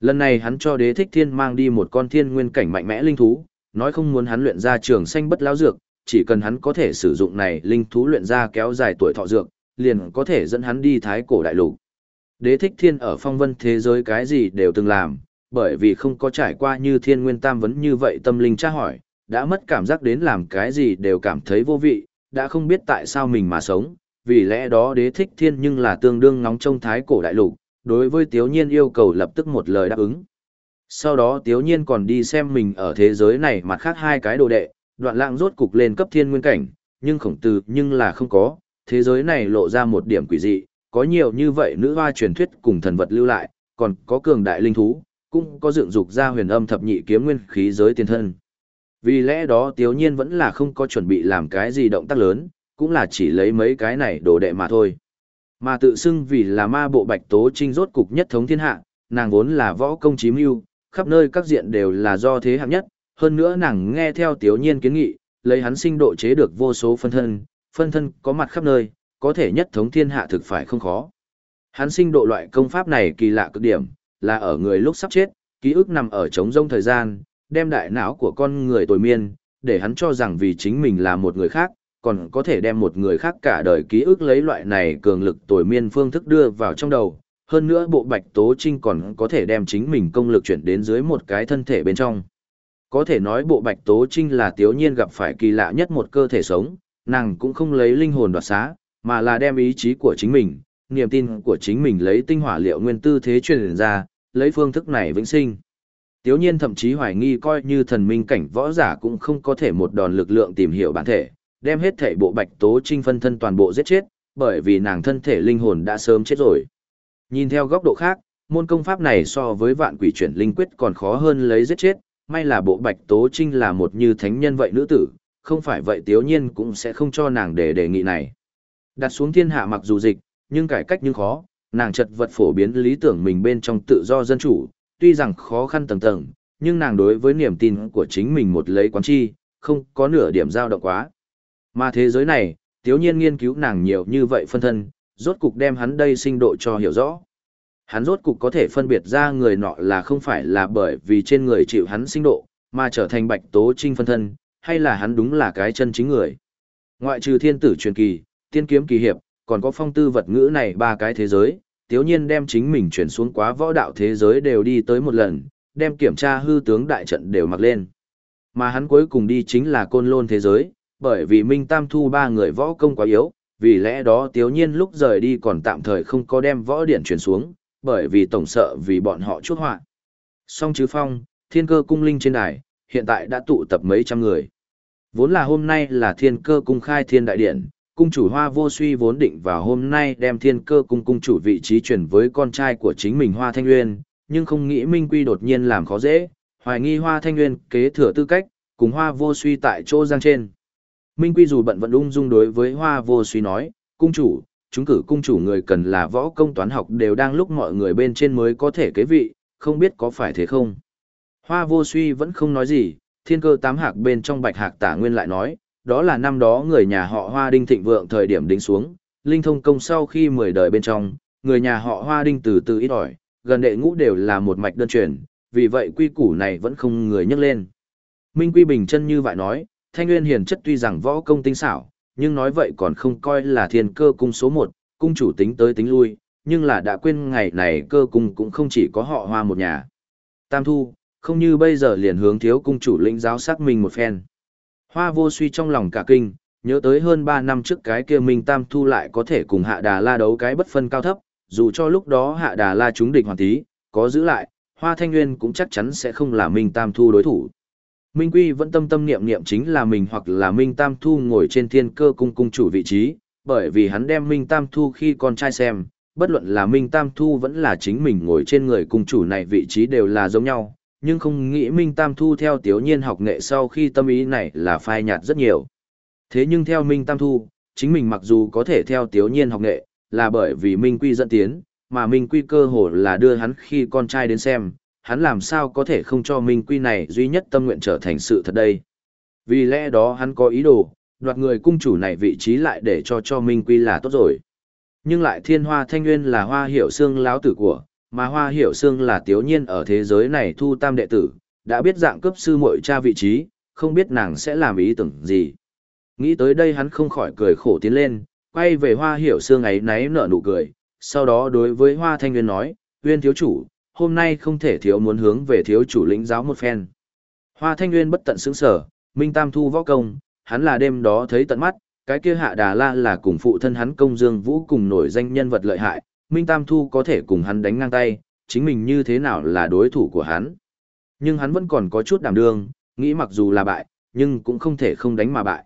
Lần này hắn cho đế thích thiên mang đi một con thiên nguyên cảnh mạnh mẽ linh thú, nói không muốn hắn luyện ra trường xanh bất lão dược, chỉ cần hắn có thể sử dụng này linh thú luyện ra kéo dài tuổi thọ dược, liền có thể dẫn hắn đi thái cổ đại lục. Đế thích thiên ở phong vân thế giới cái gì đều từng làm, bởi vì không có trải qua như thiên nguyên tam vấn như vậy tâm linh tra hỏi, đã mất cảm giác đến làm cái gì đều cảm thấy vô vị, đã không biết tại sao mình mà sống, vì lẽ đó đế thích thiên nhưng là tương đương ngóng trông thái cổ đại lục, đối với tiếu nhiên yêu cầu lập tức một lời đáp ứng. Sau đó tiếu nhiên còn đi xem mình ở thế giới này mặt khác hai cái đồ đệ, đoạn lãng rốt cục lên cấp thiên nguyên cảnh, nhưng khổng tử nhưng là không có, thế giới này lộ ra một điểm quỷ dị, có nhiều như vậy nữ hoa truyền thuyết cùng thần vật lưu lại, còn có cường đại linh thú, cũng có dựng dục ra huyền âm thập nhị kiếm nguyên khí giới tiền thân. Vì lẽ đó tiếu nhiên vẫn là không có chuẩn bị làm cái gì động tác lớn, cũng là chỉ lấy mấy cái này đồ đệ mà thôi. Mà tự xưng vì là ma bộ bạch tố trinh rốt cục nhất thống thiên hạ, nàng vốn là võ công chí mưu, khắp nơi các diện đều là do thế hạng nhất, hơn nữa nàng nghe theo tiểu nhiên kiến nghị, lấy hắn sinh độ chế được vô số phân thân, phân thân có mặt khắp nơi, có thể nhất thống thiên hạ thực phải không khó. Hắn sinh độ loại công pháp này kỳ lạ cực điểm, là ở người lúc sắp chết, ký ức nằm ở trống rông thời gian, đem đại não của con người tồi miên, để hắn cho rằng vì chính mình là một người khác, còn có thể đem một người khác cả đời ký ức lấy loại này cường lực tồi miên phương thức đưa vào trong đầu. Hơn nữa bộ bạch tố trinh còn có thể đem chính mình công lực chuyển đến dưới một cái thân thể bên trong. Có thể nói bộ bạch tố trinh là tiếu nhiên gặp phải kỳ lạ nhất một cơ thể sống, nàng cũng không lấy linh hồn đoạt xá, mà là đem ý chí của chính mình, niềm tin của chính mình lấy tinh hỏa liệu nguyên tư thế truyền ra, lấy phương thức này vĩnh sinh. Tiếu nhiên thậm chí hoài nghi coi như thần minh cảnh võ giả cũng không có thể một đòn lực lượng tìm hiểu bản thể, đem hết thể bộ bạch tố trinh phân thân toàn bộ giết chết, bởi vì nàng thân thể linh hồn đã sớm chết rồi. Nhìn theo góc độ khác, môn công pháp này so với vạn quỷ chuyển linh quyết còn khó hơn lấy giết chết, may là bộ bạch tố trinh là một như thánh nhân vậy nữ tử, không phải vậy tiếu nhiên cũng sẽ không cho nàng để đề nghị này. Đặt xuống thiên hạ mặc dù dịch, nhưng cải cách nhưng khó, nàng chật vật phổ biến lý tưởng mình bên trong tự do dân chủ, tuy rằng khó khăn tầng tầng, nhưng nàng đối với niềm tin của chính mình một lấy quán chi, không có nửa điểm dao động quá. Mà thế giới này, tiếu nhiên nghiên cứu nàng nhiều như vậy phân thân, rốt cục đem hắn đây sinh độ cho hiểu rõ. Hắn rốt cục có thể phân biệt ra người nọ là không phải là bởi vì trên người chịu hắn sinh độ, mà trở thành bạch tố trinh phân thân, hay là hắn đúng là cái chân chính người. Ngoại trừ thiên tử truyền kỳ, tiên kiếm kỳ hiệp, còn có phong tư vật ngữ này ba cái thế giới, tiếu nhiên đem chính mình chuyển xuống quá võ đạo thế giới đều đi tới một lần, đem kiểm tra hư tướng đại trận đều mặc lên. Mà hắn cuối cùng đi chính là côn lôn thế giới, bởi vì Minh Tam Thu ba người võ công quá yếu, vì lẽ đó tiếu nhiên lúc rời đi còn tạm thời không có đem võ điển chuyển xuống, bởi vì tổng sợ vì bọn họ chuốc họa. Song chứ phong, thiên cơ cung linh trên đài, hiện tại đã tụ tập mấy trăm người. Vốn là hôm nay là thiên cơ cung khai thiên đại điện, cung chủ hoa vô suy vốn định vào hôm nay đem thiên cơ cung cung chủ vị trí chuyển với con trai của chính mình hoa thanh nguyên, nhưng không nghĩ Minh Quy đột nhiên làm khó dễ, hoài nghi hoa thanh nguyên kế thừa tư cách, cùng hoa vô suy tại chỗ giang trên. Minh Quy dù bận vận ung dung đối với hoa vô suy nói, cung chủ, chúng cử cung chủ người cần là võ công toán học đều đang lúc mọi người bên trên mới có thể kế vị, không biết có phải thế không. Hoa vô suy vẫn không nói gì, thiên cơ tám hạc bên trong bạch hạc tả nguyên lại nói, đó là năm đó người nhà họ hoa đinh thịnh vượng thời điểm đính xuống, linh thông công sau khi mười đời bên trong, người nhà họ hoa đinh từ từ ít ỏi, gần đệ ngũ đều là một mạch đơn truyền, vì vậy quy củ này vẫn không người nhắc lên. Minh Quy Bình chân như vậy nói, Thanh Nguyên hiền chất tuy rằng võ công tinh xảo, nhưng nói vậy còn không coi là thiên cơ cung số một, cung chủ tính tới tính lui, nhưng là đã quên ngày này cơ cung cũng không chỉ có họ hoa một nhà. Tam thu, không như bây giờ liền hướng thiếu cung chủ lĩnh giáo xác mình một phen. Hoa vô suy trong lòng cả kinh, nhớ tới hơn 3 năm trước cái kia Minh Tam Thu lại có thể cùng Hạ Đà La đấu cái bất phân cao thấp, dù cho lúc đó Hạ Đà La trúng địch hoàn tí, có giữ lại, Hoa Thanh Nguyên cũng chắc chắn sẽ không là Minh Tam Thu đối thủ. Minh Quy vẫn tâm tâm niệm niệm chính là mình hoặc là Minh Tam Thu ngồi trên thiên cơ cung cung chủ vị trí, bởi vì hắn đem Minh Tam Thu khi con trai xem, bất luận là Minh Tam Thu vẫn là chính mình ngồi trên người cung chủ này vị trí đều là giống nhau, nhưng không nghĩ Minh Tam Thu theo tiểu nhiên học nghệ sau khi tâm ý này là phai nhạt rất nhiều. Thế nhưng theo Minh Tam Thu, chính mình mặc dù có thể theo tiểu nhiên học nghệ, là bởi vì Minh Quy dẫn tiến, mà Minh Quy cơ hồ là đưa hắn khi con trai đến xem, hắn làm sao có thể không cho Minh Quy này duy nhất tâm nguyện trở thành sự thật đây. Vì lẽ đó hắn có ý đồ, đoạt người cung chủ này vị trí lại để cho cho Minh Quy là tốt rồi. Nhưng lại thiên hoa thanh nguyên là hoa hiểu xương láo tử của, mà hoa hiểu xương là tiếu nhiên ở thế giới này thu tam đệ tử, đã biết dạng cấp sư muội cha vị trí, không biết nàng sẽ làm ý tưởng gì. Nghĩ tới đây hắn không khỏi cười khổ tiến lên, quay về hoa hiểu xương ấy náy nở nụ cười, sau đó đối với hoa thanh nguyên nói, nguyên thiếu chủ, hôm nay không thể thiếu muốn hướng về thiếu chủ lĩnh giáo một phen. Hoa thanh nguyên bất tận sững sở, minh tam thu võ công, hắn là đêm đó thấy tận mắt, cái kia hạ đà la là cùng phụ thân hắn công dương vũ cùng nổi danh nhân vật lợi hại, Minh Tam Thu có thể cùng hắn đánh ngang tay, chính mình như thế nào là đối thủ của hắn. Nhưng hắn vẫn còn có chút đảm đương, nghĩ mặc dù là bại, nhưng cũng không thể không đánh mà bại.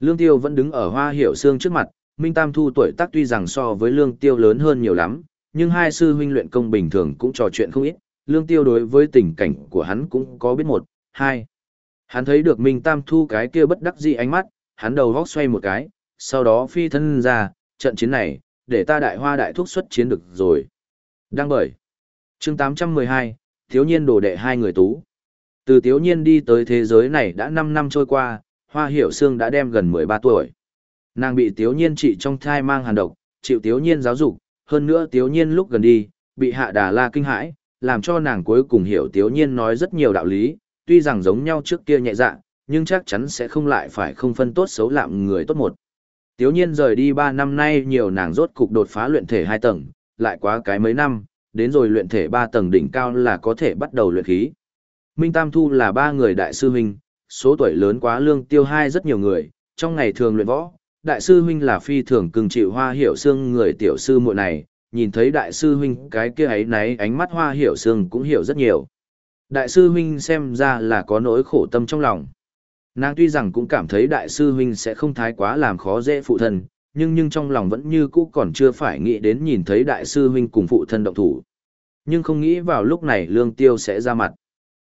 Lương Tiêu vẫn đứng ở hoa hiểu xương trước mặt, Minh Tam Thu tuổi tác tuy rằng so với Lương Tiêu lớn hơn nhiều lắm, nhưng hai sư huynh luyện công bình thường cũng trò chuyện không ít, Lương Tiêu đối với tình cảnh của hắn cũng có biết một, hai. Hắn thấy được Minh Tam Thu cái kia bất đắc dĩ ánh mắt, hắn đầu vóc xoay một cái, sau đó phi thân ra, trận chiến này, để ta đại hoa đại thúc xuất chiến được rồi. Đăng bởi. chương 812, thiếu nhiên đồ đệ hai người tú. Từ thiếu nhiên đi tới thế giới này đã 5 năm trôi qua, hoa hiểu xương đã đem gần 13 tuổi. Nàng bị thiếu nhiên trị trong thai mang hàn độc, chịu thiếu nhiên giáo dục, hơn nữa Tiếu nhiên lúc gần đi, bị hạ đà la kinh hãi, làm cho nàng cuối cùng hiểu Tiếu nhiên nói rất nhiều đạo lý, tuy rằng giống nhau trước kia nhẹ dạ, nhưng chắc chắn sẽ không lại phải không phân tốt xấu lạm người tốt một. Tiếu nhiên rời đi 3 năm nay nhiều nàng rốt cục đột phá luyện thể 2 tầng, lại quá cái mấy năm, đến rồi luyện thể 3 tầng đỉnh cao là có thể bắt đầu luyện khí. Minh Tam Thu là ba người đại sư huynh, số tuổi lớn quá lương tiêu hai rất nhiều người, trong ngày thường luyện võ, đại sư huynh là phi thường cường chịu hoa hiểu xương người tiểu sư muội này, nhìn thấy đại sư huynh cái kia ấy náy ánh mắt hoa hiểu xương cũng hiểu rất nhiều. Đại sư huynh xem ra là có nỗi khổ tâm trong lòng. Nàng tuy rằng cũng cảm thấy đại sư huynh sẽ không thái quá làm khó dễ phụ thân, nhưng nhưng trong lòng vẫn như cũ còn chưa phải nghĩ đến nhìn thấy đại sư huynh cùng phụ thân động thủ. Nhưng không nghĩ vào lúc này Lương Tiêu sẽ ra mặt.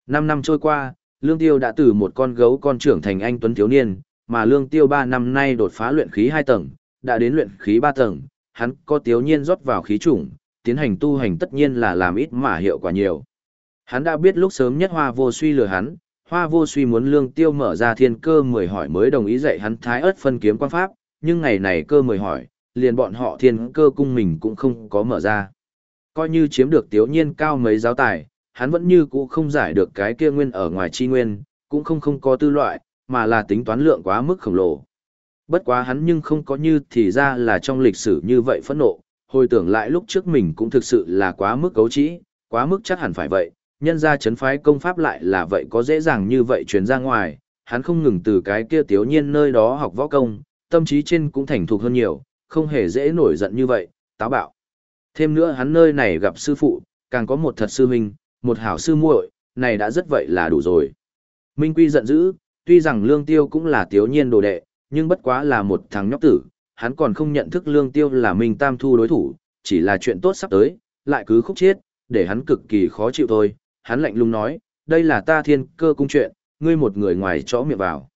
Năm năm trôi qua, Lương Tiêu đã từ một con gấu con trưởng thành anh tuấn thiếu niên, mà Lương Tiêu ba năm nay đột phá luyện khí hai tầng, đã đến luyện khí ba tầng, hắn có tiếu nhiên rót vào khí chủng, tiến hành tu hành tất nhiên là làm ít mà hiệu quả nhiều. Hắn đã biết lúc sớm nhất hoa vô suy lừa hắn, hoa vô suy muốn lương tiêu mở ra thiên cơ mười hỏi mới đồng ý dạy hắn thái ớt phân kiếm quan pháp, nhưng ngày này cơ mười hỏi, liền bọn họ thiên cơ cung mình cũng không có mở ra. Coi như chiếm được tiếu nhiên cao mấy giáo tài, hắn vẫn như cũ không giải được cái kia nguyên ở ngoài chi nguyên, cũng không không có tư loại, mà là tính toán lượng quá mức khổng lồ. Bất quá hắn nhưng không có như thì ra là trong lịch sử như vậy phẫn nộ, hồi tưởng lại lúc trước mình cũng thực sự là quá mức cấu trĩ, quá mức chắc hẳn phải vậy, nhân ra chấn phái công pháp lại là vậy có dễ dàng như vậy truyền ra ngoài, hắn không ngừng từ cái kia tiếu nhiên nơi đó học võ công, tâm trí trên cũng thành thục hơn nhiều, không hề dễ nổi giận như vậy, táo bạo. Thêm nữa hắn nơi này gặp sư phụ, càng có một thật sư huynh, một hảo sư muội, này đã rất vậy là đủ rồi. Minh Quy giận dữ, tuy rằng Lương Tiêu cũng là tiếu nhiên đồ đệ, nhưng bất quá là một thằng nhóc tử, hắn còn không nhận thức Lương Tiêu là Minh Tam Thu đối thủ, chỉ là chuyện tốt sắp tới, lại cứ khúc chết, để hắn cực kỳ khó chịu thôi. Hắn lạnh lùng nói, đây là ta thiên cơ cung chuyện, ngươi một người ngoài chó miệng vào.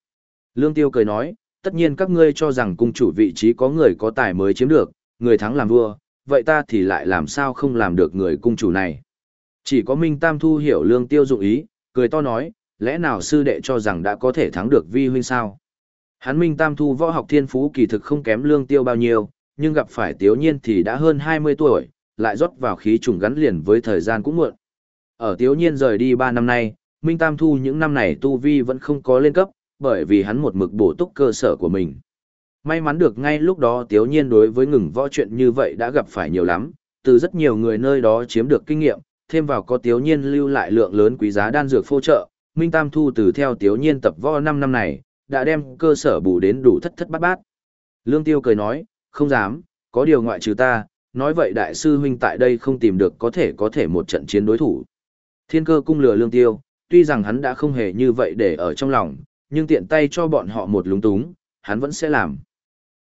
Lương Tiêu cười nói, tất nhiên các ngươi cho rằng cung chủ vị trí có người có tài mới chiếm được, người thắng làm vua, vậy ta thì lại làm sao không làm được người cung chủ này. Chỉ có Minh Tam Thu hiểu Lương Tiêu dụng ý, cười to nói, lẽ nào sư đệ cho rằng đã có thể thắng được vi huynh sao? Hắn Minh Tam Thu võ học thiên phú kỳ thực không kém Lương Tiêu bao nhiêu, nhưng gặp phải Tiếu Nhiên thì đã hơn 20 tuổi, lại rót vào khí trùng gắn liền với thời gian cũng muộn. Ở Tiếu Nhiên rời đi 3 năm nay, Minh Tam Thu những năm này tu vi vẫn không có lên cấp, bởi vì hắn một mực bổ túc cơ sở của mình. May mắn được ngay lúc đó Tiếu Nhiên đối với ngừng võ chuyện như vậy đã gặp phải nhiều lắm, từ rất nhiều người nơi đó chiếm được kinh nghiệm, thêm vào có Tiếu Nhiên lưu lại lượng lớn quý giá đan dược phô trợ, Minh Tam Thu từ theo Tiếu Nhiên tập võ 5 năm này, đã đem cơ sở bù đến đủ thất thất bát bát. Lương Tiêu cười nói, không dám, có điều ngoại trừ ta, nói vậy đại sư huynh tại đây không tìm được có thể có thể một trận chiến đối thủ. Thiên cơ cung lừa Lương Tiêu, tuy rằng hắn đã không hề như vậy để ở trong lòng, nhưng tiện tay cho bọn họ một lúng túng, hắn vẫn sẽ làm.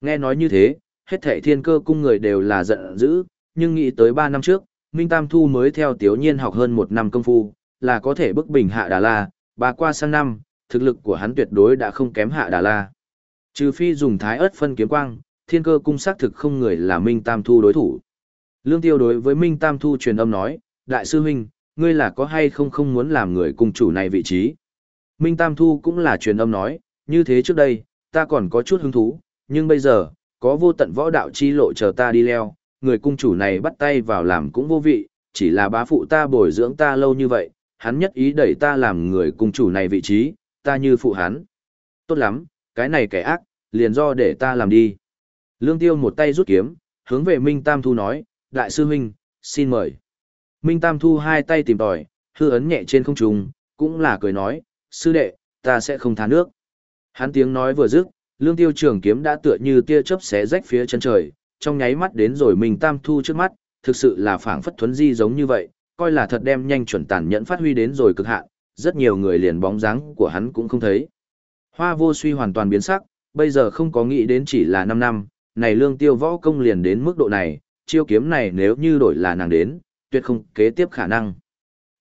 Nghe nói như thế, hết thảy thiên cơ cung người đều là giận dữ, nhưng nghĩ tới 3 năm trước, Minh Tam Thu mới theo Tiếu Nhiên học hơn một năm công phu, là có thể bức bình hạ Đà La, ba qua sang năm, thực lực của hắn tuyệt đối đã không kém hạ Đà La. Trừ phi dùng thái ớt phân kiếm quang, thiên cơ cung xác thực không người là Minh Tam Thu đối thủ. Lương Tiêu đối với Minh Tam Thu truyền âm nói, Đại sư huynh, ngươi là có hay không không muốn làm người cung chủ này vị trí. Minh Tam Thu cũng là truyền âm nói, như thế trước đây, ta còn có chút hứng thú, nhưng bây giờ, có vô tận võ đạo chi lộ chờ ta đi leo, người cung chủ này bắt tay vào làm cũng vô vị, chỉ là bá phụ ta bồi dưỡng ta lâu như vậy, hắn nhất ý đẩy ta làm người cùng chủ này vị trí, ta như phụ hắn. Tốt lắm, cái này kẻ ác, liền do để ta làm đi. Lương Tiêu một tay rút kiếm, hướng về Minh Tam Thu nói, Đại sư huynh, xin mời. Minh Tam Thu hai tay tìm tòi, hư ấn nhẹ trên không trung, cũng là cười nói, sư đệ, ta sẽ không thả nước. Hắn tiếng nói vừa dứt, Lương Tiêu trường kiếm đã tựa như tia chớp xé rách phía chân trời, trong nháy mắt đến rồi Minh Tam Thu trước mắt, thực sự là phảng phất thuấn di giống như vậy, coi là thật đem nhanh chuẩn tàn nhẫn phát huy đến rồi cực hạn, rất nhiều người liền bóng dáng của hắn cũng không thấy. Hoa vô suy hoàn toàn biến sắc, bây giờ không có nghĩ đến chỉ là 5 năm, này lương tiêu võ công liền đến mức độ này, chiêu kiếm này nếu như đổi là nàng đến, tuyệt không kế tiếp khả năng.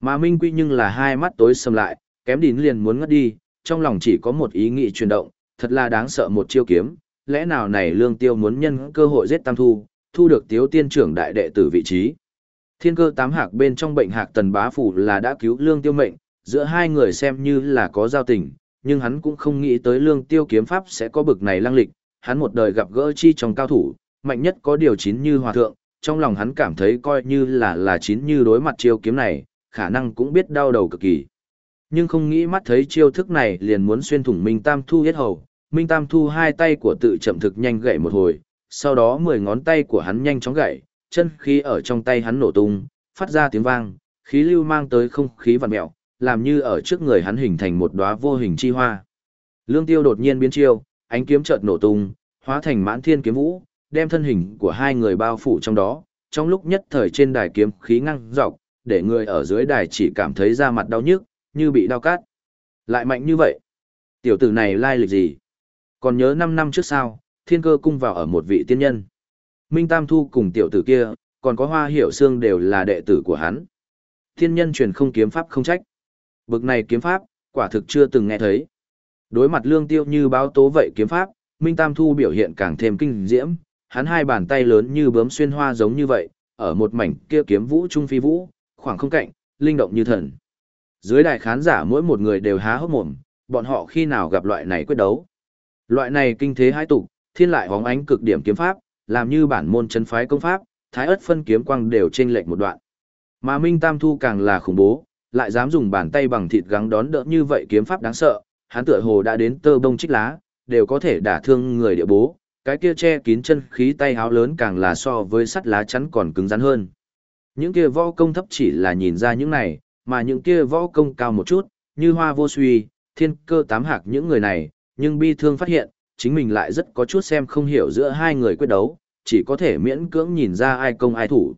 Mà Minh Quy nhưng là hai mắt tối sầm lại, kém đín liền muốn ngất đi, trong lòng chỉ có một ý nghĩ chuyển động, thật là đáng sợ một chiêu kiếm, lẽ nào này lương tiêu muốn nhân cơ hội giết tam thu, thu được tiếu tiên trưởng đại đệ tử vị trí. Thiên cơ tám hạc bên trong bệnh hạc tần bá phủ là đã cứu lương tiêu mệnh, giữa hai người xem như là có giao tình, nhưng hắn cũng không nghĩ tới lương tiêu kiếm pháp sẽ có bực này lăng lịch, hắn một đời gặp gỡ chi trong cao thủ, mạnh nhất có điều chín như hòa thượng, trong lòng hắn cảm thấy coi như là là chín như đối mặt chiêu kiếm này, khả năng cũng biết đau đầu cực kỳ. Nhưng không nghĩ mắt thấy chiêu thức này liền muốn xuyên thủng Minh Tam Thu hết hầu, Minh Tam Thu hai tay của tự chậm thực nhanh gậy một hồi, sau đó mười ngón tay của hắn nhanh chóng gậy, chân khí ở trong tay hắn nổ tung, phát ra tiếng vang, khí lưu mang tới không khí vặn mẹo, làm như ở trước người hắn hình thành một đóa vô hình chi hoa. Lương Tiêu đột nhiên biến chiêu, ánh kiếm chợt nổ tung, hóa thành mãn thiên kiếm vũ, đem thân hình của hai người bao phủ trong đó. Trong lúc nhất thời trên đài kiếm khí ngăng dọc, để người ở dưới đài chỉ cảm thấy da mặt đau nhức, như bị đau cát. Lại mạnh như vậy. Tiểu tử này lai lịch gì? Còn nhớ 5 năm trước sao, thiên cơ cung vào ở một vị tiên nhân. Minh Tam Thu cùng tiểu tử kia, còn có hoa hiểu xương đều là đệ tử của hắn. Thiên nhân truyền không kiếm pháp không trách. Bực này kiếm pháp, quả thực chưa từng nghe thấy. Đối mặt lương tiêu như báo tố vậy kiếm pháp, Minh Tam Thu biểu hiện càng thêm kinh diễm, hắn hai bàn tay lớn như bướm xuyên hoa giống như vậy, ở một mảnh kia kiếm vũ trung phi vũ, khoảng không cạnh, linh động như thần. Dưới đài khán giả mỗi một người đều há hốc mồm, bọn họ khi nào gặp loại này quyết đấu. Loại này kinh thế hai tục, thiên lại hóng ánh cực điểm kiếm pháp, làm như bản môn chân phái công pháp, thái ớt phân kiếm quang đều trên lệch một đoạn. Mà Minh Tam Thu càng là khủng bố, lại dám dùng bàn tay bằng thịt gắng đón đỡ như vậy kiếm pháp đáng sợ, hắn tựa hồ đã đến tơ bông trích lá, đều có thể đả thương người địa bố, cái kia che kín chân khí tay háo lớn càng là so với sắt lá chắn còn cứng rắn hơn. Những kia võ công thấp chỉ là nhìn ra những này, mà những kia võ công cao một chút, như hoa vô suy, thiên cơ tám hạc những người này, nhưng bi thương phát hiện, chính mình lại rất có chút xem không hiểu giữa hai người quyết đấu, chỉ có thể miễn cưỡng nhìn ra ai công ai thủ.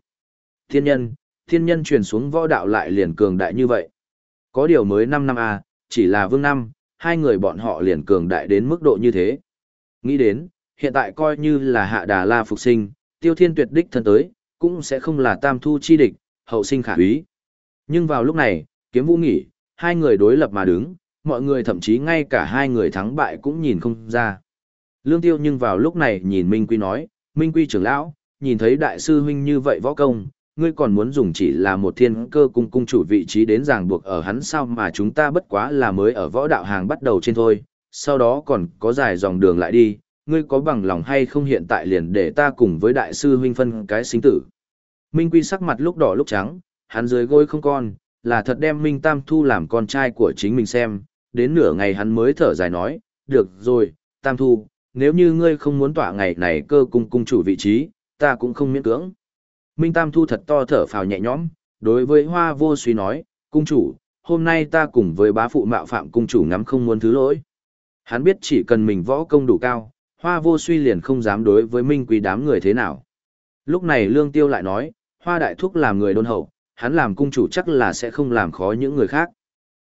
Thiên nhân, thiên nhân truyền xuống võ đạo lại liền cường đại như vậy. Có điều mới 5 năm a, à, chỉ là vương năm, hai người bọn họ liền cường đại đến mức độ như thế. Nghĩ đến, hiện tại coi như là hạ đà la phục sinh, tiêu thiên tuyệt đích thân tới, cũng sẽ không là tam thu chi địch, hậu sinh khả úy. Nhưng vào lúc này, kiếm vũ nghỉ, hai người đối lập mà đứng, mọi người thậm chí ngay cả hai người thắng bại cũng nhìn không ra. Lương tiêu nhưng vào lúc này nhìn Minh Quy nói, Minh Quy trưởng lão, nhìn thấy đại sư huynh như vậy võ công, ngươi còn muốn dùng chỉ là một thiên cơ cung cung chủ vị trí đến ràng buộc ở hắn sao mà chúng ta bất quá là mới ở võ đạo hàng bắt đầu trên thôi, sau đó còn có dài dòng đường lại đi, ngươi có bằng lòng hay không hiện tại liền để ta cùng với đại sư huynh phân cái sinh tử. Minh Quy sắc mặt lúc đỏ lúc trắng, hắn dưới gối không con, là thật đem Minh Tam Thu làm con trai của chính mình xem, đến nửa ngày hắn mới thở dài nói, được rồi, Tam Thu, nếu như ngươi không muốn tỏa ngày này cơ cung cung chủ vị trí, ta cũng không miễn cưỡng. Minh Tam Thu thật to thở phào nhẹ nhõm, đối với Hoa Vô Suy nói, cung chủ, hôm nay ta cùng với bá phụ mạo phạm cung chủ ngắm không muốn thứ lỗi. Hắn biết chỉ cần mình võ công đủ cao, Hoa Vô Suy liền không dám đối với Minh Quý đám người thế nào. Lúc này Lương Tiêu lại nói, Hoa Đại Thúc làm người đôn hậu, hắn làm cung chủ chắc là sẽ không làm khó những người khác.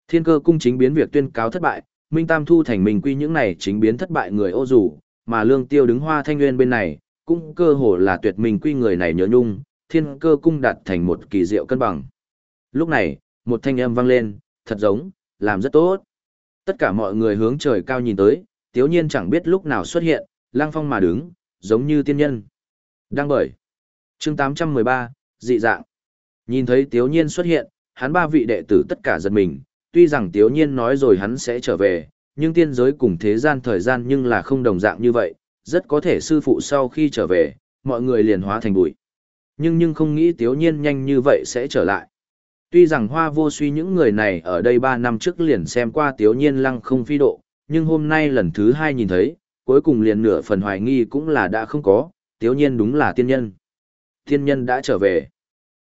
Thiên cơ cung chính biến việc tuyên cáo thất bại, Minh Tam Thu thành Minh Quy những này chính biến thất bại người ô dù, mà Lương Tiêu đứng Hoa Thanh Nguyên bên này, cũng cơ hồ là tuyệt Minh Quy người này nhớ nhung, thiên cơ cung đạt thành một kỳ diệu cân bằng. Lúc này, một thanh âm vang lên, thật giống, làm rất tốt. Tất cả mọi người hướng trời cao nhìn tới, tiếu nhiên chẳng biết lúc nào xuất hiện, lang phong mà đứng, giống như tiên nhân. Đang bởi. chương 813, dị dạng. Nhìn thấy tiếu nhiên xuất hiện, hắn ba vị đệ tử tất cả giật mình, tuy rằng tiếu nhiên nói rồi hắn sẽ trở về, nhưng tiên giới cùng thế gian thời gian nhưng là không đồng dạng như vậy, rất có thể sư phụ sau khi trở về, mọi người liền hóa thành bụi. Nhưng nhưng không nghĩ tiếu nhiên nhanh như vậy sẽ trở lại. Tuy rằng hoa vô suy những người này ở đây 3 năm trước liền xem qua tiếu nhiên lăng không phi độ, nhưng hôm nay lần thứ hai nhìn thấy, cuối cùng liền nửa phần hoài nghi cũng là đã không có, tiếu nhiên đúng là tiên nhân. Tiên nhân đã trở về.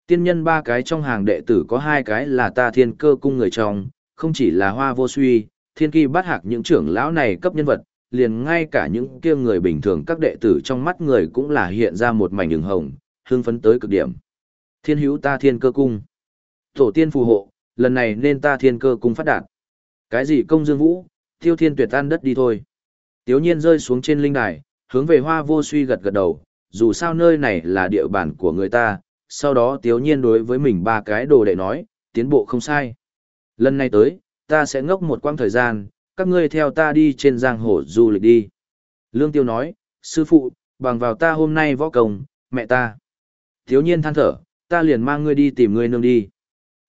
Tiên nhân ba cái trong hàng đệ tử có hai cái là ta thiên cơ cung người trong, không chỉ là hoa vô suy, thiên kỳ bắt hạc những trưởng lão này cấp nhân vật, liền ngay cả những kia người bình thường các đệ tử trong mắt người cũng là hiện ra một mảnh đường hồng, hương phấn tới cực điểm. Thiên hữu ta thiên cơ cung. Tổ tiên phù hộ, lần này nên ta thiên cơ cung phát đạt. Cái gì công dương vũ, tiêu thiên tuyệt tan đất đi thôi. Tiếu nhiên rơi xuống trên linh đài, hướng về hoa vô suy gật gật đầu, dù sao nơi này là địa bàn của người ta, sau đó tiếu nhiên đối với mình ba cái đồ đệ nói, tiến bộ không sai. Lần này tới, ta sẽ ngốc một quãng thời gian, các ngươi theo ta đi trên giang hồ du lịch đi. Lương Tiêu nói, sư phụ, bằng vào ta hôm nay võ công, mẹ ta. Thiếu nhiên than thở, ta liền mang ngươi đi tìm ngươi nương đi.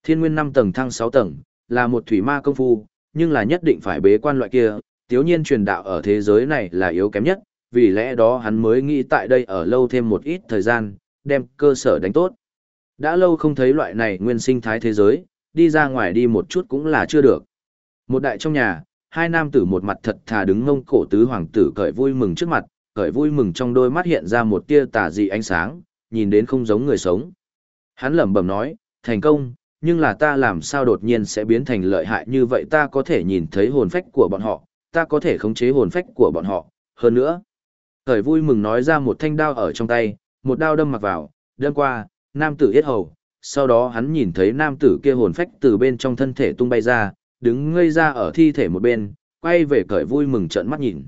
Thiên nguyên 5 tầng thăng 6 tầng, là một thủy ma công phu, nhưng là nhất định phải bế quan loại kia, thiếu nhiên truyền đạo ở thế giới này là yếu kém nhất, vì lẽ đó hắn mới nghĩ tại đây ở lâu thêm một ít thời gian, đem cơ sở đánh tốt. Đã lâu không thấy loại này nguyên sinh thái thế giới, đi ra ngoài đi một chút cũng là chưa được. Một đại trong nhà, hai nam tử một mặt thật thà đứng ngông cổ tứ hoàng tử cởi vui mừng trước mặt, cởi vui mừng trong đôi mắt hiện ra một tia tà dị ánh sáng, nhìn đến không giống người sống. Hắn lẩm bẩm nói, thành công, nhưng là ta làm sao đột nhiên sẽ biến thành lợi hại như vậy ta có thể nhìn thấy hồn phách của bọn họ, ta có thể khống chế hồn phách của bọn họ, hơn nữa. Cởi vui mừng nói ra một thanh đao ở trong tay, một đao đâm mặc vào, đâm qua, nam tử yết hầu, sau đó hắn nhìn thấy nam tử kia hồn phách từ bên trong thân thể tung bay ra, đứng ngây ra ở thi thể một bên, quay về cởi vui mừng trợn mắt nhìn.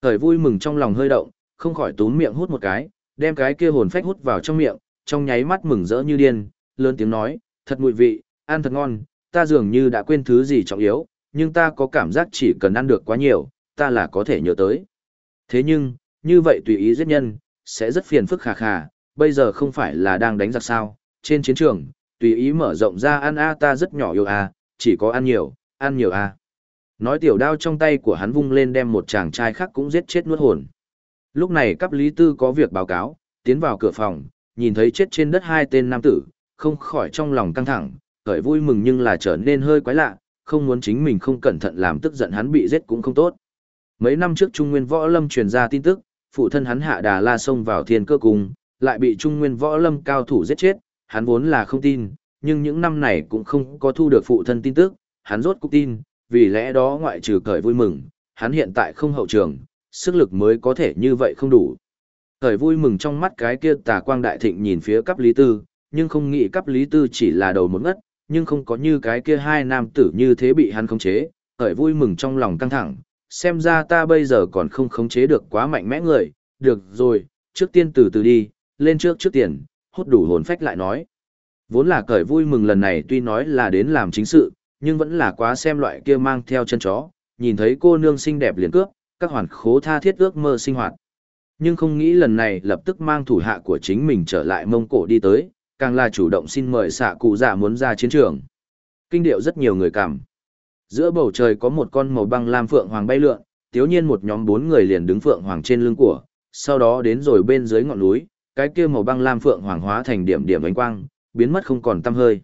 Cởi vui mừng trong lòng hơi động, không khỏi túm miệng hút một cái, đem cái kia hồn phách hút vào trong miệng, trong nháy mắt mừng rỡ như điên, lớn tiếng nói, thật mùi vị, ăn thật ngon, ta dường như đã quên thứ gì trọng yếu, nhưng ta có cảm giác chỉ cần ăn được quá nhiều, ta là có thể nhớ tới. Thế nhưng, như vậy tùy ý giết nhân, sẽ rất phiền phức khà khà, bây giờ không phải là đang đánh giặc sao, trên chiến trường, tùy ý mở rộng ra ăn a ta rất nhỏ yêu a, chỉ có ăn nhiều, ăn nhiều a. Nói tiểu đao trong tay của hắn vung lên đem một chàng trai khác cũng giết chết nuốt hồn. Lúc này cấp lý tư có việc báo cáo, tiến vào cửa phòng, nhìn thấy chết trên đất hai tên nam tử, không khỏi trong lòng căng thẳng, khởi vui mừng nhưng là trở nên hơi quái lạ, không muốn chính mình không cẩn thận làm tức giận hắn bị giết cũng không tốt. Mấy năm trước Trung Nguyên Võ Lâm truyền ra tin tức, phụ thân hắn hạ đà la xông vào thiên cơ cung, lại bị Trung Nguyên Võ Lâm cao thủ giết chết, hắn vốn là không tin, nhưng những năm này cũng không có thu được phụ thân tin tức, hắn rốt cũng tin, vì lẽ đó ngoại trừ cởi vui mừng, hắn hiện tại không hậu trường, sức lực mới có thể như vậy không đủ. Cởi vui mừng trong mắt cái kia tà quang đại thịnh nhìn phía cấp lý tư, nhưng không nghĩ cấp lý tư chỉ là đầu một ngất, nhưng không có như cái kia hai nam tử như thế bị hắn khống chế, cởi vui mừng trong lòng căng thẳng, xem ra ta bây giờ còn không khống chế được quá mạnh mẽ người, được rồi, trước tiên từ từ đi, lên trước trước tiền, hút đủ hồn phách lại nói. Vốn là cởi vui mừng lần này tuy nói là đến làm chính sự, nhưng vẫn là quá xem loại kia mang theo chân chó, nhìn thấy cô nương xinh đẹp liền cướp, các hoàn khố tha thiết ước mơ sinh hoạt. Nhưng không nghĩ lần này lập tức mang thủ hạ của chính mình trở lại mông cổ đi tới, càng là chủ động xin mời xạ cụ giả muốn ra chiến trường. Kinh điệu rất nhiều người cảm. Giữa bầu trời có một con màu băng lam phượng hoàng bay lượn, tiếu nhiên một nhóm bốn người liền đứng phượng hoàng trên lưng của, sau đó đến rồi bên dưới ngọn núi, cái kia màu băng lam phượng hoàng hóa thành điểm điểm ánh quang, biến mất không còn tăm hơi.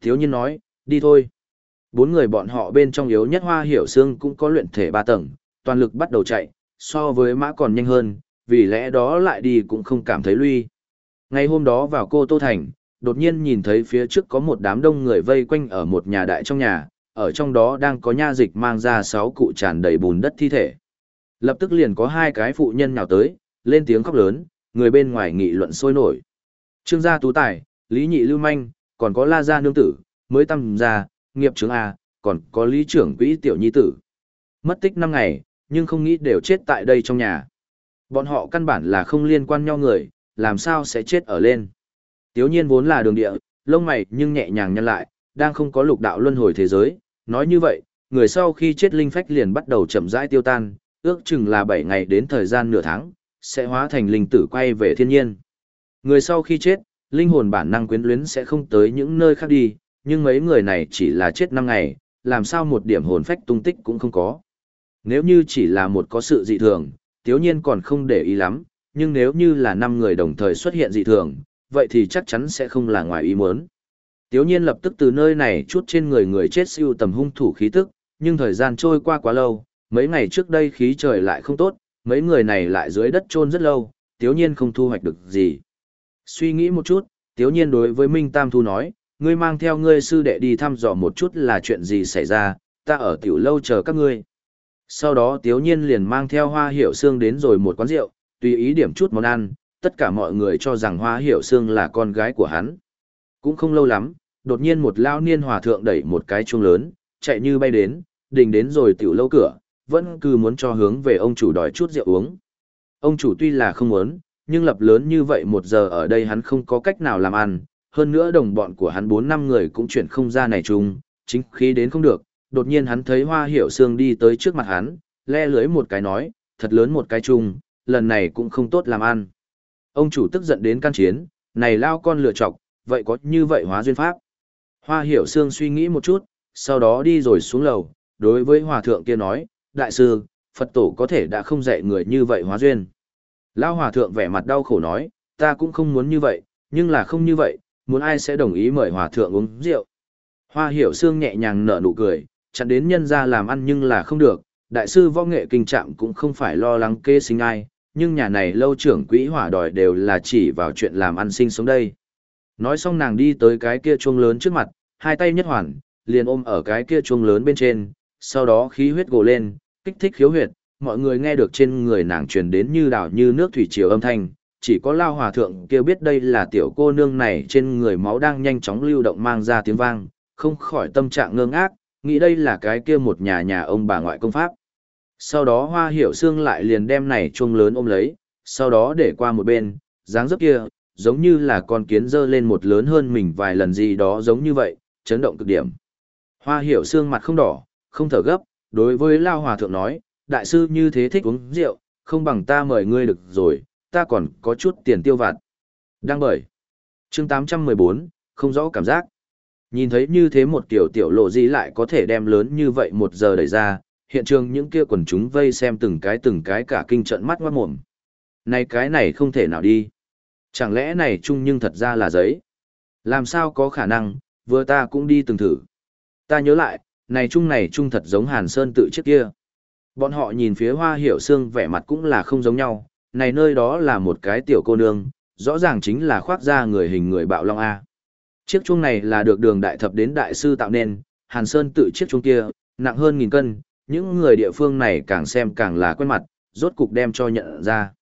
thiếu nhiên nói, đi thôi. Bốn người bọn họ bên trong yếu nhất hoa hiểu xương cũng có luyện thể ba tầng, toàn lực bắt đầu chạy, so với mã còn nhanh hơn, vì lẽ đó lại đi cũng không cảm thấy lui. Ngày hôm đó vào cô Tô Thành, đột nhiên nhìn thấy phía trước có một đám đông người vây quanh ở một nhà đại trong nhà, ở trong đó đang có nha dịch mang ra sáu cụ tràn đầy bùn đất thi thể. Lập tức liền có hai cái phụ nhân nào tới, lên tiếng khóc lớn, người bên ngoài nghị luận sôi nổi. Trương gia tú tài, Lý Nhị Lưu Manh, còn có La Gia Nương Tử, mới tâm gia, nghiệp trưởng A, còn có Lý trưởng quỹ tiểu nhi tử. Mất tích năm ngày, nhưng không nghĩ đều chết tại đây trong nhà. Bọn họ căn bản là không liên quan nhau người, làm sao sẽ chết ở lên. Tiếu nhiên vốn là đường địa, lông mày nhưng nhẹ nhàng nhăn lại, đang không có lục đạo luân hồi thế giới. Nói như vậy, người sau khi chết linh phách liền bắt đầu chậm rãi tiêu tan, ước chừng là 7 ngày đến thời gian nửa tháng, sẽ hóa thành linh tử quay về thiên nhiên. Người sau khi chết, linh hồn bản năng quyến luyến sẽ không tới những nơi khác đi, nhưng mấy người này chỉ là chết 5 ngày, làm sao một điểm hồn phách tung tích cũng không có. Nếu như chỉ là một có sự dị thường, tiếu nhiên còn không để ý lắm, nhưng nếu như là 5 người đồng thời xuất hiện dị thường, vậy thì chắc chắn sẽ không là ngoài ý muốn. Tiếu nhiên lập tức từ nơi này chút trên người người chết siêu tầm hung thủ khí tức, nhưng thời gian trôi qua quá lâu, mấy ngày trước đây khí trời lại không tốt, mấy người này lại dưới đất chôn rất lâu, tiếu nhiên không thu hoạch được gì. Suy nghĩ một chút, tiếu nhiên đối với Minh Tam Thu nói, ngươi mang theo ngươi sư đệ đi thăm dò một chút là chuyện gì xảy ra, ta ở tiểu lâu chờ các ngươi. Sau đó tiếu nhiên liền mang theo hoa hiểu xương đến rồi một quán rượu, tùy ý điểm chút món ăn, tất cả mọi người cho rằng hoa hiểu xương là con gái của hắn. Cũng không lâu lắm, đột nhiên một lao niên hòa thượng đẩy một cái chuông lớn, chạy như bay đến, đình đến rồi tiểu lâu cửa, vẫn cứ muốn cho hướng về ông chủ đòi chút rượu uống. Ông chủ tuy là không muốn, nhưng lập lớn như vậy một giờ ở đây hắn không có cách nào làm ăn, hơn nữa đồng bọn của hắn bốn năm người cũng chuyển không ra này chung, chính khí đến không được, đột nhiên hắn thấy hoa hiểu xương đi tới trước mặt hắn, le lưới một cái nói, thật lớn một cái chung, lần này cũng không tốt làm ăn. Ông chủ tức giận đến can chiến, này lao con lựa chọc, vậy có như vậy hóa duyên pháp. Hoa hiểu xương suy nghĩ một chút, sau đó đi rồi xuống lầu, đối với hòa thượng kia nói, đại sư, Phật tổ có thể đã không dạy người như vậy hóa duyên. Lao hòa thượng vẻ mặt đau khổ nói, ta cũng không muốn như vậy, nhưng là không như vậy, muốn ai sẽ đồng ý mời hòa thượng uống rượu. Hoa hiểu xương nhẹ nhàng nở nụ cười, chặn đến nhân ra làm ăn nhưng là không được, đại sư võ nghệ kinh trạm cũng không phải lo lắng kê sinh ai, nhưng nhà này lâu trưởng quỹ hỏa đòi đều là chỉ vào chuyện làm ăn sinh sống đây. Nói xong nàng đi tới cái kia chuông lớn trước mặt, hai tay nhất hoàn, liền ôm ở cái kia chuông lớn bên trên, sau đó khí huyết gồ lên, kích thích khiếu huyệt, mọi người nghe được trên người nàng truyền đến như đảo như nước thủy triều âm thanh, chỉ có lao hòa thượng kia biết đây là tiểu cô nương này trên người máu đang nhanh chóng lưu động mang ra tiếng vang, không khỏi tâm trạng ngơ ngác, nghĩ đây là cái kia một nhà nhà ông bà ngoại công pháp. Sau đó hoa hiểu xương lại liền đem này chuông lớn ôm lấy, sau đó để qua một bên, dáng dấp kia, giống như là con kiến dơ lên một lớn hơn mình vài lần gì đó giống như vậy, chấn động cực điểm. Hoa hiểu xương mặt không đỏ, không thở gấp, đối với Lao Hòa Thượng nói, đại sư như thế thích uống rượu, không bằng ta mời ngươi được rồi, ta còn có chút tiền tiêu vặt. Đang bởi. chương 814, không rõ cảm giác. Nhìn thấy như thế một kiểu tiểu lộ gì lại có thể đem lớn như vậy một giờ đẩy ra, hiện trường những kia quần chúng vây xem từng cái từng cái cả kinh trận mắt ngoát mồm. Này cái này không thể nào đi. Chẳng lẽ này chung nhưng thật ra là giấy? Làm sao có khả năng, vừa ta cũng đi từng thử. Ta nhớ lại, này chung này chung thật giống Hàn Sơn tự trước kia. Bọn họ nhìn phía hoa hiểu xương vẻ mặt cũng là không giống nhau, này nơi đó là một cái tiểu cô nương, rõ ràng chính là khoác ra người hình người bạo long A. Chiếc chuông này là được đường đại thập đến đại sư tạo nên, Hàn Sơn tự chiếc chuông kia, nặng hơn nghìn cân, những người địa phương này càng xem càng là quen mặt, rốt cục đem cho nhận ra.